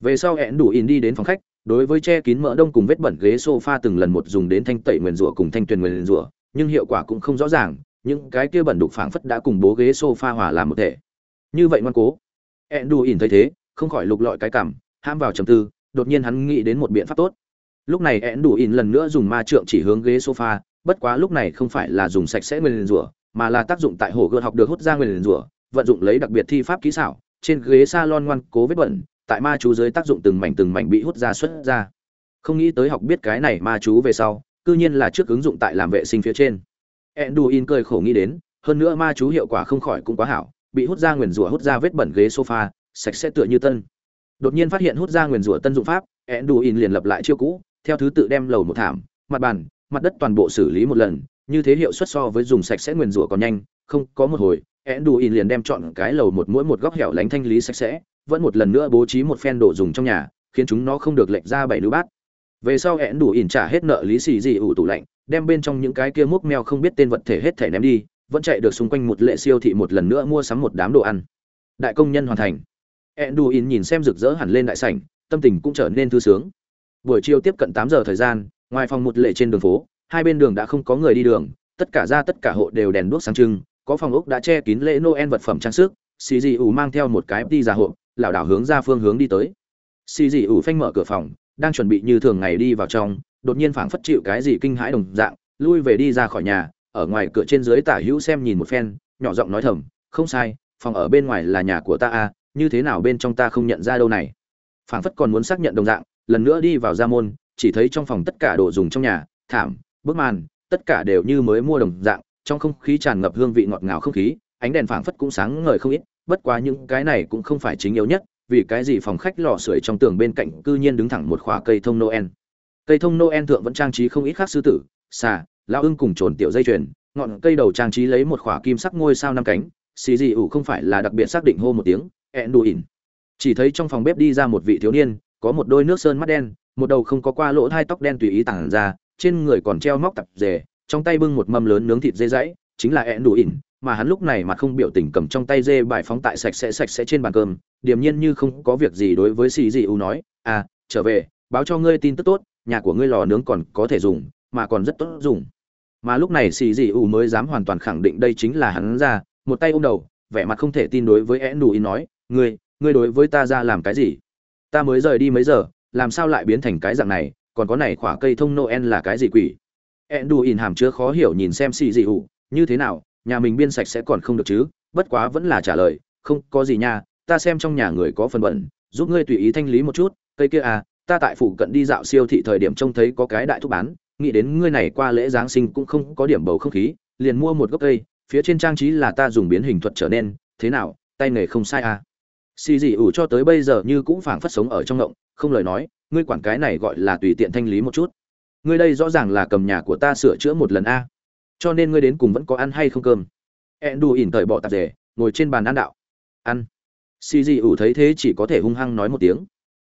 Về sau én đủ ỉn đi đến phòng khách đối với che kín mỡ đông cùng vết bẩn ghế sofa từng lần một dùng đến thanh tẩy nguyền rủa cùng thanh tuyền nguyền rủa, nhưng hiệu quả cũng không rõ ràng, những cái kia bẩn đục phảng phất đã cùng bố ghế sofa hòa làm một thể. Như vậy ngoan cố. Ẹn đù ỉn thấy thế, không khỏi lục lọi cái cảm, ham vào trầm tư, đột nhiên hắn nghĩ đến một biện pháp tốt. Lúc này ẹn đù ỉn lần nữa dùng ma trượng chỉ hướng ghế sofa, bất quá lúc này không phải là dùng sạch sẽ nguyền rủa, mà là tác dụng tại hồ gợt học được hút ra nguyền rủa, vận dụng lấy đặc biệt thi pháp kỹ xảo, trên ghế salon ngoan cố vết bẩn tại ma chú dưới tác dụng từng mảnh từng mảnh bị hút ra xuất ra. Không nghĩ tới học biết cái này ma chú về sau, cư nhiên là trước ứng dụng tại làm vệ sinh phía trên. Enduin cười khổ nghĩ đến, hơn nữa ma chú hiệu quả không khỏi cũng quá hảo, bị hút ra nguyền rủa hút ra vết bẩn ghế sofa, sạch sẽ tựa như tân. Đột nhiên phát hiện hút ra nguyền rủa tân dụng pháp, enduin liền lập lại chiêu cũ, theo thứ tự đem lầu một thảm, mặt bàn, mặt đất toàn bộ xử lý một lần, như thế hiệu suất so với dùng sạch sẽ nguyền rủa còn nhanh, không có một hồi, enduin liền đem chọn cái lầu một mỗi một góc hẻo lánh thanh lý sạch sẽ vẫn một lần nữa bố trí một phen đồ dùng trong nhà, khiến chúng nó không được lệch ra bảy đứa bát. Về sau hẹn đủ ỉn trả hết nợ lý xì gì ủ tủ lạnh, đem bên trong những cái kia múc meo không biết tên vật thể hết thể ném đi, vẫn chạy được xung quanh một lệ siêu thị một lần nữa mua sắm một đám đồ ăn. Đại công nhân hoàn thành. Hẹn đủ ỉn nhìn xem rực rỡ hẳn lên đại sảnh, tâm tình cũng trở nên thư sướng. Buổi chiều tiếp cận tám giờ thời gian, ngoài phòng một lệ trên đường phố, hai bên đường đã không có người đi đường, tất cả ra tất cả hộ đều đèn đuốc sáng trưng, có phòng ốc đã che kín lễ noel vật phẩm trang sức, xì gì ủ mang theo một cái đi ra hộp lảo đảo hướng ra phương hướng đi tới. Xì dị ủ phanh mở cửa phòng, đang chuẩn bị như thường ngày đi vào trong, đột nhiên phảng phất chịu cái gì kinh hãi đồng dạng, lui về đi ra khỏi nhà, ở ngoài cửa trên dưới tả hữu xem nhìn một phen, nhỏ giọng nói thầm, không sai, phòng ở bên ngoài là nhà của ta à như thế nào bên trong ta không nhận ra đâu này? Phảng phất còn muốn xác nhận đồng dạng, lần nữa đi vào gia môn, chỉ thấy trong phòng tất cả đồ dùng trong nhà, thảm, bức màn, tất cả đều như mới mua đồng dạng, trong không khí tràn ngập hương vị ngọt ngào không khí, ánh đèn phảng phất cũng sáng ngời không ít bất quá những cái này cũng không phải chính yếu nhất, vì cái gì phòng khách lò sưởi trong tường bên cạnh cư nhiên đứng thẳng một khóa cây thông noel. Cây thông noel thượng vẫn trang trí không ít khác sư tử, xà, lão ưng cùng trồn tiểu dây chuyền, ngọn cây đầu trang trí lấy một khỏa kim sắc ngôi sao năm cánh, xì dị ủ không phải là đặc biệt xác định hô một tiếng, ẹn đù ỉn. Chỉ thấy trong phòng bếp đi ra một vị thiếu niên, có một đôi nước sơn mắt đen, một đầu không có qua lỗ hai tóc đen tùy ý tản ra, trên người còn treo móc tập dề trong tay bưng một mâm lớn nướng thịt dê dãy chính là ẹn đù ỉn mà hắn lúc này mà không biểu tình cầm trong tay dê bài phóng tại sạch sẽ sạch sẽ trên bàn cơm, điềm nhiên như không có việc gì đối với xì dị u nói à trở về, báo cho ngươi tin tức tốt, nhà của ngươi lò nướng còn có thể dùng, mà còn rất tốt dùng. Mà lúc này xì dị u mới dám hoàn toàn khẳng định đây chính là hắn ra, một tay ôm đầu, vẻ mặt không thể tin đối với én đù ý nói, ngươi ngươi đối với ta ra làm cái gì? Ta mới rời đi mấy giờ, làm sao lại biến thành cái dạng này, còn có này khỏa cây thông noel là cái gì quỷ? én đù ỉn hàm chứa khó hiểu nhìn xem xì dị u, như thế nào nhà mình biên sạch sẽ còn không được chứ, bất quá vẫn là trả lời, không, có gì nha, ta xem trong nhà người có phần bẩn giúp ngươi tùy ý thanh lý một chút, cây kia à ta tại phủ cận đi dạo siêu thị thời điểm trông thấy có cái đại thúc bán, nghĩ đến ngươi này qua lễ giáng sinh cũng không có điểm bầu không khí, liền mua một gốc cây, phía trên trang trí là ta dùng biến hình thuật trở nên, thế nào, tay nghề không sai à? Xì dị ủ cho tới bây giờ như cũng phảng phất sống ở trong ngộng, không lời nói, ngươi quản cái này gọi là tùy tiện thanh lý một chút. Ngươi đây rõ ràng là cầm nhà của ta sửa chữa một lần a cho nên ngươi đến cùng vẫn có ăn hay không cơm. Ẹn đù ỉn thời bọ tạp rể ngồi trên bàn ăn đạo. Ăn. Xì dị ủ thấy thế chỉ có thể hung hăng nói một tiếng.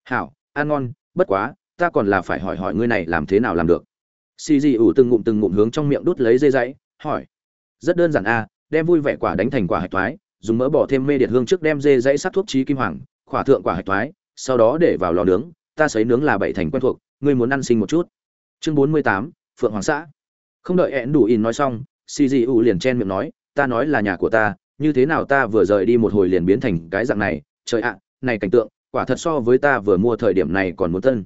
Hảo, ăn ngon, bất quá, ta còn là phải hỏi hỏi ngươi này làm thế nào làm được. Xì dị ủ từng ngụm từng ngụm hướng trong miệng đút lấy dây dãy hỏi. Rất đơn giản a, đem vui vẻ quả đánh thành quả hạch thoái dùng mỡ bỏ thêm mê điện hương trước đem dê dãy sát thuốc trí kim hoàng, khỏa thượng quả hạch thoái sau đó để vào lò nướng, ta sấy nướng là bảy thành quen thuộc, ngươi muốn ăn sinh một chút. Chương bốn mươi tám, phượng hoàng xã không đợi ẹn đủ in nói xong xì dị U liền chen miệng nói, ta nói là nhà của ta, như thế nào ta vừa rời đi một hồi liền biến thành cái dạng này, trời ạ, này cảnh tượng, quả thật so với ta vừa mua thời điểm này còn muốn tân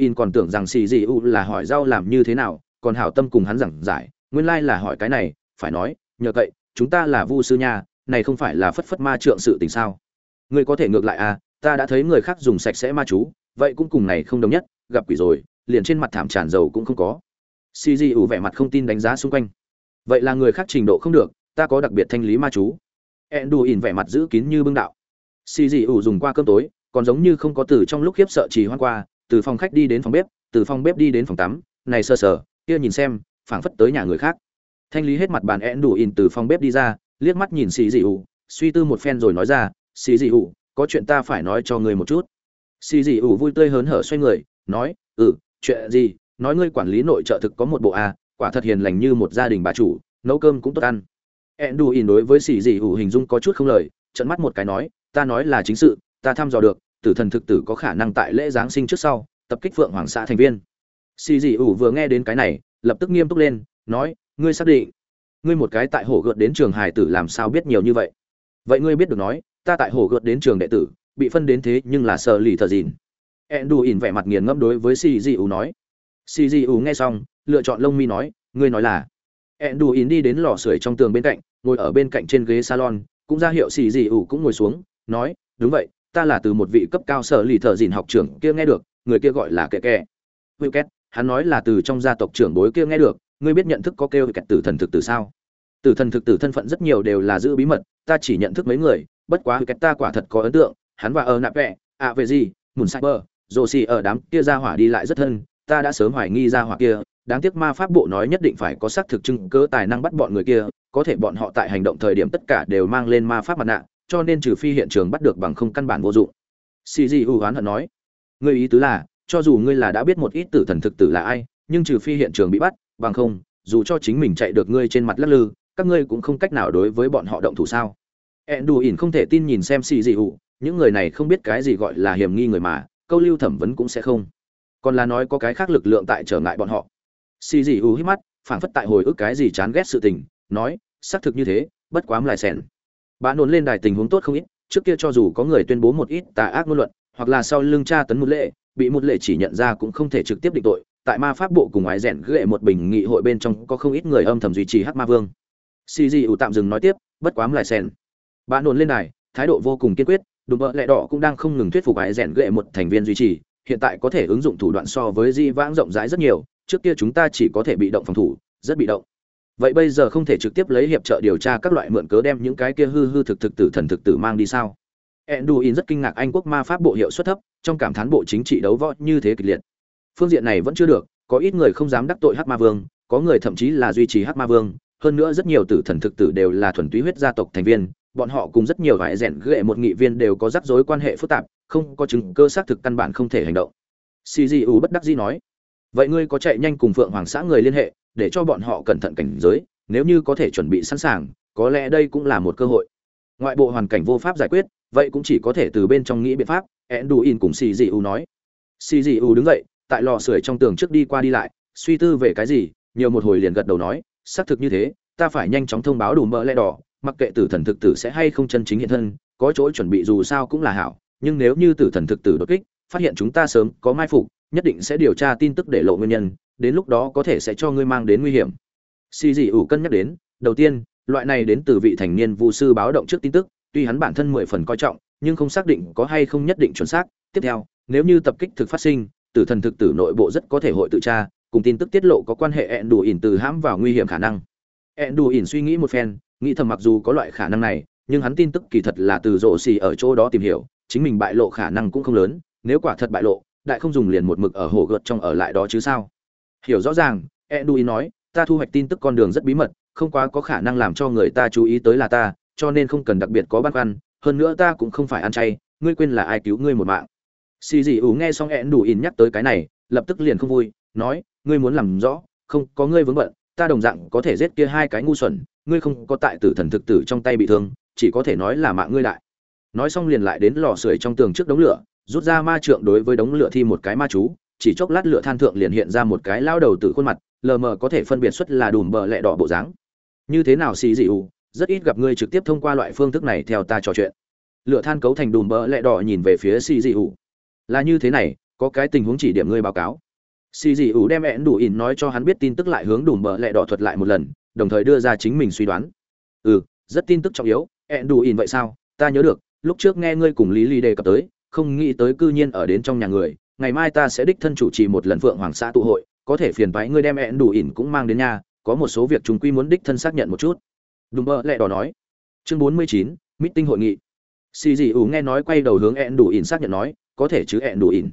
in còn tưởng rằng xì dị u là hỏi rau làm như thế nào, còn hảo tâm cùng hắn giảng giải, nguyên lai là hỏi cái này, phải nói, nhờ cậy, chúng ta là vu sư nha, này không phải là phất phất ma trượng sự tình sao? Ngươi có thể ngược lại à ta đã thấy người khác dùng sạch sẽ ma chú, vậy cũng cùng này không đồng nhất, gặp quỷ rồi, liền trên mặt thảm tràn dầu cũng không có xì dị u vẻ mặt không tin đánh giá xung quanh. Vậy là người khác trình độ không được, ta có đặc biệt thanh lý ma chú. Enduin vẻ mặt giữ kín như bưng đạo. Xì dị u dùng qua cơm tối, còn giống như không có từ trong lúc khiếp sợ trì hoan qua, từ phòng khách đi đến phòng bếp, từ phòng bếp đi đến phòng tắm, này sơ sờ, kia nhìn xem, phảng phất tới nhà người khác. Thanh lý hết mặt bàn én đủ in từ phòng bếp đi ra, liếc mắt nhìn xì dị ủ, suy tư một phen rồi nói ra xì dị ủ, có chuyện ta phải nói cho ngươi một chút. Xì dị ủ vui tươi hớn hở xoay người, nói ừ chuyện gì? Nói ngươi quản lý nội trợ thực có một bộ a, quả thật hiền lành như một gia đình bà chủ, nấu cơm cũng tốt ăn. Én in đối với xì dị ủ hình dung có chút không lời trận mắt một cái nói, ta nói là chính sự, ta thăm dò được, tử thần thực tử có khả năng tại lễ giáng sinh trước sau, tập kích phượng hoàng xã thành viên. Xì dị ủ vừa nghe đến cái này, lập tức nghiêm túc lên, nói, ngươi xác định, ngươi một cái tại hồ gợt đến trường hải tử làm sao biết nhiều như vậy? Vậy ngươi biết được nói, ta tại hồ gợt đến trường đệ tử, bị phân đến thế nhưng là sợ lì thờ dìn. Ẹn đù ỉn vẻ mặt nghiền ngẫm đối với xì dị ủ nói xì dị ủ nghe xong, lựa chọn lông mi nói, ngươi nói là ẹn đù ỉn đi đến lò sưởi trong tường bên cạnh, ngồi ở bên cạnh trên ghế salon, cũng ra hiệu xì dị ủ cũng ngồi xuống, nói, đúng vậy, ta là từ một vị cấp cao sở lì thợ dìn học trưởng kia nghe được, người kia gọi là kệ kệ hữu két hắn nói là từ trong gia tộc trưởng bối kia nghe được, ngươi biết nhận thức có kêu kẹt tử thần thực tử sao? Tử thần thực tử thân phận rất nhiều đều là giữ bí mật, ta chỉ nhận thức mấy người, bất quá kẹt két ta quả thật có ấn tượng, hắn và ở nạp vẹ ạ về gì mùn sai bờ rồ xì ở đám kia ra hỏa đi lại rất thân ta đã sớm hoài nghi ra hỏa kia, đáng tiếc ma pháp bộ nói nhất định phải có xác thực chứng cơ tài năng bắt bọn người kia, có thể bọn họ tại hành động thời điểm tất cả đều mang lên ma pháp mặt nạ, cho nên trừ phi hiện trường bắt được bằng không căn bản vô dụng. Xì dị hù hoán hận nói, ngươi ý tứ là, cho dù ngươi là đã biết một ít tử thần thực tử là ai, nhưng trừ phi hiện trường bị bắt, bằng không, dù cho chính mình chạy được ngươi trên mặt lắc lư, các ngươi cũng không cách nào đối với bọn họ động thủ sao? Ẹn đù ỉn không thể tin nhìn xem xì dị hù, những người này không biết cái gì gọi là hiểm nghi người mà, câu lưu thẩm vấn cũng sẽ không còn là nói có cái khác lực lượng tại trở ngại bọn họ. Xì dị u hít mắt phảng phất tại hồi ức cái gì chán ghét sự tình nói xác thực như thế bất quá lại xẻn. Bà nôn lên đài tình huống tốt không ít trước kia cho dù có người tuyên bố một ít tà ác ngôn luận hoặc là sau lưng tra tấn một lệ bị một lệ chỉ nhận ra cũng không thể trực tiếp định tội tại ma pháp bộ cùng ái rèn ghệ một bình nghị hội bên trong có không ít người âm thầm duy trì hắc ma vương. Xì dị u tạm dừng nói tiếp bất quá lại xẻn. Bà nôn lên đài, thái độ vô cùng kiên quyết đùm bợ lẹ đỏ cũng đang không ngừng thuyết phục ái rèn ghệ một thành viên duy trì hiện tại có thể ứng dụng thủ đoạn so với di vãng rộng rãi rất nhiều, trước kia chúng ta chỉ có thể bị động phòng thủ, rất bị động. Vậy bây giờ không thể trực tiếp lấy hiệp trợ điều tra các loại mượn cớ đem những cái kia hư hư thực thực tử thần thực tử mang đi sao? Enduin rất kinh ngạc anh quốc ma pháp bộ hiệu suất thấp, trong cảm thán bộ chính trị đấu võ như thế kịch liệt. Phương diện này vẫn chưa được, có ít người không dám đắc tội hắc ma vương, có người thậm chí là duy trì hắc ma vương, hơn nữa rất nhiều tử thần thực tử đều là thuần túy huyết gia tộc thành viên, bọn họ cùng rất nhiều vải rèn ghệ một nghị viên đều có rắc rối quan hệ phức tạp không có chứng cơ xác thực căn bản không thể hành động. Cgu bất đắc dĩ nói, vậy ngươi có chạy nhanh cùng phượng hoàng xã người liên hệ, để cho bọn họ cẩn thận cảnh giới, nếu như có thể chuẩn bị sẵn sàng, có lẽ đây cũng là một cơ hội. Ngoại bộ hoàn cảnh vô pháp giải quyết, vậy cũng chỉ có thể từ bên trong nghĩ biện pháp, enduin cùng cgu nói. Cgu đứng dậy, tại lò sưởi trong tường trước đi qua đi lại, suy tư về cái gì, nhiều một hồi liền gật đầu nói, xác thực như thế, ta phải nhanh chóng thông báo đủ mỡ lẽ đỏ, mặc kệ tử thần thực tử sẽ hay không chân chính hiện thân, có chỗ chuẩn bị dù sao cũng là hảo nhưng nếu như tử thần thực tử đột kích, phát hiện chúng ta sớm có mai phục, nhất định sẽ điều tra tin tức để lộ nguyên nhân, đến lúc đó có thể sẽ cho ngươi mang đến nguy hiểm. Xì dị ủ cân nhắc đến, đầu tiên, loại này đến từ vị thành niên vu sư báo động trước tin tức, tuy hắn bản thân mười phần coi trọng, nhưng không xác định có hay không nhất định chuẩn xác. Tiếp theo, nếu như tập kích thực phát sinh, tử thần thực tử nội bộ rất có thể hội tự tra, cùng tin tức tiết lộ có quan hệ ẹn đủ ỉn từ hãm vào nguy hiểm khả năng. Ẹn đủ ỉn suy nghĩ một phen, nghĩ thầm mặc dù có loại khả năng này, nhưng hắn tin tức kỳ thật là từ rộ xì ở chỗ đó tìm hiểu chính mình bại lộ khả năng cũng không lớn, nếu quả thật bại lộ, đại không dùng liền một mực ở hồ gợt trong ở lại đó chứ sao? Hiểu rõ ràng, edui nói, ta thu hoạch tin tức con đường rất bí mật, không quá có khả năng làm cho người ta chú ý tới là ta, cho nên không cần đặc biệt có băn khoăn, hơn nữa ta cũng không phải ăn chay, ngươi quên là ai cứu ngươi một mạng. Xì dị ủ nghe xong ẹn đủ ỉn nhắc tới cái này, lập tức liền không vui, nói, ngươi muốn làm rõ, không, có ngươi vướng bận, ta đồng dạng có thể giết kia hai cái ngu xuẩn, ngươi không có tại tử thần thực tử trong tay bị thương, chỉ có thể nói là mạng ngươi đại nói xong liền lại đến lò sưởi trong tường trước đống lửa, rút ra ma trượng đối với đống lửa thi một cái ma chú, chỉ chốc lát lửa than thượng liền hiện ra một cái lao đầu từ khuôn mặt, lờ mờ có thể phân biệt xuất là đùm bờ lẹ đỏ bộ dáng. Như thế nào xì dị ù rất ít gặp ngươi trực tiếp thông qua loại phương thức này theo ta trò chuyện. Lửa than cấu thành đùm bờ lẹ đỏ nhìn về phía xì dị ù là như thế này, có cái tình huống chỉ điểm ngươi báo cáo. Xì dị ù đem ẹn đủ ỉn nói cho hắn biết tin tức lại hướng đùm bờ lẹ đỏ thuật lại một lần, đồng thời đưa ra chính mình suy đoán. Ừ rất tin tức trọng yếu, ẹn đủ ỉn vậy sao? Ta nhớ được lúc trước nghe ngươi cùng lý lý đề cập tới, không nghĩ tới cư nhiên ở đến trong nhà người, ngày mai ta sẽ đích thân chủ trì một lần phượng hoàng xã tụ hội, có thể phiền phái ngươi đem ẹn đủ ỉn cũng mang đến nhà, có một số việc chúng quy muốn đích thân xác nhận một chút. Đúng bơ lẹ đỏ nói. Chương bốn mươi chín, meeting hội nghị. Xì dị ủ nghe nói quay đầu hướng ẹn đủ ỉn xác nhận nói, có thể chứ ẹn đủ ỉn.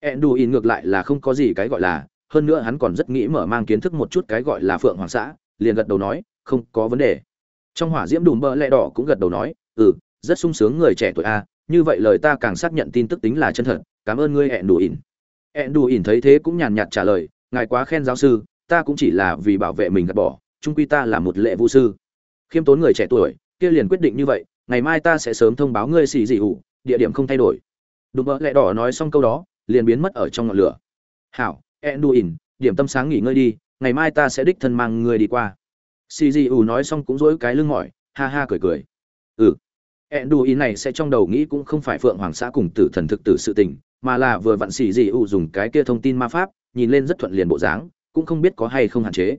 Ẹn đủ ỉn ngược lại là không có gì cái gọi là, hơn nữa hắn còn rất nghĩ mở mang kiến thức một chút cái gọi là phượng hoàng xã, liền gật đầu nói, không có vấn đề. Trong hỏa diễm đùm bơ lẹ đỏ cũng gật đầu nói ừ rất sung sướng người trẻ tuổi a, như vậy lời ta càng xác nhận tin tức tính là chân thật, cảm ơn ngươi hẹn đủ ỉn hẹn đủ ỉn thấy thế cũng nhàn nhạt trả lời, ngài quá khen giáo sư, ta cũng chỉ là vì bảo vệ mình gạt bỏ trung quy ta là một lệ vũ sư. Khiêm tốn người trẻ tuổi, kia liền quyết định như vậy, ngày mai ta sẽ sớm thông báo ngươi xì dị ủ địa điểm không thay đổi. Đùm bỡ lẹ đỏ nói xong câu đó, liền biến mất ở trong ngọn lửa. Hảo hẹn đủ ỉn điểm tâm sáng nghỉ ngơi đi, ngày mai ta sẽ đích thân mang ngươi đi qua. Xì dị ủ nói xong cũng dỗi cái lưng mỏi, ha ha cười cười. Ừ ẹn đù ý này sẽ trong đầu nghĩ cũng không phải phượng hoàng xã cùng tử thần thực tử sự tình, mà là vừa vặn xì dị ủ dùng cái kia thông tin ma pháp, nhìn lên rất thuận liền bộ dáng, cũng không biết có hay không hạn chế.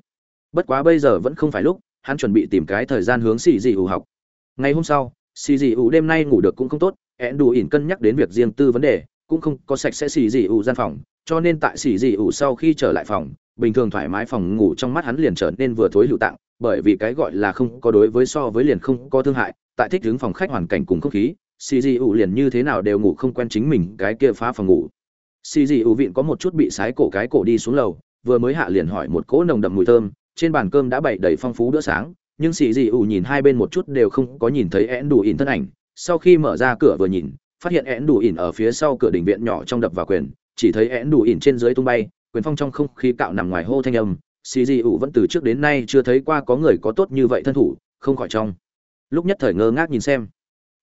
Bất quá bây giờ vẫn không phải lúc, hắn chuẩn bị tìm cái thời gian hướng xì dị ủ học. Ngày hôm sau, xì dị ủ đêm nay ngủ được cũng không tốt ẹn đù ỉn cân nhắc đến việc riêng tư vấn đề, cũng không có sạch sẽ xì dị ủ gian phòng, cho nên tại xì dị ủ sau khi trở lại phòng bình thường thoải mái phòng ngủ trong mắt hắn liền trở nên vừa thối hữu tạng, bởi vì cái gọi là không có đối với so với liền không có thương hại, tại thích đứng phòng khách hoàn cảnh cùng không khí xì dị ủ liền như thế nào đều ngủ không quen chính mình cái kia phá phòng ngủ. Xì dị ủ vịn có một chút bị sái cổ cái cổ đi xuống lầu, vừa mới hạ liền hỏi một cỗ nồng đậm mùi thơm, trên bàn cơm đã bày đầy phong phú bữa sáng, nhưng xì dị ủ nhìn hai bên một chút đều không có nhìn thấy én đủ ỉn thân ảnh, sau khi mở ra cửa vừa nhìn, phát hiện én đủ ỉn ở phía sau cửa đình viện nhỏ trong đập vào quyền, chỉ thấy én đủ ỉn trên dưới tung bay quyền phong trong không khí cạo nằm ngoài hô thanh âm xì dị ủ vẫn từ trước đến nay chưa thấy qua có người có tốt như vậy thân thủ, không khỏi trong. Lúc nhất thời ngơ ngác nhìn xem.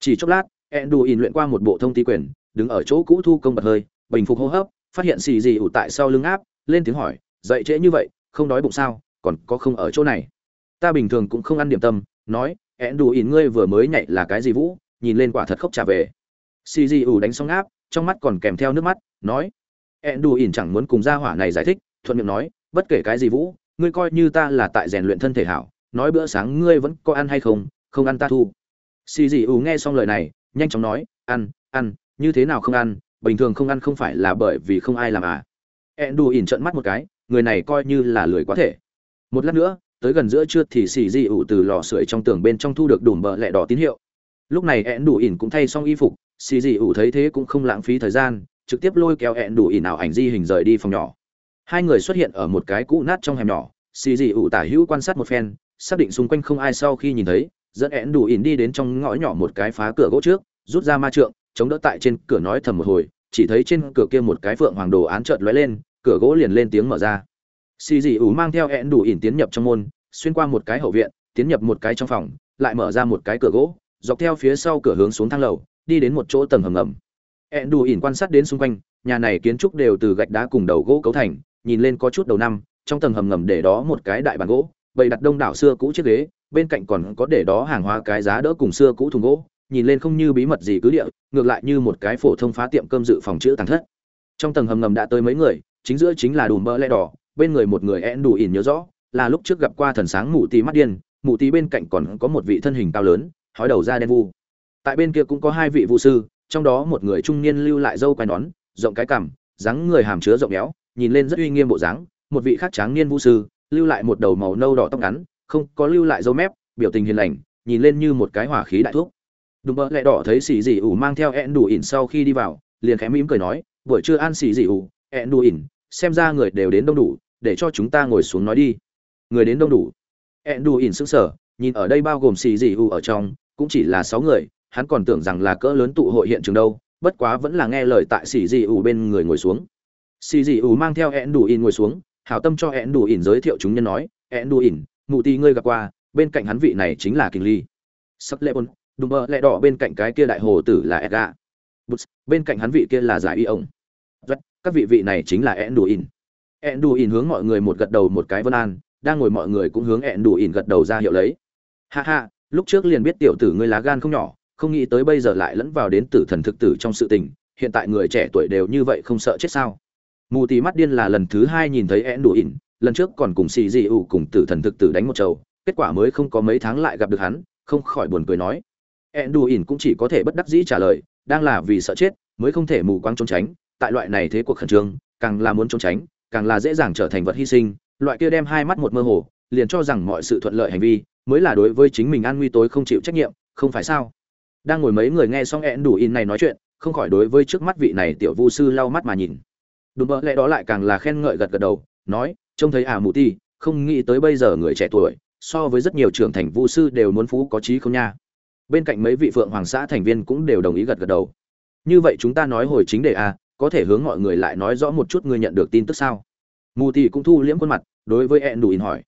Chỉ chốc lát, enduin luyện qua một bộ thông tí quyền, đứng ở chỗ cũ thu công bật hơi, bình phục hô hấp, phát hiện xì dị ủ tại sau lưng áp, lên tiếng hỏi, dậy trễ như vậy, không đói bụng sao? Còn có không ở chỗ này? Ta bình thường cũng không ăn điểm tâm, nói, enduin ngươi vừa mới nhảy là cái gì vũ? Nhìn lên quả thật khóc trả về. Xì dị ủ đánh xong áp, trong mắt còn kèm theo nước mắt, nói enduin chẳng muốn cùng gia hỏa này giải thích, thuận miệng nói, bất kể cái gì vũ, ngươi coi như ta là tại rèn luyện thân thể hảo, nói bữa sáng ngươi vẫn có ăn hay không không ăn ta thu. Xì dị ủ nghe xong lời này, nhanh chóng nói, ăn ăn, như thế nào không ăn? Bình thường không ăn không phải là bởi vì không ai làm à. Ẹn đù ỉn mắt một cái, người này coi như là lười quá thể. Một lát nữa, tới gần giữa trưa thì xì dị ủ từ lò sưởi trong tường bên trong thu được đùm bợ lẹ đỏ tín hiệu. Lúc này ẹn đù ỉn cũng thay xong y phục, xì dị ủ thấy thế cũng không lãng phí thời gian trực tiếp lôi kéo hẹn đủ ỉn nào ảnh di hình rời đi phòng nhỏ. Hai người xuất hiện ở một cái cũ nát trong hẻm nhỏ. Xì dị ủ tả hữu quan sát một phen, xác định xung quanh không ai sau khi nhìn thấy, dẫn hẹn đủ ỉn đi đến trong ngõ nhỏ một cái phá cửa gỗ trước, rút ra ma trượng, chống đỡ tại trên cửa nói thầm một hồi, chỉ thấy trên cửa kia một cái phượng hoàng đồ án trợn lóe lên, cửa gỗ liền lên tiếng mở ra. Xì dị ủ mang theo hẹn đủ ỉn tiến nhập trong môn, xuyên qua một cái hậu viện, tiến nhập một cái trong phòng, lại mở ra một cái cửa gỗ, dọc theo phía sau cửa hướng xuống thang lầu, đi đến một chỗ tầng hầm ngầm ẹn đù ỉn quan sát đến xung quanh, nhà này kiến trúc đều từ gạch đá cùng đầu gỗ cấu thành, nhìn lên có chút đầu năm, trong tầng hầm ngầm để đó một cái đại bàn gỗ, bày đặt đông đảo xưa cũ chiếc ghế, bên cạnh còn có để đó hàng hóa cái giá đỡ cùng xưa cũ thùng gỗ, nhìn lên không như bí mật gì cứ địa, ngược lại như một cái phổ thông phá tiệm cơm dự phòng chữ tàng thất. Trong tầng hầm ngầm đã tới mấy người, chính giữa chính là đùm mỡ lẽ đỏ, bên người một người én đủ ỉn nhớ rõ, là lúc trước gặp qua thần sáng mụ tí mắt điên mụ tí bên cạnh còn có một vị thân hình cao lớn, hói đầu da đen vu. Tại bên kia cũng có hai vị vũ sư trong đó một người trung niên lưu lại râu quai nón rộng cái cằm dáng người hàm chứa rộng béo nhìn lên rất uy nghiêm bộ dáng. Một vị khác tráng niên vũ sư lưu lại một đầu màu nâu đỏ tóc ngắn không có lưu lại râu mép biểu tình hiền lành nhìn lên như một cái hỏa khí đại thuốc. Đùm vậy, lẹ đỏ thấy xì dị ủ mang theo ẹn đủ ỉn sau khi đi vào liền khẽ mỉm cười nói buổi trưa ăn xì dị ủ ẹn đủ ỉn xem ra người đều đến đông đủ để cho chúng ta ngồi xuống nói đi. Người đến đông đủ? Ẹn đủ ỉn sững sờ nhìn ở đây bao gồm xì dị ủ ở trong cũng chỉ là sáu người hắn còn tưởng rằng là cỡ lớn tụ hội hiện trường đâu, bất quá vẫn là nghe lời tại xì dị ủ bên người ngồi xuống. Xì dị ủ mang theo ẹn đủ ỉn ngồi xuống, hảo tâm cho ẹn đủ ỉn giới thiệu chúng nhân nói ẹn đủ ỉn mụ tì ngươi gặp qua, bên cạnh hắn vị này chính là kinh ly. Sắc lệ bôn đùm bơ lẹ đỏ bên cạnh cái kia đại hồ tử là edga bút bên cạnh hắn vị kia là giải y ổng vâng, các vị vị này chính là ẹn đủ ỉn ẹn đủ ỉn hướng mọi người một gật đầu một cái vân an, đang ngồi mọi người cũng hướng ẹn đủ ỉn gật đầu ra hiệu lấy. Ha ha, lúc trước liền biết tiểu tử ngươi lá gan không nhỏ không nghĩ tới bây giờ lại lẫn vào đến tử thần thực tử trong sự tình, hiện tại người trẻ tuổi đều như vậy không sợ chết sao? Mù tì mắt điên là lần thứ hai nhìn thấy én đủ ỉn, lần trước còn cùng xì dị ủ cùng tử thần thực tử đánh một trầu kết quả mới không có mấy tháng lại gặp được hắn, không khỏi buồn cười nói. Én đủ ỉn cũng chỉ có thể bất đắc dĩ trả lời, đang là vì sợ chết, mới không thể mù quáng trốn tránh, tại loại này thế cuộc khẩn trương, càng là muốn trốn tránh, càng là dễ dàng trở thành vật hy sinh, loại kia đem hai mắt một mơ hồ, liền cho rằng mọi sự thuận lợi hành vi, mới là đối với chính mình an nguy tối không chịu trách nhiệm, không phải sao? Đang ngồi mấy người nghe xong ẹn đủ in này nói chuyện, không khỏi đối với trước mắt vị này tiểu vu sư lau mắt mà nhìn. Đùm bợ lẽ đó lại càng là khen ngợi gật gật đầu, nói, trông thấy à mù ti, không nghĩ tới bây giờ người trẻ tuổi, so với rất nhiều trưởng thành vu sư đều muốn phú có trí không nha. Bên cạnh mấy vị phượng hoàng xã thành viên cũng đều đồng ý gật gật đầu. Như vậy chúng ta nói hồi chính đề a có thể hướng mọi người lại nói rõ một chút người nhận được tin tức sao? Mù ti cũng thu liễm khuôn mặt, đối với ẹn đủ in hỏi.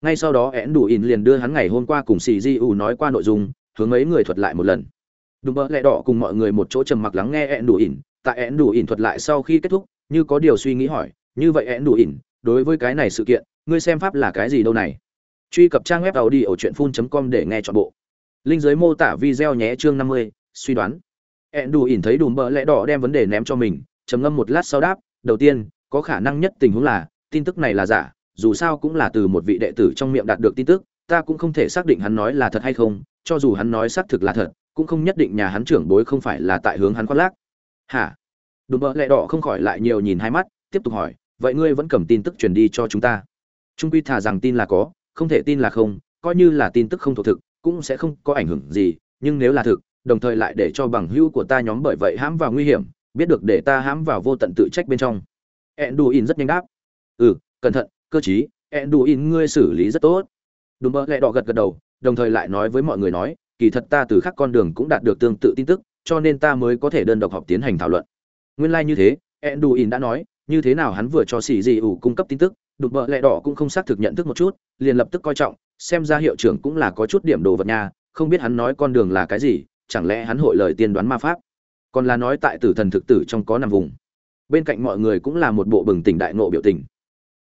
Ngay sau đó ẹn đủ in liền đưa hắn ngày hôm qua cùng xì di u nói qua nội dung, hướng mấy người thuật lại một lần đùm bỡ lẹ đỏ cùng mọi người một chỗ trầm mặc lắng nghe ẹn đủ ỉn. tại ẹn đủ ỉn thuật lại sau khi kết thúc, như có điều suy nghĩ hỏi, như vậy ẹn đủ ỉn đối với cái này sự kiện, ngươi xem pháp là cái gì đâu này? Truy cập trang web tàu đi ở truyện phun com để nghe chọn bộ. Linh giới mô tả video nhé, chương năm mươi, suy đoán. Ẹn đủ ỉn thấy đùm bỡ lẹ đỏ đem vấn đề ném cho mình, trầm ngâm một lát sau đáp, đầu tiên, có khả năng nhất tình huống là, tin tức này là giả, dù sao cũng là từ một vị đệ tử trong miệng đạt được tin tức, ta cũng không thể xác định hắn nói là thật hay không, cho dù hắn nói xác thực là thật cũng không nhất định nhà hắn trưởng bối không phải là tại hướng hắn khoác lác. Hả? Đùm bợ lẹ đỏ không khỏi lại nhiều nhìn hai mắt, tiếp tục hỏi, vậy ngươi vẫn cầm tin tức truyền đi cho chúng ta? Trung quy thà rằng tin là có, không thể tin là không, coi như là tin tức không thuộc thực, cũng sẽ không có ảnh hưởng gì, nhưng nếu là thực, đồng thời lại để cho bằng hữu của ta nhóm bởi vậy hãm vào nguy hiểm, biết được để ta hãm vào vô tận tự trách bên trong. Enduin rất nhanh đáp ừ cẩn thận, cơ chí, enduin ngươi xử lý rất tốt. Đùm bợ lẹ đỏ gật gật đầu, đồng thời lại nói với mọi người nói kỳ thật ta từ khác con đường cũng đạt được tương tự tin tức, cho nên ta mới có thể đơn độc họp tiến hành thảo luận. Nguyên lai like như thế, enduin đã nói, như thế nào hắn vừa cho xì dị ủ cung cấp tin tức đục bợ lẹ đỏ cũng không xác thực nhận thức một chút, liền lập tức coi trọng, xem ra hiệu trưởng cũng là có chút điểm đồ vật nha, không biết hắn nói con đường là cái gì, chẳng lẽ hắn hội lời tiên đoán ma pháp? Còn là nói tại tử thần thực tử trong có nằm vùng. Bên cạnh mọi người cũng là một bộ bừng tỉnh đại nộ biểu tình.